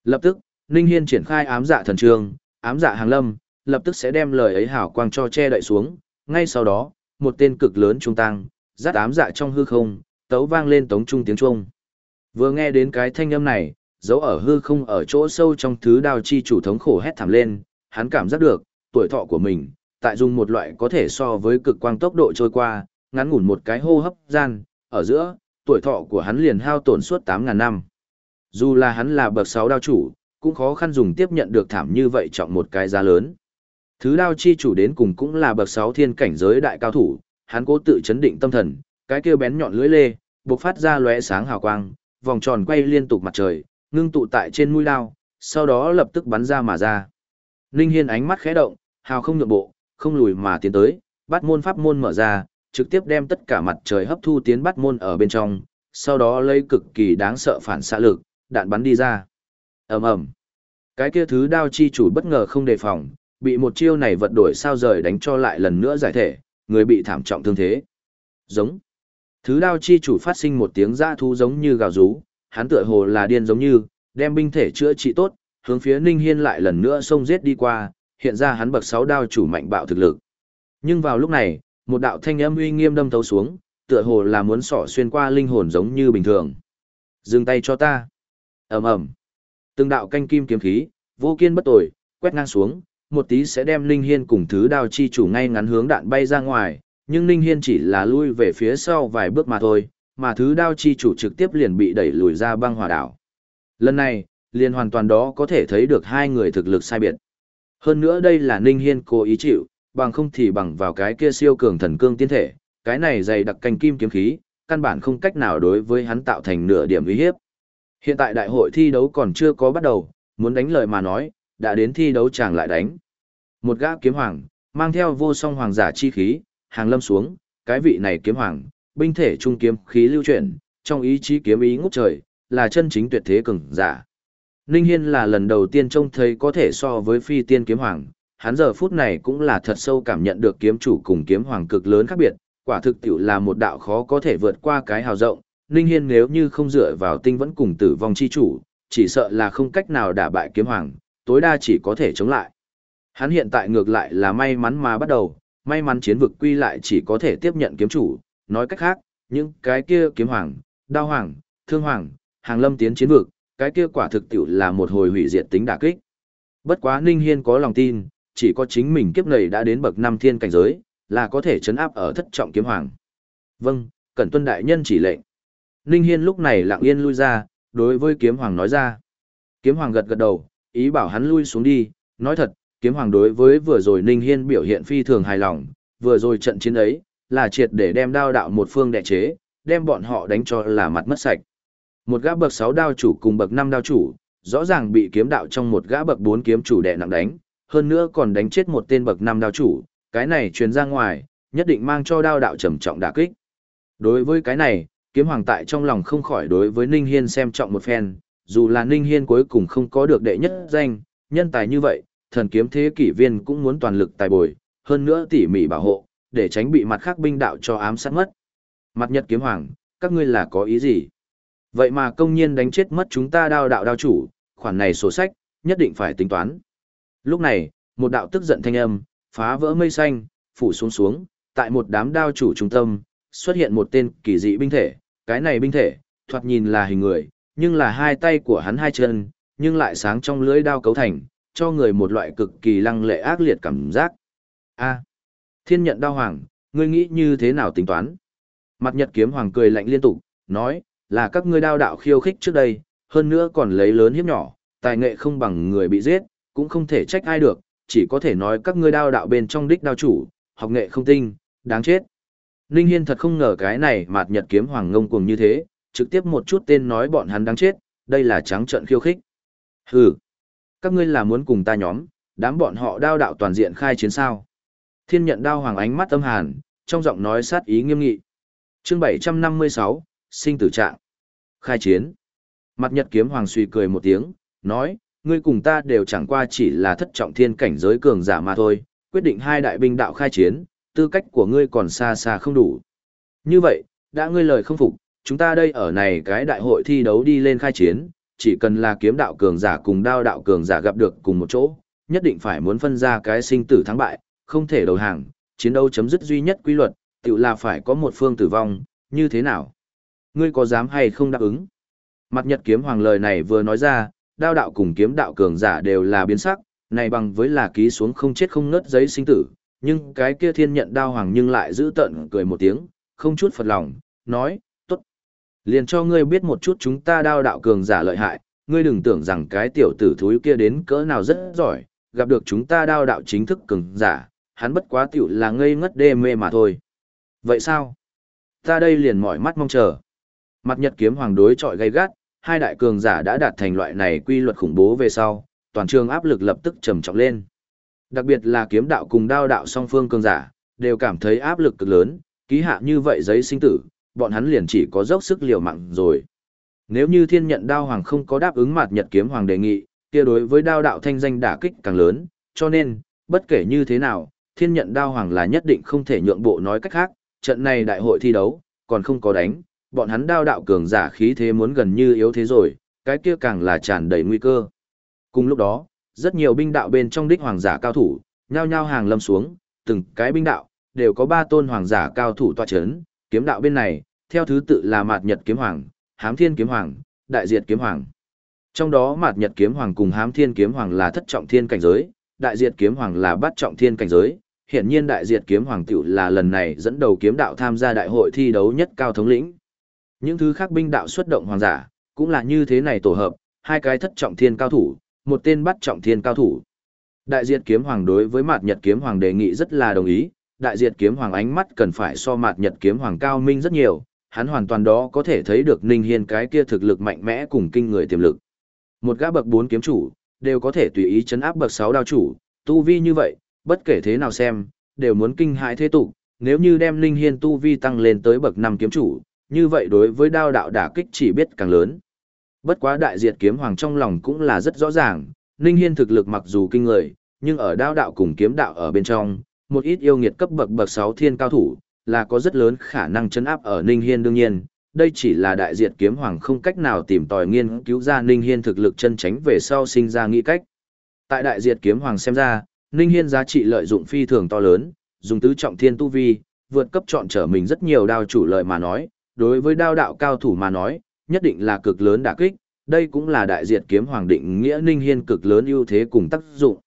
Lập tức, Ninh Hiên triển khai ám dạ thần trường, ám dạ hàng lâm, lập tức sẽ đem lời ấy hảo quang cho che đậy xuống, ngay sau đó, một tên cực lớn trung tăng, rát ám dạ trong hư không, tấu vang lên tống trung tiếng trung. Vừa nghe đến cái thanh âm này, dấu ở hư không ở chỗ sâu trong thứ đao chi chủ thống khổ hét thảm lên, hắn cảm giác được, tuổi thọ của mình, tại dùng một loại có thể so với cực quang tốc độ trôi qua, ngắn ngủn một cái hô hấp gian, ở giữa, tuổi thọ của hắn liền hao tổn suốt 8.000 năm. Dù là hắn là bậc 6 đao chủ, cũng khó khăn dùng tiếp nhận được thảm như vậy trọng một cái giá lớn. Thứ đao chi chủ đến cùng cũng là bậc 6 thiên cảnh giới đại cao thủ, hắn cố tự chấn định tâm thần, cái kia bén nhọn lưỡi lê, bộc phát ra lóe sáng hào quang, vòng tròn quay liên tục mặt trời, ngưng tụ tại trên mũi đao, sau đó lập tức bắn ra mà ra. Ninh Hiên ánh mắt khẽ động, hào không nhượng bộ, không lùi mà tiến tới, bắt môn pháp môn mở ra, trực tiếp đem tất cả mặt trời hấp thu tiến bắt môn ở bên trong, sau đó lấy cực kỳ đáng sợ phản xạ lực, đạn bắn đi ra. ầm ầm, Cái kia thứ đao chi chủ bất ngờ không đề phòng, bị một chiêu này vật đổi sao rời đánh cho lại lần nữa giải thể, người bị thảm trọng thương thế. Giống. Thứ đao chi chủ phát sinh một tiếng dã thú giống như gào rú, hắn tựa hồ là điên giống như, đem binh thể chữa trị tốt, hướng phía Ninh Hiên lại lần nữa xông giết đi qua, hiện ra hắn bậc sáu đao chủ mạnh bạo thực lực. Nhưng vào lúc này, một đạo thanh âm uy nghiêm đâm thấu xuống, tựa hồ là muốn sỏ xuyên qua linh hồn giống như bình thường. Dừng tay cho ta. ầm ầm Từng đạo canh kim kiếm khí, vô kiên bất tồi, quét ngang xuống, một tí sẽ đem Ninh Hiên cùng thứ đao chi chủ ngay ngắn hướng đạn bay ra ngoài, nhưng Ninh Hiên chỉ là lui về phía sau vài bước mà thôi, mà thứ đao chi chủ trực tiếp liền bị đẩy lùi ra băng hỏa đảo. Lần này, liền hoàn toàn đó có thể thấy được hai người thực lực sai biệt. Hơn nữa đây là Ninh Hiên cố ý chịu, bằng không thì bằng vào cái kia siêu cường thần cương tiên thể, cái này dày đặc canh kim kiếm khí, căn bản không cách nào đối với hắn tạo thành nửa điểm uy hiếp. Hiện tại đại hội thi đấu còn chưa có bắt đầu, muốn đánh lời mà nói, đã đến thi đấu chàng lại đánh. Một gã kiếm hoàng, mang theo vô song hoàng giả chi khí, hàng lâm xuống, cái vị này kiếm hoàng, binh thể trung kiếm khí lưu chuyển, trong ý chí kiếm ý ngút trời, là chân chính tuyệt thế cường giả. Ninh Hiên là lần đầu tiên trông thấy có thể so với phi tiên kiếm hoàng, hắn giờ phút này cũng là thật sâu cảm nhận được kiếm chủ cùng kiếm hoàng cực lớn khác biệt, quả thực tiểu là một đạo khó có thể vượt qua cái hào rộng, Ninh Hiên nếu như không dựa vào tinh vẫn cùng tử vong chi chủ, chỉ sợ là không cách nào đả bại kiếm hoàng, tối đa chỉ có thể chống lại. Hắn hiện tại ngược lại là may mắn mà bắt đầu, may mắn chiến vực quy lại chỉ có thể tiếp nhận kiếm chủ, nói cách khác, những cái kia kiếm hoàng, đao hoàng, thương hoàng, hàng lâm tiến chiến vực, cái kia quả thực tiểu là một hồi hủy diệt tính đả kích. Bất quá Ninh Hiên có lòng tin, chỉ có chính mình kiếp này đã đến bậc năm thiên cảnh giới, là có thể chấn áp ở thất trọng kiếm hoàng. Vâng, cẩn tuân đại nhân chỉ lệnh. Ninh Hiên lúc này lặng yên lui ra, đối với kiếm hoàng nói ra. Kiếm hoàng gật gật đầu, ý bảo hắn lui xuống đi, nói thật, kiếm hoàng đối với vừa rồi Ninh Hiên biểu hiện phi thường hài lòng, vừa rồi trận chiến ấy, là triệt để đem đao đạo một phương đệ chế, đem bọn họ đánh cho là mặt mất sạch. Một gã bậc 6 đao chủ cùng bậc 5 đao chủ, rõ ràng bị kiếm đạo trong một gã bậc 4 kiếm chủ đè nặng đánh, hơn nữa còn đánh chết một tên bậc 5 đao chủ, cái này truyền ra ngoài, nhất định mang cho đao đạo trầm trọng đả kích. Đối với cái này, kiếm hoàng tại trong lòng không khỏi đối với Ninh Hiên xem trọng một phen, dù là Ninh Hiên cuối cùng không có được đệ nhất danh, nhân tài như vậy, thần kiếm thế kỷ viên cũng muốn toàn lực tài bồi, hơn nữa tỉ mỉ bảo hộ, để tránh bị mặt khác binh đạo cho ám sát mất. Mặt nhật kiếm hoàng, các ngươi là có ý gì? Vậy mà công nhiên đánh chết mất chúng ta đao đạo đao chủ, khoản này sổ sách, nhất định phải tính toán. Lúc này, một đạo tức giận thanh âm, phá vỡ mây xanh, phủ xuống xuống, tại một đám đao chủ trung tâm, xuất hiện một tên kỳ dị binh thể, cái này binh thể, thoạt nhìn là hình người, nhưng là hai tay của hắn hai chân, nhưng lại sáng trong lưỡi đao cấu thành, cho người một loại cực kỳ lăng lệ ác liệt cảm giác. A, thiên nhận đao hoàng, ngươi nghĩ như thế nào tính toán? Mặt nhật kiếm hoàng cười lạnh liên tục, nói, là các ngươi đao đạo khiêu khích trước đây, hơn nữa còn lấy lớn hiếp nhỏ, tài nghệ không bằng người bị giết, cũng không thể trách ai được, chỉ có thể nói các ngươi đao đạo bên trong đích đao chủ, học nghệ không tinh, đáng chết. Ninh Hiên thật không ngờ cái này mặt nhật kiếm hoàng ngông cuồng như thế, trực tiếp một chút tên nói bọn hắn đáng chết, đây là trắng trận khiêu khích. Hừ, các ngươi là muốn cùng ta nhóm, đám bọn họ đao đạo toàn diện khai chiến sao. Thiên nhận đao hoàng ánh mắt âm hàn, trong giọng nói sát ý nghiêm nghị. Chương 756, sinh tử trạng. Khai chiến. Mặt nhật kiếm hoàng suy cười một tiếng, nói, ngươi cùng ta đều chẳng qua chỉ là thất trọng thiên cảnh giới cường giả mà thôi, quyết định hai đại binh đạo khai chiến, tư cách của ngươi còn xa xa không đủ. Như vậy, đã ngươi lời không phục, chúng ta đây ở này cái đại hội thi đấu đi lên khai chiến, chỉ cần là kiếm đạo cường giả cùng đao đạo cường giả gặp được cùng một chỗ, nhất định phải muốn phân ra cái sinh tử thắng bại, không thể đầu hàng, chiến đấu chấm dứt duy nhất quy luật, tự là phải có một phương tử vong, như thế nào? Ngươi có dám hay không đáp ứng? Mặt nhật kiếm hoàng lời này vừa nói ra, đao đạo cùng kiếm đạo cường giả đều là biến sắc, này bằng với là ký xuống không chết không ngất giấy sinh tử, nhưng cái kia thiên nhận đao hoàng nhưng lại giữ tận cười một tiếng, không chút phật lòng, nói. Liền cho ngươi biết một chút chúng ta đao đạo cường giả lợi hại, ngươi đừng tưởng rằng cái tiểu tử thúi kia đến cỡ nào rất giỏi, gặp được chúng ta đao đạo chính thức cường giả, hắn bất quá tiểu là ngây ngất đê mê mà thôi. Vậy sao? Ta đây liền mỏi mắt mong chờ. Mặt nhật kiếm hoàng đối trọi gay gắt, hai đại cường giả đã đạt thành loại này quy luật khủng bố về sau, toàn trường áp lực lập tức trầm trọng lên. Đặc biệt là kiếm đạo cùng đao đạo song phương cường giả, đều cảm thấy áp lực cực lớn, ký hạ như vậy giấy sinh tử, bọn hắn liền chỉ có dốc sức liều mạng rồi. Nếu như thiên nhận đao hoàng không có đáp ứng mặt nhật kiếm hoàng đề nghị, kia đối với đao đạo thanh danh đả kích càng lớn, cho nên, bất kể như thế nào, thiên nhận đao hoàng là nhất định không thể nhượng bộ nói cách khác, trận này đại hội thi đấu, còn không có đánh, bọn hắn đao đạo cường giả khí thế muốn gần như yếu thế rồi, cái kia càng là tràn đầy nguy cơ. Cùng lúc đó, rất nhiều binh đạo bên trong đích hoàng giả cao thủ, nhao nhao hàng lâm xuống, từng cái binh đạo, đều có ba tôn hoàng giả cao thủ tọa chấn, kiếm đạo bên này, theo thứ tự là Mạt Nhật kiếm hoàng, Hám Thiên kiếm hoàng, Đại Diệt kiếm hoàng. Trong đó Mạt Nhật kiếm hoàng cùng Hám Thiên kiếm hoàng là thất trọng thiên cảnh giới, Đại Diệt kiếm hoàng là bát trọng thiên cảnh giới. Hiện nhiên Đại Diệt kiếm hoàng tiểu là lần này dẫn đầu kiếm đạo tham gia đại hội thi đấu nhất cao thống lĩnh. Những thứ khác binh đạo xuất động hoàng giả, cũng là như thế này tổ hợp, hai cái thất trọng thiên cao thủ, một tên bắt trọng thiên cao thủ. Đại diệt kiếm hoàng đối với mạt nhật kiếm hoàng đề nghị rất là đồng ý, đại diệt kiếm hoàng ánh mắt cần phải so mạt nhật kiếm hoàng cao minh rất nhiều, hắn hoàn toàn đó có thể thấy được Ninh Hiên cái kia thực lực mạnh mẽ cùng kinh người tiềm lực. Một gã bậc 4 kiếm chủ, đều có thể tùy ý chấn áp bậc 6 đao chủ, tu vi như vậy, bất kể thế nào xem, đều muốn kinh hãi thế tục, nếu như đem Ninh Hiên tu vi tăng lên tới bậc 5 kiếm chủ, như vậy đối với đao đạo đả kích chỉ biết càng lớn. Bất quá đại diệt kiếm hoàng trong lòng cũng là rất rõ ràng, Ninh Hiên thực lực mặc dù kinh người, nhưng ở đao đạo cùng kiếm đạo ở bên trong, một ít yêu nghiệt cấp bậc bậc 6 thiên cao thủ, là có rất lớn khả năng chấn áp ở Ninh Hiên đương nhiên, đây chỉ là đại diệt kiếm hoàng không cách nào tìm tòi nghiên cứu ra Ninh Hiên thực lực chân tránh về sau sinh ra nghĩ cách. Tại đại diệt kiếm hoàng xem ra, Ninh Hiên giá trị lợi dụng phi thường to lớn, dùng tứ trọng thiên tu vi, vượt cấp chọn trở mình rất nhiều đao chủ lợi mà nói, đối với đao đạo cao thủ mà nói, nhất định là cực lớn đả kích, đây cũng là đại diệt kiếm hoàng định nghĩa Ninh Hiên cực lớn ưu thế cùng tác dụng.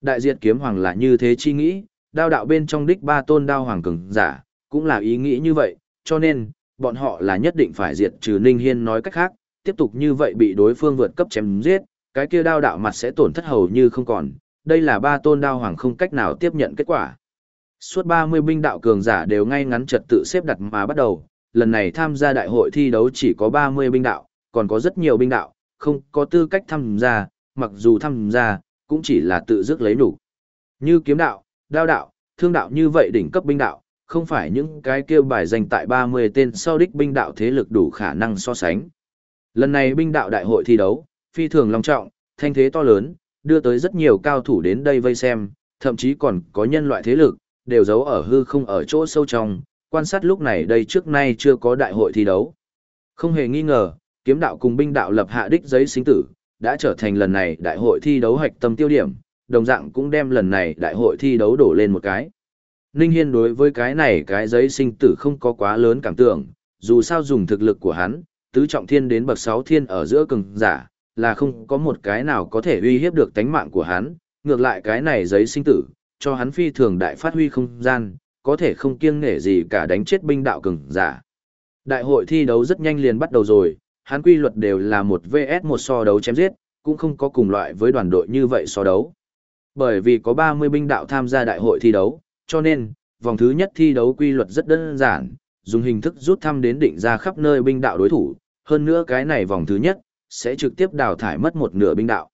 Đại diệt kiếm hoàng là như thế chi nghĩ, đao đạo bên trong đích ba tôn đao hoàng cường giả, cũng là ý nghĩ như vậy, cho nên, bọn họ là nhất định phải diệt trừ Ninh Hiên nói cách khác, tiếp tục như vậy bị đối phương vượt cấp chém giết, cái kia đao đạo mặt sẽ tổn thất hầu như không còn, đây là ba tôn đao hoàng không cách nào tiếp nhận kết quả. Suốt 30 binh đạo cường giả đều ngay ngắn trật tự xếp đặt mà bắt đầu, lần này tham gia đại hội thi đấu chỉ có 30 binh đạo, còn có rất nhiều binh đạo, không có tư cách tham gia, mặc dù tham gia, cũng chỉ là tự dứt lấy đủ. Như kiếm đạo, đao đạo, thương đạo như vậy đỉnh cấp binh đạo, không phải những cái kêu bài dành tại 30 tên sau đích binh đạo thế lực đủ khả năng so sánh. Lần này binh đạo đại hội thi đấu, phi thường long trọng, thanh thế to lớn, đưa tới rất nhiều cao thủ đến đây vây xem, thậm chí còn có nhân loại thế lực, đều giấu ở hư không ở chỗ sâu trong, quan sát lúc này đây trước nay chưa có đại hội thi đấu. Không hề nghi ngờ, kiếm đạo cùng binh đạo lập hạ đích giấy sinh tử, đã trở thành lần này đại hội thi đấu hoạch tâm tiêu điểm, đồng dạng cũng đem lần này đại hội thi đấu đổ lên một cái. Ninh Hiên đối với cái này cái giấy sinh tử không có quá lớn cảm tưởng, dù sao dùng thực lực của hắn, tứ trọng thiên đến bậc sáu thiên ở giữa cường giả, là không có một cái nào có thể uy hiếp được tánh mạng của hắn, ngược lại cái này giấy sinh tử, cho hắn phi thường đại phát huy không gian, có thể không kiêng nể gì cả đánh chết binh đạo cường giả. Đại hội thi đấu rất nhanh liền bắt đầu rồi, hắn quy luật đều là một VS một so đấu chém giết, cũng không có cùng loại với đoàn đội như vậy so đấu. Bởi vì có 30 binh đạo tham gia đại hội thi đấu, cho nên, vòng thứ nhất thi đấu quy luật rất đơn giản, dùng hình thức rút thăm đến định ra khắp nơi binh đạo đối thủ, hơn nữa cái này vòng thứ nhất, sẽ trực tiếp đào thải mất một nửa binh đạo.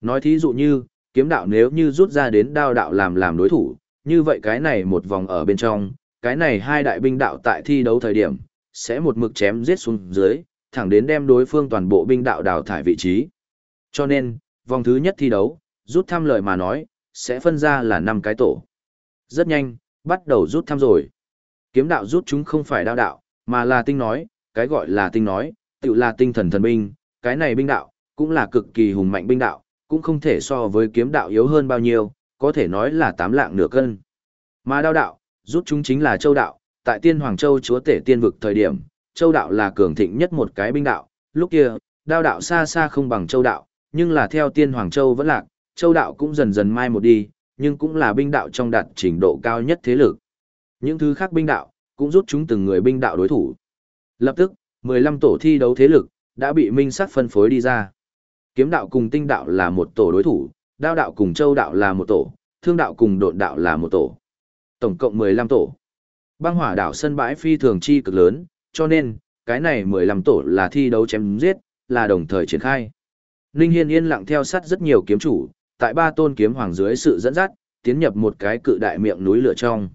Nói thí dụ như, kiếm đạo nếu như rút ra đến đao đạo làm làm đối thủ, như vậy cái này một vòng ở bên trong, cái này hai đại binh đạo tại thi đấu thời điểm, sẽ một mực chém giết xuống dưới, thẳng đến đem đối phương toàn bộ binh đạo đào thải vị trí. Cho nên, vòng thứ nhất thi đấu, rút thăm lời mà nói, sẽ phân ra là 5 cái tổ. Rất nhanh, bắt đầu rút thăm rồi. Kiếm đạo rút chúng không phải đao đạo, mà là tinh nói, cái gọi là tinh nói, tự là tinh thần thần binh, cái này binh đạo, cũng là cực kỳ hùng mạnh binh đạo, cũng không thể so với kiếm đạo yếu hơn bao nhiêu, có thể nói là tám lạng nửa cân. Mà đao đạo, rút chúng chính là châu đạo, tại tiên Hoàng Châu chúa tể tiên vực thời điểm, châu đạo là cường thịnh nhất một cái binh đạo, lúc kia, đao đạo xa xa không bằng châu đạo, nhưng là theo tiên Hoàng Châu vẫn lạc, châu đạo cũng dần dần mai một đi, nhưng cũng là binh đạo trong đạt trình độ cao nhất thế lực. Những thứ khác binh đạo, cũng rút chúng từng người binh đạo đối thủ. Lập tức, 15 tổ thi đấu thế lực, đã bị minh sắc phân phối đi ra. Kiếm đạo cùng tinh đạo là một tổ đối thủ, đao đạo cùng châu đạo là một tổ, thương đạo cùng độn đạo là một tổ. Tổng cộng 15 tổ. Băng hỏa đảo sân bãi phi thường chi cực lớn, cho nên, cái này 15 tổ là thi đấu chém giết, là đồng thời triển khai. Ninh Hiên yên lặng theo sát rất nhiều kiếm chủ, tại ba tôn kiếm hoàng dưới sự dẫn dắt, tiến nhập một cái cự đại miệng núi lửa trong.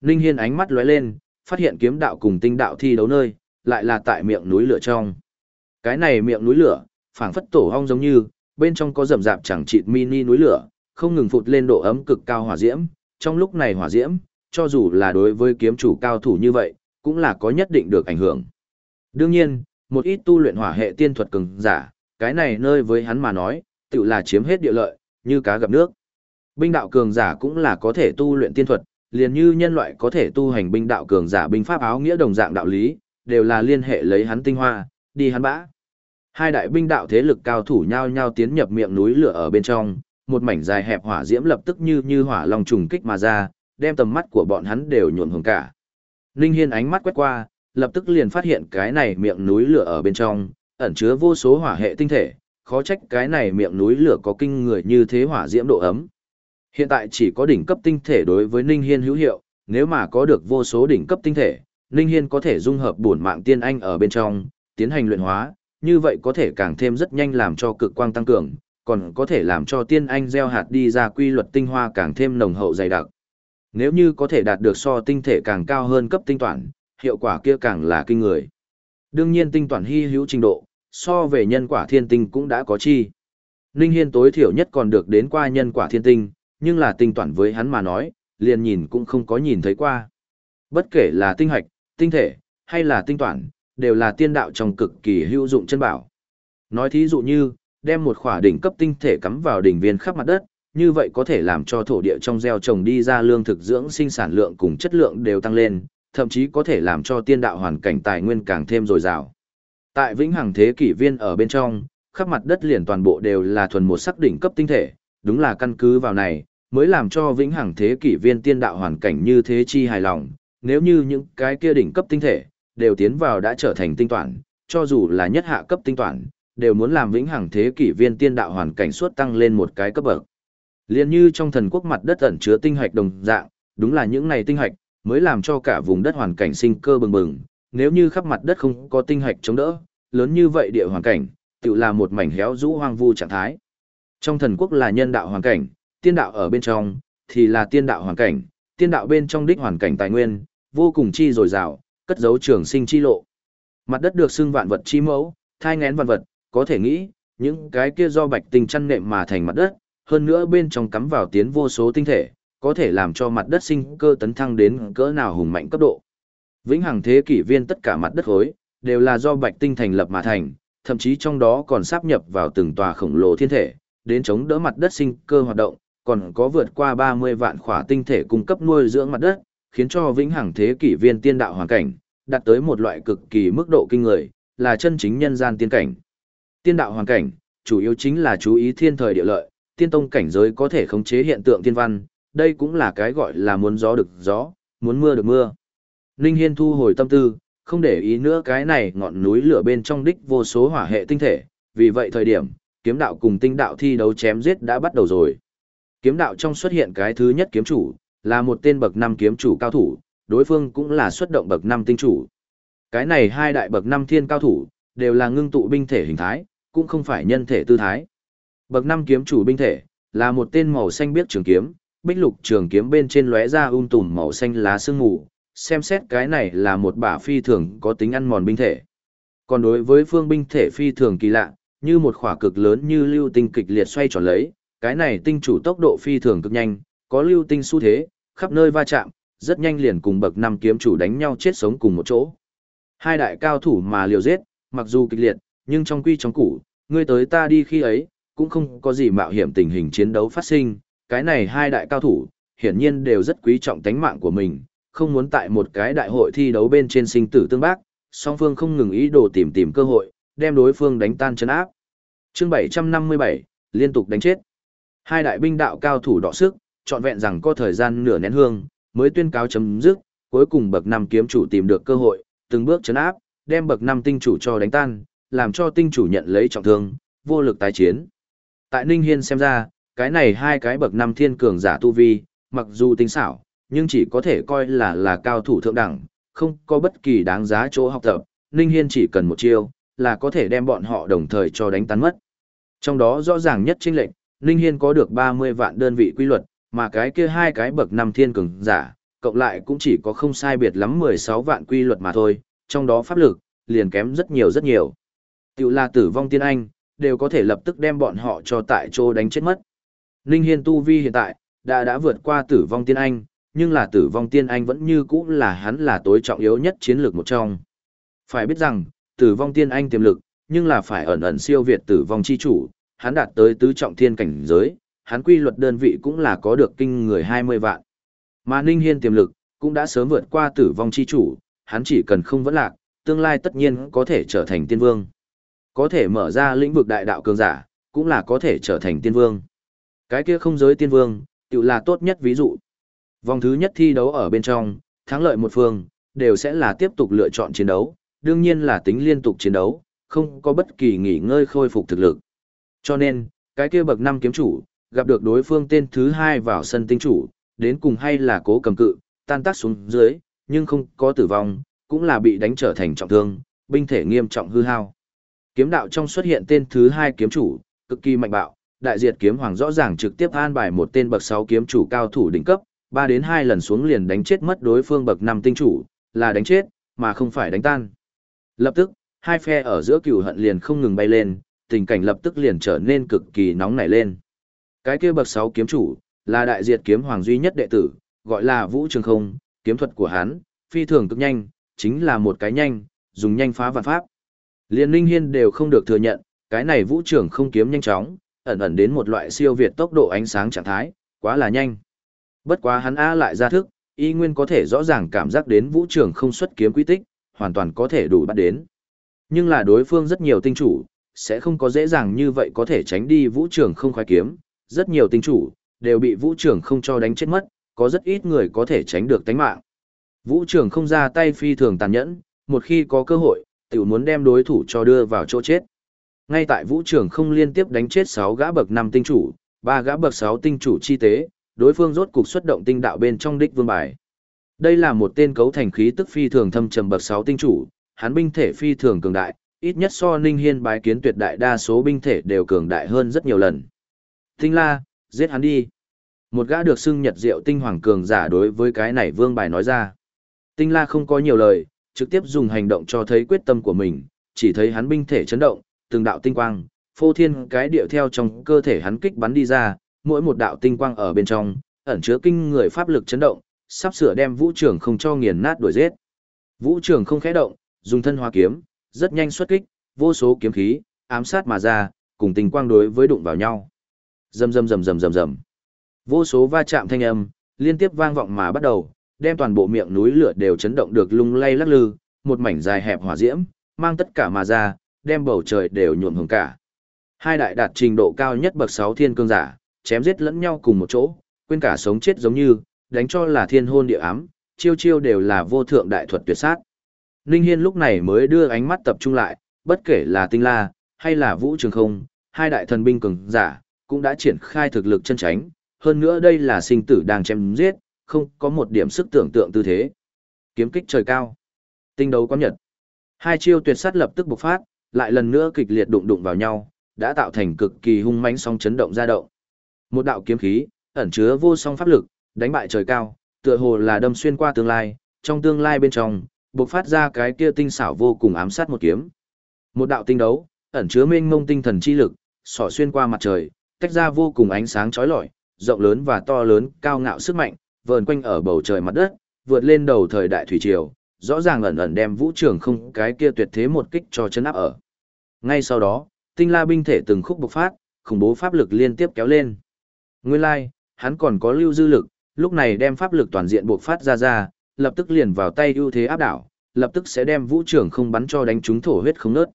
Ninh Hiên ánh mắt lóe lên, phát hiện kiếm đạo cùng tinh đạo thi đấu nơi, lại là tại miệng núi lửa trong. Cái này miệng núi lửa, phảng phất tổ hong giống như, bên trong có rậm rạp chẳng chịt mini núi lửa, không ngừng phụt lên độ ấm cực cao hỏa diễm, trong lúc này hỏa diễm, cho dù là đối với kiếm chủ cao thủ như vậy, cũng là có nhất định được ảnh hưởng. Đương nhiên, một ít tu luyện hỏa hệ tiên thuật cường giả, cái này nơi với hắn mà nói, tự là chiếm hết địa lợi, như cá gặp nước. Binh đạo cường giả cũng là có thể tu luyện tiên thuật, liền như nhân loại có thể tu hành binh đạo cường giả binh pháp áo nghĩa đồng dạng đạo lý, đều là liên hệ lấy hắn tinh hoa, đi hắn bã. Hai đại binh đạo thế lực cao thủ nhau nhau tiến nhập miệng núi lửa ở bên trong, một mảnh dài hẹp hỏa diễm lập tức như như hỏa long trùng kích mà ra, đem tầm mắt của bọn hắn đều nhuộm hồng cả. Linh Hiên ánh mắt quét qua, lập tức liền phát hiện cái này miệng núi lửa ở bên trong, ẩn chứa vô số hỏa hệ tinh thể, khó trách cái này miệng núi lửa có kinh người như thế hỏa diễm độ ấm. Hiện tại chỉ có đỉnh cấp tinh thể đối với Ninh Hiên hữu hiệu, nếu mà có được vô số đỉnh cấp tinh thể, Ninh Hiên có thể dung hợp bổn mạng tiên anh ở bên trong, tiến hành luyện hóa, như vậy có thể càng thêm rất nhanh làm cho cực quang tăng cường, còn có thể làm cho tiên anh gieo hạt đi ra quy luật tinh hoa càng thêm nồng hậu dày đặc. Nếu như có thể đạt được so tinh thể càng cao hơn cấp tinh toàn, hiệu quả kia càng là kinh người. Đương nhiên tinh toàn hy hữu trình độ, so về nhân quả thiên tinh cũng đã có chi. Ninh Hiên tối thiểu nhất còn được đến qua nhân quả thiên tinh, nhưng là tinh toàn với hắn mà nói, liền nhìn cũng không có nhìn thấy qua. Bất kể là tinh hạch, tinh thể, hay là tinh toàn, đều là tiên đạo trong cực kỳ hữu dụng chân bảo. Nói thí dụ như, đem một khỏa đỉnh cấp tinh thể cắm vào đỉnh viên khắp mặt đất, như vậy có thể làm cho thổ địa trong gieo trồng đi ra lương thực dưỡng sinh sản lượng cùng chất lượng đều tăng lên, thậm chí có thể làm cho tiên đạo hoàn cảnh tài nguyên càng thêm dồi dào. Tại vĩnh hằng thế kỷ viên ở bên trong, khắp mặt đất liền toàn bộ đều là thuần một sắc đỉnh cấp tinh thể, đúng là căn cứ vào này, mới làm cho vĩnh hằng thế kỷ viên tiên đạo hoàn cảnh như thế chi hài lòng, nếu như những cái kia đỉnh cấp tinh thể, đều tiến vào đã trở thành tinh toàn, cho dù là nhất hạ cấp tinh toàn, đều muốn làm vĩnh hằng thế kỷ viên tiên đạo hoàn cảnh suốt tăng lên một cái cấp bậc. Liên như trong thần quốc mặt đất ẩn chứa tinh hạch đồng dạng, đúng là những này tinh hạch mới làm cho cả vùng đất hoàn cảnh sinh cơ bừng bừng, nếu như khắp mặt đất không có tinh hạch chống đỡ, lớn như vậy địa hoàn cảnh, tự là một mảnh héo rũ hoang vu trạng thái. Trong thần quốc là nhân đạo hoàn cảnh, tiên đạo ở bên trong thì là tiên đạo hoàn cảnh, tiên đạo bên trong đích hoàn cảnh tài nguyên, vô cùng chi dồi dào, cất giấu trường sinh chi lộ. Mặt đất được xưng vạn vật chi mẫu, thai ngén vạn vật, có thể nghĩ, những cái kia do bạch tinh chăn nệm mà thành mặt đất, hơn nữa bên trong cắm vào tiến vô số tinh thể, có thể làm cho mặt đất sinh cơ tấn thăng đến cỡ nào hùng mạnh cấp độ. Vĩnh hằng thế kỷ viên tất cả mặt đất hối, đều là do bạch tinh thành lập mà thành, thậm chí trong đó còn sáp nhập vào từng tòa khổng lồ thiên thể, đến chống đỡ mặt đất sinh cơ hoạt động, còn có vượt qua 30 vạn khỏa tinh thể cung cấp nuôi dưỡng mặt đất, khiến cho vĩnh hằng thế kỷ viên tiên đạo hoàn cảnh, đạt tới một loại cực kỳ mức độ kinh người, là chân chính nhân gian tiên cảnh. Tiên đạo hoàn cảnh, chủ yếu chính là chú ý thiên thời địa lợi, tiên tông cảnh giới có thể khống chế hiện tượng thiên văn, đây cũng là cái gọi là muốn gió được gió, muốn mưa được mưa. Ninh Hiên thu hồi tâm tư, không để ý nữa cái này ngọn núi lửa bên trong đích vô số hỏa hệ tinh thể, vì vậy thời điểm, kiếm đạo cùng tinh đạo thi đấu chém giết đã bắt đầu rồi. Kiếm đạo trong xuất hiện cái thứ nhất kiếm chủ, là một tên bậc năm kiếm chủ cao thủ, đối phương cũng là xuất động bậc năm tinh chủ. Cái này hai đại bậc năm thiên cao thủ, đều là ngưng tụ binh thể hình thái, cũng không phải nhân thể tư thái. Bậc năm kiếm chủ binh thể, là một tên màu xanh biếc trường kiếm, bích lục trường kiếm bên trên lóe ra um tùm màu xanh lá sương mù, xem xét cái này là một bả phi thường có tính ăn mòn binh thể. Còn đối với phương binh thể phi thường kỳ lạ, như một khỏa cực lớn như lưu tinh kịch liệt xoay tròn lấy, cái này tinh chủ tốc độ phi thường cực nhanh, có lưu tinh xu thế, khắp nơi va chạm, rất nhanh liền cùng bậc năm kiếm chủ đánh nhau chết sống cùng một chỗ. Hai đại cao thủ mà liều giết, mặc dù kịch liệt, nhưng trong quy trong củ, ngươi tới ta đi khi ấy, cũng không có gì mạo hiểm tình hình chiến đấu phát sinh, cái này hai đại cao thủ, hiển nhiên đều rất quý trọng tánh mạng của mình, không muốn tại một cái đại hội thi đấu bên trên sinh tử tương bác, song phương không ngừng ý đồ tìm tìm cơ hội, đem đối phương đánh tan chân áp. Chương 757, liên tục đánh chết. Hai đại binh đạo cao thủ đọ sức, trọn vẹn rằng có thời gian nửa nén hương, mới tuyên cáo chấm dứt, cuối cùng bậc năm kiếm chủ tìm được cơ hội, từng bước chấn áp, đem bậc năm tinh chủ cho đánh tan, làm cho tinh chủ nhận lấy trọng thương, vô lực tái chiến. Tại Ninh Hiên xem ra, cái này hai cái bậc năm thiên cường giả tu vi, mặc dù tinh xảo, nhưng chỉ có thể coi là là cao thủ thượng đẳng, không có bất kỳ đáng giá chỗ học tập, Ninh Hiên chỉ cần một chiêu, là có thể đem bọn họ đồng thời cho đánh tan mất. Trong đó rõ ràng nhất chính lệnh, Ninh Hiên có được 30 vạn đơn vị quy luật, mà cái kia hai cái bậc năm thiên cường giả, cộng lại cũng chỉ có không sai biệt lắm 16 vạn quy luật mà thôi, trong đó pháp lực, liền kém rất nhiều rất nhiều. Tiểu là tử vong tiên anh, đều có thể lập tức đem bọn họ cho tại chỗ đánh chết mất. Ninh Hiên tu vi hiện tại, đã đã vượt qua tử vong tiên anh, nhưng là tử vong tiên anh vẫn như cũ là hắn là tối trọng yếu nhất chiến lược một trong. Phải biết rằng, tử vong tiên anh tiềm lực, nhưng là phải ẩn ẩn siêu việt tử vong chi chủ, hắn đạt tới tứ trọng thiên cảnh giới, hắn quy luật đơn vị cũng là có được kinh người 20 vạn. Mà Ninh Hiên tiềm lực, cũng đã sớm vượt qua tử vong chi chủ, hắn chỉ cần không vẫn lạc, tương lai tất nhiên có thể trở thành tiên vương. Có thể mở ra lĩnh vực đại đạo cường giả, cũng là có thể trở thành tiên vương. Cái kia không giới tiên vương, tự là tốt nhất ví dụ. Vòng thứ nhất thi đấu ở bên trong, thắng lợi một phương, đều sẽ là tiếp tục lựa chọn chiến đấu, đương nhiên là tính liên tục chiến đấu, không có bất kỳ nghỉ ngơi khôi phục thực lực. Cho nên, cái kia bậc năm kiếm chủ, gặp được đối phương tên thứ hai vào sân tinh chủ, đến cùng hay là cố cầm cự, tan tác xuống dưới, nhưng không có tử vong, cũng là bị đánh trở thành trọng thương, binh thể nghiêm trọng hư hao. Kiếm đạo trong xuất hiện tên thứ hai kiếm chủ, cực kỳ mạnh bạo, đại diệt kiếm hoàng rõ ràng trực tiếp an bài một tên bậc 6 kiếm chủ cao thủ đỉnh cấp, Ba đến hai lần xuống liền đánh chết mất đối phương bậc năm tinh chủ, là đánh chết, mà không phải đánh tan. Lập tức, hai phe ở giữa cửu hận liền không ngừng bay lên, tình cảnh lập tức liền trở nên cực kỳ nóng nảy lên. Cái kia bậc sáu kiếm chủ, là đại diệt kiếm hoàng duy nhất đệ tử, gọi là Vũ Trường Không, kiếm thuật của hắn, phi thường cực nhanh, chính là một cái nhanh, dùng nhanh phá vạn pháp. Liên Linh Hiên đều không được thừa nhận, cái này Vũ Trường Không kiếm nhanh chóng, ẩn ẩn đến một loại siêu việt tốc độ ánh sáng trạng thái, quá là nhanh. Bất quá hắn A lại ra thức, y nguyên có thể rõ ràng cảm giác đến Vũ Trường Không xuất kiếm quy tích, hoàn toàn có thể đủ bắt đến. Nhưng là đối phương rất nhiều tinh chủ, sẽ không có dễ dàng như vậy có thể tránh đi Vũ Trường Không khoái kiếm, rất nhiều tinh chủ, đều bị Vũ Trường Không cho đánh chết mất, có rất ít người có thể tránh được tánh mạng. Vũ Trường Không ra tay phi thường tàn nhẫn, một khi có cơ hội, tiểu muốn đem đối thủ cho đưa vào chỗ chết. Ngay tại Vũ Trường Không liên tiếp đánh chết 6 gã bậc 5 tinh chủ, 3 gã bậc 6 tinh chủ chi tế, đối phương rốt cục xuất động tinh đạo bên trong đích vương bài. Đây là một tên cấu thành khí tức phi thường thâm trầm bậc 6 tinh chủ, hắn binh thể phi thường cường đại, ít nhất so Ninh Hiên bái kiến tuyệt đại đa số binh thể đều cường đại hơn rất nhiều lần. Tinh La, giết hắn đi. Một gã được xưng nhật diệu tinh hoàng cường giả đối với cái này vương bài nói ra. Tinh La không có nhiều lời, trực tiếp dùng hành động cho thấy quyết tâm của mình, chỉ thấy hắn binh thể chấn động, từng đạo tinh quang, phô thiên cái điệu theo trong cơ thể hắn kích bắn đi ra, mỗi một đạo tinh quang ở bên trong, ẩn chứa kinh người pháp lực chấn động, sắp sửa đem vũ trường không cho nghiền nát đuổi giết. Vũ trường không khẽ động, dùng thân hóa kiếm, rất nhanh xuất kích, vô số kiếm khí, ám sát mà ra, cùng tinh quang đối với đụng vào nhau. Rầm rầm rầm rầm rầm rầm. Vô số va chạm thanh âm, liên tiếp vang vọng mà bắt đầu, đem toàn bộ miệng núi lửa đều chấn động được lung lay lắc lư, một mảnh dài hẹp hỏa diễm, mang tất cả mà ra, đem bầu trời đều nhuộm hồng cả. Hai đại đạt trình độ cao nhất bậc 6 thiên cương giả, chém giết lẫn nhau cùng một chỗ, quên cả sống chết giống như, đánh cho là thiên hôn địa ám, chiêu chiêu đều là vô thượng đại thuật tuyệt sát. Ninh Hiên lúc này mới đưa ánh mắt tập trung lại, bất kể là tinh la, hay là vũ trường không, hai đại thần binh cường giả, cũng đã triển khai thực lực chân tránh, hơn nữa đây là sinh tử đang chém giết, không có một điểm sức tưởng tượng tư thế. Kiếm kích trời cao. Tinh đấu quán nhật. Hai chiêu tuyệt sát lập tức bộc phát, lại lần nữa kịch liệt đụng đụng vào nhau, đã tạo thành cực kỳ hung mãnh song chấn động ra động. Một đạo kiếm khí, ẩn chứa vô song pháp lực, đánh bại trời cao, tựa hồ là đâm xuyên qua tương lai, trong tương lai bên trong, bộc phát ra cái kia tinh xảo vô cùng ám sát một kiếm. Một đạo tinh đấu, ẩn chứa mênh mông tinh thần chi lực, xỏ xuyên qua mặt trời, tách ra vô cùng ánh sáng chói lọi, rộng lớn và to lớn, cao ngạo sức mạnh, vờn quanh ở bầu trời mặt đất, vượt lên đầu thời đại thủy triều, rõ ràng ẩn ẩn đem vũ trường không cái kia tuyệt thế một kích cho chân áp ở. Ngay sau đó, tinh la binh thể từng khúc bộc phát, khủng bố pháp lực liên tiếp kéo lên. Nguyên lai, like, hắn còn có lưu dư lực, lúc này đem pháp lực toàn diện bộc phát ra ra, lập tức liền vào tay ưu thế áp đảo, lập tức sẽ đem vũ trưởng không bắn cho đánh trúng thổ huyết không nớt.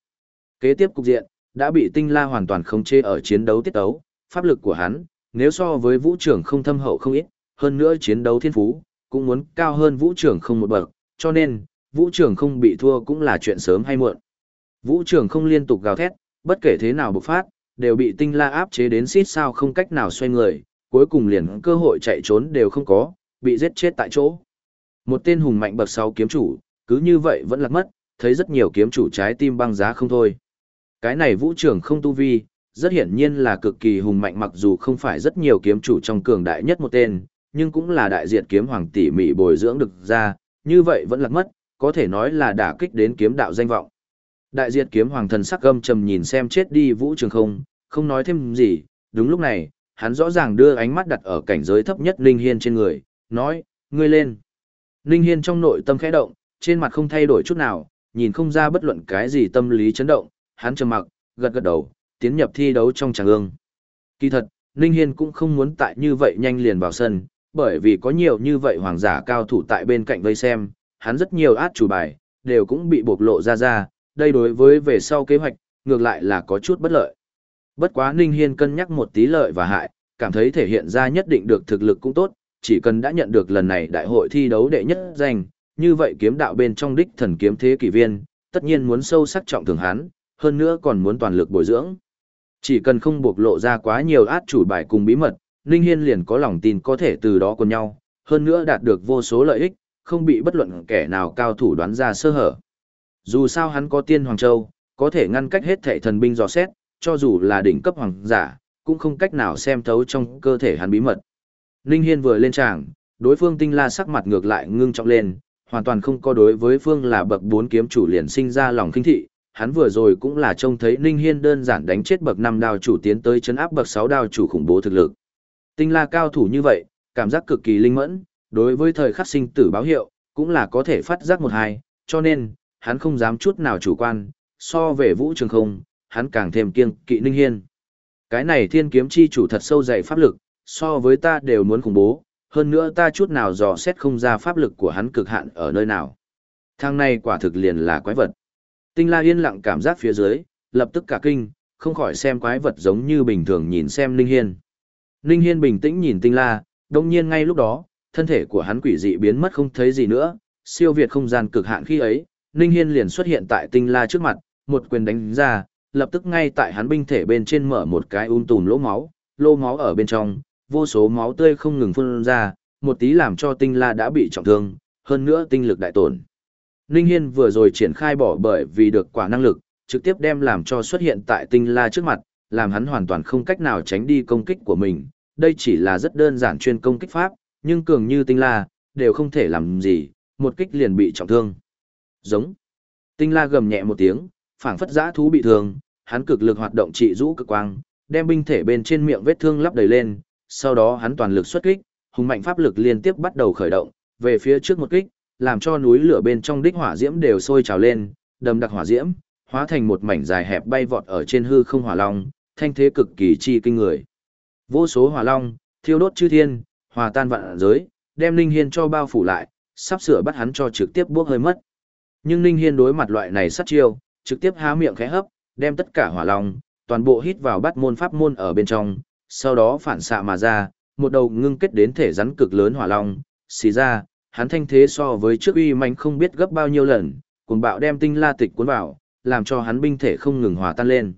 Kế tiếp cục diện, đã bị tinh la hoàn toàn không chê ở chiến đấu tiết đấu, pháp lực của hắn, nếu so với vũ trưởng không thâm hậu không ít, hơn nữa chiến đấu thiên phú, cũng muốn cao hơn vũ trưởng không một bậc, cho nên, vũ trưởng không bị thua cũng là chuyện sớm hay muộn. Vũ trưởng không liên tục gào thét, bất kể thế nào bộc phát, đều bị tinh la áp chế đến xít sao không cách nào xoay người, cuối cùng liền cơ hội chạy trốn đều không có, bị giết chết tại chỗ. Một tên hùng mạnh bậc sau kiếm chủ, cứ như vậy vẫn lạc mất, thấy rất nhiều kiếm chủ trái tim băng giá không thôi. Cái này vũ trưởng không tu vi, rất hiển nhiên là cực kỳ hùng mạnh mặc dù không phải rất nhiều kiếm chủ trong cường đại nhất một tên, nhưng cũng là đại diện kiếm hoàng tỉ mỉ bồi dưỡng được ra, như vậy vẫn lạc mất, có thể nói là đả kích đến kiếm đạo danh vọng. Đại diệt kiếm hoàng thần sắc gâm trầm nhìn xem chết đi vũ trường không, không nói thêm gì, đúng lúc này, hắn rõ ràng đưa ánh mắt đặt ở cảnh giới thấp nhất Linh Hiên trên người, nói, ngươi lên. Linh Hiên trong nội tâm khẽ động, trên mặt không thay đổi chút nào, nhìn không ra bất luận cái gì tâm lý chấn động, hắn trầm mặc, gật gật đầu, tiến nhập thi đấu trong tràng ương. Kỳ thật, Linh Hiên cũng không muốn tại như vậy nhanh liền vào sân, bởi vì có nhiều như vậy hoàng giả cao thủ tại bên cạnh vây xem, hắn rất nhiều át chủ bài, đều cũng bị bộc lộ ra ra, đây đối với về sau kế hoạch, ngược lại là có chút bất lợi. Bất quá Ninh Hiên cân nhắc một tí lợi và hại, cảm thấy thể hiện ra nhất định được thực lực cũng tốt, chỉ cần đã nhận được lần này đại hội thi đấu đệ nhất danh, như vậy kiếm đạo bên trong đích thần kiếm thế kỷ viên, tất nhiên muốn sâu sắc trọng thường hắn, hơn nữa còn muốn toàn lực bồi dưỡng. Chỉ cần không bộc lộ ra quá nhiều át chủ bài cùng bí mật, Ninh Hiên liền có lòng tin có thể từ đó cùng nhau, hơn nữa đạt được vô số lợi ích, không bị bất luận kẻ nào cao thủ đoán ra sơ hở. Dù sao hắn có tiên Hoàng Châu, có thể ngăn cách hết thảy thần binh dò xét, cho dù là đỉnh cấp hoàng giả, cũng không cách nào xem thấu trong cơ thể hắn bí mật. Ninh Hiên vừa lên tràng, đối phương tinh la sắc mặt ngược lại ngưng trọng lên, hoàn toàn không có đối với phương là bậc 4 kiếm chủ liền sinh ra lòng kinh thị. Hắn vừa rồi cũng là trông thấy Ninh Hiên đơn giản đánh chết bậc 5 đao chủ tiến tới chấn áp bậc 6 đao chủ khủng bố thực lực. Tinh la cao thủ như vậy, cảm giác cực kỳ linh mẫn, đối với thời khắc sinh tử báo hiệu, cũng là có thể phát giác một hai, cho nên, hắn không dám chút nào chủ quan, so về vũ trường không, hắn càng thêm kiêng kỵ Ninh Hiên. Cái này thiên kiếm chi chủ thật sâu dày pháp lực, so với ta đều muốn khủng bố, hơn nữa ta chút nào dò xét không ra pháp lực của hắn cực hạn ở nơi nào. Thang này quả thực liền là quái vật. Tinh la yên lặng cảm giác phía dưới, lập tức cả kinh, không khỏi xem quái vật giống như bình thường nhìn xem Ninh Hiên. Ninh Hiên bình tĩnh nhìn tinh la, đồng nhiên ngay lúc đó, thân thể của hắn quỷ dị biến mất không thấy gì nữa, siêu việt không gian cực hạn khi ấy, Ninh Hiên liền xuất hiện tại tinh la trước mặt, một quyền đánh ra, lập tức ngay tại hắn binh thể bên trên mở một cái un tùm lỗ máu, lỗ máu ở bên trong, vô số máu tươi không ngừng phun ra, một tí làm cho tinh la đã bị trọng thương, hơn nữa tinh lực đại tổn. Ninh Hiên vừa rồi triển khai bỏ bởi vì được quả năng lực, trực tiếp đem làm cho xuất hiện tại tinh la trước mặt, làm hắn hoàn toàn không cách nào tránh đi công kích của mình. Đây chỉ là rất đơn giản chuyên công kích pháp, nhưng cường như tinh la, đều không thể làm gì, một kích liền bị trọng thương. Giống. Tinh la gầm nhẹ một tiếng, phảng phất giã thú bị thương, hắn cực lực hoạt động trị rũ cực quang, đem binh thể bên trên miệng vết thương lắp đầy lên, sau đó hắn toàn lực xuất kích, hùng mạnh pháp lực liên tiếp bắt đầu khởi động, về phía trước một kích, làm cho núi lửa bên trong đích hỏa diễm đều sôi trào lên, đầm đặc hỏa diễm, hóa thành một mảnh dài hẹp bay vọt ở trên hư không hỏa long, thanh thế cực kỳ chi kinh người. Vô số hỏa long, thiêu đốt chư thiên, hòa tan vạn giới, đem linh Hiên cho bao phủ lại, sắp sửa bắt hắn cho trực tiếp bước hơi mất. Nhưng Ninh Hiên đối mặt loại này sát chiêu, trực tiếp há miệng khẽ hấp, đem tất cả hỏa long, toàn bộ hít vào bắt môn pháp môn ở bên trong, sau đó phản xạ mà ra, một đầu ngưng kết đến thể rắn cực lớn hỏa long, xì ra, hắn thanh thế so với trước uy manh không biết gấp bao nhiêu lần, cuồng bạo đem tinh la tịch cuốn vào, làm cho hắn binh thể không ngừng hòa tan lên.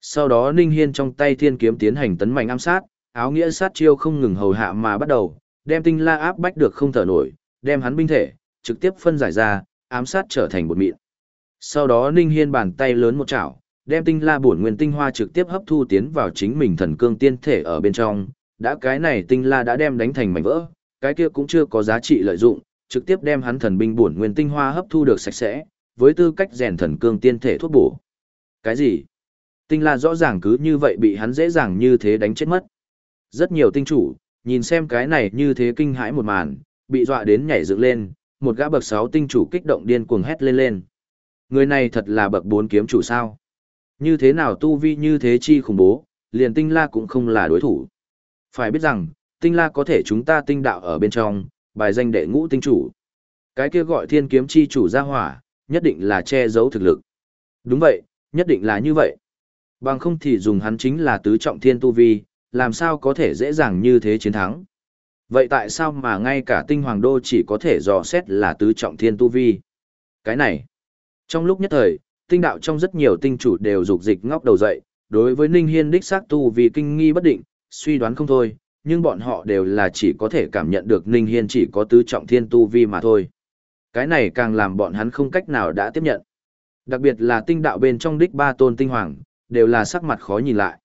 Sau đó Ninh Hiên trong tay thiên kiếm tiến hành tấn mạnh ám sát, áo nghĩa sát chiêu không ngừng hầu hạ mà bắt đầu, đem tinh la áp bách được không thở nổi, đem hắn binh thể, trực tiếp phân giải ra, ám sát trở thành bột mịn. Sau đó Ninh Hiên bàn tay lớn một chảo, đem tinh la bổn nguyên tinh hoa trực tiếp hấp thu tiến vào chính mình thần cương tiên thể ở bên trong, đã cái này tinh la đã đem đánh thành mảnh vỡ, cái kia cũng chưa có giá trị lợi dụng, trực tiếp đem hắn thần binh bổn nguyên tinh hoa hấp thu được sạch sẽ, với tư cách rèn thần cương tiên thể thuốc bổ. Cái gì? Tinh la rõ ràng cứ như vậy bị hắn dễ dàng như thế đánh chết mất. Rất nhiều tinh chủ, nhìn xem cái này như thế kinh hãi một màn, bị dọa đến nhảy dựng lên, một gã bậc 6 tinh chủ kích động điên cuồng hét lên lên. Người này thật là bậc 4 kiếm chủ sao? Như thế nào tu vi như thế chi khủng bố, liền tinh la cũng không là đối thủ. Phải biết rằng, tinh la có thể chúng ta tinh đạo ở bên trong, bài danh đệ ngũ tinh chủ. Cái kia gọi thiên kiếm chi chủ ra hỏa, nhất định là che giấu thực lực. Đúng vậy, nhất định là như vậy. Bằng không thì dùng hắn chính là tứ trọng thiên tu vi, làm sao có thể dễ dàng như thế chiến thắng. Vậy tại sao mà ngay cả tinh hoàng đô chỉ có thể dò xét là tứ trọng thiên tu vi? Cái này, trong lúc nhất thời, tinh đạo trong rất nhiều tinh chủ đều dục dịch ngóc đầu dậy, đối với Ninh Hiên đích xác tu vì kinh nghi bất định, suy đoán không thôi, nhưng bọn họ đều là chỉ có thể cảm nhận được Ninh Hiên chỉ có tứ trọng thiên tu vi mà thôi. Cái này càng làm bọn hắn không cách nào đã tiếp nhận. Đặc biệt là tinh đạo bên trong đích ba tôn tinh hoàng, đều là sắc mặt khó nhìn lại.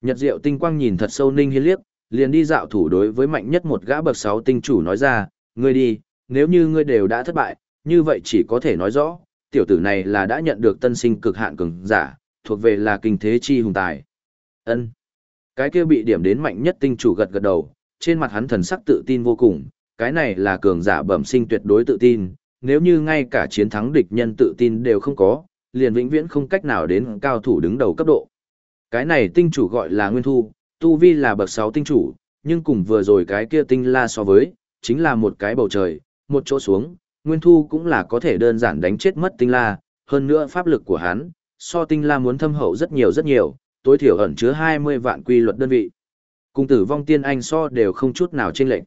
Nhật Diệu tinh quang nhìn thật sâu Ninh Hiên liếc, liền đi dạo thủ đối với mạnh nhất một gã bậc sáu tinh chủ nói ra, ngươi đi, nếu như ngươi đều đã thất bại, như vậy chỉ có thể nói rõ, tiểu tử này là đã nhận được tân sinh cực hạn cường giả, thuộc về là kinh thế chi hùng tài. Ân. Cái kia bị điểm đến mạnh nhất tinh chủ gật gật đầu, trên mặt hắn thần sắc tự tin vô cùng, cái này là cường giả bẩm sinh tuyệt đối tự tin, nếu như ngay cả chiến thắng địch nhân tự tin đều không có, liền vĩnh viễn không cách nào đến cao thủ đứng đầu cấp độ. Cái này tinh chủ gọi là Nguyên Thu, Tu Vi là bậc 6 tinh chủ, nhưng cùng vừa rồi cái kia tinh la so với, chính là một cái bầu trời, một chỗ xuống, Nguyên Thu cũng là có thể đơn giản đánh chết mất tinh la, hơn nữa pháp lực của hắn, so tinh la muốn thâm hậu rất nhiều rất nhiều, tối thiểu ẩn chứa 20 vạn quy luật đơn vị. Cùng tử vong tiên anh so đều không chút nào chênh lệch.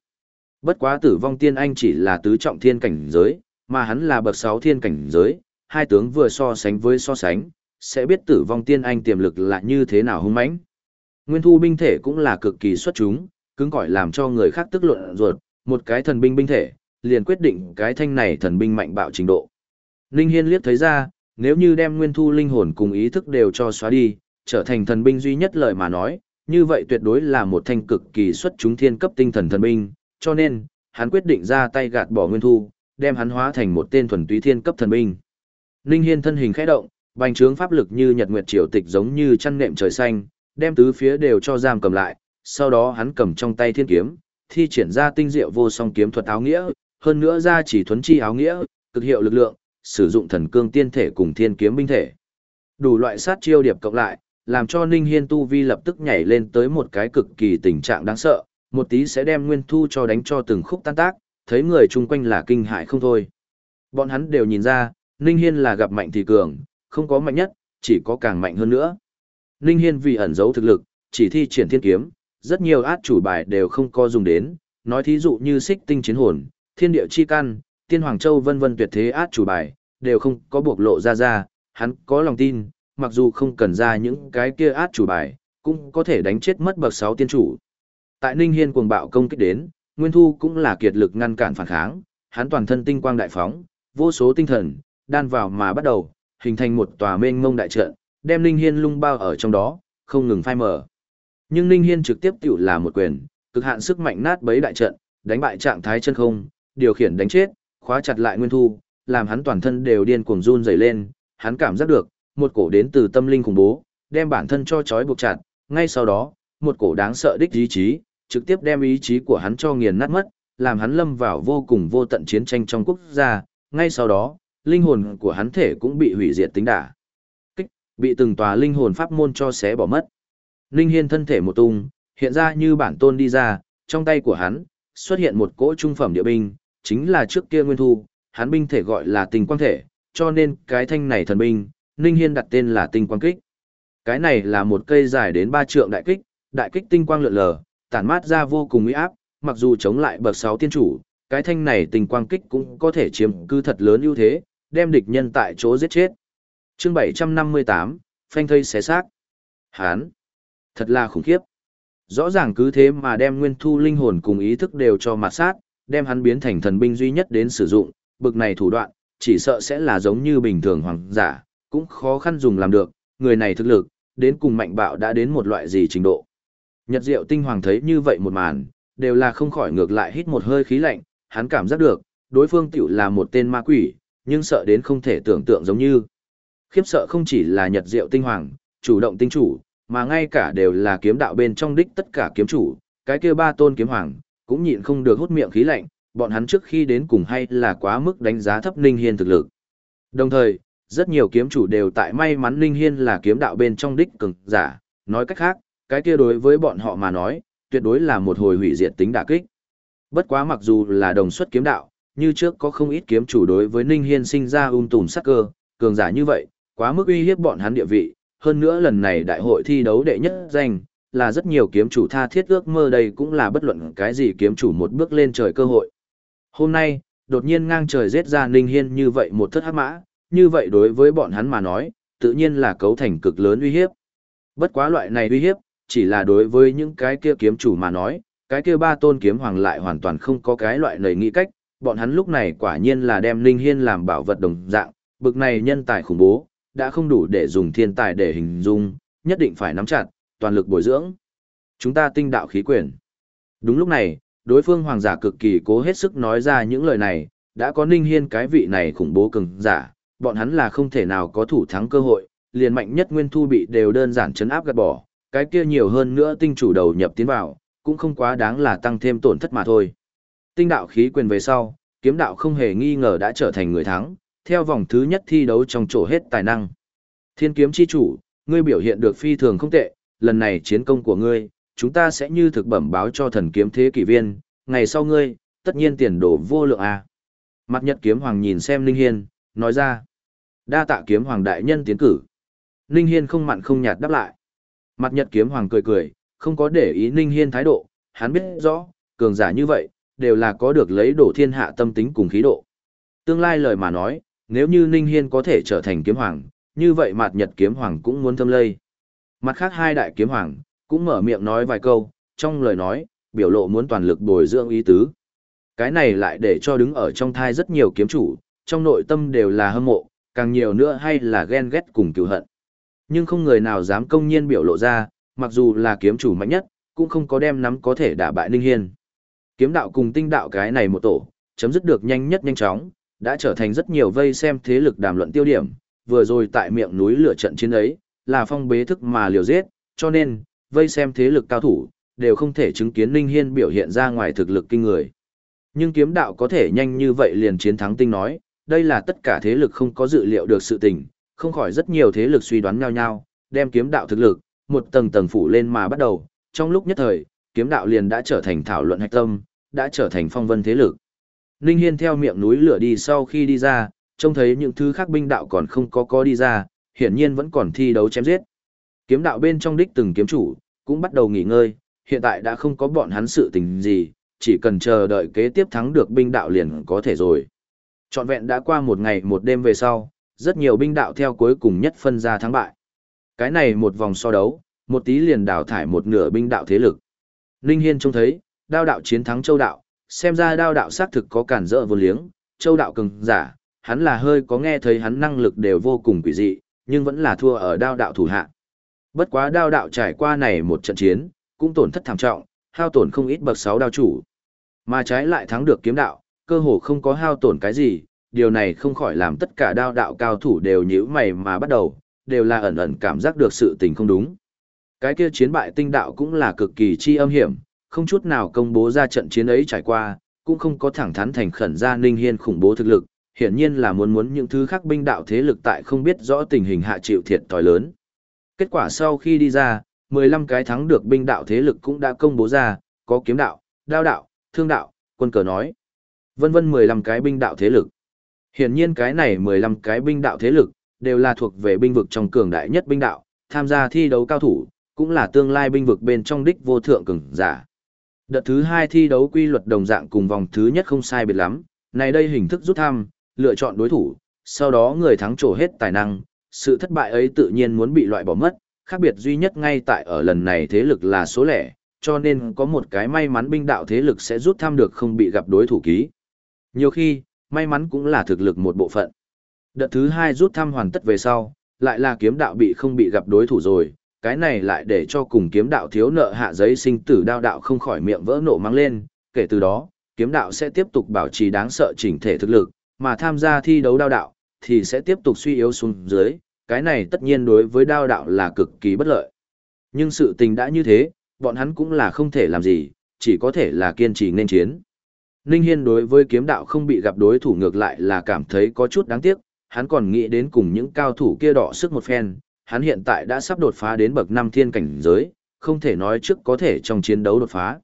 Bất quá tử vong tiên anh chỉ là tứ trọng thiên cảnh giới, mà hắn là bậc 6 thiên cảnh giới, hai tướng vừa so sánh với so sánh, sẽ biết tử vong tiên anh tiềm lực là như thế nào hung mãnh. Nguyên thu binh thể cũng là cực kỳ xuất chúng, cứng cỏi làm cho người khác tức luận ruột, một cái thần binh binh thể, liền quyết định cái thanh này thần binh mạnh bạo trình độ. Ninh Hiên liếc thấy ra, nếu như đem nguyên thu linh hồn cùng ý thức đều cho xóa đi, trở thành thần binh duy nhất lời mà nói, như vậy tuyệt đối là một thanh cực kỳ xuất chúng thiên cấp tinh thần thần binh, cho nên, hắn quyết định ra tay gạt bỏ nguyên thu, đem hắn hóa thành một tên thuần túy thiên cấp thần binh. Ninh Hiên thân hình khẽ động, bành trướng pháp lực như nhật nguyệt triều tịch giống như chăn nệm trời xanh, đem tứ phía đều cho giam cầm lại, sau đó hắn cầm trong tay thiên kiếm, thi triển ra tinh diệu vô song kiếm thuật áo nghĩa, hơn nữa ra chỉ thuấn chi áo nghĩa, cực hiệu lực lượng, sử dụng thần cương tiên thể cùng thiên kiếm binh thể. Đủ loại sát chiêu điệp cộng lại, làm cho Ninh Hiên tu vi lập tức nhảy lên tới một cái cực kỳ tình trạng đáng sợ, một tí sẽ đem Nguyên Thu cho đánh cho từng khúc tan tác, thấy người chung quanh là kinh hãi không thôi. Bọn hắn đều nhìn ra, Ninh Hiên là gặp mạnh thì cường, không có mạnh nhất, chỉ có càng mạnh hơn nữa. Ninh Hiên vì ẩn giấu thực lực, chỉ thi triển thiên kiếm, rất nhiều át chủ bài đều không có dùng đến, nói thí dụ như xích tinh chiến hồn, thiên địa chi căn, tiên hoàng châu vân vân tuyệt thế át chủ bài, đều không có buộc lộ ra ra, hắn có lòng tin, mặc dù không cần ra những cái kia át chủ bài, cũng có thể đánh chết mất bậc 6 tiên chủ. Tại Ninh Hiên cuồng bạo công kích đến, Nguyên Thu cũng là kiệt lực ngăn cản phản kháng, hắn toàn thân tinh quang đại phóng, vô số tinh thần, đan vào mà bắt đầu, hình thành một tòa mênh mông đại trận, đem Ninh Hiên lung bao ở trong đó, không ngừng phai mở. Nhưng Ninh Hiên trực tiếp tiểu là một quyền, cực hạn sức mạnh nát bấy đại trận, đánh bại trạng thái chân không, điều khiển đánh chết, khóa chặt lại Nguyên Thu, làm hắn toàn thân đều điên cuồng run rẩy lên, hắn cảm giác được, một cổ đến từ tâm linh khủng bố, đem bản thân cho trói buộc chặt, ngay sau đó, một cổ đáng sợ đích ý chí, trực tiếp đem ý chí của hắn cho nghiền nát mất, làm hắn lâm vào vô cùng vô tận chiến tranh trong quốc gia, ngay sau đó, linh hồn của hắn thể cũng bị hủy diệt tính đả. Bị từng tòa linh hồn pháp môn cho xé bỏ mất. Linh hiên thân thể một tung, hiện ra như bản tôn đi ra, trong tay của hắn, xuất hiện một cỗ trung phẩm địa binh, chính là trước kia nguyên thu, hắn binh thể gọi là tình quang thể, cho nên cái thanh này thần binh, linh Hiên đặt tên là tinh quang kích. Cái này là một cây dài đến 3 trượng đại kích, đại kích tinh quang lượn lờ, tản mát ra vô cùng uy áp, mặc dù chống lại bậc 6 tiên chủ, cái thanh này tinh quang kích cũng có thể chiếm cứ thật lớn ưu thế, đem địch nhân tại chỗ giết chết. Chương 758, phanh thây xé xác. Hán, thật là khủng khiếp. Rõ ràng cứ thế mà đem nguyên thu linh hồn cùng ý thức đều cho mặt sát, đem hắn biến thành thần binh duy nhất đến sử dụng, bực này thủ đoạn, chỉ sợ sẽ là giống như bình thường hoàng giả, cũng khó khăn dùng làm được, người này thực lực, đến cùng mạnh bạo đã đến một loại gì trình độ. Nhật Diệu Tinh Hoàng thấy như vậy một màn, đều là không khỏi ngược lại hít một hơi khí lạnh, hắn cảm giác được, đối phương tiểu là một tên ma quỷ, nhưng sợ đến không thể tưởng tượng giống như. Khiếp sợ không chỉ là Nhật Diệu Tinh Hoàng, chủ động tinh chủ, mà ngay cả đều là kiếm đạo bên trong đích tất cả kiếm chủ, cái kia ba tôn kiếm hoàng, cũng nhịn không được hút miệng khí lạnh, bọn hắn trước khi đến cùng hay là quá mức đánh giá thấp Ninh Hiên thực lực. Đồng thời, rất nhiều kiếm chủ đều tại may mắn Ninh Hiên là kiếm đạo bên trong đích cường giả, nói cách khác, cái kia đối với bọn họ mà nói, tuyệt đối là một hồi hủy diệt tính đả kích. Bất quá mặc dù là đồng xuất kiếm đạo, như trước có không ít kiếm chủ đối với Ninh Hiên sinh ra ung tùm sắc cơ, cường giả như vậy, quá mức uy hiếp bọn hắn địa vị, hơn nữa lần này đại hội thi đấu đệ nhất danh, là rất nhiều kiếm chủ tha thiết ước mơ đây cũng là bất luận cái gì kiếm chủ một bước lên trời cơ hội. Hôm nay, đột nhiên ngang trời giết ra Ninh Hiên như vậy một thất hắc mã, như vậy đối với bọn hắn mà nói, tự nhiên là cấu thành cực lớn uy hiếp. Bất quá loại này uy hiếp, chỉ là đối với những cái kia kiếm chủ mà nói, cái kia ba tôn kiếm hoàng lại hoàn toàn không có cái loại nầy nghĩ cách, bọn hắn lúc này quả nhiên là đem Ninh Hiên làm bảo vật đồng dạng, bực này nhân tài khủng bố, đã không đủ để dùng thiên tài để hình dung, nhất định phải nắm chặt, toàn lực bồi dưỡng. Chúng ta tinh đạo khí quyển. Đúng lúc này, đối phương hoàng giả cực kỳ cố hết sức nói ra những lời này, đã có Ninh Hiên cái vị này khủng bố cường giả, bọn hắn là không thể nào có thủ thắng cơ hội, liền mạnh nhất nguyên thu bị đều đơn giản chấn áp gạt bỏ, cái kia nhiều hơn nữa tinh chủ đầu nhập tiến vào, cũng không quá đáng là tăng thêm tổn thất mà thôi. Tinh đạo khí quyền về sau, kiếm đạo không hề nghi ngờ đã trở thành người thắng, theo vòng thứ nhất thi đấu trong chỗ hết tài năng. Thiên kiếm chi chủ, ngươi biểu hiện được phi thường không tệ, lần này chiến công của ngươi, chúng ta sẽ như thực bẩm báo cho thần kiếm thế kỷ viên, ngày sau ngươi, tất nhiên tiền đồ vô lượng à. a. Mặt Nhật kiếm hoàng nhìn xem Linh Hiên, nói ra. Đa tạ kiếm hoàng đại nhân tiến cử. Linh Hiên không mặn không nhạt đáp lại. Mặt Nhật kiếm hoàng cười cười, không có để ý Linh Hiên thái độ, hắn biết rõ, cường giả như vậy, đều là có được lấy đổ thiên hạ tâm tính cùng khí độ. Tương lai lời mà nói, nếu như Ninh Hiên có thể trở thành kiếm hoàng, như vậy mặt Nhật kiếm hoàng cũng muốn thâm lây. Mặt khác hai đại kiếm hoàng, cũng mở miệng nói vài câu, trong lời nói, biểu lộ muốn toàn lực bồi dưỡng ý tứ. Cái này lại để cho đứng ở trong thai rất nhiều kiếm chủ, trong nội tâm đều là hâm mộ, càng nhiều nữa hay là ghen ghét cùng cựu hận. Nhưng không người nào dám công nhiên biểu lộ ra, mặc dù là kiếm chủ mạnh nhất, cũng không có đem nắm có thể đả bại Ninh Hiên. Kiếm đạo cùng tinh đạo cái này một tổ, chấm dứt được nhanh nhất nhanh chóng, đã trở thành rất nhiều vây xem thế lực đàm luận tiêu điểm, vừa rồi tại miệng núi lửa trận chiến ấy, là phong bế thức mà liều giết, cho nên, vây xem thế lực cao thủ, đều không thể chứng kiến Ninh Hiên biểu hiện ra ngoài thực lực kinh người. Nhưng kiếm đạo có thể nhanh như vậy liền chiến thắng tinh nói, đây là tất cả thế lực không có dự liệu được sự tình, không khỏi rất nhiều thế lực suy đoán nhau nhau, đem kiếm đạo thực lực, một tầng tầng phủ lên mà bắt đầu, trong lúc nhất thời, kiếm đạo liền đã trở thành thảo luận hạch tâm, đã trở thành phong vân thế lực. Ninh Hiên theo miệng núi lửa đi sau khi đi ra, trông thấy những thứ khác binh đạo còn không có có đi ra, hiển nhiên vẫn còn thi đấu chém giết. Kiếm đạo bên trong đích từng kiếm chủ, cũng bắt đầu nghỉ ngơi, hiện tại đã không có bọn hắn sự tình gì, chỉ cần chờ đợi kế tiếp thắng được binh đạo liền có thể rồi. Trọn vẹn đã qua một ngày một đêm về sau, rất nhiều binh đạo theo cuối cùng nhất phân ra thắng bại. Cái này một vòng so đấu, một tí liền đào thải một nửa binh đạo thế lực. Ninh Hiên trông thấy, đao đạo chiến thắng châu đạo, xem ra đao đạo xác thực có cản rỡ vô liếng, châu đạo cường giả, hắn là hơi có nghe thấy hắn năng lực đều vô cùng quỷ dị, nhưng vẫn là thua ở đao đạo thủ hạ. Bất quá đao đạo trải qua này một trận chiến, cũng tổn thất thảm trọng, hao tổn không ít bậc sáu đao chủ. Mà trái lại thắng được kiếm đạo, cơ hồ không có hao tổn cái gì, điều này không khỏi làm tất cả đao đạo cao thủ đều nhíu mày mà bắt đầu, đều là ẩn ẩn cảm giác được sự tình không đúng. Cái kia chiến bại tinh đạo cũng là cực kỳ chi âm hiểm, không chút nào công bố ra trận chiến ấy trải qua, cũng không có thẳng thắn thành khẩn ra Ninh Hiên khủng bố thực lực, hiển nhiên là muốn muốn những thứ khác binh đạo thế lực tại không biết rõ tình hình hạ chịu thiệt thòi lớn. Kết quả sau khi đi ra, 15 cái thắng được binh đạo thế lực cũng đã công bố ra, có kiếm đạo, đao đạo, thương đạo, quân cờ nói. Vân vân 15 cái binh đạo thế lực. Hiển nhiên cái này 15 cái binh đạo thế lực, đều là thuộc về binh vực trong cường đại nhất binh đạo, tham gia thi đấu cao thủ, cũng là tương lai binh vực bên trong đích vô thượng cường giả. Đợt thứ hai thi đấu quy luật đồng dạng cùng vòng thứ nhất không sai biệt lắm, này đây hình thức rút thăm, lựa chọn đối thủ, sau đó người thắng trổ hết tài năng, sự thất bại ấy tự nhiên muốn bị loại bỏ mất, khác biệt duy nhất ngay tại ở lần này thế lực là số lẻ, cho nên có một cái may mắn binh đạo thế lực sẽ rút thăm được không bị gặp đối thủ ký. Nhiều khi, may mắn cũng là thực lực một bộ phận. Đợt thứ hai rút thăm hoàn tất về sau, lại là kiếm đạo bị không bị gặp đối thủ rồi, cái này lại để cho cùng kiếm đạo thiếu nợ hạ giấy sinh tử đao đạo không khỏi miệng vỡ nổ mang lên, kể từ đó, kiếm đạo sẽ tiếp tục bảo trì đáng sợ chỉnh thể thực lực, mà tham gia thi đấu đao đạo, thì sẽ tiếp tục suy yếu xuống dưới, cái này tất nhiên đối với đao đạo là cực kỳ bất lợi. Nhưng sự tình đã như thế, bọn hắn cũng là không thể làm gì, chỉ có thể là kiên trì nên chiến. Ninh Hiên đối với kiếm đạo không bị gặp đối thủ ngược lại là cảm thấy có chút đáng tiếc, hắn còn nghĩ đến cùng những cao thủ kia đỏ sức một phen, hắn hiện tại đã sắp đột phá đến bậc năm thiên cảnh giới, không thể nói trước có thể trong chiến đấu đột phá.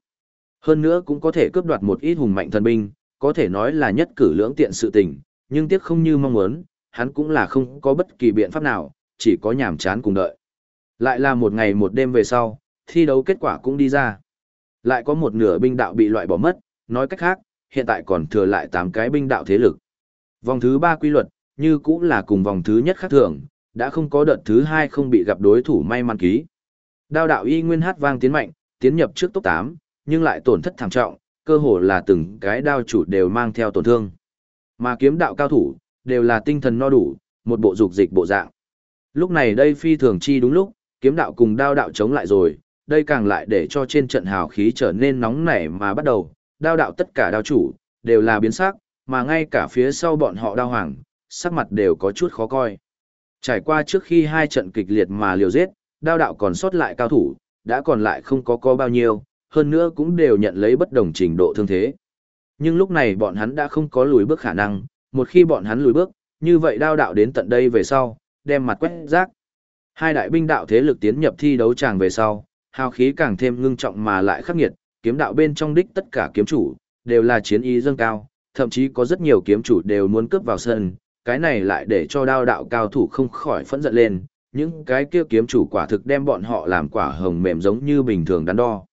Hơn nữa cũng có thể cướp đoạt một ít hùng mạnh thần binh, có thể nói là nhất cử lưỡng tiện sự tình, nhưng tiếc không như mong muốn, hắn cũng là không có bất kỳ biện pháp nào, chỉ có nhảm chán cùng đợi. Lại là một ngày một đêm về sau, thi đấu kết quả cũng đi ra. Lại có một nửa binh đạo bị loại bỏ mất, nói cách khác, hiện tại còn thừa lại 8 cái binh đạo thế lực. Vòng thứ 3 quy luật, như cũng là cùng vòng thứ nhất khác thường, đã không có đợt thứ hai không bị gặp đối thủ may mắn ký. Đao đạo y nguyên hát vang tiến mạnh, tiến nhập trước top 8, nhưng lại tổn thất thảm trọng, cơ hồ là từng cái đao chủ đều mang theo tổn thương. Mà kiếm đạo cao thủ, đều là tinh thần no đủ, một bộ dục dịch bộ dạng. Lúc này đây phi thường chi đúng lúc, kiếm đạo cùng đao đạo chống lại rồi, đây càng lại để cho trên trận hào khí trở nên nóng nảy mà bắt đầu, đao đạo tất cả đao chủ, đều là biến sắc, mà ngay cả phía sau bọn họ đao hoàng, sắc mặt đều có chút khó coi. Trải qua trước khi hai trận kịch liệt mà liều giết, đao đạo còn sót lại cao thủ, đã còn lại không có có bao nhiêu, hơn nữa cũng đều nhận lấy bất đồng trình độ thương thế. Nhưng lúc này bọn hắn đã không có lùi bước khả năng, một khi bọn hắn lùi bước, như vậy đao đạo đến tận đây về sau, đem mặt quét rác. Hai đại binh đạo thế lực tiến nhập thi đấu tràng về sau, hào khí càng thêm ngưng trọng mà lại khắc nghiệt, kiếm đạo bên trong đích tất cả kiếm chủ, đều là chiến ý dâng cao, thậm chí có rất nhiều kiếm chủ đều muốn cướp vào sân, cái này lại để cho đao đạo cao thủ không khỏi phẫn giận lên, những cái kia kiếm chủ quả thực đem bọn họ làm quả hồng mềm giống như bình thường đắn đo.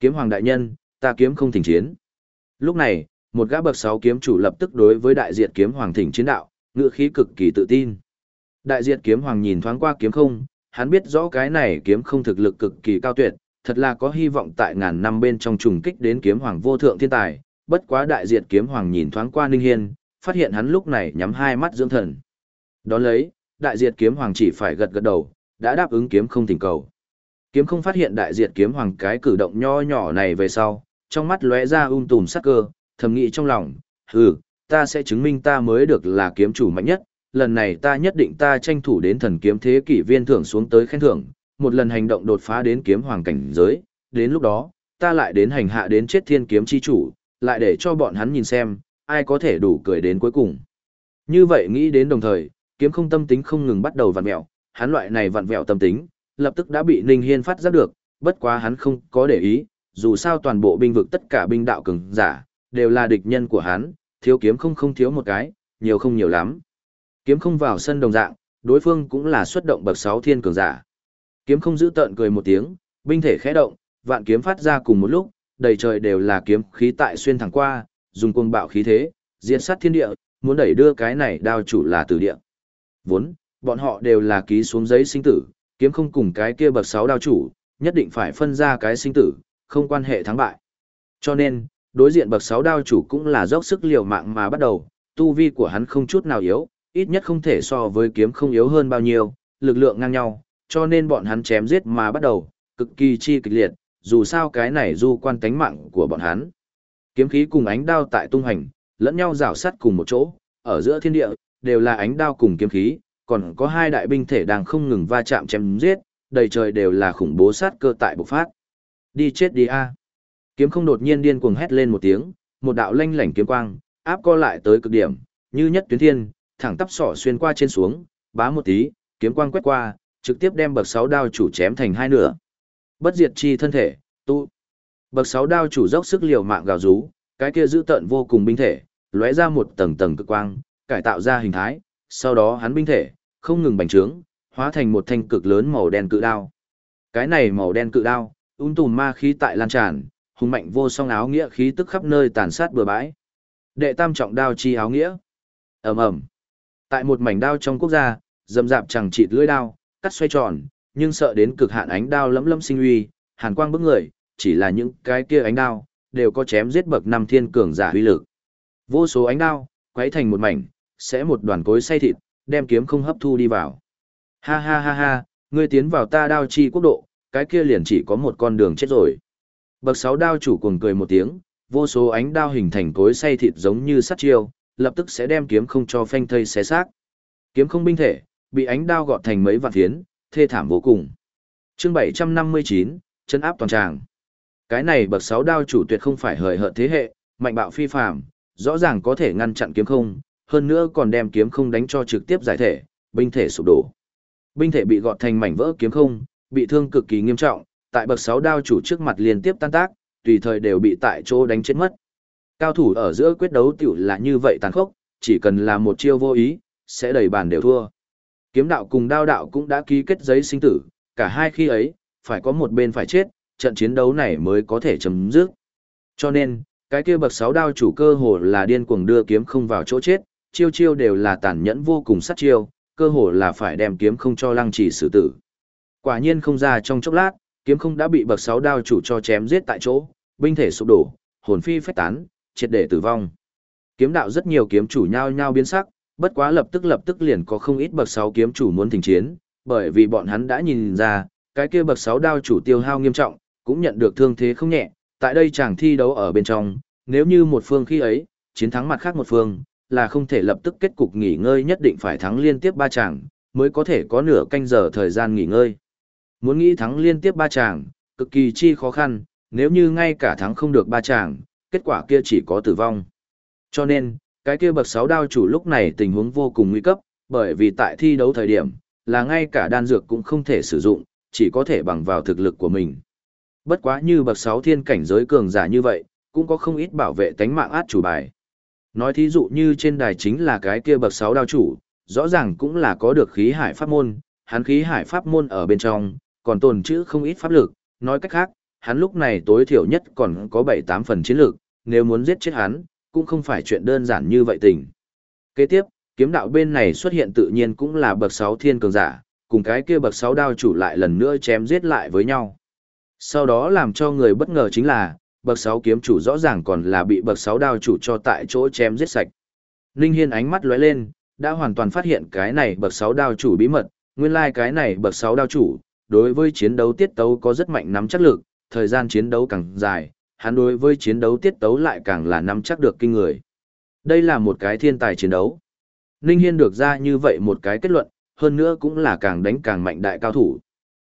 Kiếm hoàng đại nhân, ta kiếm không thỉnh chiến. Lúc này, một gã bậc 6 kiếm chủ lập tức đối với đại diệt kiếm hoàng thỉnh chiến đạo, ngựa khí cực kỳ tự tin. Đại diệt kiếm hoàng nhìn thoáng qua kiếm không, hắn biết rõ cái này kiếm không thực lực cực kỳ cao tuyệt, thật là có hy vọng tại ngàn năm bên trong trùng kích đến kiếm hoàng vô thượng thiên tài, bất quá đại diệt kiếm hoàng nhìn thoáng qua Ninh Hiên, phát hiện hắn lúc này nhắm hai mắt dưỡng thần. Đón lấy, đại diệt kiếm hoàng chỉ phải gật gật đầu, đã đáp ứng kiếm không thỉnh cầu. Kiếm không phát hiện đại diệt kiếm hoàng cái cử động nho nhỏ này về sau, trong mắt lóe ra um tùm sắc cơ, thầm nghĩ trong lòng, hừ, ta sẽ chứng minh ta mới được là kiếm chủ mạnh nhất, lần này ta nhất định ta tranh thủ đến thần kiếm thế kỷ viên thưởng xuống tới khen thưởng, một lần hành động đột phá đến kiếm hoàng cảnh giới, đến lúc đó, ta lại đến hành hạ đến chết thiên kiếm chi chủ, lại để cho bọn hắn nhìn xem, ai có thể đủ cười đến cuối cùng. Như vậy nghĩ đến đồng thời, kiếm không tâm tính không ngừng bắt đầu vặn mẹo, hắn loại này vặn vẹo tâm tính, lập tức đã bị Ninh Hiên phát giác được, bất quá hắn không có để ý, dù sao toàn bộ binh vực tất cả binh đạo cường giả, đều là địch nhân của hắn, thiếu kiếm không không thiếu một cái, nhiều không nhiều lắm. Kiếm không vào sân đồng dạng, đối phương cũng là xuất động bậc 6 thiên cường giả. Kiếm không giữ tợn cười một tiếng, binh thể khẽ động, vạn kiếm phát ra cùng một lúc, đầy trời đều là kiếm khí tại xuyên thẳng qua, dùng cuồng bạo khí thế, diệt sát thiên địa, muốn đẩy đưa cái này đao chủ là tử địa. Vốn, bọn họ đều là ký xuống giấy sinh tử, kiếm không cùng cái kia bậc 6 đao chủ, nhất định phải phân ra cái sinh tử, không quan hệ thắng bại. Cho nên, đối diện bậc 6 đao chủ cũng là dốc sức liều mạng mà bắt đầu, tu vi của hắn không chút nào yếu, ít nhất không thể so với kiếm không yếu hơn bao nhiêu, lực lượng ngang nhau, cho nên bọn hắn chém giết mà bắt đầu, cực kỳ chi kịch liệt, dù sao cái này du quan tánh mạng của bọn hắn. Kiếm khí cùng ánh đao tại tung hành, lẫn nhau rảo sát cùng một chỗ, ở giữa thiên địa, đều là ánh đao cùng kiếm khí, còn có hai đại binh thể đang không ngừng va chạm chém giết, đầy trời đều là khủng bố sát cơ tại bộc phát. Đi chết đi a. Kiếm không đột nhiên điên cuồng hét lên một tiếng, một đạo lanh lảnh kiếm quang, áp co lại tới cực điểm, như nhất tuyến thiên, thẳng tắp sỏ xuyên qua trên xuống, bá một tí, kiếm quang quét qua, trực tiếp đem bậc sáu đao chủ chém thành hai nửa. Bất diệt chi thân thể, tu. Bậc sáu đao chủ dốc sức liều mạng gào rú, cái kia giữ tận vô cùng binh thể, lóe ra một tầng tầng cực quang, cải tạo ra hình thái, sau đó hắn binh thể, không ngừng bành trướng, hóa thành một thanh cực lớn màu đen cự đao. Cái này màu đen cự đao, ung tùm ma khí tại lan tràn, hùng mạnh vô song áo nghĩa khí tức khắp nơi tàn sát bừa bãi. Đệ tam trọng đao chi áo nghĩa. Ầm ầm. Tại một mảnh đao trong quốc gia, dầm dạp chẳng chịt lưỡi đao, cắt xoay tròn, nhưng sợ đến cực hạn ánh đao lấm lấm sinh uy, hàn quang bức người, chỉ là những cái kia ánh đao, đều có chém giết bậc năm thiên cường giả uy lực. Vô số ánh đao, quấy thành một mảnh, sẽ một đoàn cối xay thịt, đem kiếm không hấp thu đi vào. Ha ha ha ha, ngươi tiến vào ta đao chi quốc độ, cái kia liền chỉ có một con đường chết rồi. Bậc sáu đao chủ cuồng cười một tiếng, vô số ánh đao hình thành cối xay thịt giống như sắt chiêu, lập tức sẽ đem kiếm không cho phanh thây xé xác. Kiếm không binh thể, bị ánh đao gọt thành mấy vạn phiến, thê thảm vô cùng. Chương 759, chân áp toàn tràng. Cái này bậc sáu đao chủ tuyệt không phải hời hợt thế hệ, mạnh bạo phi phàm, rõ ràng có thể ngăn chặn kiếm không, hơn nữa còn đem kiếm không đánh cho trực tiếp giải thể, binh thể sụp đổ. Binh thể bị gọt thành mảnh vỡ kiếm không, bị thương cực kỳ nghiêm trọng, tại bậc sáu đao chủ trước mặt liên tiếp tan tác, tùy thời đều bị tại chỗ đánh chết mất. Cao thủ ở giữa quyết đấu tiểu là như vậy tàn khốc, chỉ cần là một chiêu vô ý, sẽ đầy bàn đều thua. Kiếm đạo cùng đao đạo cũng đã ký kết giấy sinh tử, cả hai khi ấy, phải có một bên phải chết, trận chiến đấu này mới có thể chấm dứt. Cho nên, cái kia bậc sáu đao chủ cơ hồ là điên cuồng đưa kiếm không vào chỗ chết, chiêu chiêu đều là tàn nhẫn vô cùng sát chiêu, cơ hồ là phải đem kiếm không cho lăng trì xử tử. Quả nhiên không ra trong chốc lát, kiếm không đã bị bậc sáu đao chủ cho chém giết tại chỗ, binh thể sụp đổ, hồn phi phách tán, triệt để tử vong. Kiếm đạo rất nhiều kiếm chủ nhao nhao biến sắc, bất quá lập tức lập tức liền có không ít bậc sáu kiếm chủ muốn thỉnh chiến, bởi vì bọn hắn đã nhìn ra, cái kia bậc sáu đao chủ tiêu hao nghiêm trọng, cũng nhận được thương thế không nhẹ, tại đây chàng thi đấu ở bên trong, nếu như một phương khi ấy, chiến thắng mặt khác một phương, là không thể lập tức kết cục nghỉ ngơi nhất định phải thắng liên tiếp ba chàng, mới có thể có nửa canh giờ thời gian nghỉ ngơi. Muốn nghĩ thắng liên tiếp ba chàng, cực kỳ chi khó khăn, nếu như ngay cả thắng không được ba chàng, kết quả kia chỉ có tử vong. Cho nên, cái kia bậc sáu đao chủ lúc này tình huống vô cùng nguy cấp, bởi vì tại thi đấu thời điểm, là ngay cả đan dược cũng không thể sử dụng, chỉ có thể bằng vào thực lực của mình. Bất quá như bậc 6 thiên cảnh giới cường giả như vậy, cũng có không ít bảo vệ tánh mạng át chủ bài. Nói thí dụ như trên đài chính là cái kia bậc 6 đao chủ, rõ ràng cũng là có được khí hải pháp môn, hắn khí hải pháp môn ở bên trong, còn tồn chữ không ít pháp lực, nói cách khác, hắn lúc này tối thiểu nhất còn có 7-8 phần chiến lực, nếu muốn giết chết hắn, cũng không phải chuyện đơn giản như vậy tình. Kế tiếp, kiếm đạo bên này xuất hiện tự nhiên cũng là bậc 6 thiên cường giả, cùng cái kia bậc 6 đao chủ lại lần nữa chém giết lại với nhau. Sau đó làm cho người bất ngờ chính là, bậc sáu kiếm chủ rõ ràng còn là bị bậc sáu đao chủ cho tại chỗ chém giết sạch. Ninh Hiên ánh mắt lóe lên, đã hoàn toàn phát hiện cái này bậc sáu đao chủ bí mật, nguyên lai like cái này bậc sáu đao chủ, đối với chiến đấu tiết tấu có rất mạnh nắm chắc lực, thời gian chiến đấu càng dài, hắn đối với chiến đấu tiết tấu lại càng là nắm chắc được kinh người. Đây là một cái thiên tài chiến đấu. Ninh Hiên được ra như vậy một cái kết luận, hơn nữa cũng là càng đánh càng mạnh đại cao thủ.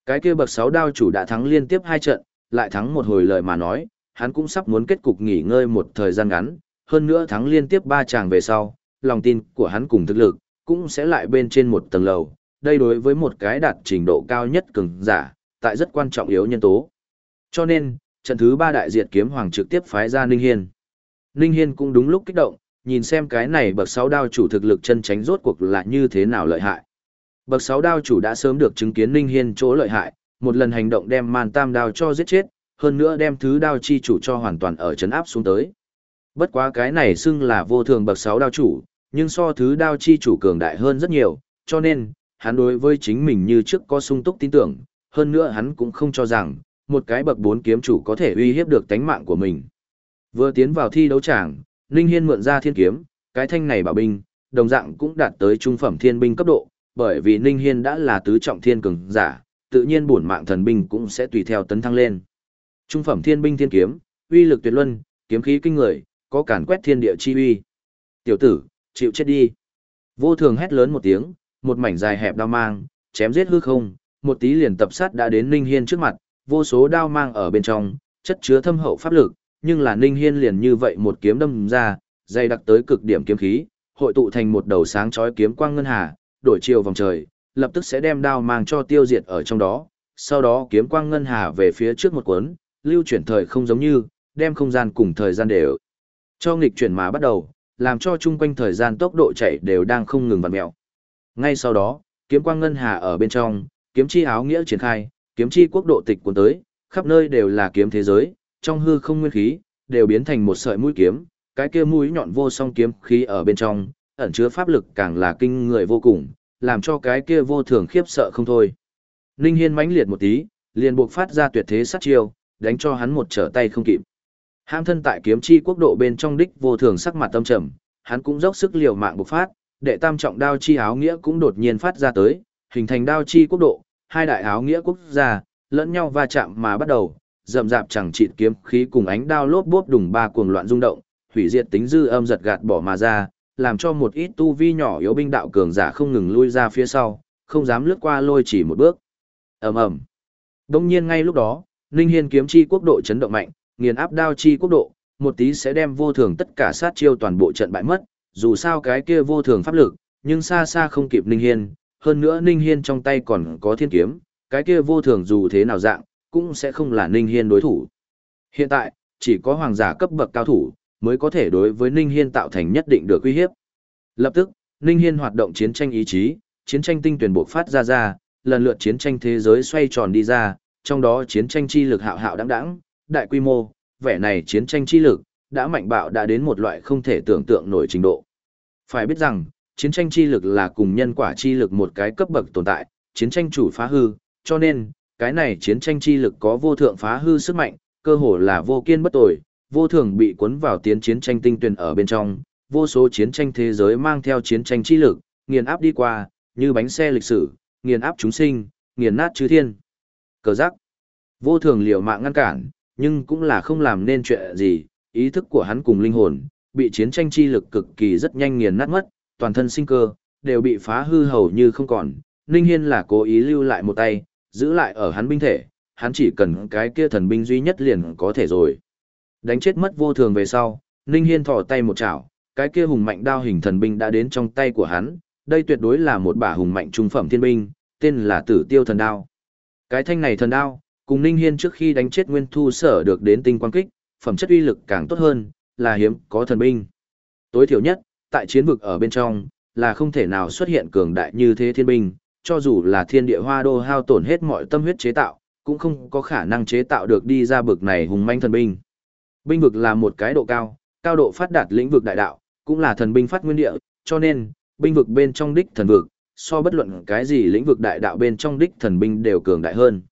Cái kia bậc sáu đao chủ đã thắng liên tiếp hai trận, lại thắng một hồi lời mà nói, hắn cũng sắp muốn kết cục nghỉ ngơi một thời gian ngắn, hơn nữa thắng liên tiếp ba chàng về sau, lòng tin của hắn cùng thực lực, cũng sẽ lại bên trên một tầng lầu. Đây đối với một cái đạt trình độ cao nhất cường giả, tại rất quan trọng yếu nhân tố. Cho nên, trận thứ ba đại diệt kiếm hoàng trực tiếp phái ra Ninh Hiên. Ninh Hiên cũng đúng lúc kích động, nhìn xem cái này bậc sáu đao chủ thực lực chân tránh rốt cuộc là như thế nào lợi hại. Bậc sáu đao chủ đã sớm được chứng kiến Ninh Hiên chỗ lợi hại, một lần hành động đem man tam đao cho giết chết, hơn nữa đem thứ đao chi chủ cho hoàn toàn ở chấn áp xuống tới. Bất quá cái này xưng là vô thường bậc sáu đao chủ, nhưng so thứ đao chi chủ cường đại hơn rất nhiều, cho nên, hắn đối với chính mình như trước có sung túc tin tưởng, hơn nữa hắn cũng không cho rằng, một cái bậc bốn kiếm chủ có thể uy hiếp được tánh mạng của mình. Vừa tiến vào thi đấu tràng, Ninh Hiên mượn ra thiên kiếm, cái thanh này bảo binh, đồng dạng cũng đạt tới trung phẩm thiên binh cấp độ, bởi vì Ninh Hiên đã là tứ trọng thiên cường giả, tự nhiên bổn mạng thần binh cũng sẽ tùy theo tấn thăng lên. Trung phẩm thiên binh thiên kiếm, uy lực tuyệt luân, kiếm khí kinh người, có cản quét thiên địa chi uy. Tiểu tử, chịu chết đi. Vô thường hét lớn một tiếng, một mảnh dài hẹp đao mang, chém giết hư không, một tí liền tập sát đã đến Ninh Hiên trước mặt, vô số đao mang ở bên trong, chất chứa thâm hậu pháp lực, nhưng là Ninh Hiên liền như vậy một kiếm đâm ra, dày đặc tới cực điểm kiếm khí, hội tụ thành một đầu sáng chói kiếm quang ngân hà, đổi chiều vòng trời, lập tức sẽ đem đao mang cho tiêu diệt ở trong đó. Sau đó kiếm quang ngân hà về phía trước một cuốn, lưu chuyển thời không giống như, đem không gian cùng thời gian đều cho nghịch chuyển mà bắt đầu, làm cho chung quanh thời gian tốc độ chạy đều đang không ngừng vặn mèo. Ngay sau đó, kiếm quang ngân hà ở bên trong, kiếm chi áo nghĩa triển khai, kiếm chi quốc độ tịch cuốn tới, khắp nơi đều là kiếm thế giới, trong hư không nguyên khí, đều biến thành một sợi mũi kiếm, cái kia mũi nhọn vô song kiếm khí ở bên trong, ẩn chứa pháp lực càng là kinh người vô cùng, làm cho cái kia vô thường khiếp sợ không thôi. Ninh Hiên mãnh liệt một tí, liền buộc phát ra tuyệt thế sát chiêu, đánh cho hắn một trở tay không kịp. Ham thân tại kiếm chi quốc độ bên trong đích vô thường sắc mặt tâm trầm, hắn cũng dốc sức liều mạng bộc phát, đệ tam trọng đao chi áo nghĩa cũng đột nhiên phát ra tới, hình thành đao chi quốc độ, hai đại áo nghĩa quốc gia, lẫn nhau va chạm mà bắt đầu, rậm rạp chẳng chịt kiếm khí cùng ánh đao lốp bốp đùng ba cuồng loạn rung động, hủy diệt tính dư âm giật gạt bỏ mà ra, làm cho một ít tu vi nhỏ yếu binh đạo cường giả không ngừng lui ra phía sau, không dám lướt qua lôi chỉ một bước. Ầm ầm. Đông nhiên ngay lúc đó, Ninh Hiên kiếm chi quốc độ chấn động mạnh, nghiền áp đao chi quốc độ, một tí sẽ đem vô thường tất cả sát chiêu toàn bộ trận bại mất, dù sao cái kia vô thường pháp lực, nhưng xa xa không kịp Ninh Hiên, hơn nữa Ninh Hiên trong tay còn có thiên kiếm, cái kia vô thường dù thế nào dạng, cũng sẽ không là Ninh Hiên đối thủ. Hiện tại, chỉ có hoàng giả cấp bậc cao thủ, mới có thể đối với Ninh Hiên tạo thành nhất định được uy hiếp. Lập tức, Ninh Hiên hoạt động chiến tranh ý chí, chiến tranh tinh tuyển bộc phát ra ra, lần lượt chiến tranh thế giới xoay tròn đi ra, trong đó chiến tranh chi lực hạo hạo đãng đãng, đại quy mô, vẻ này chiến tranh chi lực đã mạnh bạo đã đến một loại không thể tưởng tượng nổi trình độ. Phải biết rằng, chiến tranh chi lực là cùng nhân quả chi lực một cái cấp bậc tồn tại, chiến tranh chủ phá hư, cho nên, cái này chiến tranh chi lực có vô thượng phá hư sức mạnh, cơ hồ là vô kiên bất tồi, vô thường bị cuốn vào tiến chiến tranh tinh tuyển ở bên trong, vô số chiến tranh thế giới mang theo chiến tranh chi lực, nghiền áp đi qua, như bánh xe lịch sử, nghiền áp chúng sinh, nghiền nát chư thiên. Cờ giác, vô thường liều mạng ngăn cản, nhưng cũng là không làm nên chuyện gì, ý thức của hắn cùng linh hồn, bị chiến tranh chi lực cực kỳ rất nhanh nghiền nát mất, toàn thân sinh cơ, đều bị phá hư hầu như không còn. Ninh Hiên là cố ý lưu lại một tay, giữ lại ở hắn binh thể, hắn chỉ cần cái kia thần binh duy nhất liền có thể rồi. Đánh chết mất vô thường về sau, Ninh Hiên thò tay một chảo, cái kia hùng mạnh đao hình thần binh đã đến trong tay của hắn, đây tuyệt đối là một bả hùng mạnh trung phẩm thiên binh, tên là Tử Tiêu thần đao. Cái thanh này thần đao, cùng Ninh Hiên trước khi đánh chết Nguyên Thu sở được đến tinh quang kích, phẩm chất uy lực càng tốt hơn, là hiếm có thần binh. Tối thiểu nhất, tại chiến vực ở bên trong, là không thể nào xuất hiện cường đại như thế thiên binh, cho dù là thiên địa hoa đô hao tổn hết mọi tâm huyết chế tạo, cũng không có khả năng chế tạo được đi ra bực này hùng manh thần binh. Binh vực là một cái độ cao, cao độ phát đạt lĩnh vực đại đạo, cũng là thần binh phát nguyên địa, cho nên, binh vực bên trong đích thần vực, so bất luận cái gì lĩnh vực đại đạo bên trong đích thần binh đều cường đại hơn.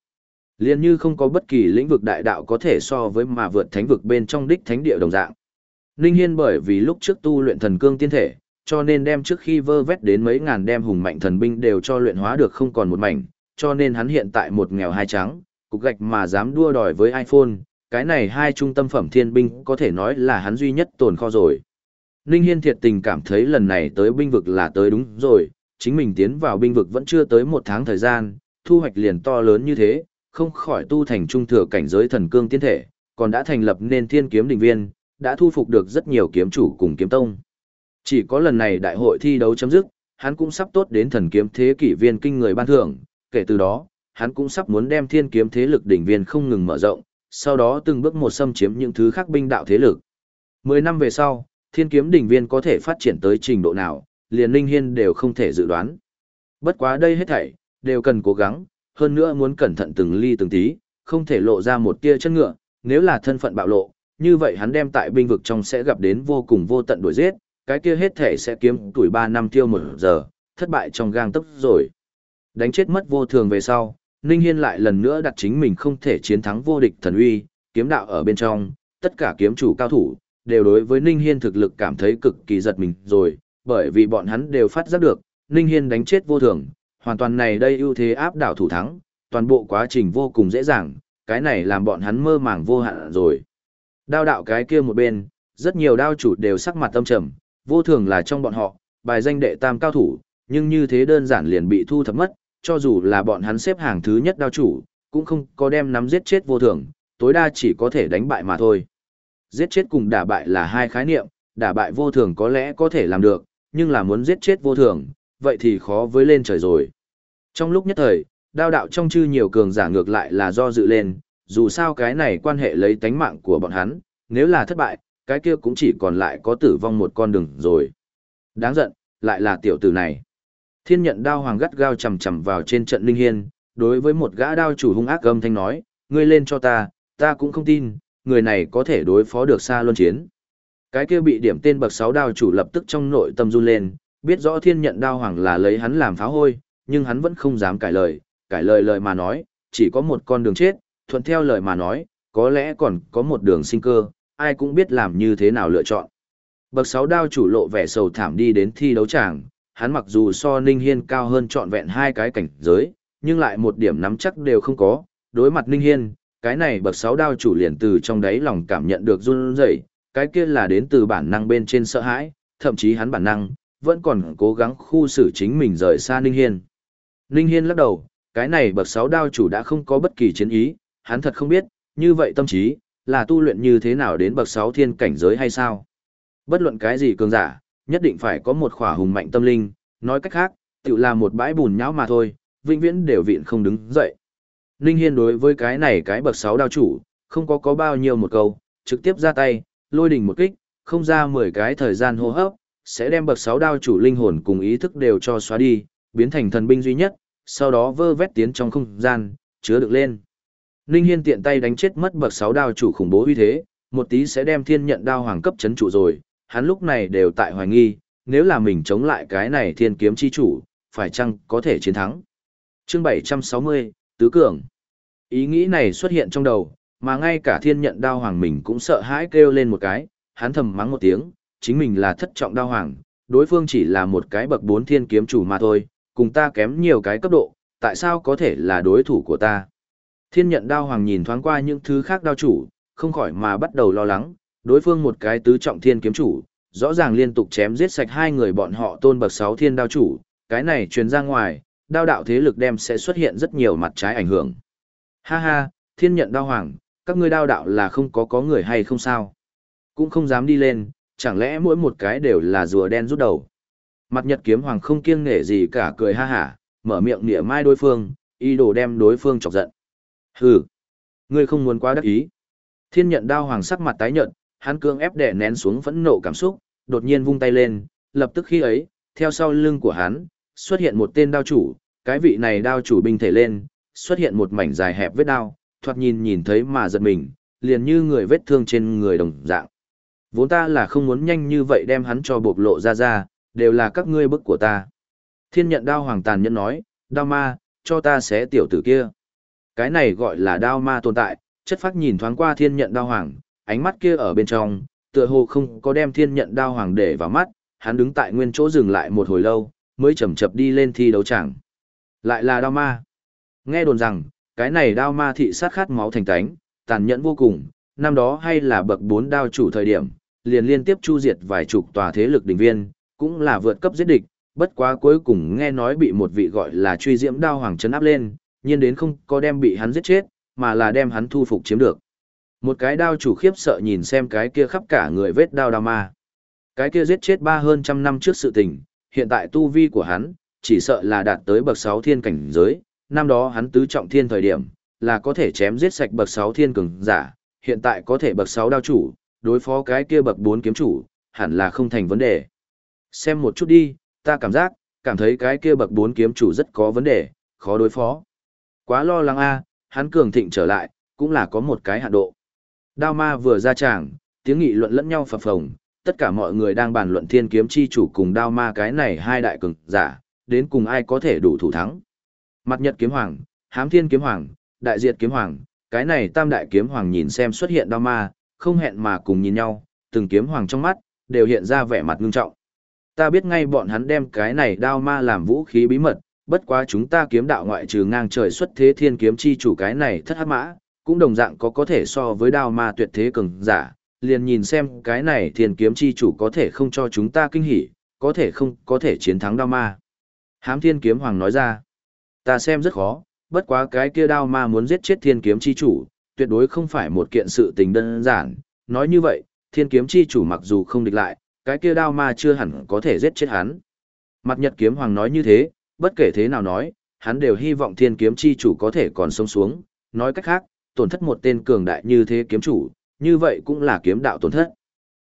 Liên như không có bất kỳ lĩnh vực đại đạo có thể so với mà vượt thánh vực bên trong đích thánh địa đồng dạng. Ninh Hiên bởi vì lúc trước tu luyện thần cương tiên thể, cho nên đem trước khi vơ vét đến mấy ngàn đem hùng mạnh thần binh đều cho luyện hóa được không còn một mảnh, cho nên hắn hiện tại một nghèo hai trắng, cục gạch mà dám đua đòi với iPhone, cái này hai trung tâm phẩm thiên binh có thể nói là hắn duy nhất tồn kho rồi. Ninh Hiên thiệt tình cảm thấy lần này tới binh vực là tới đúng rồi, chính mình tiến vào binh vực vẫn chưa tới một tháng thời gian, thu hoạch liền to lớn như thế, không khỏi tu thành trung thừa cảnh giới thần cương tiên thể, còn đã thành lập nên thiên kiếm đỉnh viên, đã thu phục được rất nhiều kiếm chủ cùng kiếm tông. Chỉ có lần này đại hội thi đấu chấm dứt, hắn cũng sắp tốt đến thần kiếm thế kỷ viên kinh người ban thưởng, kể từ đó, hắn cũng sắp muốn đem thiên kiếm thế lực đỉnh viên không ngừng mở rộng, sau đó từng bước một xâm chiếm những thứ khác binh đạo thế lực. Mười năm về sau, thiên kiếm đỉnh viên có thể phát triển tới trình độ nào, liền Ninh Hiên đều không thể dự đoán. Bất quá đây hết thảy, đều cần cố gắng, hơn nữa muốn cẩn thận từng ly từng tí, không thể lộ ra một tia chân ngựa, nếu là thân phận bạo lộ, như vậy hắn đem tại binh vực trong sẽ gặp đến vô cùng vô tận đuổi giết, cái kia hết thể sẽ kiếm tuổi 3 năm tiêu một giờ, thất bại trong gang tấc rồi. Đánh chết mất vô thường về sau, Ninh Hiên lại lần nữa đặt chính mình không thể chiến thắng vô địch thần uy, kiếm đạo ở bên trong, tất cả kiếm chủ cao thủ, đều đối với Ninh Hiên thực lực cảm thấy cực kỳ giật mình rồi, bởi vì bọn hắn đều phát giác được, Ninh Hiên đánh chết vô thường, hoàn toàn này đây ưu thế áp đảo thủ thắng, toàn bộ quá trình vô cùng dễ dàng, cái này làm bọn hắn mơ màng vô hạn rồi. Đao đạo cái kia một bên, rất nhiều đao chủ đều sắc mặt tâm trầm, vô thường là trong bọn họ, bài danh đệ tam cao thủ, nhưng như thế đơn giản liền bị thu thập mất, cho dù là bọn hắn xếp hàng thứ nhất đao chủ, cũng không có đem nắm giết chết vô thường, tối đa chỉ có thể đánh bại mà thôi. Giết chết cùng đả bại là hai khái niệm, đả bại vô thường có lẽ có thể làm được, nhưng là muốn giết chết vô thường, vậy thì khó với lên trời rồi. Trong lúc nhất thời, đao đạo trong chư nhiều cường giả ngược lại là do dự lên, dù sao cái này quan hệ lấy tánh mạng của bọn hắn, nếu là thất bại, cái kia cũng chỉ còn lại có tử vong một con đường rồi. Đáng giận, lại là tiểu tử này. Thiên nhận đao hoàng gắt gao chầm chầm vào trên trận linh hiên, đối với một gã đao chủ hung ác âm thanh nói, ngươi lên cho ta, ta cũng không tin, người này có thể đối phó được xa luân chiến. Cái kia bị điểm tên bậc 6 đao chủ lập tức trong nội tâm run lên, biết rõ thiên nhận đao hoàng là lấy hắn làm phá hôi, nhưng hắn vẫn không dám cải lời, cải lời lời mà nói, chỉ có một con đường chết, thuận theo lời mà nói, có lẽ còn có một đường sinh cơ, ai cũng biết làm như thế nào lựa chọn. Bậc 6 đao chủ lộ vẻ sầu thảm đi đến thi đấu tràng, hắn mặc dù so Ninh Hiên cao hơn trọn vẹn hai cái cảnh giới, nhưng lại một điểm nắm chắc đều không có, đối mặt Ninh Hiên, cái này bậc Sáu đao chủ liền từ trong đáy lòng cảm nhận được run rẩy, cái kia là đến từ bản năng bên trên sợ hãi, thậm chí hắn bản năng, vẫn còn cố gắng khu xử chính mình rời xa Ninh Hiên. Ninh Hiên lắc đầu, cái này bậc Sáu đao chủ đã không có bất kỳ chiến ý, hắn thật không biết, như vậy tâm trí, là tu luyện như thế nào đến bậc Sáu thiên cảnh giới hay sao? Bất luận cái gì cường giả, nhất định phải có một khỏa hùng mạnh tâm linh, nói cách khác, tự là một bãi bùn nhão mà thôi, vĩnh viễn đều viện không đứng dậy. Ninh Hiên đối với cái này cái bậc 6 đao chủ, không có có bao nhiêu một câu, trực tiếp ra tay, lôi đỉnh một kích, không ra 10 cái thời gian hô hấp, sẽ đem bậc 6 đao chủ linh hồn cùng ý thức đều cho xóa đi, biến thành thần binh duy nhất, sau đó vơ vét tiến trong không gian, chứa được lên. Ninh Hiên tiện tay đánh chết mất bậc 6 đao chủ khủng bố uy thế, một tí sẽ đem thiên nhận đao hoàng cấp chấn trụ rồi, hắn lúc này đều tại hoài nghi, nếu là mình chống lại cái này thiên kiếm chi chủ, phải chăng có thể chiến thắng. Chương 760, Tứ Cường. Ý nghĩ này xuất hiện trong đầu, mà ngay cả thiên nhận đao hoàng mình cũng sợ hãi kêu lên một cái, hắn thầm mắng một tiếng, chính mình là thất trọng đao hoàng, đối phương chỉ là một cái bậc bốn thiên kiếm chủ mà thôi, cùng ta kém nhiều cái cấp độ, tại sao có thể là đối thủ của ta. Thiên nhận đao hoàng nhìn thoáng qua những thứ khác đao chủ, không khỏi mà bắt đầu lo lắng, đối phương một cái tứ trọng thiên kiếm chủ, rõ ràng liên tục chém giết sạch hai người bọn họ tôn bậc sáu thiên đao chủ, cái này truyền ra ngoài, đao đạo thế lực đem sẽ xuất hiện rất nhiều mặt trái ảnh hưởng. Ha ha, thiên nhận đao hoàng, các ngươi đao đạo là không có có người hay không sao? Cũng không dám đi lên, chẳng lẽ mỗi một cái đều là rùa đen rút đầu. Mặt nhật kiếm hoàng không kiêng nể gì cả cười ha hả, mở miệng nịa mai đối phương, ý đồ đem đối phương chọc giận. Hừ, Ngươi không muốn quá đắc ý. Thiên nhận đao hoàng sắc mặt tái nhợt, hắn cương ép đè nén xuống phẫn nộ cảm xúc, đột nhiên vung tay lên, lập tức khi ấy, theo sau lưng của hắn, xuất hiện một tên đao chủ, cái vị này đao chủ binh thể lên, xuất hiện một mảnh dài hẹp vết đao, thoạt nhìn nhìn thấy mà giật mình, liền như người vết thương trên người đồng dạng. Vốn ta là không muốn nhanh như vậy đem hắn cho bộc lộ ra ra, đều là các ngươi bức của ta. Thiên nhận đao hoàng tàn nhẫn nói, đao ma, cho ta xé tiểu tử kia. Cái này gọi là đao ma tồn tại, chất phát nhìn thoáng qua thiên nhận đao hoàng, ánh mắt kia ở bên trong, tựa hồ không có đem thiên nhận đao hoàng để vào mắt, hắn đứng tại nguyên chỗ dừng lại một hồi lâu, mới chậm chậm đi lên thi đấu chẳng. Lại là đao ma. Nghe đồn rằng, cái này đao ma thị sát khát máu thành tánh, tàn nhẫn vô cùng, năm đó hay là bậc 4 đao chủ thời điểm, liền liên tiếp chu diệt vài chục tòa thế lực đỉnh viên, cũng là vượt cấp giết địch, bất quá cuối cùng nghe nói bị một vị gọi là truy diễm đao hoàng trấn áp lên, nhiên đến không có đem bị hắn giết chết, mà là đem hắn thu phục chiếm được. Một cái đao chủ khiếp sợ nhìn xem cái kia khắp cả người vết đao đao ma. Cái kia giết chết ba hơn trăm năm trước sự tình, hiện tại tu vi của hắn, chỉ sợ là đạt tới bậc sáu thiên cảnh giới, năm đó hắn tứ trọng thiên thời điểm, là có thể chém giết sạch bậc sáu thiên cường giả, hiện tại có thể bậc sáu đao chủ, đối phó cái kia bậc bốn kiếm chủ, hẳn là không thành vấn đề. Xem một chút đi, ta cảm giác, cảm thấy cái kia bậc bốn kiếm chủ rất có vấn đề, khó đối phó. Quá lo lắng a, hắn cường thịnh trở lại, cũng là có một cái hạn độ. Đao ma vừa ra tràng, tiếng nghị luận lẫn nhau phập phồng, tất cả mọi người đang bàn luận thiên kiếm chi chủ cùng đao ma cái này hai đại cường giả, đến cùng ai có thể đủ thủ thắng. Mặt nhật kiếm hoàng, hám thiên kiếm hoàng, đại diệt kiếm hoàng, cái này tam đại kiếm hoàng nhìn xem xuất hiện đao ma, không hẹn mà cùng nhìn nhau, từng kiếm hoàng trong mắt, đều hiện ra vẻ mặt ngưng trọng. Ta biết ngay bọn hắn đem cái này đao ma làm vũ khí bí mật, bất quá chúng ta kiếm đạo ngoại trừ ngang trời xuất thế thiên kiếm chi chủ cái này thất hắc mã, cũng đồng dạng có có thể so với đao ma tuyệt thế cường giả, liền nhìn xem cái này thiên kiếm chi chủ có thể không cho chúng ta kinh hỉ, có thể không có thể chiến thắng đao ma. Hám thiên kiếm hoàng nói ra, ta xem rất khó, bất quá cái kia đao ma muốn giết chết thiên kiếm chi chủ, tuyệt đối không phải một kiện sự tình đơn giản, nói như vậy, thiên kiếm chi chủ mặc dù không địch lại, cái kia đao ma chưa hẳn có thể giết chết hắn. Mặt nhật kiếm hoàng nói như thế, bất kể thế nào nói, hắn đều hy vọng thiên kiếm chi chủ có thể còn sống xuống, nói cách khác, tổn thất một tên cường đại như thế kiếm chủ, như vậy cũng là kiếm đạo tổn thất.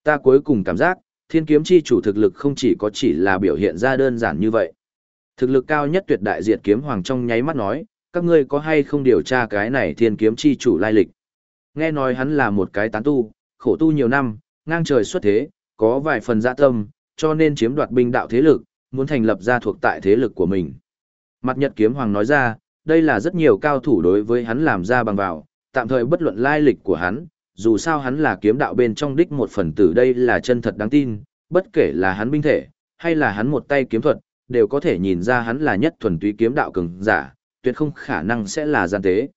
Ta cuối cùng cảm giác, thiên kiếm chi chủ thực lực không chỉ có chỉ là biểu hiện ra đơn giản như vậy. Thực lực cao nhất tuyệt đại diệt kiếm hoàng trong nháy mắt nói, các ngươi có hay không điều tra cái này thiên kiếm chi chủ lai lịch. Nghe nói hắn là một cái tán tu, khổ tu nhiều năm, ngang trời xuất thế, có vài phần dạ tâm, cho nên chiếm đoạt binh đạo thế lực, muốn thành lập ra thuộc tại thế lực của mình. Mặt Nhật Kiếm Hoàng nói ra, đây là rất nhiều cao thủ đối với hắn làm ra bằng vào, tạm thời bất luận lai lịch của hắn, dù sao hắn là kiếm đạo bên trong đích một phần tử đây là chân thật đáng tin, bất kể là hắn binh thể, hay là hắn một tay kiếm thuật, đều có thể nhìn ra hắn là nhất thuần túy kiếm đạo cường giả, tuyệt không khả năng sẽ là gian tế.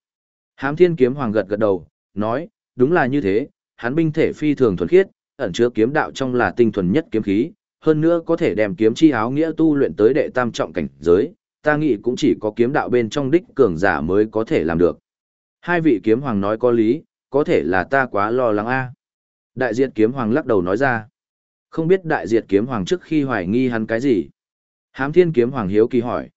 Hám Thiên Kiếm Hoàng gật gật đầu, nói, đúng là như thế, hắn binh thể phi thường thuần khiết, ẩn chứa kiếm đạo trong là tinh thuần nhất kiếm khí, hơn nữa có thể đem kiếm chi áo nghĩa tu luyện tới đệ tam trọng cảnh giới, ta nghĩ cũng chỉ có kiếm đạo bên trong đích cường giả mới có thể làm được. Hai vị kiếm hoàng nói có lý, có thể là ta quá lo lắng a. Đại diệt kiếm hoàng lắc đầu nói ra. Không biết đại diệt kiếm hoàng trước khi hoài nghi hắn cái gì. Hám thiên kiếm hoàng hiếu kỳ hỏi.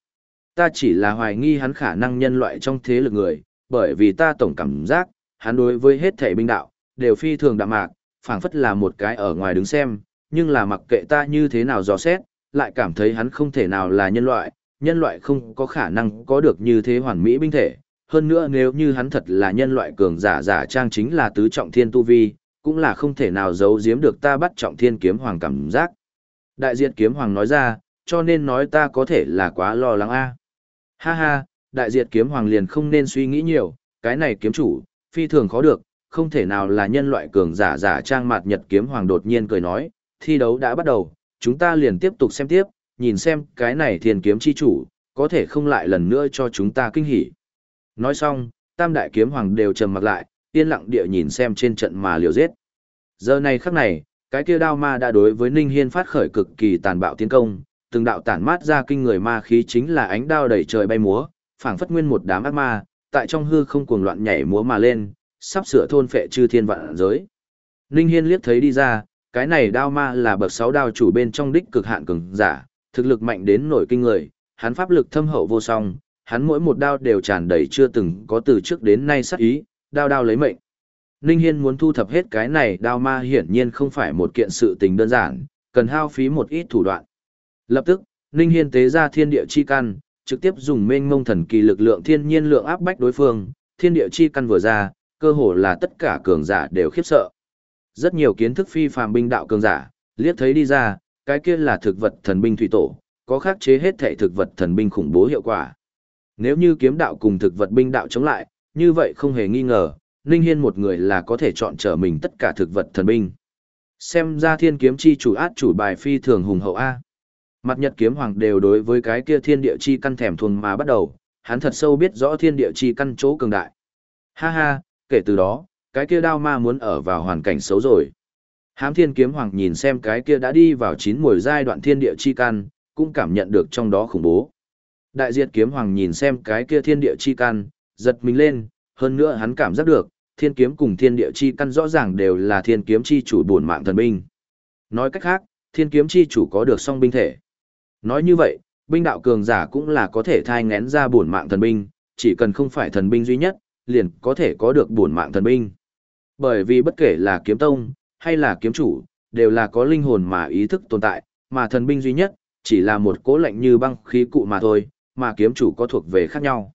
Ta chỉ là hoài nghi hắn khả năng nhân loại trong thế lực người, bởi vì ta tổng cảm giác, hắn đối với hết thể binh đạo, đều phi thường đạm mạc, phảng phất là một cái ở ngoài đứng xem, nhưng là mặc kệ ta như thế nào dò xét, lại cảm thấy hắn không thể nào là nhân loại, nhân loại không có khả năng có được như thế hoàn mỹ binh thể. Hơn nữa nếu như hắn thật là nhân loại cường giả giả trang chính là tứ trọng thiên tu vi, cũng là không thể nào giấu giếm được ta bắt trọng thiên kiếm hoàng cảm giác. Đại diện kiếm hoàng nói ra, cho nên nói ta có thể là quá lo lắng a. Ha ha, đại diện kiếm hoàng liền không nên suy nghĩ nhiều, cái này kiếm chủ, phi thường khó được, không thể nào là nhân loại cường giả giả trang mặt nhật kiếm hoàng đột nhiên cười nói, thi đấu đã bắt đầu, chúng ta liền tiếp tục xem tiếp, nhìn xem cái này thiên kiếm chi chủ, có thể không lại lần nữa cho chúng ta kinh hỉ. Nói xong, tam đại kiếm hoàng đều trầm mặc lại, yên lặng địa nhìn xem trên trận mà liều giết. Giờ này khắc này, cái kia đao ma đã đối với Ninh Hiên phát khởi cực kỳ tàn bạo tiến công, từng đạo tản mát ra kinh người ma khí chính là ánh đao đầy trời bay múa, phảng phất nguyên một đám ác ma, tại trong hư không cuồng loạn nhảy múa mà lên, sắp sửa thôn phệ chư thiên vạn giới. Ninh Hiên liếc thấy đi ra, cái này đao ma là bậc sáu đao chủ bên trong đích cực hạn cường giả, thực lực mạnh đến nổi kinh người, hắn pháp lực thâm hậu vô song, hắn mỗi một đao đều tràn đầy chưa từng có từ trước đến nay sát ý, đao đao lấy mệnh. Ninh Hiên muốn thu thập hết cái này đao ma hiển nhiên không phải một kiện sự tình đơn giản, cần hao phí một ít thủ đoạn. Lập tức, Ninh Hiên tế ra thiên địa chi căn, trực tiếp dùng mênh mông thần kỳ lực lượng thiên nhiên lượng áp bách đối phương, thiên địa chi căn vừa ra, cơ hồ là tất cả cường giả đều khiếp sợ. Rất nhiều kiến thức phi phàm binh đạo cường giả, liếc thấy đi ra, cái kia là thực vật thần binh thủy tổ, có khắc chế hết thể thực vật thần binh khủng bố hiệu quả. Nếu như kiếm đạo cùng thực vật binh đạo chống lại, như vậy không hề nghi ngờ, Ninh Hiên một người là có thể chọn trở mình tất cả thực vật thần binh. Xem ra thiên kiếm chi chủ át chủ bài phi thường hùng hậu A. Mặt nhật kiếm hoàng đều đối với cái kia thiên địa chi căn thèm thuồng mà bắt đầu, hắn thật sâu biết rõ thiên địa chi căn chỗ cường đại. Ha ha, kể từ đó, cái kia đao ma muốn ở vào hoàn cảnh xấu rồi. Hám thiên kiếm hoàng nhìn xem cái kia đã đi vào chín mùi giai đoạn thiên địa chi căn, cũng cảm nhận được trong đó khủng bố. Đại diệt kiếm hoàng nhìn xem cái kia thiên địa chi căn, giật mình lên, hơn nữa hắn cảm giác được, thiên kiếm cùng thiên địa chi căn rõ ràng đều là thiên kiếm chi chủ bổn mạng thần binh. Nói cách khác, thiên kiếm chi chủ có được song binh thể. Nói như vậy, binh đạo cường giả cũng là có thể thai ngén ra bổn mạng thần binh, chỉ cần không phải thần binh duy nhất, liền có thể có được bổn mạng thần binh. Bởi vì bất kể là kiếm tông, hay là kiếm chủ, đều là có linh hồn mà ý thức tồn tại, mà thần binh duy nhất, chỉ là một cố lạnh như băng khí cụ mà thôi, mà kiếm chủ có thuộc về khác nhau.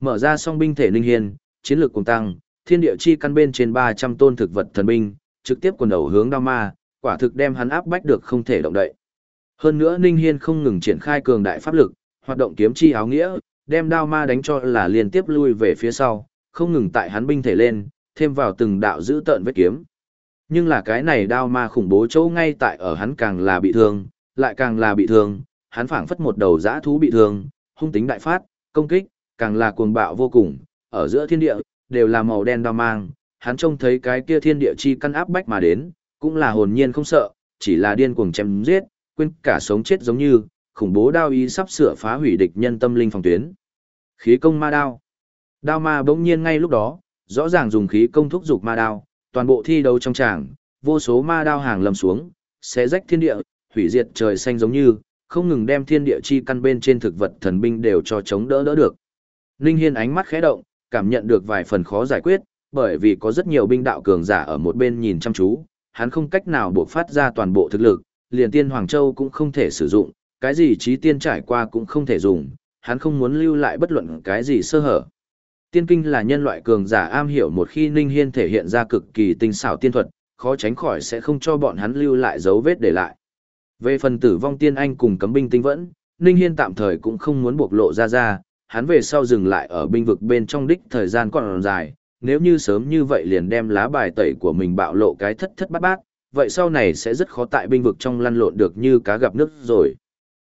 Mở ra song binh thể linh hiên, chiến lược cùng tăng, thiên địa chi căn bên trên 300 tôn thực vật thần binh, trực tiếp quần đầu hướng đao ma, quả thực đem hắn áp bách được không thể động đậy. Hơn nữa Ninh Hiên không ngừng triển khai cường đại pháp lực, hoạt động kiếm chi áo nghĩa, đem đao ma đánh cho là liên tiếp lui về phía sau, không ngừng tại hắn binh thể lên, thêm vào từng đạo giữ tợn vết kiếm. Nhưng là cái này đao ma khủng bố chỗ ngay tại ở hắn càng là bị thương, lại càng là bị thương, hắn phảng phất một đầu dã thú bị thương, hung tính đại phát, công kích, càng là cuồng bạo vô cùng, ở giữa thiên địa, đều là màu đen đao mang, hắn trông thấy cái kia thiên địa chi căn áp bách mà đến, cũng là hồn nhiên không sợ, chỉ là điên cuồng chém giết, quên cả sống chết giống như, khủng bố đao ý sắp sửa phá hủy địch nhân tâm linh phòng tuyến. Khí công ma đao. Đao ma bỗng nhiên ngay lúc đó, rõ ràng dùng khí công thúc dục ma đao, toàn bộ thi đấu trong tràng, vô số ma đao hàng lầm xuống, xé rách thiên địa, hủy diệt trời xanh giống như, không ngừng đem thiên địa chi căn bên trên thực vật thần binh đều cho chống đỡ đỡ được. Linh Hiên ánh mắt khẽ động, cảm nhận được vài phần khó giải quyết, bởi vì có rất nhiều binh đạo cường giả ở một bên nhìn chăm chú, hắn không cách nào buộc phát ra toàn bộ thực lực, liền tiên Hoàng Châu cũng không thể sử dụng, cái gì trí tiên trải qua cũng không thể dùng, hắn không muốn lưu lại bất luận cái gì sơ hở. Tiên kinh là nhân loại cường giả am hiểu một khi Ninh Hiên thể hiện ra cực kỳ tinh xảo tiên thuật, khó tránh khỏi sẽ không cho bọn hắn lưu lại dấu vết để lại. Về phần tử vong tiên anh cùng cấm binh tinh vẫn, Ninh Hiên tạm thời cũng không muốn bộc lộ ra ra, hắn về sau dừng lại ở binh vực bên trong đích thời gian còn dài, nếu như sớm như vậy liền đem lá bài tẩy của mình bạo lộ cái thất thất bát bát, vậy sau này sẽ rất khó tại binh vực trong lăn lộn được như cá gặp nước rồi.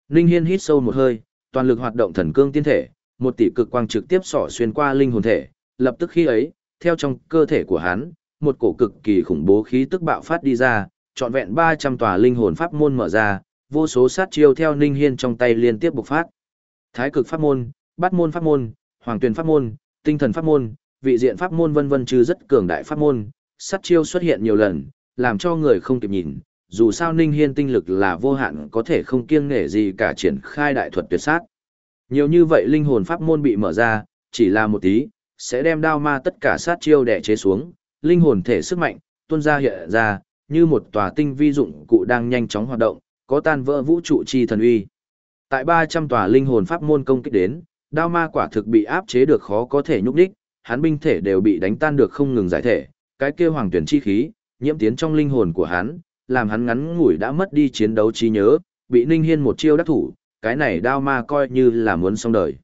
Ninh Hiên hít sâu một hơi, toàn lực hoạt động thần cương tiên thể, một tỷ cực quang trực tiếp xỏ xuyên qua linh hồn thể, lập tức khi ấy, theo trong cơ thể của hắn, một cổ cực kỳ khủng bố khí tức bạo phát đi ra, trọn vẹn 300 tòa linh hồn pháp môn mở ra, vô số sát chiêu theo Ninh Hiên trong tay liên tiếp bộc phát. Thái cực pháp môn, bát môn pháp môn, hoàng tuyển pháp môn, tinh thần pháp môn, vị diện pháp môn vân vân trừ rất cường đại pháp môn, sát chiêu xuất hiện nhiều lần, làm cho người không kịp nhìn. Dù sao Ninh Hiên tinh lực là vô hạn có thể không kiêng nể gì cả triển khai đại thuật tuyệt sát. Nhiều như vậy linh hồn pháp môn bị mở ra, chỉ là một tí, sẽ đem đao ma tất cả sát chiêu đè chế xuống, linh hồn thể sức mạnh, tuôn ra hiện ra, như một tòa tinh vi dụng cụ đang nhanh chóng hoạt động, có tan vỡ vũ trụ chi thần uy. Tại 300 tòa linh hồn pháp môn công kích đến, đao ma quả thực bị áp chế được khó có thể nhúc đích, hắn binh thể đều bị đánh tan được không ngừng giải thể, cái kia hoàng tuyển chi khí, nhiễm tiến trong linh hồn của hắn, làm hắn ngắn ngủi đã mất đi chiến đấu trí nhớ, bị Ninh Hiên một chiêu đắc thủ, cái này đao ma coi như là muốn xong đời.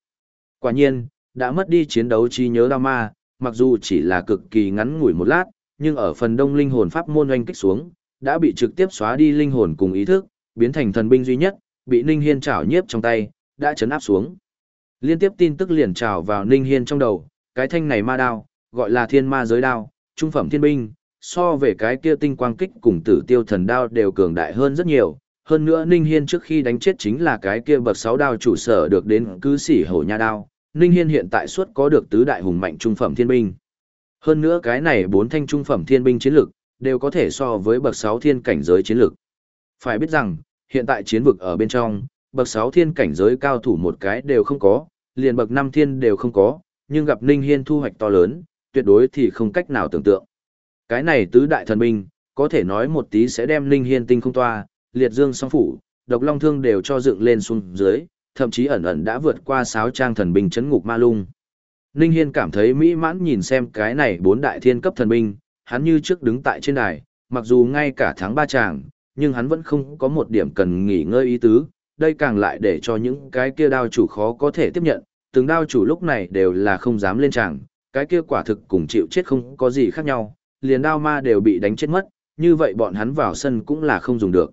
Quả nhiên, đã mất đi chiến đấu trí nhớ đao ma, mặc dù chỉ là cực kỳ ngắn ngủi một lát, nhưng ở phần đông linh hồn pháp môn oanh kích xuống, đã bị trực tiếp xóa đi linh hồn cùng ý thức, biến thành thần binh duy nhất, bị Ninh Hiên trảo nhiếp trong tay, đã chấn áp xuống. Liên tiếp tin tức liền trào vào Ninh Hiên trong đầu, cái thanh này ma đao, gọi là thiên ma giới đao, trung phẩm thiên binh, so về cái kia tinh quang kích cùng tử tiêu thần đao đều cường đại hơn rất nhiều. Hơn nữa Ninh Hiên trước khi đánh chết chính là cái kia bậc sáu đao chủ sở được đến cứ sỉ hổ nha đao. Ninh Hiên hiện tại suốt có được tứ đại hùng mạnh trung phẩm thiên binh. Hơn nữa cái này bốn thanh trung phẩm thiên binh chiến lực, đều có thể so với bậc 6 thiên cảnh giới chiến lực. Phải biết rằng, hiện tại chiến vực ở bên trong, bậc 6 thiên cảnh giới cao thủ một cái đều không có, liền bậc 5 thiên đều không có, nhưng gặp Ninh Hiên thu hoạch to lớn, tuyệt đối thì không cách nào tưởng tượng. Cái này tứ đại thần binh, có thể nói một tí sẽ đem Linh Hiên tinh không toa, liệt dương song phủ, độc long thương đều cho dựng lên xuống dưới, thậm chí ẩn ẩn đã vượt qua sáu trang thần binh chấn ngục ma lung. Ninh Hiên cảm thấy mỹ mãn nhìn xem cái này bốn đại thiên cấp thần binh, hắn như trước đứng tại trên đài, mặc dù ngay cả tháng ba chàng, nhưng hắn vẫn không có một điểm cần nghỉ ngơi ý tứ, đây càng lại để cho những cái kia đao chủ khó có thể tiếp nhận, từng đao chủ lúc này đều là không dám lên tràng, cái kia quả thực cùng chịu chết không có gì khác nhau, liền đao ma đều bị đánh chết mất, như vậy bọn hắn vào sân cũng là không dùng được.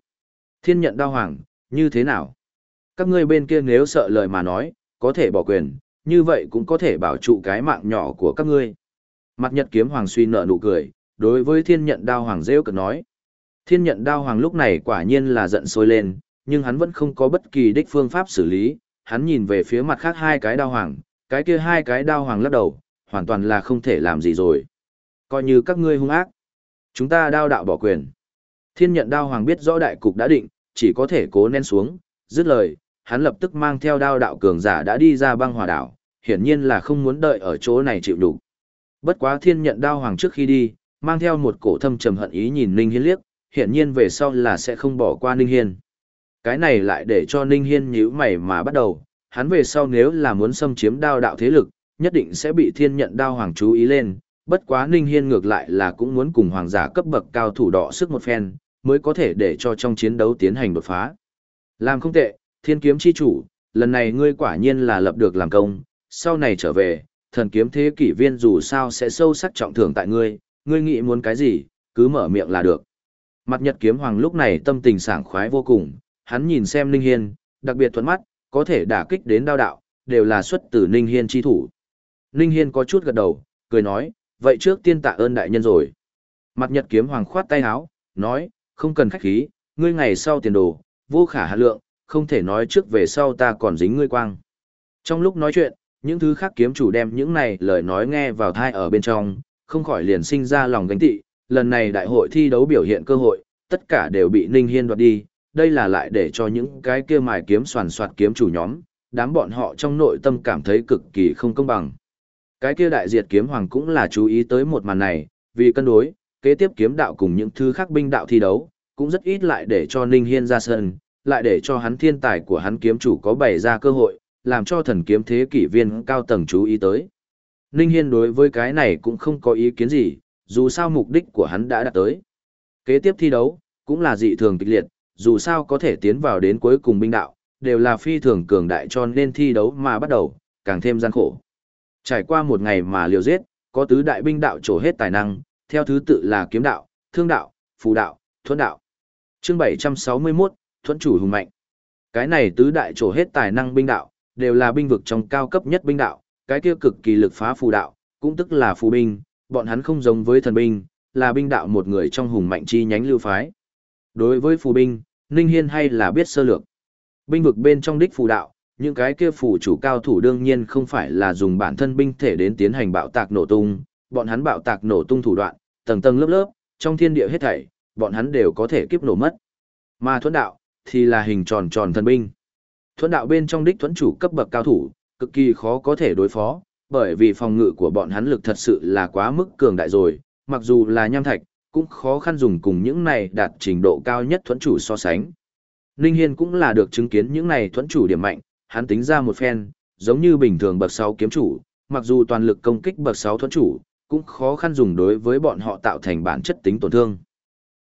Thiên nhận đao hoàng, như thế nào? Các ngươi bên kia nếu sợ lời mà nói, có thể bỏ quyền, như vậy cũng có thể bảo trụ cái mạng nhỏ của các ngươi. Mặt nhật kiếm hoàng suy nợ nụ cười, đối với thiên nhận đao hoàng rêu cực nói. Thiên nhận đao hoàng lúc này quả nhiên là giận sôi lên, nhưng hắn vẫn không có bất kỳ đích phương pháp xử lý, hắn nhìn về phía mặt khác hai cái đao hoàng, cái kia hai cái đao hoàng lắc đầu, hoàn toàn là không thể làm gì rồi. Coi như các ngươi hung ác. Chúng ta đao đạo bỏ quyền. Thiên nhận đao hoàng biết rõ đại cục đã định, chỉ có thể cố nén xuống, dứt lời, hắn lập tức mang theo đao đạo cường giả đã đi ra băng hòa đảo, hiển nhiên là không muốn đợi ở chỗ này chịu đủ. Bất quá thiên nhận đao hoàng trước khi đi, mang theo một cổ thâm trầm hận ý nhìn Ninh Hiên liếc, hiển nhiên về sau là sẽ không bỏ qua Ninh Hiên. Cái này lại để cho Ninh Hiên nhíu mày mà bắt đầu, hắn về sau nếu là muốn xâm chiếm đao đạo thế lực, nhất định sẽ bị thiên nhận đao hoàng chú ý lên, bất quá Ninh Hiên ngược lại là cũng muốn cùng hoàng giả cấp bậc cao thủ đọ sức một phen, mới có thể để cho trong chiến đấu tiến hành đột phá. Làm không tệ, thiên kiếm chi chủ, lần này ngươi quả nhiên là lập được làm công, sau này trở về, thần kiếm thế kỷ viên dù sao sẽ sâu sắc trọng thưởng tại ngươi, ngươi nghĩ muốn cái gì, cứ mở miệng là được. Mặt nhật kiếm hoàng lúc này tâm tình sảng khoái vô cùng, hắn nhìn xem Ninh Hiên, đặc biệt thuận mắt, có thể đả kích đến đao đạo, đều là xuất từ Ninh Hiên chi thủ. Ninh Hiên có chút gật đầu, cười nói, vậy trước tiên tạ ơn đại nhân rồi. Mặt nhật kiếm hoàng khoát tay áo, nói, không cần khách khí, ngươi ngày sau tiền đồ, vô khả hạ lượng, không thể nói trước về sau ta còn dính ngươi quang. Trong lúc nói chuyện, những thứ khác kiếm chủ đem những này lời nói nghe vào thai ở bên trong, không khỏi liền sinh ra lòng gánh tị, lần này đại hội thi đấu biểu hiện cơ hội, tất cả đều bị Ninh Hiên đoạt đi, đây là lại để cho những cái kia mài kiếm soàn soạt kiếm chủ nhóm, đám bọn họ trong nội tâm cảm thấy cực kỳ không công bằng. Cái kia đại diệt kiếm hoàng cũng là chú ý tới một màn này, vì cân đối, kế tiếp kiếm đạo cùng những thứ khác binh đạo thi đấu, cũng rất ít lại để cho Ninh Hiên ra sân, lại để cho hắn thiên tài của hắn kiếm chủ có bày ra cơ hội, làm cho thần kiếm thế kỷ viên cao tầng chú ý tới. Ninh Hiên đối với cái này cũng không có ý kiến gì, dù sao mục đích của hắn đã đạt tới. Kế tiếp thi đấu, cũng là dị thường kịch liệt, dù sao có thể tiến vào đến cuối cùng binh đạo, đều là phi thường cường đại cho nên thi đấu mà bắt đầu, càng thêm gian khổ. Trải qua một ngày mà liều giết, có tứ đại binh đạo trổ hết tài năng, theo thứ tự là kiếm đạo, thương đạo, phù đạo, thuẫn đạo. Chương 761, thuẫn chủ hùng mạnh. Cái này tứ đại trổ hết tài năng binh đạo, đều là binh vực trong cao cấp nhất binh đạo, cái kia cực kỳ lực phá phù đạo, cũng tức là phù binh, bọn hắn không giống với thần binh, là binh đạo một người trong hùng mạnh chi nhánh lưu phái. Đối với phù binh, Ninh Hiên hay là biết sơ lược. Binh vực bên trong đích phù đạo, những cái kia phù chủ cao thủ đương nhiên không phải là dùng bản thân binh thể đến tiến hành bạo tạc nổ tung, bọn hắn bạo tạc nổ tung thủ đoạn, tầng tầng lớp lớp, trong thiên địa hết thảy, bọn hắn đều có thể kiếp nổ mất. Mà thuẫn đạo, thì là hình tròn tròn thần binh. Thuẫn đạo bên trong đích thuẫn chủ cấp bậc cao thủ, cực kỳ khó có thể đối phó, bởi vì phòng ngự của bọn hắn lực thật sự là quá mức cường đại rồi, mặc dù là nham thạch, cũng khó khăn dùng cùng những này đạt trình độ cao nhất thuẫn chủ so sánh. Ninh Hiên cũng là được chứng kiến những này thuẫn chủ điểm mạnh, hắn tính ra một phen, giống như bình thường bậc 6 kiếm chủ, mặc dù toàn lực công kích bậc 6 thuẫn chủ, cũng khó khăn dùng đối với bọn họ tạo thành bản chất tính tổn thương.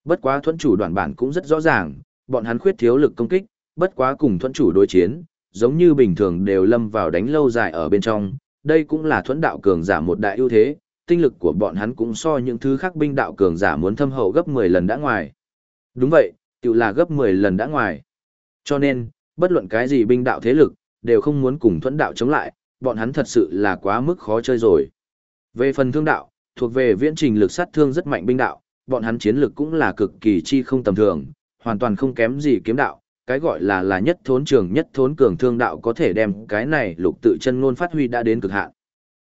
Bất quá thuẫn chủ đoạn bản cũng rất rõ ràng, bọn hắn khuyết thiếu lực công kích, bất quá cùng thuẫn chủ đối chiến, giống như bình thường đều lâm vào đánh lâu dài ở bên trong, đây cũng là thuẫn đạo cường giả một đại ưu thế, tinh lực của bọn hắn cũng so những thứ khác binh đạo cường giả muốn thâm hậu gấp 10 lần đã ngoài. Đúng vậy, tự là gấp 10 lần đã ngoài. Cho nên, bất luận cái gì binh đạo thế lực, đều không muốn cùng thuẫn đạo chống lại, bọn hắn thật sự là quá mức khó chơi rồi. Về phần thương đạo, thuộc về viễn trình lực sát thương rất mạnh binh đạo, bọn hắn chiến lực cũng là cực kỳ chi không tầm thường, hoàn toàn không kém gì kiếm đạo, cái gọi là là nhất thốn trường nhất thốn cường thương đạo có thể đem cái này lục tự chân ngôn phát huy đã đến cực hạn.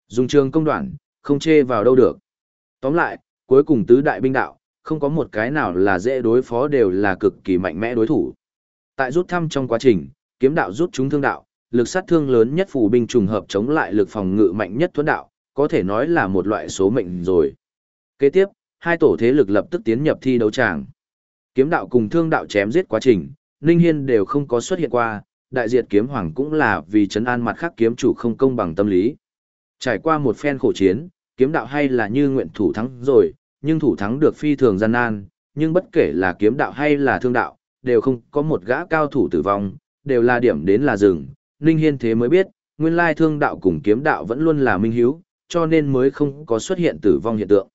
Dùng trường công đoạn, không chê vào đâu được. Tóm lại, cuối cùng tứ đại binh đạo, không có một cái nào là dễ đối phó đều là cực kỳ mạnh mẽ đối thủ. Tại rút thăm trong quá trình, kiếm đạo rút chúng thương đạo, lực sát thương lớn nhất phù binh trùng hợp chống lại lực phòng ngự mạnh nhất thuẫn đạo, có thể nói là một loại số mệnh rồi. Kế tiếp, hai tổ thế lực lập tức tiến nhập thi đấu tràng. Kiếm đạo cùng thương đạo chém giết quá trình, Ninh Hiên đều không có xuất hiện qua, đại diệt kiếm hoàng cũng là vì chấn an mặt khác kiếm chủ không công bằng tâm lý. Trải qua một phen khổ chiến, kiếm đạo hay là như nguyện thủ thắng rồi, nhưng thủ thắng được phi thường gian nan, nhưng bất kể là kiếm đạo hay là thương đạo, đều không có một gã cao thủ tử vong, đều là điểm đến là rừng. Ninh Hiên thế mới biết, nguyên lai thương đạo cùng kiếm đạo vẫn luôn là minh hiếu, cho nên mới không có xuất hiện tử vong hiện tượng.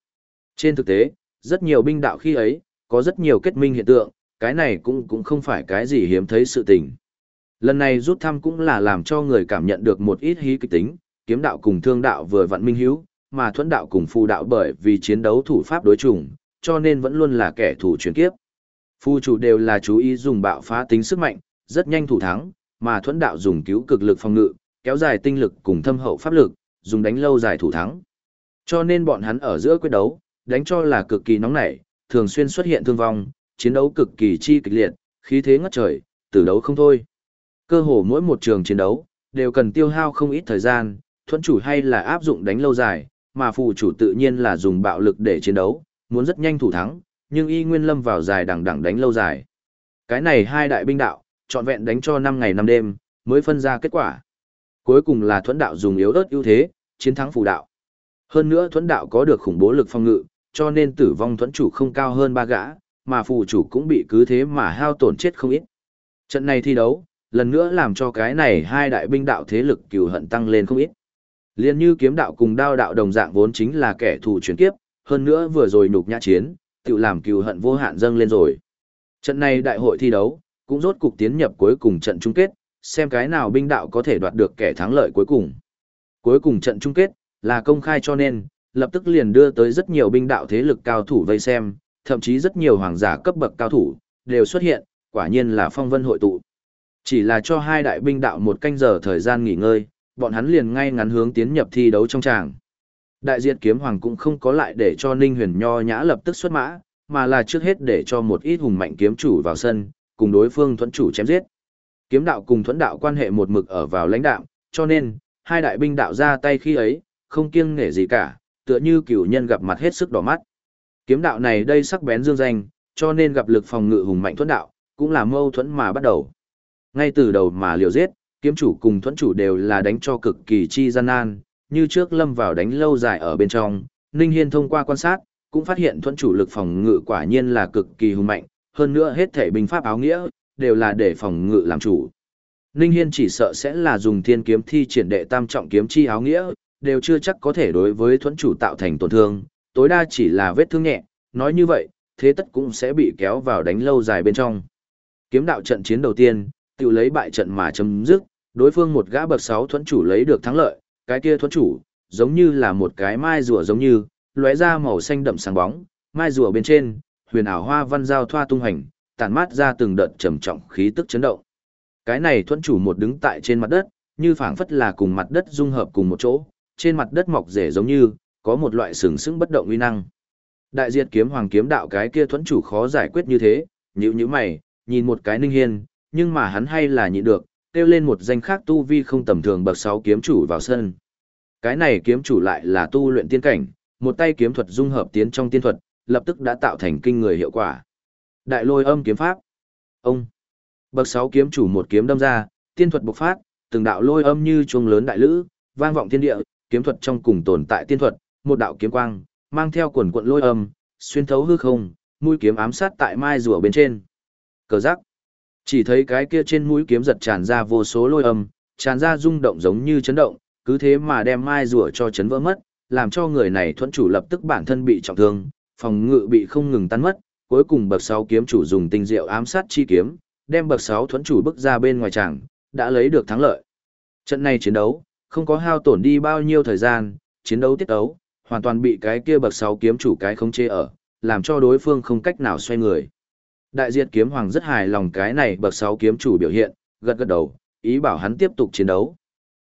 Trên thực tế, rất nhiều binh đạo khi ấy, có rất nhiều kết minh hiện tượng, cái này cũng cũng không phải cái gì hiếm thấy sự tình. Lần này rút thăm cũng là làm cho người cảm nhận được một ít hí kịch tính, kiếm đạo cùng thương đạo vừa vặn minh hiếu, mà thuẫn đạo cùng phù đạo bởi vì chiến đấu thủ pháp đối chủng, cho nên vẫn luôn là kẻ thủ chuyển kiếp. Phu chủ đều là chú ý dùng bạo phá tính sức mạnh, rất nhanh thủ thắng, mà thuẫn đạo dùng cứu cực lực phòng ngự, kéo dài tinh lực cùng thâm hậu pháp lực, dùng đánh lâu dài thủ thắng. Cho nên bọn hắn ở giữa quyết đấu, đánh cho là cực kỳ nóng nảy, thường xuyên xuất hiện thương vong, chiến đấu cực kỳ chi kịch liệt, khí thế ngất trời, tử đấu không thôi. Cơ hồ mỗi một trường chiến đấu, đều cần tiêu hao không ít thời gian, thuẫn chủ hay là áp dụng đánh lâu dài, mà phụ chủ tự nhiên là dùng bạo lực để chiến đấu, muốn rất nhanh thủ thắng, nhưng y nguyên lâm vào dài đằng đằng đánh lâu dài. Cái này hai đại binh đạo, trọn vẹn đánh cho 5 ngày 5 đêm, mới phân ra kết quả. Cuối cùng là thuẫn đạo dùng yếu ớt ưu thế, chiến thắng phù đạo. Hơn nữa thuẫn đạo có được khủng bố lực phong ngự, cho nên tử vong thuẫn chủ không cao hơn ba gã, mà phù chủ cũng bị cứ thế mà hao tổn chết không ít. Trận này thi đấu, lần nữa làm cho cái này hai đại binh đạo thế lực cừu hận tăng lên không ít. Liên như kiếm đạo cùng đao đạo đồng dạng vốn chính là kẻ thù chuyển kiếp, hơn nữa vừa rồi nhục nhã chiến, tự làm cừu hận vô hạn dâng lên rồi. Trận này đại hội thi đấu, cũng rốt cục tiến nhập cuối cùng trận chung kết, xem cái nào binh đạo có thể đoạt được kẻ thắng lợi cuối cùng. Cuối cùng trận chung kết, là công khai cho nên, lập tức liền đưa tới rất nhiều binh đạo thế lực cao thủ vây xem, thậm chí rất nhiều hoàng giả cấp bậc cao thủ, đều xuất hiện, quả nhiên là phong vân hội tụ. Chỉ là cho hai đại binh đạo một canh giờ thời gian nghỉ ngơi, bọn hắn liền ngay ngắn hướng tiến nhập thi đấu trong tràng. Đại diện kiếm hoàng cũng không có lại để cho Ninh Huyền Nho nhã lập tức xuất mã, mà là trước hết để cho một ít hùng mạnh kiếm chủ vào sân, cùng đối phương thuẫn chủ chém giết. Kiếm đạo cùng thuẫn đạo quan hệ một mực ở vào lãnh đạo, cho nên, hai đại binh đạo ra tay khi ấy, không kiêng nể gì cả, tựa như cửu nhân gặp mặt hết sức đỏ mắt. Kiếm đạo này đây sắc bén dương danh, cho nên gặp lực phòng ngự hùng mạnh thuẫn đạo, cũng là mâu thuẫn mà bắt đầu. Ngay từ đầu mà liều giết, kiếm chủ cùng thuẫn chủ đều là đánh cho cực kỳ chi gian nan, như trước lâm vào đánh lâu dài ở bên trong, Ninh Hiên thông qua quan sát, cũng phát hiện thuẫn chủ lực phòng ngự quả nhiên là cực kỳ hùng mạnh, hơn nữa hết thể binh pháp áo nghĩa, đều là để phòng ngự làm chủ. Ninh Hiên chỉ sợ sẽ là dùng thiên kiếm thi triển đệ tam trọng kiếm chi áo nghĩa, đều chưa chắc có thể đối với thuẫn chủ tạo thành tổn thương, tối đa chỉ là vết thương nhẹ, nói như vậy, thế tất cũng sẽ bị kéo vào đánh lâu dài bên trong. Kiếm đạo trận chiến đầu tiên, tự lấy bại trận mà chấm dứt, đối phương một gã bậc 6 thuẫn chủ lấy được thắng lợi, cái kia thuẫn chủ, giống như là một cái mai rùa giống như, lóe ra màu xanh đậm sáng bóng, mai rùa bên trên, huyền ảo hoa văn giao thoa tung hành, tản mát ra từng đợt trầm trọng khí tức chấn động. Cái này thuẫn chủ một đứng tại trên mặt đất, như phảng phất là cùng mặt đất dung hợp cùng một chỗ, trên mặt đất mọc rễ giống như, có một loại sừng sững bất động uy năng. Đại diệt kiếm hoàng kiếm đạo cái kia thuẫn chủ khó giải quyết như thế, nhíu nhíu mày, nhìn một cái ninh hiên, nhưng mà hắn hay là nhịn được, kêu lên một danh khác tu vi không tầm thường bậc 6 kiếm chủ vào sân. Cái này kiếm chủ lại là tu luyện tiên cảnh, một tay kiếm thuật dung hợp tiến trong tiên thuật, lập tức đã tạo thành kinh người hiệu quả. Đại lôi âm kiếm pháp. Ông. Bậc 6 kiếm chủ một kiếm đâm ra, tiên thuật bộc phát, từng đạo lôi âm như chuông lớn đại lữ, vang vọng thiên địa, kiếm thuật trong cùng tồn tại tiên thuật, một đạo kiếm quang, mang theo quần quận lôi âm, xuyên thấu hư không, mũi kiếm ám sát tại mai rùa bên trên. Cờ giác. Chỉ thấy cái kia trên mũi kiếm giật tràn ra vô số lôi âm, tràn ra rung động giống như chấn động, cứ thế mà đem mai rùa cho chấn vỡ mất, làm cho người này thuẫn chủ lập tức bản thân bị trọng thương, phòng ngự bị không ngừng tan mất, cuối cùng bậc 6 kiếm chủ dùng tinh diệu ám sát chi kiếm, đem bậc 6 thuẫn chủ bước ra bên ngoài tràng, đã lấy được thắng lợi. Trận này chiến đấu, không có hao tổn đi bao nhiêu thời gian, chiến đấu tiết đấu, hoàn toàn bị cái kia bậc 6 kiếm chủ cái không chê ở, làm cho đối phương không cách nào xoay người. Đại diệt kiếm hoàng rất hài lòng cái này bậc 6 kiếm chủ biểu hiện, gật gật đầu, ý bảo hắn tiếp tục chiến đấu.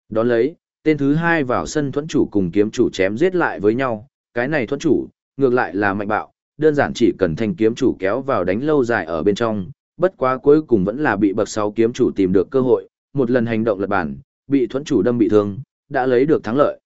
Đón lấy, tên thứ hai vào sân thuẫn chủ cùng kiếm chủ chém giết lại với nhau, cái này thuẫn chủ, ngược lại là mạnh bạo, đơn giản chỉ cần thanh kiếm chủ kéo vào đánh lâu dài ở bên trong, bất quá cuối cùng vẫn là bị bậc 6 kiếm chủ tìm được cơ hội, một lần hành động lật bản, bị thuẫn chủ đâm bị thương, đã lấy được thắng lợi.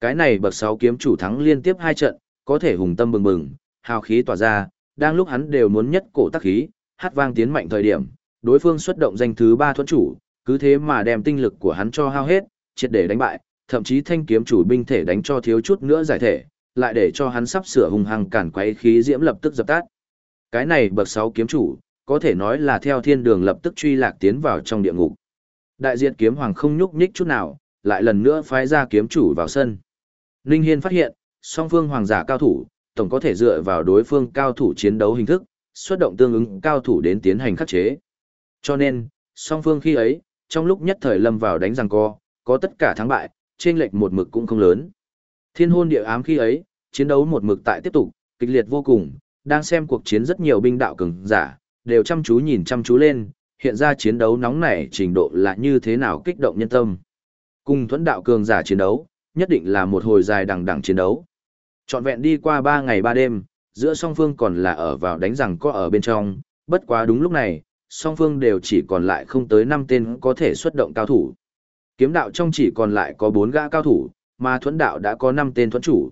Cái này bậc 6 kiếm chủ thắng liên tiếp hai trận, có thể hùng tâm bừng bừng, hào khí tỏa ra, đang lúc hắn đều muốn nhất cổ tác khí, hát vang tiến mạnh thời điểm, đối phương xuất động danh thứ 3 thuẫn chủ, cứ thế mà đem tinh lực của hắn cho hao hết, triệt để đánh bại, thậm chí thanh kiếm chủ binh thể đánh cho thiếu chút nữa giải thể, lại để cho hắn sắp sửa hung hăng cản quấy khí diễm lập tức dập tắt. Cái này bậc 6 kiếm chủ, có thể nói là theo thiên đường lập tức truy lạc tiến vào trong địa ngục. Đại diện kiếm hoàng không nhúc nhích chút nào, lại lần nữa phái ra kiếm chủ vào sân. Ninh Hiên phát hiện, song phương hoàng giả cao thủ, tổng có thể dựa vào đối phương cao thủ chiến đấu hình thức, xuất động tương ứng cao thủ đến tiến hành khắc chế. Cho nên, song phương khi ấy, trong lúc nhất thời lâm vào đánh giằng co, có tất cả thắng bại, trên lệch một mực cũng không lớn. Thiên hôn địa ám khi ấy, chiến đấu một mực tại tiếp tục, kịch liệt vô cùng, đang xem cuộc chiến rất nhiều binh đạo cường giả, đều chăm chú nhìn chăm chú lên, hiện ra chiến đấu nóng nảy trình độ là như thế nào kích động nhân tâm. Cùng thuẫn đạo cường giả chiến đấu, nhất định là một hồi dài đằng đằng chiến đấu. Trọn vẹn đi qua 3 ngày 3 đêm, giữa song phương còn là ở vào đánh rằng có ở bên trong, bất quá đúng lúc này, song phương đều chỉ còn lại không tới 5 tên có thể xuất động cao thủ. Kiếm đạo trong chỉ còn lại có 4 gã cao thủ, mà thuẫn đạo đã có 5 tên thuẫn chủ.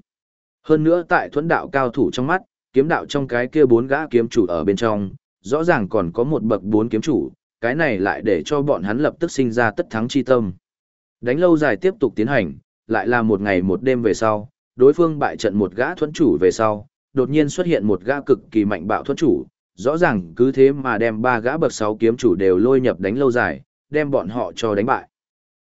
Hơn nữa tại thuẫn đạo cao thủ trong mắt, kiếm đạo trong cái kia 4 gã kiếm chủ ở bên trong, rõ ràng còn có một bậc 4 kiếm chủ, cái này lại để cho bọn hắn lập tức sinh ra tất thắng chi tâm. Đánh lâu dài tiếp tục tiến hành, lại là một ngày một đêm về sau, đối phương bại trận một gã thuẫn chủ về sau, đột nhiên xuất hiện một gã cực kỳ mạnh bạo thuẫn chủ, rõ ràng cứ thế mà đem ba gã bậc 6 kiếm chủ đều lôi nhập đánh lâu dài, đem bọn họ cho đánh bại.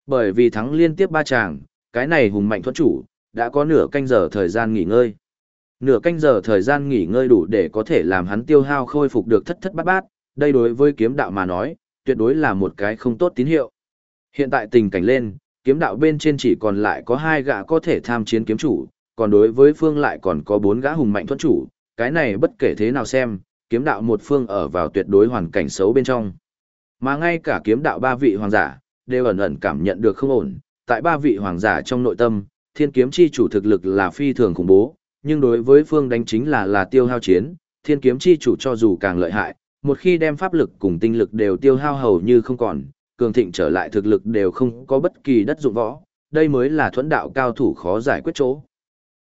Bởi vì thắng liên tiếp ba chàng, cái này hùng mạnh thuẫn chủ, đã có nửa canh giờ thời gian nghỉ ngơi. Nửa canh giờ thời gian nghỉ ngơi đủ để có thể làm hắn tiêu hao khôi phục được thất thất bát bát, đây đối với kiếm đạo mà nói, tuyệt đối là một cái không tốt tín hiệu. Hiện tại tình cảnh lên, kiếm đạo bên trên chỉ còn lại có hai gã có thể tham chiến kiếm chủ, còn đối với phương lại còn có bốn gã hùng mạnh thuẫn chủ, cái này bất kể thế nào xem, kiếm đạo một phương ở vào tuyệt đối hoàn cảnh xấu bên trong. Mà ngay cả kiếm đạo ba vị hoàng giả, đều ẩn ẩn cảm nhận được không ổn, tại ba vị hoàng giả trong nội tâm, thiên kiếm chi chủ thực lực là phi thường khủng bố, nhưng đối với phương đánh chính là là tiêu hao chiến, thiên kiếm chi chủ cho dù càng lợi hại, một khi đem pháp lực cùng tinh lực đều tiêu hao hầu như không còn, cường thịnh trở lại thực lực đều không có bất kỳ đất dụng võ, đây mới là thuẫn đạo cao thủ khó giải quyết chỗ.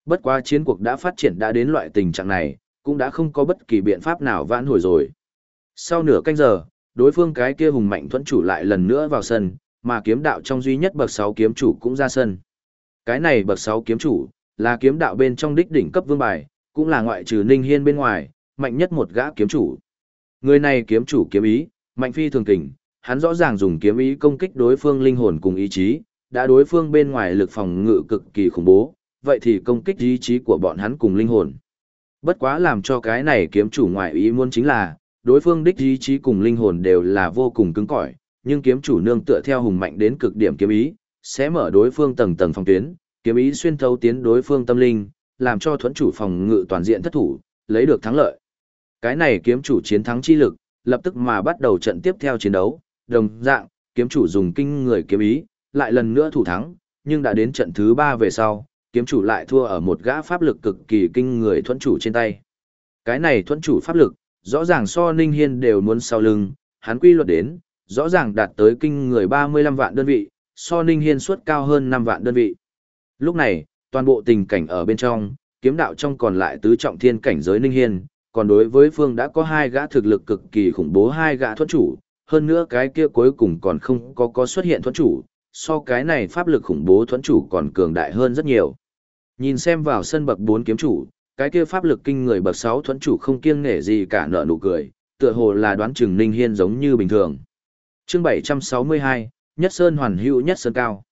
Bất quá chiến cuộc đã phát triển đã đến loại tình trạng này, cũng đã không có bất kỳ biện pháp nào vãn hồi rồi. Sau nửa canh giờ, đối phương cái kia hùng mạnh thuẫn chủ lại lần nữa vào sân, mà kiếm đạo trong duy nhất bậc 6 kiếm chủ cũng ra sân. Cái này bậc 6 kiếm chủ, là kiếm đạo bên trong đích đỉnh cấp vương bài, cũng là ngoại trừ Ninh Hiên bên ngoài, mạnh nhất một gã kiếm chủ. Người này kiếm chủ kiếm ý, mạnh phi thường kình, hắn rõ ràng dùng kiếm ý công kích đối phương linh hồn cùng ý chí, đã đối phương bên ngoài lực phòng ngự cực kỳ khủng bố, vậy thì công kích ý chí của bọn hắn cùng linh hồn. Bất quá làm cho cái này kiếm chủ ngoại ý muốn chính là, đối phương đích ý chí cùng linh hồn đều là vô cùng cứng cỏi, nhưng kiếm chủ nương tựa theo hùng mạnh đến cực điểm kiếm ý, sẽ mở đối phương tầng tầng phòng tuyến, kiếm ý xuyên thấu tiến đối phương tâm linh, làm cho thuẫn chủ phòng ngự toàn diện thất thủ, lấy được thắng lợi. Cái này kiếm chủ chiến thắng chi lực, lập tức mà bắt đầu trận tiếp theo chiến đấu, đồng dạng, kiếm chủ dùng kinh người kiếm ý, lại lần nữa thủ thắng, nhưng đã đến trận thứ ba về sau, kiếm chủ lại thua ở một gã pháp lực cực kỳ kinh người thuẫn chủ trên tay. Cái này thuẫn chủ pháp lực, rõ ràng so Ninh Hiên đều muốn sau lưng, hắn quy luật đến, rõ ràng đạt tới kinh người 35 vạn đơn vị, so Ninh Hiên suất cao hơn 5 vạn đơn vị. Lúc này, toàn bộ tình cảnh ở bên trong, kiếm đạo trong còn lại tứ trọng thiên cảnh giới Ninh Hiên, còn đối với phương đã có hai gã thực lực cực kỳ khủng bố hai gã thuẫn chủ, hơn nữa cái kia cuối cùng còn không có có xuất hiện thuẫn chủ, so cái này pháp lực khủng bố thuẫn chủ còn cường đại hơn rất nhiều. Nhìn xem vào sân bậc 4 kiếm chủ, cái kia pháp lực kinh người bậc 6 thuẫn chủ không kiêng nể gì cả nợ nụ cười, tựa hồ là đoán chừng Ninh Hiên giống như bình thường. Chương 762, Nhất Sơn hoàn hữu nhất sơn cao.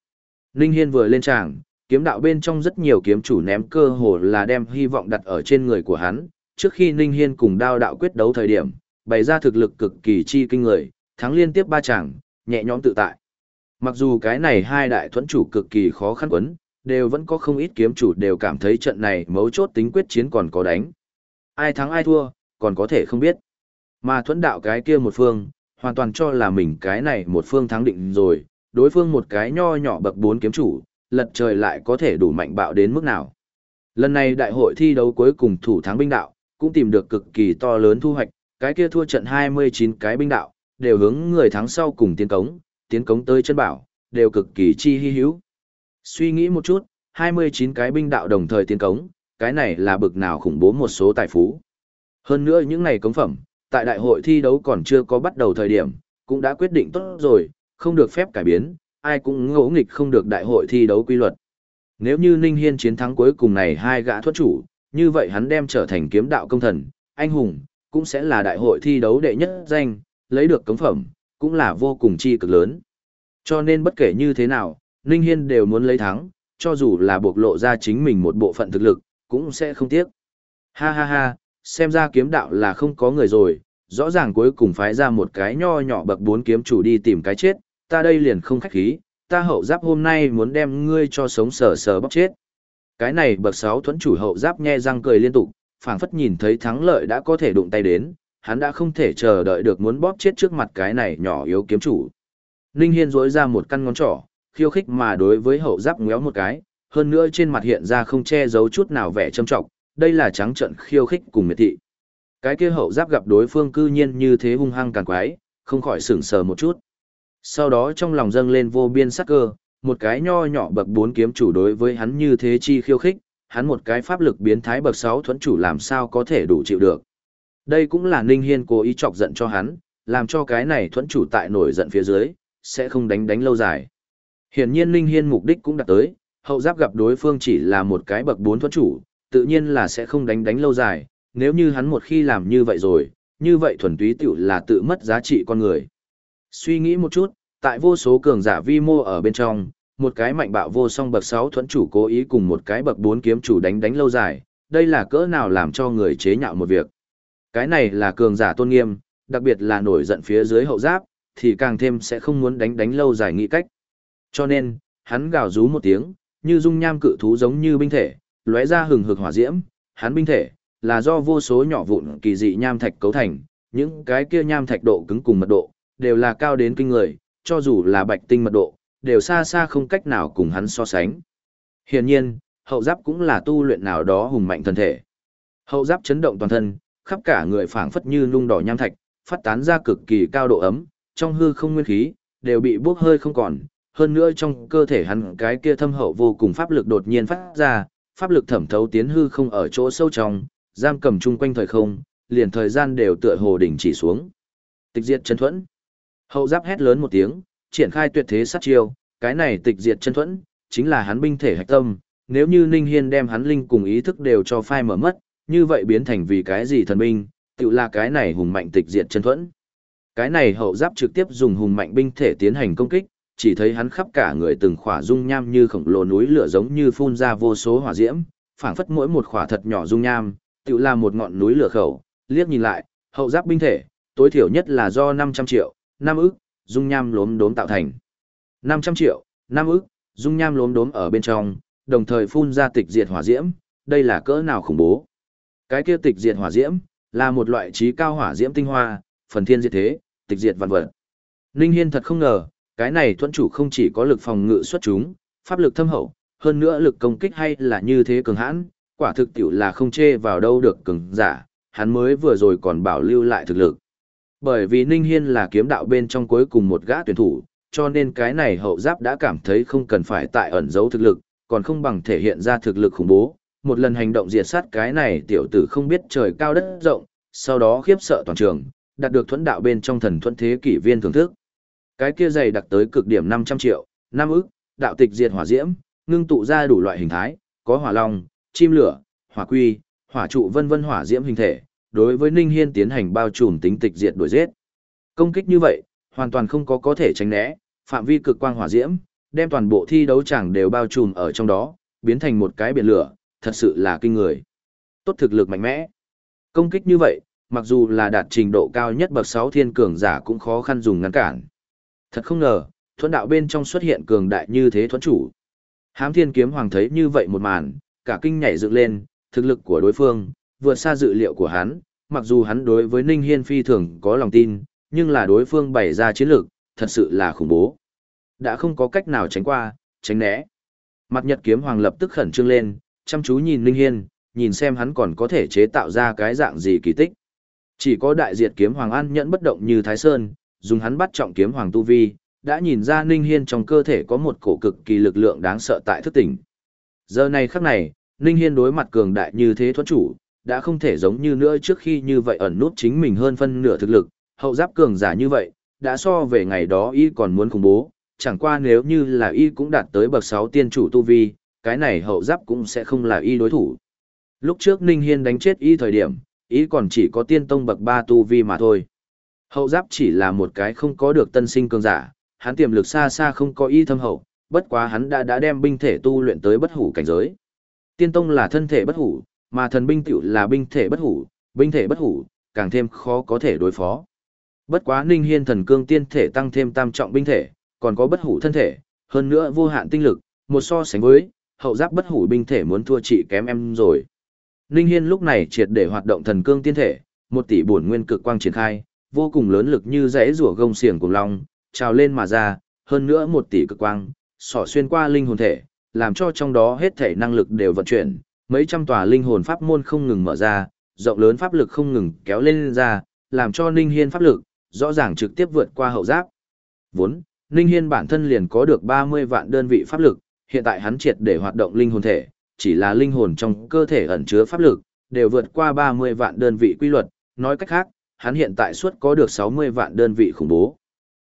Ninh Hiên vừa lên tràng, kiếm đạo bên trong rất nhiều kiếm chủ ném cơ hồ là đem hy vọng đặt ở trên người của hắn, trước khi Ninh Hiên cùng đao đạo quyết đấu thời điểm, bày ra thực lực cực kỳ chi kinh người, thắng liên tiếp ba chàng, nhẹ nhõm tự tại. Mặc dù cái này hai đại thuẫn chủ cực kỳ khó khăn quấn, đều vẫn có không ít kiếm chủ đều cảm thấy trận này mấu chốt tính quyết chiến còn có đánh. Ai thắng ai thua, còn có thể không biết. Mà thuẫn đạo cái kia một phương, hoàn toàn cho là mình cái này một phương thắng định rồi, đối phương một cái nho nhỏ bậc bốn kiếm chủ, lật trời lại có thể đủ mạnh bạo đến mức nào. Lần này đại hội thi đấu cuối cùng thủ thắng binh đạo, cũng tìm được cực kỳ to lớn thu hoạch, cái kia thua trận 29 cái binh đạo, đều hướng người thắng sau cùng tiến cống, tiến cống tới chân bảo, đều cực kỳ chi hy hữu. Suy nghĩ một chút, 29 cái binh đạo đồng thời tiến cống, cái này là bực nào khủng bố một số tài phú. Hơn nữa những này cống phẩm, tại đại hội thi đấu còn chưa có bắt đầu thời điểm, cũng đã quyết định tốt rồi, không được phép cải biến, ai cũng ngỗ nghịch không được đại hội thi đấu quy luật. Nếu như Ninh Hiên chiến thắng cuối cùng này hai gã thuất chủ, như vậy hắn đem trở thành kiếm đạo công thần, anh hùng, cũng sẽ là đại hội thi đấu đệ nhất danh, lấy được cống phẩm, cũng là vô cùng chi cực lớn. Cho nên bất kể như thế nào, Ninh Hiên đều muốn lấy thắng, cho dù là bộc lộ ra chính mình một bộ phận thực lực, cũng sẽ không tiếc. Ha ha ha, xem ra kiếm đạo là không có người rồi, rõ ràng cuối cùng phái ra một cái nho nhỏ bậc bốn kiếm chủ đi tìm cái chết, ta đây liền không khách khí, ta hậu giáp hôm nay muốn đem ngươi cho sống sờ sờ bóc chết. Cái này bậc sáu thuẫn chủ hậu giáp nhe răng cười liên tục, phảng phất nhìn thấy thắng lợi đã có thể đụng tay đến, hắn đã không thể chờ đợi được muốn bóp chết trước mặt cái này nhỏ yếu kiếm chủ. Ninh Hiên dối ra một căn ngón trỏ, khiêu khích mà đối với hậu giáp ngéo một cái, hơn nữa trên mặt hiện ra không che giấu chút nào vẻ trâm trọng, đây là trắng trận khiêu khích cùng miệt thị. Cái kia hậu giáp gặp đối phương cư nhiên như thế hung hăng càng quái, không khỏi sửng sờ một chút. Sau đó trong lòng dâng lên vô biên sắc cơ, một cái nho nhỏ bậc bốn kiếm chủ đối với hắn như thế chi khiêu khích, hắn một cái pháp lực biến thái bậc sáu thuẫn chủ làm sao có thể đủ chịu được. Đây cũng là Ninh Hiên cố ý chọc giận cho hắn, làm cho cái này thuẫn chủ tại nổi giận phía dưới, sẽ không đánh đánh lâu dài. Hiển nhiên Ninh Hiên mục đích cũng đạt tới, hậu giáp gặp đối phương chỉ là một cái bậc bốn thuẫn chủ, tự nhiên là sẽ không đánh đánh lâu dài, nếu như hắn một khi làm như vậy rồi, như vậy thuần túy tiểu là tự mất giá trị con người. Suy nghĩ một chút, tại vô số cường giả vi mô ở bên trong, một cái mạnh bạo vô song bậc 6 thuẫn chủ cố ý cùng một cái bậc 4 kiếm chủ đánh đánh lâu dài, đây là cỡ nào làm cho người chế nhạo một việc. Cái này là cường giả tôn nghiêm, đặc biệt là nổi giận phía dưới hậu giáp, thì càng thêm sẽ không muốn đánh đánh lâu dài nghĩ cách. Cho nên, hắn gào rú một tiếng, như dung nham cự thú giống như binh thể, lóe ra hừng hực hỏa diễm, hắn binh thể là do vô số nhỏ vụn kỳ dị nham thạch cấu thành, những cái kia nham thạch độ cứng cùng mật độ đều là cao đến kinh người, cho dù là bạch tinh mật độ, đều xa xa không cách nào cùng hắn so sánh. Hiển nhiên, hậu giáp cũng là tu luyện nào đó hùng mạnh thân thể. Hậu giáp chấn động toàn thân, khắp cả người phảng phất như nung đỏ nham thạch, phát tán ra cực kỳ cao độ ấm, trong hư không nguyên khí đều bị bốc hơi không còn, hơn nữa trong cơ thể hắn cái kia thâm hậu vô cùng pháp lực đột nhiên phát ra, pháp lực thẩm thấu tiến hư không ở chỗ sâu trong, giam cầm chung quanh thời không, liền thời gian đều tựa hồ đỉnh chỉ xuống. Tịch diệt chân thuẫn. Hậu giáp hét lớn một tiếng, triển khai tuyệt thế sát chiêu, cái này tịch diệt chân thuẫn, chính là hắn binh thể hạch tâm, nếu như Ninh Hiên đem hắn linh cùng ý thức đều cho phai mở mất, như vậy biến thành vì cái gì thần binh, tự là cái này hùng mạnh tịch diệt chân thuẫn. Cái này hậu giáp trực tiếp dùng hùng mạnh binh thể tiến hành công kích, chỉ thấy hắn khắp cả người từng khỏa dung nham như khổng lồ núi lửa giống như phun ra vô số hỏa diễm, phảng phất mỗi một khỏa thật nhỏ dung nham, tự là một ngọn núi lửa khẩu, liếc nhìn lại, hậu giáp binh thể, tối thiểu nhất là do 500 triệu, năm ức, dung nham lốm đốm tạo thành. 500 triệu, năm ức, dung nham lốm đốm ở bên trong, đồng thời phun ra tịch diệt hỏa diễm, đây là cỡ nào khủng bố. Cái kia tịch diệt hỏa diễm, là một loại trí cao hỏa diễm tinh hoa, phần thiên diệt thế, tịch diệt vạn vật. Ninh Hiên thật không ngờ, cái này thuẫn chủ không chỉ có lực phòng ngự xuất chúng, pháp lực thâm hậu, hơn nữa lực công kích hay là như thế cường hãn, quả thực tiểu là không chê vào đâu được cường giả, hắn mới vừa rồi còn bảo lưu lại thực lực. Bởi vì Ninh Hiên là kiếm đạo bên trong cuối cùng một gã tuyển thủ, cho nên cái này hậu giáp đã cảm thấy không cần phải tại ẩn giấu thực lực, còn không bằng thể hiện ra thực lực khủng bố. Một lần hành động diệt sát cái này tiểu tử không biết trời cao đất rộng, sau đó khiếp sợ toàn trường, đạt được thuẫn đạo bên trong thần thuẫn thế kỷ viên thưởng thức. Cái kia dày đặc tới cực điểm 500 triệu, năm ức, đạo tịch diệt hỏa diễm, ngưng tụ ra đủ loại hình thái, có hỏa long, chim lửa, hỏa quy, hỏa trụ vân vân hỏa diễm hình thể, đối với Ninh Hiên tiến hành bao trùm tính tịch diệt đuổi giết. Công kích như vậy, hoàn toàn không có có thể tránh né, phạm vi cực quang hỏa diễm, đem toàn bộ thi đấu chẳng đều bao trùm ở trong đó, biến thành một cái biển lửa, thật sự là kinh người. Tốt thực lực mạnh mẽ. Công kích như vậy, mặc dù là đạt trình độ cao nhất bậc 6 thiên cường giả cũng khó khăn dùng ngăn cản. Thật không ngờ, thuẫn đạo bên trong xuất hiện cường đại như thế thuẫn chủ. Hám thiên kiếm hoàng thấy như vậy một màn, cả kinh nhảy dựng lên, thực lực của đối phương, vượt xa dự liệu của hắn, mặc dù hắn đối với Ninh Hiên phi thường có lòng tin, nhưng là đối phương bày ra chiến lược, thật sự là khủng bố. Đã không có cách nào tránh qua, tránh né. Mặt Nhật kiếm hoàng lập tức khẩn trương lên, chăm chú nhìn Ninh Hiên, nhìn xem hắn còn có thể chế tạo ra cái dạng gì kỳ tích. Chỉ có đại diệt kiếm hoàng an nhẫn bất động như Thái Sơn, dùng hắn bắt trọng kiếm hoàng tu vi, đã nhìn ra Ninh Hiên trong cơ thể có một cổ cực kỳ lực lượng đáng sợ tại thức tỉnh. Giờ này khắc này, Ninh Hiên đối mặt cường đại như thế thuẫn chủ, đã không thể giống như nữa trước khi như vậy ẩn nút chính mình hơn phân nửa thực lực, hậu giáp cường giả như vậy, đã so về ngày đó y còn muốn khủng bố, chẳng qua nếu như là y cũng đạt tới bậc 6 tiên chủ tu vi, cái này hậu giáp cũng sẽ không là y đối thủ. Lúc trước Ninh Hiên đánh chết y thời điểm, y còn chỉ có tiên tông bậc 3 tu vi mà thôi. Hậu giáp chỉ là một cái không có được tân sinh cường giả, hắn tiềm lực xa xa không có y thâm hậu, bất quá hắn đã đã đem binh thể tu luyện tới bất hủ cảnh giới. Tiên tông là thân thể bất hủ, mà thần binh tiểu là binh thể bất hủ, binh thể bất hủ, càng thêm khó có thể đối phó. Bất quá Ninh Hiên thần cương tiên thể tăng thêm tam trọng binh thể, còn có bất hủ thân thể, hơn nữa vô hạn tinh lực, một so sánh với, hậu giáp bất hủ binh thể muốn thua chị kém em rồi. Ninh Hiên lúc này triệt để hoạt động thần cương tiên thể, một tỷ bổn nguyên cực quang triển khai, vô cùng lớn lực như rẽ rùa gông xiềng cùng long, trào lên mà ra, hơn nữa một tỷ cực quang, sỏ xuyên qua linh hồn thể, làm cho trong đó hết thể năng lực đều vận chuyển, mấy trăm tòa linh hồn pháp môn không ngừng mở ra, rộng lớn pháp lực không ngừng kéo lên, lên ra, làm cho Ninh Hiên pháp lực, rõ ràng trực tiếp vượt qua hậu giáp. Vốn, Ninh Hiên bản thân liền có được 30 vạn đơn vị pháp lực, hiện tại hắn triệt để hoạt động linh hồn thể, chỉ là linh hồn trong cơ thể ẩn chứa pháp lực, đều vượt qua 30 vạn đơn vị quy luật, nói cách khác, hắn hiện tại suốt có được 60 vạn đơn vị khủng bố.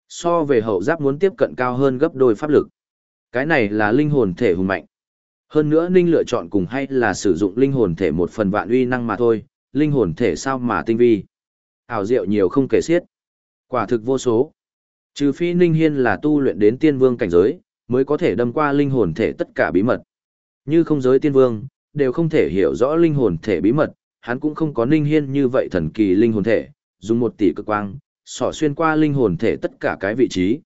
So về hậu giáp muốn tiếp cận cao hơn gấp đôi pháp lực. Cái này là linh hồn thể hùng mạnh. Hơn nữa Ninh lựa chọn cùng hay là sử dụng linh hồn thể một phần vạn uy năng mà thôi, linh hồn thể sao mà tinh vi. Ảo diệu nhiều không kể xiết. Quả thực vô số. Trừ phi Ninh Hiên là tu luyện đến tiên vương cảnh giới, mới có thể đâm qua linh hồn thể tất cả bí mật. Như không giới tiên vương, đều không thể hiểu rõ linh hồn thể bí mật, hắn cũng không có Ninh Hiên như vậy thần kỳ linh hồn thể, dùng một tỷ cực quang, sỏ xuyên qua linh hồn thể tất cả cái vị trí.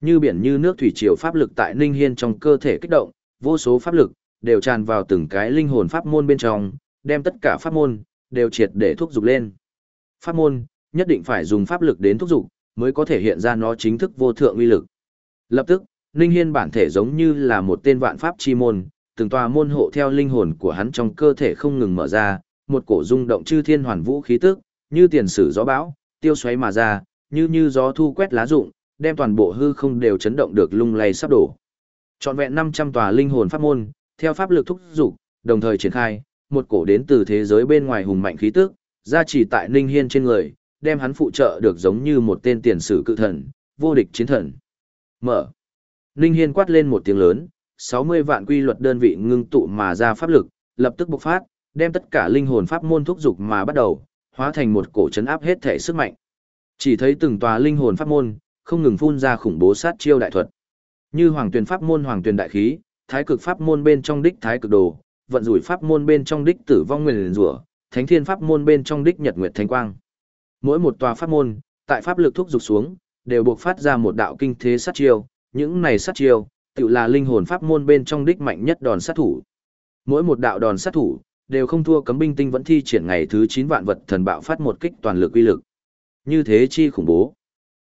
Như biển như nước thủy triều pháp lực tại Ninh Hiên trong cơ thể kích động, vô số pháp lực đều tràn vào từng cái linh hồn pháp môn bên trong, đem tất cả pháp môn đều triệt để thúc dục lên. Pháp môn nhất định phải dùng pháp lực đến thúc dục, mới có thể hiện ra nó chính thức vô thượng uy lực. Lập tức, Ninh Hiên bản thể giống như là một tên vạn pháp chi môn, từng tòa môn hộ theo linh hồn của hắn trong cơ thể không ngừng mở ra, một cổ rung động chư thiên hoàn vũ khí tức, như tiền sử gió bão, tiêu xoáy mà ra, như như gió thu quét lá rụng, đem toàn bộ hư không đều chấn động được lung lay sắp đổ. Trọn vẹn 500 tòa linh hồn pháp môn, theo pháp lực thúc dục, đồng thời triển khai, một cổ đến từ thế giới bên ngoài hùng mạnh khí tức, ra chỉ tại Ninh Hiên trên người, đem hắn phụ trợ được giống như một tên tiền sử cự thần, vô địch chiến thần. Mở. Ninh Hiên quát lên một tiếng lớn, 60 vạn quy luật đơn vị ngưng tụ mà ra pháp lực, lập tức bộc phát, đem tất cả linh hồn pháp môn thúc dục mà bắt đầu, hóa thành một cổ chấn áp hết thể sức mạnh. Chỉ thấy từng tòa linh hồn pháp môn, không ngừng phun ra khủng bố sát chiêu đại thuật. Như hoàng tuyển pháp môn hoàng tuyển đại khí, thái cực pháp môn bên trong đích thái cực đồ, vận rủi pháp môn bên trong đích tử vong nguyên rủa, thánh thiên pháp môn bên trong đích nhật nguyệt thánh quang. Mỗi một tòa pháp môn, tại pháp lực thúc dục xuống, đều buộc phát ra một đạo kinh thế sát chiêu, những này sát chiêu, tự là linh hồn pháp môn bên trong đích mạnh nhất đòn sát thủ. Mỗi một đạo đòn sát thủ, đều không thua cấm binh tinh vẫn thi triển ngày thứ 9 vạn vật thần bạo phát một kích toàn lực uy lực. Như thế chi khủng bố.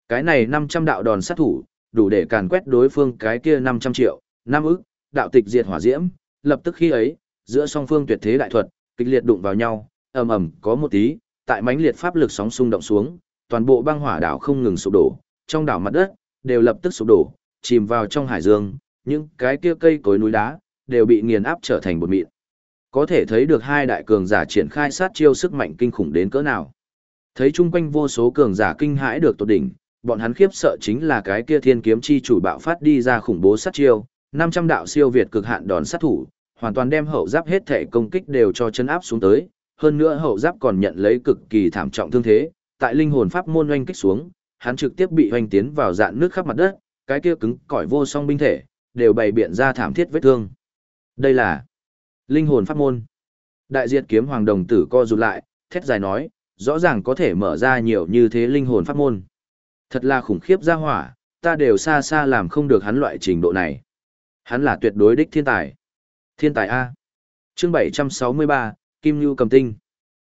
Cái này 500 đạo đòn sát thủ, đủ để càn quét đối phương cái kia 500 triệu, năm ức, đạo tịch diệt hỏa diễm, lập tức khi ấy, giữa song phương tuyệt thế đại thuật, kịch liệt đụng vào nhau, ầm ầm có một tí, tại mãnh liệt pháp lực sóng xung động xuống, toàn bộ băng hỏa đảo không ngừng sụp đổ, trong đảo mặt đất đều lập tức sụp đổ, chìm vào trong hải dương, những cái kia cây cối núi đá đều bị nghiền áp trở thành bột mịn. Có thể thấy được hai đại cường giả triển khai sát chiêu sức mạnh kinh khủng đến cỡ nào. Thấy chung quanh vô số cường giả kinh hãi được tột đỉnh, bọn hắn khiếp sợ chính là cái kia thiên kiếm chi chủ bạo phát đi ra khủng bố sát chiêu, 500 đạo siêu việt cực hạn đòn sát thủ, hoàn toàn đem hậu giáp hết thể công kích đều cho chân áp xuống tới, hơn nữa hậu giáp còn nhận lấy cực kỳ thảm trọng thương thế, tại linh hồn pháp môn oanh kích xuống, hắn trực tiếp bị hoành tiến vào dạn nước khắp mặt đất, cái kia cứng cỏi vô song binh thể, đều bày biện ra thảm thiết vết thương. Đây là linh hồn pháp môn. Đại diệt kiếm hoàng đồng tử co rụt lại, thét dài nói, rõ ràng có thể mở ra nhiều như thế linh hồn pháp môn. Thật là khủng khiếp ra hỏa, ta đều xa xa làm không được hắn loại trình độ này. Hắn là tuyệt đối đích thiên tài. Thiên tài A. chương 763, Kim Nhu cầm tinh.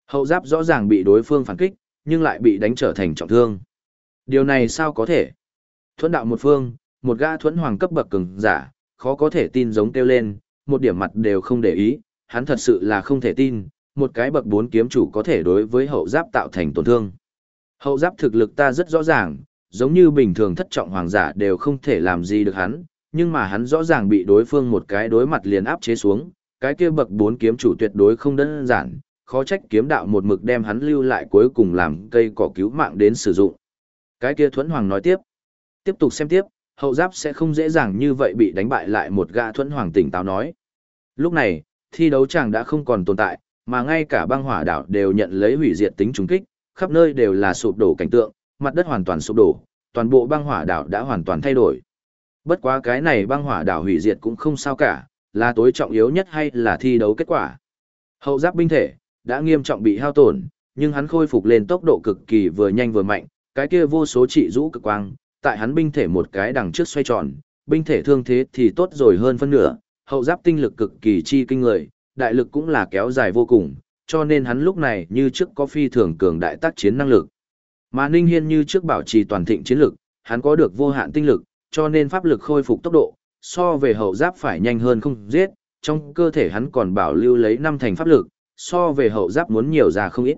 Hậu giáp rõ ràng bị đối phương phản kích, nhưng lại bị đánh trở thành trọng thương. Điều này sao có thể? Thuẫn đạo một phương, một gã thuẫn hoàng cấp bậc cường giả, khó có thể tin giống kêu lên, một điểm mặt đều không để ý, hắn thật sự là không thể tin, một cái bậc bốn kiếm chủ có thể đối với hậu giáp tạo thành tổn thương. Hậu giáp thực lực ta rất rõ ràng, giống như bình thường thất trọng hoàng giả đều không thể làm gì được hắn, nhưng mà hắn rõ ràng bị đối phương một cái đối mặt liền áp chế xuống, cái kia bậc bốn kiếm chủ tuyệt đối không đơn giản, khó trách kiếm đạo một mực đem hắn lưu lại cuối cùng làm cây cỏ cứu mạng đến sử dụng. Cái kia Thuẫn Hoàng nói tiếp, tiếp tục xem tiếp, hậu giáp sẽ không dễ dàng như vậy bị đánh bại lại một gã Thuẫn Hoàng tỉnh táo nói. Lúc này, thi đấu chàng đã không còn tồn tại, mà ngay cả băng hỏa đảo đều nhận lấy hủy diệt tính trùng kích, khắp nơi đều là sụp đổ cảnh tượng, mặt đất hoàn toàn sụp đổ, toàn bộ băng hỏa đảo đã hoàn toàn thay đổi. Bất quá cái này băng hỏa đảo hủy diệt cũng không sao cả, là tối trọng yếu nhất hay là thi đấu kết quả. Hậu giáp binh thể, đã nghiêm trọng bị hao tổn, nhưng hắn khôi phục lên tốc độ cực kỳ vừa nhanh vừa mạnh, cái kia vô số trị rũ cực quang, tại hắn binh thể một cái đằng trước xoay tròn, binh thể thương thế thì tốt rồi hơn phân nửa, hậu giáp tinh lực cực kỳ chi kinh người, đại lực cũng là kéo dài vô cùng, cho nên hắn lúc này như trước có phi thường cường đại tác chiến năng lực. Mà Ninh Hiên như trước bảo trì toàn thịnh chiến lực, hắn có được vô hạn tinh lực, cho nên pháp lực khôi phục tốc độ, so về hậu giáp phải nhanh hơn không giết, trong cơ thể hắn còn bảo lưu lấy năm thành pháp lực, so về hậu giáp muốn nhiều ra không ít.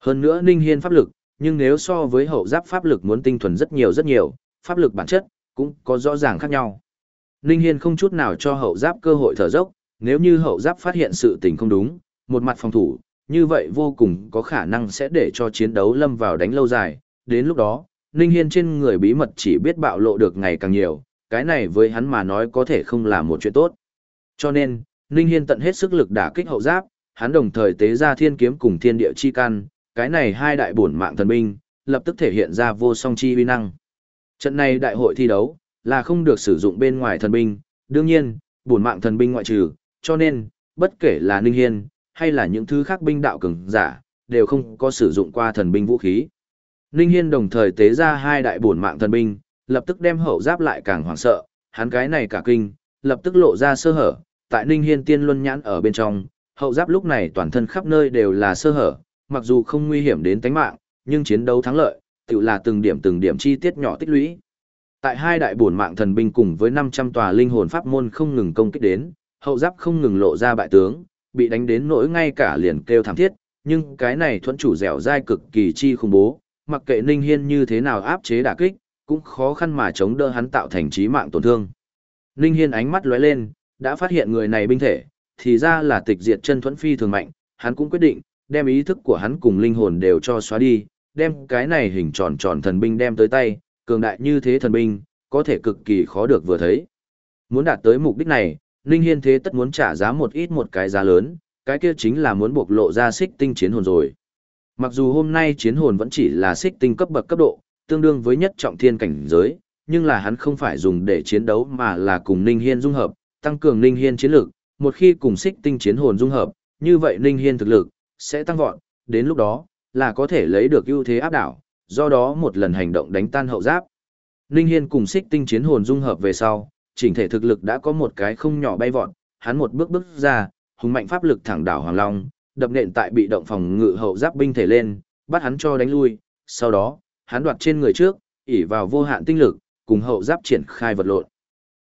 Hơn nữa Ninh Hiên pháp lực, nhưng nếu so với hậu giáp pháp lực muốn tinh thuần rất nhiều rất nhiều, pháp lực bản chất cũng có rõ ràng khác nhau. Ninh Hiên không chút nào cho hậu giáp cơ hội thở dốc, nếu như hậu giáp phát hiện sự tình không đúng, một mặt phòng thủ, như vậy vô cùng có khả năng sẽ để cho chiến đấu lâm vào đánh lâu dài, đến lúc đó, Ninh Hiên trên người bí mật chỉ biết bạo lộ được ngày càng nhiều, cái này với hắn mà nói có thể không là một chuyện tốt. Cho nên, Ninh Hiên tận hết sức lực đả kích hậu giáp, hắn đồng thời tế ra thiên kiếm cùng thiên địa chi can, cái này hai đại bổn mạng thần binh, lập tức thể hiện ra vô song chi uy năng. Trận này đại hội thi đấu, là không được sử dụng bên ngoài thần binh, đương nhiên, bổn mạng thần binh ngoại trừ, cho nên, bất kể là Ninh Hiên, hay là những thứ khác binh đạo cường giả, đều không có sử dụng qua thần binh vũ khí. Ninh Hiên đồng thời tế ra hai đại bổn mạng thần binh, lập tức đem hậu giáp lại càng hoảng sợ, hắn cái này cả kinh, lập tức lộ ra sơ hở, tại Ninh Hiên tiên luân nhãn ở bên trong, hậu giáp lúc này toàn thân khắp nơi đều là sơ hở, mặc dù không nguy hiểm đến tính mạng, nhưng chiến đấu thắng lợi, tự là từng điểm từng điểm chi tiết nhỏ tích lũy. Tại hai đại bổn mạng thần binh cùng với 500 tòa linh hồn pháp môn không ngừng công kích đến, hậu giáp không ngừng lộ ra bại tướng, bị đánh đến nỗi ngay cả liền kêu thảm thiết, nhưng cái này thuẫn chủ dẻo dai cực kỳ chi khủng bố, mặc kệ Ninh Hiên như thế nào áp chế đả kích, cũng khó khăn mà chống đỡ hắn tạo thành chí mạng tổn thương. Ninh Hiên ánh mắt lóe lên, đã phát hiện người này binh thể, thì ra là tịch diệt chân thuẫn phi thường mạnh, hắn cũng quyết định, đem ý thức của hắn cùng linh hồn đều cho xóa đi, đem cái này hình tròn tròn thần binh đem tới tay, cường đại như thế thần binh, có thể cực kỳ khó được vừa thấy. Muốn đạt tới mục đích này, Ninh Hiên thế tất muốn trả giá một ít một cái giá lớn, cái kia chính là muốn bộc lộ ra xích tinh chiến hồn rồi. Mặc dù hôm nay chiến hồn vẫn chỉ là xích tinh cấp bậc cấp độ, tương đương với nhất trọng thiên cảnh giới, nhưng là hắn không phải dùng để chiến đấu mà là cùng Ninh Hiên dung hợp, tăng cường Ninh Hiên chiến lực, một khi cùng xích tinh chiến hồn dung hợp, như vậy Ninh Hiên thực lực sẽ tăng vọt, đến lúc đó là có thể lấy được ưu thế áp đảo, do đó một lần hành động đánh tan hậu giáp. Ninh Hiên cùng xích tinh chiến hồn dung hợp về sau, chỉnh thể thực lực đã có một cái không nhỏ bay vọt, hắn một bước bước ra, hùng mạnh pháp lực thẳng đảo Hoàng Long, đập nện tại bị động phòng ngự hậu giáp binh thể lên, bắt hắn cho đánh lui, sau đó, hắn đoạt trên người trước, ỉ vào vô hạn tinh lực, cùng hậu giáp triển khai vật lộn.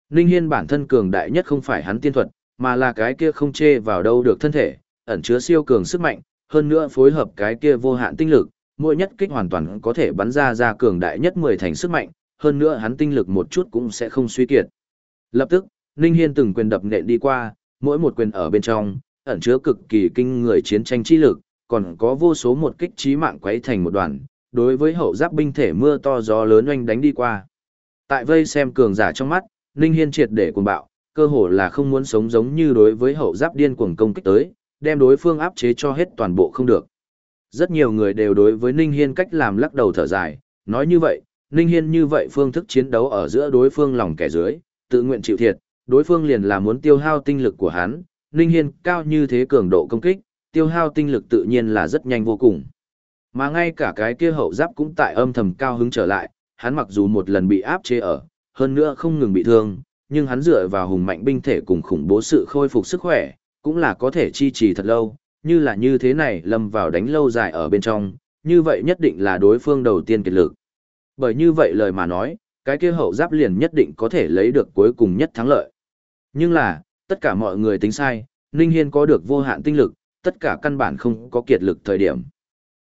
Ninh Hiên bản thân cường đại nhất không phải hắn tiên thuật, mà là cái kia không chê vào đâu được thân thể, ẩn chứa siêu cường sức mạnh, hơn nữa phối hợp cái kia vô hạn tinh lực, mỗi nhất kích hoàn toàn có thể bắn ra ra cường đại nhất 10 thành sức mạnh, hơn nữa hắn tinh lực một chút cũng sẽ không suy kiệt. Lập tức, Ninh Hiên từng quyền đập nện đi qua, mỗi một quyền ở bên trong, ẩn chứa cực kỳ kinh người chiến tranh chi lực, còn có vô số một kích trí mạng quấy thành một đoàn, đối với hậu giáp binh thể mưa to gió lớn oanh đánh đi qua. Tại vây xem cường giả trong mắt, Ninh Hiên triệt để cuồng bạo, cơ hồ là không muốn sống giống như đối với hậu giáp điên cuồng công kích tới, đem đối phương áp chế cho hết toàn bộ không được. Rất nhiều người đều đối với Ninh Hiên cách làm lắc đầu thở dài, nói như vậy, Ninh Hiên như vậy phương thức chiến đấu ở giữa đối phương lòng kẻ dưới, tự nguyện chịu thiệt, đối phương liền là muốn tiêu hao tinh lực của hắn, Ninh Hiên cao như thế cường độ công kích, tiêu hao tinh lực tự nhiên là rất nhanh vô cùng. Mà ngay cả cái kia hậu giáp cũng tại âm thầm cao hứng trở lại, hắn mặc dù một lần bị áp chế ở, hơn nữa không ngừng bị thương, nhưng hắn dựa vào hùng mạnh binh thể cùng khủng bố sự khôi phục sức khỏe, cũng là có thể chi trì thật lâu, như là như thế này lâm vào đánh lâu dài ở bên trong, như vậy nhất định là đối phương đầu tiên kiệt lực. Bởi như vậy lời mà nói, cái kia hậu giáp liền nhất định có thể lấy được cuối cùng nhất thắng lợi. Nhưng là, tất cả mọi người tính sai, Ninh Hiên có được vô hạn tinh lực, tất cả căn bản không có kiệt lực thời điểm.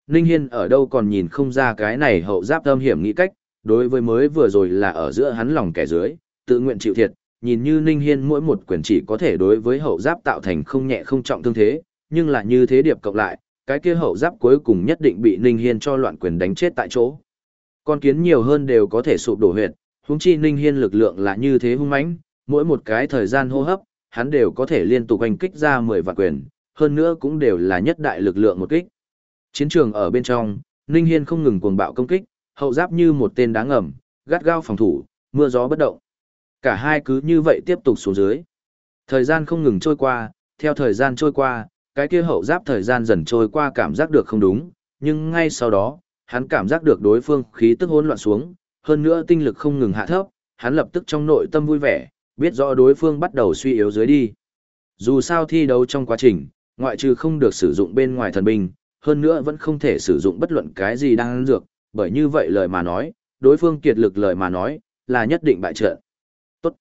Ninh Hiên ở đâu còn nhìn không ra cái này hậu giáp âm hiểm nghĩ cách, đối với mới vừa rồi là ở giữa hắn lòng kẻ dưới, tự nguyện chịu thiệt, nhìn như Ninh Hiên mỗi một quyền chỉ có thể đối với hậu giáp tạo thành không nhẹ không trọng thương thế, nhưng là như thế điệp cộng lại, cái kia hậu giáp cuối cùng nhất định bị Ninh Hiên cho loạn quyền đánh chết tại chỗ. Con kiến nhiều hơn đều có thể sụp đổ huyệt, huống chi Ninh Hiên lực lượng là như thế hung mãnh, mỗi một cái thời gian hô hấp, hắn đều có thể liên tục hành kích ra 10 vạn quyền, hơn nữa cũng đều là nhất đại lực lượng một kích. Chiến trường ở bên trong, Ninh Hiên không ngừng cuồng bạo công kích, hậu giáp như một tên đáng ngầm, gắt gao phòng thủ, mưa gió bất động. Cả hai cứ như vậy tiếp tục xuống dưới. Thời gian không ngừng trôi qua, theo thời gian trôi qua, cái kia hậu giáp thời gian dần trôi qua cảm giác được không đúng, nhưng ngay sau đó, hắn cảm giác được đối phương khí tức hỗn loạn xuống, hơn nữa tinh lực không ngừng hạ thấp, hắn lập tức trong nội tâm vui vẻ, biết rõ đối phương bắt đầu suy yếu dưới đi. Dù sao thi đấu trong quá trình, ngoại trừ không được sử dụng bên ngoài thần binh, hơn nữa vẫn không thể sử dụng bất luận cái gì đang dược, bởi như vậy lời mà nói, đối phương kiệt lực lời mà nói, là nhất định bại trận. Tốt.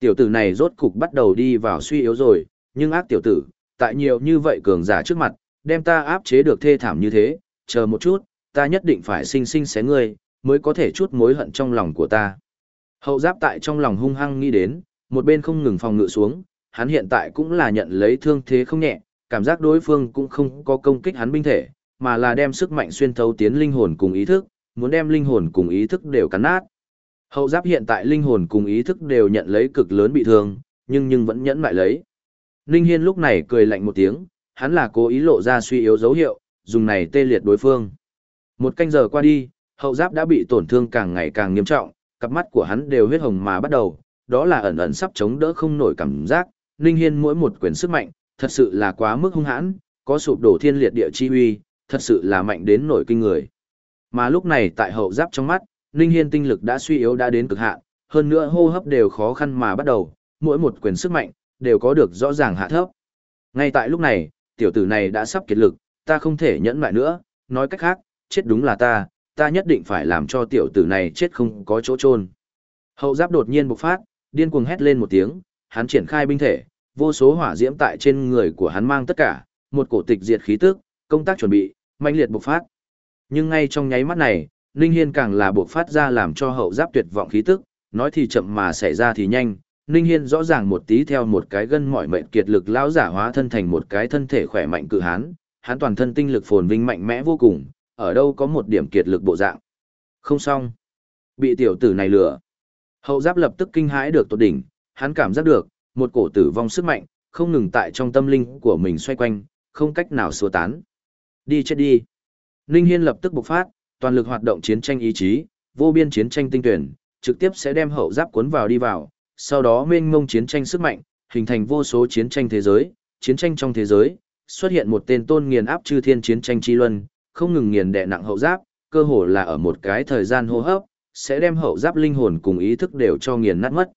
Tiểu tử này rốt cục bắt đầu đi vào suy yếu rồi, nhưng ác tiểu tử, tại nhiều như vậy cường giả trước mặt, đem ta áp chế được thê thảm như thế, chờ một chút, ta nhất định phải sinh sinh xé ngươi, mới có thể chút mối hận trong lòng của ta. Hậu giáp tại trong lòng hung hăng nghĩ đến, một bên không ngừng phòng ngự xuống, hắn hiện tại cũng là nhận lấy thương thế không nhẹ, cảm giác đối phương cũng không có công kích hắn binh thể, mà là đem sức mạnh xuyên thấu tiến linh hồn cùng ý thức, muốn đem linh hồn cùng ý thức đều cắn nát. Hậu giáp hiện tại linh hồn cùng ý thức đều nhận lấy cực lớn bị thương, nhưng nhưng vẫn nhẫn lại lấy. Ninh Hiên lúc này cười lạnh một tiếng, hắn là cố ý lộ ra suy yếu dấu hiệu, dùng này tê liệt đối phương. Một canh giờ qua đi, hậu giáp đã bị tổn thương càng ngày càng nghiêm trọng, cặp mắt của hắn đều huyết hồng mà bắt đầu, đó là ẩn ẩn sắp chống đỡ không nổi cảm giác. Ninh Hiên mỗi một quyền sức mạnh, thật sự là quá mức hung hãn, có sụp đổ thiên liệt địa chi uy, thật sự là mạnh đến nổi kinh người. Mà lúc này tại hậu giáp trong mắt, Ninh Hiên tinh lực đã suy yếu đã đến cực hạn, hơn nữa hô hấp đều khó khăn mà bắt đầu, mỗi một quyền sức mạnh đều có được rõ ràng hạ thấp. Ngay tại lúc này, tiểu tử này đã sắp kiệt lực, ta không thể nhẫn lại nữa, nói cách khác, chết đúng là ta, ta nhất định phải làm cho tiểu tử này chết không có chỗ trôn. Hậu giáp đột nhiên bộc phát, điên cuồng hét lên một tiếng, hắn triển khai binh thể, vô số hỏa diễm tại trên người của hắn mang tất cả, một cổ tịch diệt khí tức, công tác chuẩn bị, mãnh liệt bộc phát. Nhưng ngay trong nháy mắt này, Ninh Hiên càng là bộc phát ra làm cho hậu giáp tuyệt vọng khí tức, nói thì chậm mà xảy ra thì nhanh. Ninh Hiên rõ ràng một tí theo một cái gân mỏi mệt kiệt lực lão giả hóa thân thành một cái thân thể khỏe mạnh cự hán, hắn toàn thân tinh lực phồn vinh mạnh mẽ vô cùng, ở đâu có một điểm kiệt lực bộ dạng. Không xong. Bị tiểu tử này lừa. Hậu giáp lập tức kinh hãi được tột đỉnh, hắn cảm giác được, một cổ tử vong sức mạnh, không ngừng tại trong tâm linh của mình xoay quanh, không cách nào xua tán. Đi chết đi. Ninh Hiên lập tức bộc phát, toàn lực hoạt động chiến tranh ý chí, vô biên chiến tranh tinh tuyển, trực tiếp sẽ đem hậu giáp cuốn vào đi vào, sau đó mênh mông chiến tranh sức mạnh, hình thành vô số chiến tranh thế giới, chiến tranh trong thế giới, xuất hiện một tên tôn nghiền áp chư thiên chiến tranh chi luân, không ngừng nghiền đè nặng hậu giáp, cơ hồ là ở một cái thời gian hô hấp, sẽ đem hậu giáp linh hồn cùng ý thức đều cho nghiền nát mất.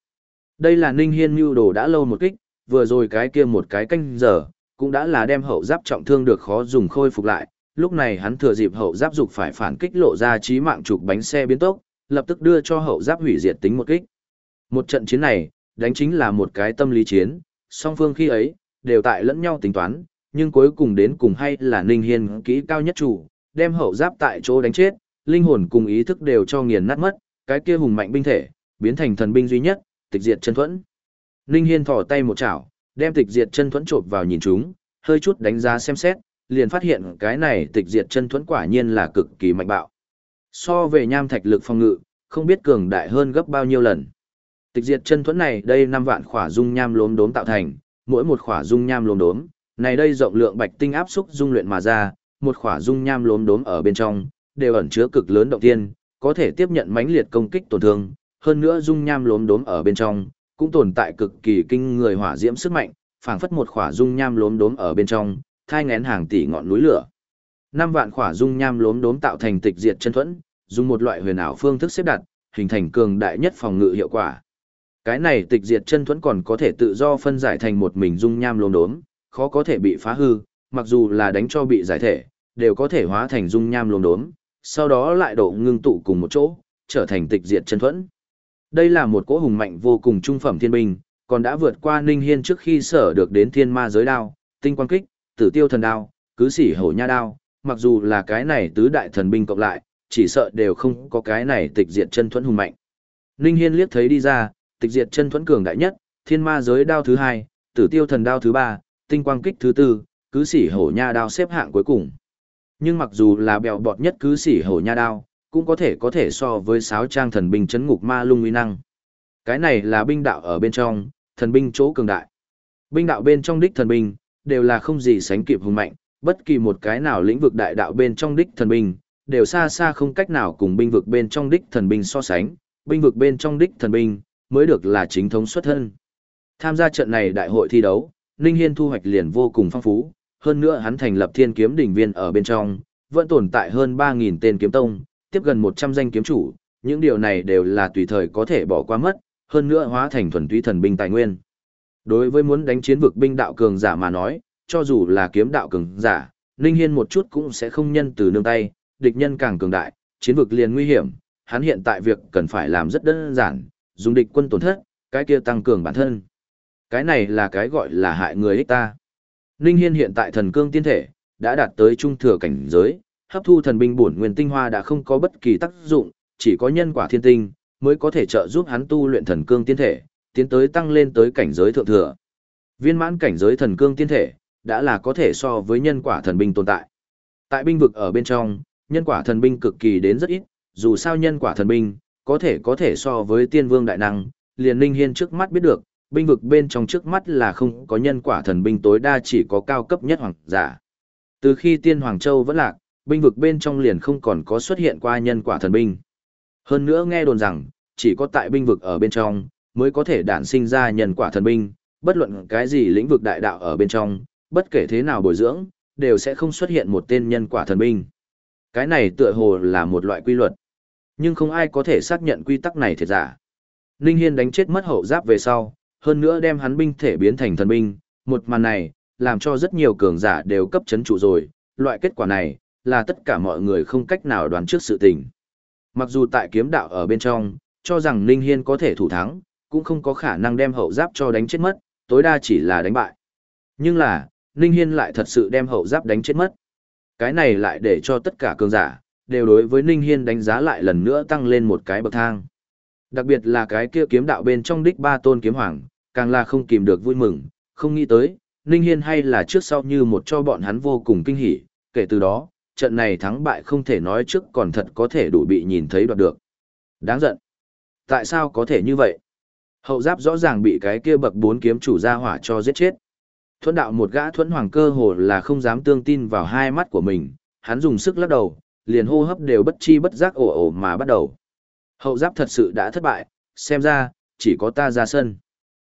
Đây là Ninh Hiên mưu đồ đã lâu một kích, vừa rồi cái kia một cái canh giờ, cũng đã là đem hậu giáp trọng thương được khó dùng khôi phục lại, lúc này hắn thừa dịp hậu giáp dục phải phản kích lộ ra chí mạng trục bánh xe biến tốc, lập tức đưa cho hậu giáp hủy diệt tính một kích. Một trận chiến này, đánh chính là một cái tâm lý chiến, song phương khi ấy, đều tại lẫn nhau tính toán, nhưng cuối cùng đến cùng hay là Ninh Hiên kỹ cao nhất chủ, đem hậu giáp tại chỗ đánh chết, linh hồn cùng ý thức đều cho nghiền nát mất, cái kia hùng mạnh binh thể, biến thành thần binh duy nhất, tịch diệt chân thuẫn. Ninh Hiên thò tay một chảo, đem tịch diệt chân thuẫn trộn vào nhìn chúng, hơi chút đánh giá xem xét, liền phát hiện cái này tịch diệt chân thuẫn quả nhiên là cực kỳ mạnh bạo. So về nham thạch lực phòng ngự, không biết cường đại hơn gấp bao nhiêu lần. Tịch diệt chân thuẫn này đây 5 vạn khỏa dung nham lốm đốm tạo thành, mỗi một khỏa dung nham lốm đốm, này đây rộng lượng bạch tinh áp xúc dung luyện mà ra, một khỏa dung nham lốm đốm ở bên trong, đều ẩn chứa cực lớn động tiên, có thể tiếp nhận mãnh liệt công kích tổn thương, hơn nữa dung nham lốm đốm ở bên trong, cũng tồn tại cực kỳ kinh người hỏa diễm sức mạnh, phảng phất một khỏa dung nham lốm đốm ở bên trong, thai ngén hàng tỷ ngọn núi lửa. Năm vạn khỏa dung nham lốm đốm tạo thành tịch diệt chân thuẫn, dùng một loại huyền ảo phương thức xếp đặt, hình thành cường đại nhất phòng ngự hiệu quả. Cái này tịch diệt chân thuẫn còn có thể tự do phân giải thành một mình dung nham lốm đốm, khó có thể bị phá hư, mặc dù là đánh cho bị giải thể, đều có thể hóa thành dung nham lốm đốm, sau đó lại độ ngưng tụ cùng một chỗ, trở thành tịch diệt chân thuẫn. Đây là một cỗ hùng mạnh vô cùng trung phẩm thiên binh, còn đã vượt qua Ninh Hiên trước khi sở được đến thiên ma giới đao, tinh quan kích, tử tiêu thần đao, cứ sỉ hổ nha đao, mặc dù là cái này tứ đại thần binh cộng lại, chỉ sợ đều không có cái này tịch diệt chân thuẫn hùng mạnh. Ninh Hiên liếc thấy đi ra, tịch diệt chân thuẫn cường đại nhất, thiên ma giới đao thứ hai, tử tiêu thần đao thứ ba, tinh quang kích thứ tư, cứ sĩ hổ nha đao xếp hạng cuối cùng. Nhưng mặc dù là bèo bọt nhất cứ sĩ hổ nha đao, cũng có thể có thể so với sáo trang thần binh chấn ngục ma lung uy năng. Cái này là binh đạo ở bên trong, thần binh chỗ cường đại. Binh đạo bên trong đích thần binh, đều là không gì sánh kịp hùng mạnh, bất kỳ một cái nào lĩnh vực đại đạo bên trong đích thần binh, đều xa xa không cách nào cùng binh vực bên trong đích thần binh so sánh, binh vực bên trong đích thần binh, mới được là chính thống xuất thân. Tham gia trận này đại hội thi đấu, Ninh Hiên thu hoạch liền vô cùng phong phú, hơn nữa hắn thành lập thiên kiếm đỉnh viên ở bên trong, vẫn tồn tại hơn 3.000 tên kiếm tông, tiếp gần 100 danh kiếm chủ, những điều này đều là tùy thời có thể bỏ qua mất, hơn nữa hóa thành thuần túy thần binh tài nguyên. Đối với muốn đánh chiến vực binh đạo cường giả mà nói, cho dù là kiếm đạo cường giả, Ninh Hiên một chút cũng sẽ không nhân từ nương tay, địch nhân càng cường đại, chiến vực liền nguy hiểm, hắn hiện tại việc cần phải làm rất đơn giản, dùng địch quân tổn thất, cái kia tăng cường bản thân. Cái này là cái gọi là hại người ích ta. Ninh Hiên hiện tại thần cương tiên thể, đã đạt tới trung thừa cảnh giới, hấp thu thần binh bổn nguyên tinh hoa đã không có bất kỳ tác dụng, chỉ có nhân quả thiên tinh mới có thể trợ giúp hắn tu luyện thần cương tiên thể, tiến tới tăng lên tới cảnh giới thượng thừa. Viên mãn cảnh giới thần cương tiên thể, đã là có thể so với nhân quả thần binh tồn tại. Tại binh vực ở bên trong, nhân quả thần binh cực kỳ đến rất ít, dù sao nhân quả thần binh, có thể có thể so với tiên vương đại năng, liền linh hiên trước mắt biết được, binh vực bên trong trước mắt là không có nhân quả thần binh tối đa chỉ có cao cấp nhất hoàng giả. Từ khi tiên Hoàng Châu vẫn lạc, binh vực bên trong liền không còn có xuất hiện qua nhân quả thần binh. Hơn nữa nghe đồn rằng, chỉ có tại binh vực ở bên trong, mới có thể đản sinh ra nhân quả thần binh, bất luận cái gì lĩnh vực đại đạo ở bên trong, bất kể thế nào bồi dưỡng, đều sẽ không xuất hiện một tên nhân quả thần binh. Cái này tựa hồ là một loại quy luật. Nhưng không ai có thể xác nhận quy tắc này thiệt giả. Ninh Hiên đánh chết mất hậu giáp về sau, hơn nữa đem hắn binh thể biến thành thần binh, một màn này, làm cho rất nhiều cường giả đều cấp chấn trụ rồi, loại kết quả này, là tất cả mọi người không cách nào đoán trước sự tình. Mặc dù tại kiếm đạo ở bên trong, cho rằng Ninh Hiên có thể thủ thắng, cũng không có khả năng đem hậu giáp cho đánh chết mất, tối đa chỉ là đánh bại. Nhưng là, Ninh Hiên lại thật sự đem hậu giáp đánh chết mất. Cái này lại để cho tất cả cường giả, đều đối với Ninh Hiên đánh giá lại lần nữa tăng lên một cái bậc thang. Đặc biệt là cái kia kiếm đạo bên trong đích ba tôn kiếm hoàng, càng là không kìm được vui mừng, không nghĩ tới, Ninh Hiên hay là trước sau như một cho bọn hắn vô cùng kinh hỉ, kể từ đó, trận này thắng bại không thể nói trước còn thật có thể đủ bị nhìn thấy đoạt được. Đáng giận. Tại sao có thể như vậy? Hậu giáp rõ ràng bị cái kia bậc bốn kiếm chủ ra hỏa cho giết chết. Thuẫn đạo một gã thuẫn hoàng cơ hồ là không dám tương tin vào hai mắt của mình, hắn dùng sức lắc đầu, liền hô hấp đều bất chi bất giác ồ ồ mà bắt đầu. Hậu giáp thật sự đã thất bại, xem ra, chỉ có ta ra sân.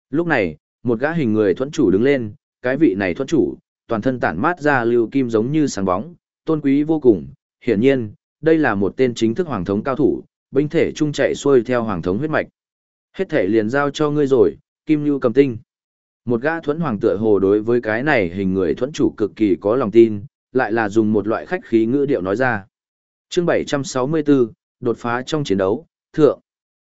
Lúc này, một gã hình người thuẫn chủ đứng lên, cái vị này thuẫn chủ, toàn thân tản mát ra lưu kim giống như sáng bóng, tôn quý vô cùng. Hiển nhiên, đây là một tên chính thức hoàng thống cao thủ, binh thể trung chạy xuôi theo hoàng thống huyết mạch. Hết thể liền giao cho ngươi rồi, kim lưu cầm tinh. Một gã thuẫn hoàng tựa hồ đối với cái này hình người thuẫn chủ cực kỳ có lòng tin, lại là dùng một loại khách khí ngữ điệu nói ra. Chương 764, đột phá trong chiến đấu, thượng.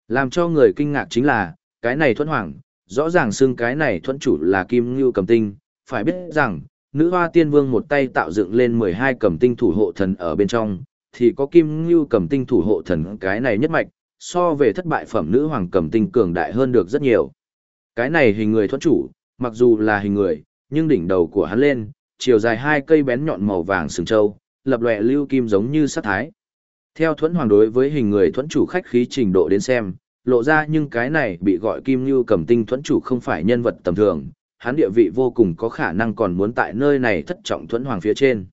Làm cho người kinh ngạc chính là, cái này thuẫn hoàng, rõ ràng xưng cái này thuẫn chủ là kim ngưu cầm tinh, phải biết rằng, nữ hoa tiên vương một tay tạo dựng lên 12 cầm tinh thủ hộ thần ở bên trong, thì có kim ngưu cầm tinh thủ hộ thần cái này nhất mạch, so về thất bại phẩm nữ hoàng cầm tinh cường đại hơn được rất nhiều. Cái này hình người thuẫn chủ, mặc dù là hình người, nhưng đỉnh đầu của hắn lên, chiều dài hai cây bén nhọn màu vàng sừng trâu, lập lòe lưu kim giống như sát thái. Theo thuẫn hoàng đối với hình người thuẫn chủ khách khí trình độ đến xem, lộ ra nhưng cái này bị gọi kim như cầm tinh thuẫn chủ không phải nhân vật tầm thường, hắn địa vị vô cùng có khả năng còn muốn tại nơi này thất trọng thuẫn hoàng phía trên.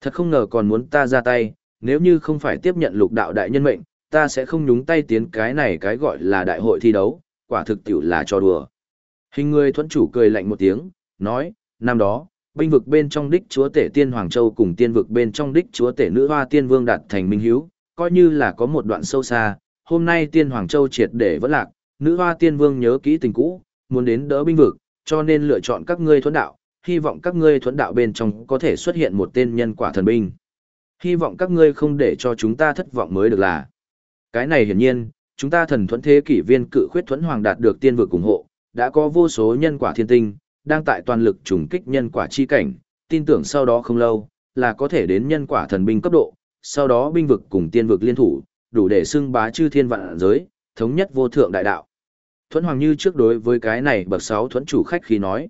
Thật không ngờ còn muốn ta ra tay, nếu như không phải tiếp nhận lục đạo đại nhân mệnh, ta sẽ không nhúng tay tiến cái này cái gọi là đại hội thi đấu, quả thực tiểu là cho đùa. Hình người thuẫn chủ cười lạnh một tiếng, nói, năm đó, binh vực bên trong đích chúa tể tiên Hoàng Châu cùng tiên vực bên trong đích chúa tể nữ hoa tiên vương đạt thành minh hiếu, coi như là có một đoạn sâu xa, hôm nay tiên Hoàng Châu triệt để vỡ lạc, nữ hoa tiên vương nhớ kỹ tình cũ, muốn đến đỡ binh vực, cho nên lựa chọn các ngươi thuẫn đạo, hy vọng các ngươi thuẫn đạo bên trong có thể xuất hiện một tên nhân quả thần binh. Hy vọng các ngươi không để cho chúng ta thất vọng mới được là. Cái này hiển nhiên, chúng ta thần thuẫn thế kỷ viên cự khuyết thuẫn hoàng đạt được tiên vực ủng hộ, đã có vô số nhân quả thiên tinh, đang tại toàn lực trùng kích nhân quả chi cảnh, tin tưởng sau đó không lâu, là có thể đến nhân quả thần binh cấp độ, sau đó binh vực cùng tiên vực liên thủ, đủ để xưng bá chư thiên vạn giới, thống nhất vô thượng đại đạo. Thuẫn Hoàng như trước đối với cái này bậc sáu thuẫn chủ khách khi nói.